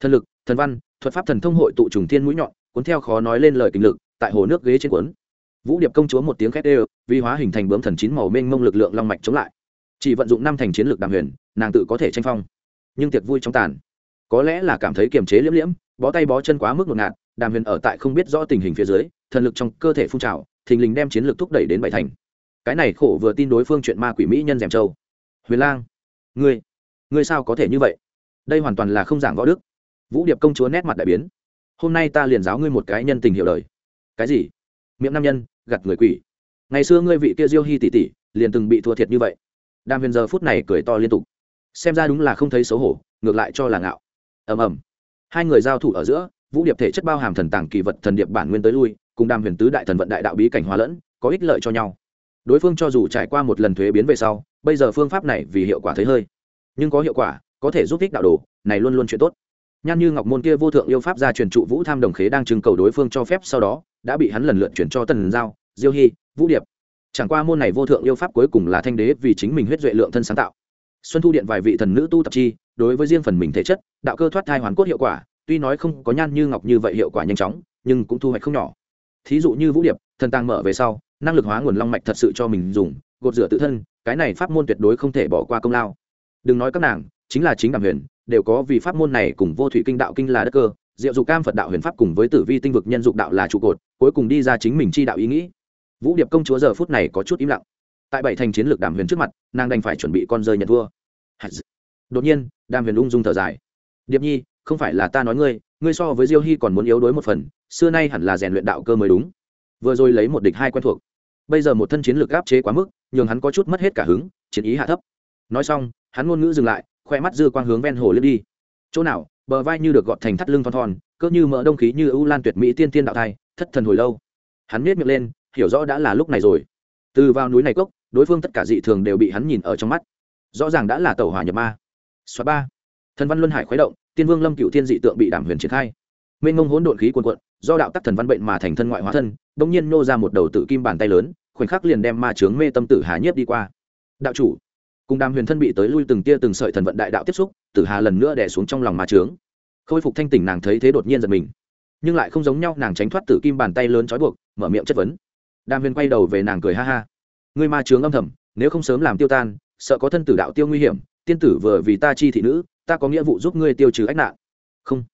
Thần lực, thần văn, thuật pháp thần thông hội tụ trùng thiên mũi nhọn, cuốn theo khó nói lên lời kinh lực, tại hồ nước ghế trên cuốn. Vũ điệp công chúa một tiếng khét ê vi hóa hình thành bướm thần chín màu mênh mông lực lượng long mạch chống lại. Chỉ vận dụng năm thành chiến lược đàm huyền, nàng tự có thể tranh phong. Nhưng tiệc vui trong tàn. Có lẽ là cảm thấy kiềm chế liễm liễm, bó tay bó chân quá mức ngột ngạt, đàm huyền ở tại không biết rõ tình hình phía dưới, thần lực trong cơ thể phun trào thình lình đem chiến lược thúc đẩy đến bảy thành. Cái này khổ vừa tin đối phương chuyện ma quỷ mỹ nhân dèm châu. Huyền lang, ngươi ngươi sao có thể như vậy? Đây hoàn toàn là không giảng võ đức. Vũ điệp công chúa nét mặt đại biến. Hôm nay ta liền giáo ngươi một cái nhân tình hiệu đời. Cái gì? Miệng nam nhân gặt người quỷ. Ngày xưa ngươi vị kia diêu hy tỷ tỷ, liền từng bị thua thiệt như vậy. Đàm huyền giờ phút này cười to liên tục. Xem ra đúng là không thấy xấu hổ, ngược lại cho là ngạo. Ầm ầm. Hai người giao thủ ở giữa, vũ điệp thể chất bao hàm thần tàng kỳ vật thần điệp bản nguyên tới lui cùng đàm huyền tứ đại thần vận đại đạo bí cảnh hóa lẫn, có ích lợi cho nhau. Đối phương cho dù trải qua một lần thuế biến về sau, bây giờ phương pháp này vì hiệu quả thấy hơi. Nhưng có hiệu quả, có thể giúp ích đạo đồ, này luôn luôn chuyện tốt. Nhan như ngọc môn kia vô thượng yêu pháp gia truyền trụ vũ tham đồng khế đang trưng cầu đối phương cho phép sau đó, đã bị hắn lần lượt chuyển cho tần giao, diêu hy vũ điệp. Chẳng qua môn này vô thượng yêu pháp cuối cùng là thanh đế vì chính mình huyết duệ lượng thân sáng tạo. Xuân thu điện vài vị thần nữ tu tập chi, đối với riêng phần mình thể chất, đạo cơ thoát thai hoàn cốt hiệu quả, tuy nói không có nhan như ngọc như vậy hiệu quả nhanh chóng, nhưng cũng thu hoạch không nhỏ thí dụ như vũ điệp, thần tàng mở về sau, năng lực hóa nguồn long mạch thật sự cho mình dùng, gột rửa tự thân, cái này pháp môn tuyệt đối không thể bỏ qua công lao. Đừng nói các nàng, chính là chính đàm huyền, đều có vì pháp môn này cùng vô thủy kinh đạo kinh là đất cơ, diệu dục cam phật đạo huyền pháp cùng với tử vi tinh vực nhân dục đạo là trụ cột, cuối cùng đi ra chính mình chi đạo ý nghĩ. Vũ điệp công chúa giờ phút này có chút im lặng. Tại bảy thành chiến lược đàm huyền trước mặt, nàng đành phải chuẩn bị con rơi nhận thua. Đột nhiên, đàm huyền ung dung thở dài. Điệp nhi, không phải là ta nói ngươi ngươi so với diêu hy còn muốn yếu đuối một phần xưa nay hẳn là rèn luyện đạo cơ mới đúng. Vừa rồi lấy một địch hai quen thuộc. Bây giờ một thân chiến lược áp chế quá mức, nhường hắn có chút mất hết cả hứng, chiến ý hạ thấp. Nói xong, hắn ngôn ngữ dừng lại, khoe mắt dư quang hướng ven hồ lướt đi. Chỗ nào, bờ vai như được gọt thành thắt lưng thon thon cỡ như mỡ đông khí như ưu lan tuyệt mỹ tiên tiên đạo thai, thất thần hồi lâu. Hắn miết miệng lên, hiểu rõ đã là lúc này rồi. Từ vào núi này cốc, đối phương tất cả dị thường đều bị hắn nhìn ở trong mắt. Rõ ràng đã là tàu hỏa nhập ma. Xóa ba. Thần văn luân hải khuấy động, tiên vương lâm cựu thiên dị tượng bị đảm huyền triển khai. Mênh ngông hỗn độn khí cuồn cuộn do đạo tắc thần văn bệnh mà thành thân ngoại hóa thân bỗng nhiên nô ra một đầu tử kim bàn tay lớn, khoảnh khắc liền đem ma chướng mê tâm tử hà nhiếp đi qua. Đạo chủ, cùng đàm huyền thân bị tới lui từng tia từng sợi thần vận đại đạo tiếp xúc, tử hà lần nữa đè xuống trong lòng ma trướng khôi phục thanh tỉnh nàng thấy thế đột nhiên giật mình. Nhưng lại không giống nhau, nàng tránh thoát tử kim bàn tay lớn trói buộc, mở miệng chất vấn. Đàm huyền quay đầu về nàng cười ha ha. Ngươi ma trướng âm thầm, nếu không sớm làm tiêu tan, sợ có thân tử đạo tiêu nguy hiểm, tiên tử vừa vì ta chi thị nữ, ta có nghĩa vụ giúp ngươi tiêu trừ ách nạn. Không,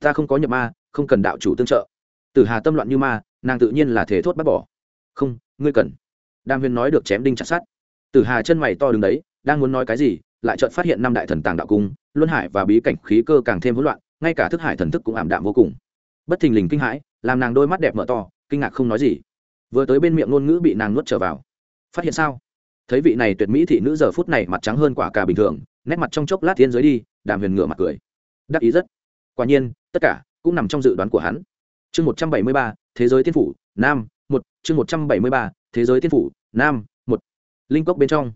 ta không có nhập ma không cần đạo chủ tương trợ. Tử hà tâm loạn như ma, nàng tự nhiên là thể thốt bắt bỏ. Không, ngươi cần. Đàm huyền nói được chém đinh chặt sát tử hà chân mày to đứng đấy, đang muốn nói cái gì, lại chợt phát hiện năm đại thần tàng đạo cung, luân hải và bí cảnh khí cơ càng thêm hỗn loạn, ngay cả thức hải thần thức cũng ảm đạm vô cùng. Bất thình lình kinh hãi, làm nàng đôi mắt đẹp mở to, kinh ngạc không nói gì. Vừa tới bên miệng ngôn ngữ bị nàng nuốt trở vào. Phát hiện sao? Thấy vị này tuyệt mỹ thị nữ giờ phút này mặt trắng hơn quả cà bình thường, nét mặt trong chốc lát thiên giới đi, đàm huyền ngựa mặt cười. Đắc ý rất. Quả nhiên, tất cả cũng nằm trong dự đoán của hắn. Chương một trăm bảy mươi ba, thế giới tiên phủ, nam, một. Chương một trăm bảy mươi ba, thế giới tiên phủ, nam, một. Linh cốc bên trong.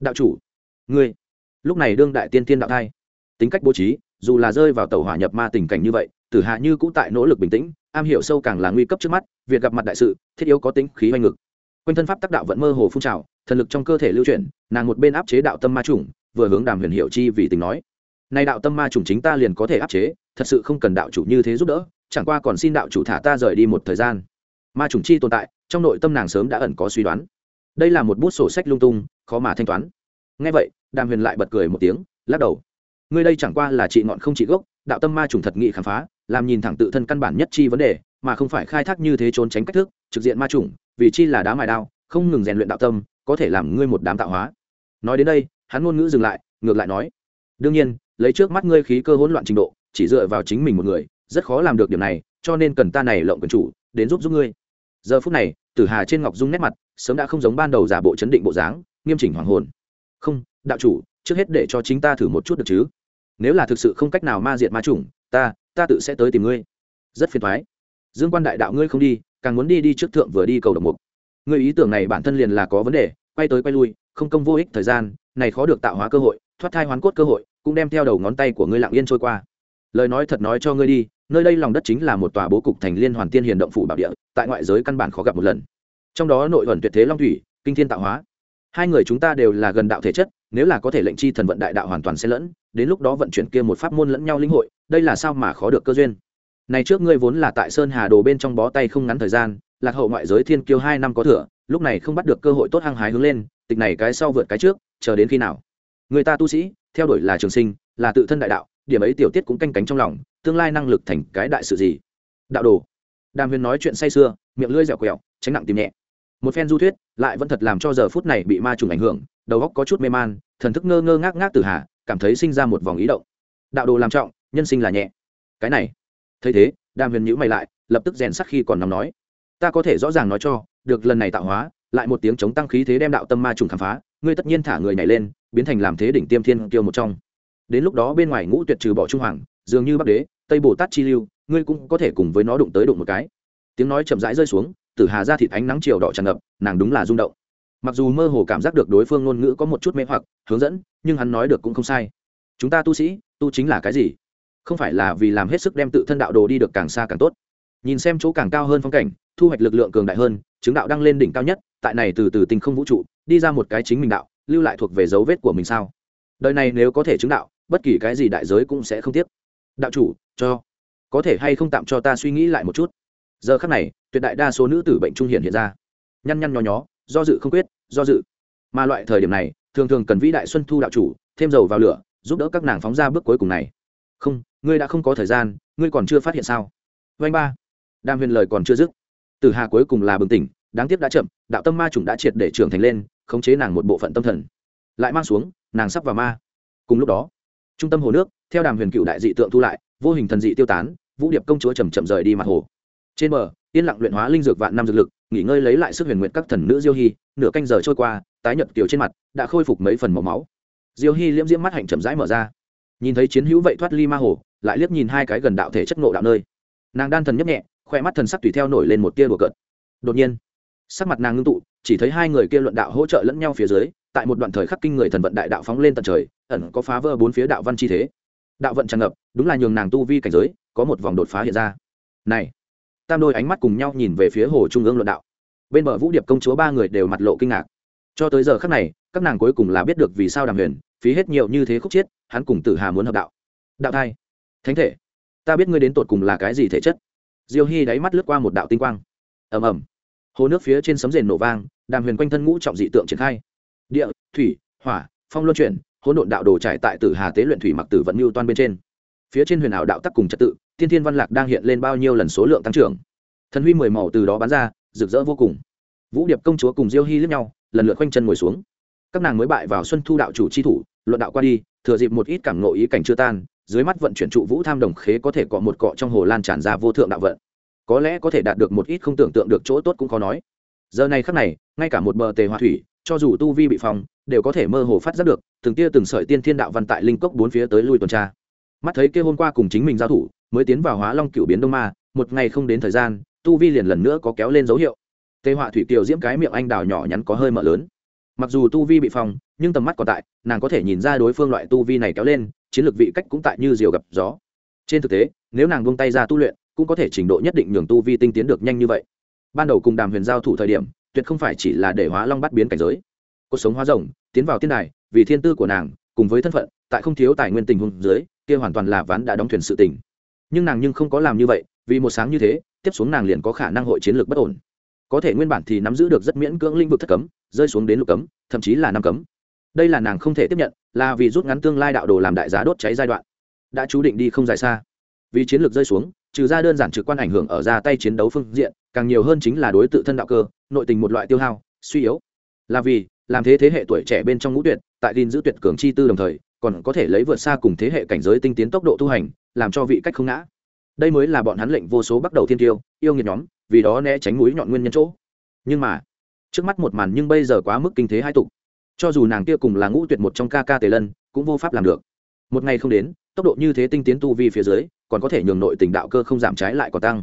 Đạo chủ, ngươi. Lúc này đương đại tiên tiên đạo thai. Tính cách bố trí, dù là rơi vào tàu hỏa nhập ma tình cảnh như vậy, tử hạ như cũ tại nỗ lực bình tĩnh, am hiểu sâu càng là nguy cấp trước mắt, việc gặp mặt đại sự, thiết yếu có tính khí hoành ngực. Quanh thân pháp tác đạo vẫn mơ hồ phun trào, thần lực trong cơ thể lưu chuyển, nàng một bên áp chế đạo tâm ma chủng, vừa hướng đàm huyền hiệu chi vì tình nói. Nay đạo tâm ma chủng chính ta liền có thể áp chế thật sự không cần đạo chủ như thế giúp đỡ, chẳng qua còn xin đạo chủ thả ta rời đi một thời gian. Ma chủng chi tồn tại, trong nội tâm nàng sớm đã ẩn có suy đoán. Đây là một bút sổ sách lung tung, khó mà thanh toán. Ngay vậy, đàm huyền lại bật cười một tiếng, lắc đầu. Ngươi đây chẳng qua là trị ngọn không trị gốc, đạo tâm ma trùng thật nghị khám phá, làm nhìn thẳng tự thân căn bản nhất chi vấn đề, mà không phải khai thác như thế trốn tránh cách thức, trực diện ma trùng, vì chi là đá mài đao, không ngừng rèn luyện đạo tâm, có thể làm ngươi một đám tạo hóa. Nói đến đây, hắn ngôn ngữ dừng lại, ngược lại nói. Đương nhiên, lấy trước mắt ngươi khí cơ hỗn loạn trình độ chỉ dựa vào chính mình một người, rất khó làm được điểm này, cho nên cần ta này lộng quyền chủ, đến giúp giúp ngươi. Giờ phút này, tử hà trên ngọc dung nét mặt, sớm đã không giống ban đầu giả bộ chấn định bộ dáng, nghiêm chỉnh hoàng hồn. Không, đạo chủ, trước hết để cho chính ta thử một chút được chứ? Nếu là thực sự không cách nào ma diệt ma chủng, ta ta tự sẽ tới tìm ngươi. Rất phiền thoái. Dương quan đại đạo ngươi không đi, càng muốn đi đi trước thượng vừa đi cầu độc mục. Ngươi ý tưởng này bản thân liền là có vấn đề, quay tới quay lui, không công vô ích thời gian, này khó được tạo hóa cơ hội, thoát thai hoán cốt cơ hội, cũng đem theo đầu ngón tay của ngươi lặng yên trôi qua lời nói thật nói cho ngươi đi, nơi đây lòng đất chính là một tòa bố cục thành liên hoàn tiên hiền động phủ bảo địa, tại ngoại giới căn bản khó gặp một lần. Trong đó nội ẩn tuyệt thế long thủy, kinh thiên tạo hóa. Hai người chúng ta đều là gần đạo thể chất, nếu là có thể lệnh chi thần vận đại đạo hoàn toàn xen lẫn, đến lúc đó vận chuyển kia một pháp môn lẫn nhau linh hội, đây là sao mà khó được cơ duyên. Này trước ngươi vốn là tại sơn hà đồ bên trong bó tay không ngắn thời gian, lạc hậu ngoại giới thiên kiêu hai năm có thừa, lúc này không bắt được cơ hội tốt hăng hái hướng lên, tịch này cái sau vượt cái trước, chờ đến khi nào? Người ta tu sĩ, theo đuổi là trường sinh, là tự thân đại đạo điểm ấy tiểu tiết cũng canh cánh trong lòng, tương lai năng lực thành cái đại sự gì? Đạo đồ. Đàm huyền nói chuyện say sưa, miệng lưỡi dẻo quẹo, tránh nặng tìm nhẹ. Một phen du thuyết, lại vẫn thật làm cho giờ phút này bị ma trùng ảnh hưởng, đầu óc có chút mê man, thần thức ngơ ngơ ngác ngác từ hà, cảm thấy sinh ra một vòng ý động. Đạo đồ làm trọng, nhân sinh là nhẹ. Cái này. Thấy thế, đàm huyền nhữ mày lại, lập tức rèn sắc khi còn nằm nói. Ta có thể rõ ràng nói cho, được lần này tạo hóa, lại một tiếng chống tăng khí thế đem đạo tâm ma trùng khám phá, ngươi tất nhiên thả người nhảy lên, biến thành làm thế đỉnh tiêm thiên tiêu một trong đến lúc đó bên ngoài ngũ tuyệt trừ bỏ trung hoàng, dường như bắc đế, tây bồ tát chi lưu, ngươi cũng có thể cùng với nó đụng tới đụng một cái. Tiếng nói chậm rãi rơi xuống, tử hà ra thịt ánh nắng chiều đỏ tràn ngập, nàng đúng là rung động. Mặc dù mơ hồ cảm giác được đối phương ngôn ngữ có một chút mê hoặc, hướng dẫn, nhưng hắn nói được cũng không sai. Chúng ta tu sĩ, tu chính là cái gì? Không phải là vì làm hết sức đem tự thân đạo đồ đi được càng xa càng tốt. Nhìn xem chỗ càng cao hơn phong cảnh, thu hoạch lực lượng cường đại hơn, chứng đạo đang lên đỉnh cao nhất, tại này từ từ tình không vũ trụ, đi ra một cái chính mình đạo, lưu lại thuộc về dấu vết của mình sao? Đời này nếu có thể chứng đạo bất kỳ cái gì đại giới cũng sẽ không tiếc. Đạo chủ, cho. Có thể hay không tạm cho ta suy nghĩ lại một chút? Giờ khắc này, tuyệt đại đa số nữ tử bệnh trung hiện hiện ra. Nhăn nhăn nhó nhó, do dự không quyết, do dự. Mà loại thời điểm này, thường thường cần vĩ đại xuân thu đạo chủ, thêm dầu vào lửa, giúp đỡ các nàng phóng ra bước cuối cùng này. Không, ngươi đã không có thời gian, ngươi còn chưa phát hiện sao? Vanh ba. Đam huyền lời còn chưa dứt. Từ hà cuối cùng là bừng tỉnh, đáng tiếc đã chậm, đạo tâm ma chủng đã triệt để trưởng thành lên, khống chế nàng một bộ phận tâm thần. Lại mang xuống, nàng sắp vào ma. Cùng lúc đó trung tâm hồ nước, theo đàm huyền cựu đại dị tượng thu lại, vô hình thần dị tiêu tán, vũ điệp công chúa chầm chậm rời đi mặt hồ. Trên bờ, yên lặng luyện hóa linh dược vạn năm dược lực, nghỉ ngơi lấy lại sức huyền nguyện các thần nữ diêu hy nửa canh giờ trôi qua, tái nhật kiểu trên mặt, đã khôi phục mấy phần màu máu. Diêu hy liễm diễm mắt hạnh chậm rãi mở ra. Nhìn thấy chiến hữu vậy thoát ly ma hồ, lại liếc nhìn hai cái gần đạo thể chất ngộ đạo nơi. Nàng đan thần nhấp nhẹ, khoe mắt thần sắc tùy theo nổi lên một tia đùa cợt. Đột nhiên, sắc mặt nàng ngưng tụ, chỉ thấy hai người kia luận đạo hỗ trợ lẫn nhau phía dưới tại một đoạn thời khắc kinh người thần vận đại đạo phóng lên tận trời, ẩn có phá vỡ bốn phía đạo văn chi thế. Đạo vận tràn ngập, đúng là nhường nàng tu vi cảnh giới, có một vòng đột phá hiện ra. Này, tam đôi ánh mắt cùng nhau nhìn về phía hồ trung ương luận đạo. Bên bờ vũ điệp công chúa ba người đều mặt lộ kinh ngạc. Cho tới giờ khắc này, các nàng cuối cùng là biết được vì sao đàm huyền, phí hết nhiều như thế khúc chiết hắn cùng tử hà muốn hợp đạo. Đạo thai, thánh thể, ta biết ngươi đến tột cùng là cái gì thể chất. Diêu hy đáy mắt lướt qua một đạo tinh quang. Ầm ầm. Hồ nước phía trên sấm rền nổ vang, đàm huyền quanh thân ngũ trọng dị tượng triển khai địa, thủy, hỏa, phong luân chuyển, hỗn độn đạo đồ trải tại tử hà tế luyện thủy mặc tử vận mưu toan bên trên. Phía trên huyền ảo đạo tắc cùng trật tự, thiên thiên văn lạc đang hiện lên bao nhiêu lần số lượng tăng trưởng. Thần huy mười màu từ đó bắn ra, rực rỡ vô cùng. Vũ điệp công chúa cùng diêu hy lướt nhau, lần lượt khoanh chân ngồi xuống. Các nàng mới bại vào xuân thu đạo chủ chi thủ, luận đạo qua đi, thừa dịp một ít cảm ngộ ý cảnh chưa tan, dưới mắt vận chuyển trụ vũ tham đồng khế có thể cọ một cọ trong hồ lan tràn ra vô thượng đạo vận. Có lẽ có thể đạt được một ít không tưởng tượng được chỗ tốt cũng khó nói. Giờ này khắc này, ngay cả một bờ tề hoa thủy cho dù tu vi bị phòng đều có thể mơ hồ phát giác được, từng tia từng sợi tiên thiên đạo văn tại linh cốc bốn phía tới lui tuần tra. Mắt thấy kia hôm qua cùng chính mình giao thủ, mới tiến vào hóa long cựu biến đông ma, một ngày không đến thời gian, tu vi liền lần nữa có kéo lên dấu hiệu. Tế họa thủy kiều diễm cái miệng anh đào nhỏ nhắn có hơi mở lớn. Mặc dù tu vi bị phòng nhưng tầm mắt còn tại, nàng có thể nhìn ra đối phương loại tu vi này kéo lên, chiến lược vị cách cũng tại như diều gặp gió. Trên thực tế, nếu nàng buông tay ra tu luyện, cũng có thể trình độ nhất định nhường tu vi tinh tiến được nhanh như vậy. Ban đầu cùng đàm huyền giao thủ thời điểm tuyệt không phải chỉ là để hóa long bắt biến cảnh giới. Cuộc sống hóa rồng, tiến vào tiên đài, vì thiên tư của nàng, cùng với thân phận, tại không thiếu tài nguyên tình huống dưới, kia hoàn toàn là ván đã đóng thuyền sự tình. Nhưng nàng nhưng không có làm như vậy, vì một sáng như thế, tiếp xuống nàng liền có khả năng hội chiến lược bất ổn. Có thể nguyên bản thì nắm giữ được rất miễn cưỡng lĩnh vực thất cấm, rơi xuống đến lục cấm, thậm chí là năm cấm. Đây là nàng không thể tiếp nhận, là vì rút ngắn tương lai đạo đồ làm đại giá đốt cháy giai đoạn. Đã chú định đi không dài xa. Vì chiến lược rơi xuống trừ ra đơn giản trực quan ảnh hưởng ở ra tay chiến đấu phương diện, càng nhiều hơn chính là đối tự thân đạo cơ, nội tình một loại tiêu hao, suy yếu. Là vì, làm thế thế hệ tuổi trẻ bên trong ngũ tuyệt, tại tin giữ tuyệt cường chi tư đồng thời, còn có thể lấy vượt xa cùng thế hệ cảnh giới tinh tiến tốc độ tu hành, làm cho vị cách không ngã. Đây mới là bọn hắn lệnh vô số bắt đầu thiên tiêu, yêu nghiệt nhóm, vì đó né tránh mũi nhọn nguyên nhân chỗ. Nhưng mà, trước mắt một màn nhưng bây giờ quá mức kinh thế hai tục. Cho dù nàng kia cùng là ngũ tuyệt một trong ca ca tề lân, cũng vô pháp làm được. Một ngày không đến, tốc độ như thế tinh tiến tu vi phía dưới còn có thể nhường nội tình đạo cơ không giảm trái lại còn tăng.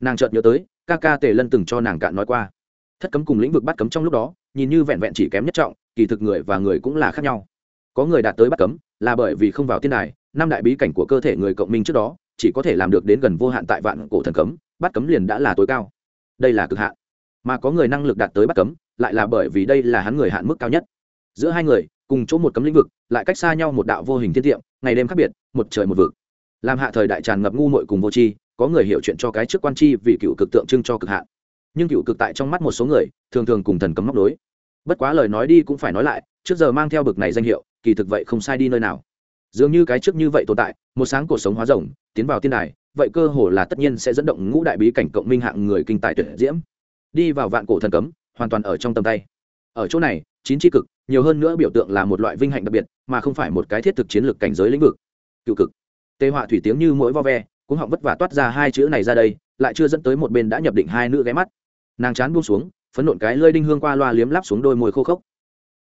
Nàng chợt nhớ tới, ca ca tề lân từng cho nàng cạn nói qua. Thất cấm cùng lĩnh vực bắt cấm trong lúc đó, nhìn như vẹn vẹn chỉ kém nhất trọng, kỳ thực người và người cũng là khác nhau. Có người đạt tới bắt cấm, là bởi vì không vào tiên đài, năm đại bí cảnh của cơ thể người cộng minh trước đó, chỉ có thể làm được đến gần vô hạn tại vạn cổ thần cấm, bắt cấm liền đã là tối cao. Đây là cực hạn. Mà có người năng lực đạt tới bắt cấm, lại là bởi vì đây là hắn người hạn mức cao nhất. Giữa hai người, cùng chỗ một cấm lĩnh vực, lại cách xa nhau một đạo vô hình thiên tiệm, ngày đêm khác biệt, một trời một vực làm hạ thời đại tràn ngập ngu muội cùng vô tri, có người hiểu chuyện cho cái trước quan tri vì cựu cực tượng trưng cho cực hạn. Nhưng cựu cực tại trong mắt một số người, thường thường cùng thần cấm móc đối bất quá lời nói đi cũng phải nói lại, trước giờ mang theo bực này danh hiệu, kỳ thực vậy không sai đi nơi nào. Dường như cái trước như vậy tồn tại, một sáng cuộc sống hóa rồng, tiến vào tiên đài, vậy cơ hồ là tất nhiên sẽ dẫn động ngũ đại bí cảnh cộng minh hạng người kinh tài tuyệt diễm. Đi vào vạn cổ thần cấm, hoàn toàn ở trong tầm tay. Ở chỗ này, chín tri cực, nhiều hơn nữa biểu tượng là một loại vinh hạnh đặc biệt, mà không phải một cái thiết thực chiến lược cảnh giới lĩnh vực. Cựu cực tê họa thủy tiếng như mỗi vo ve cũng họng vất vả toát ra hai chữ này ra đây, lại chưa dẫn tới một bên đã nhập định hai nữ ghé mắt. Nàng chán buông xuống, phấn nộn cái lơi đinh hương qua loa liếm lắp xuống đôi môi khô khốc.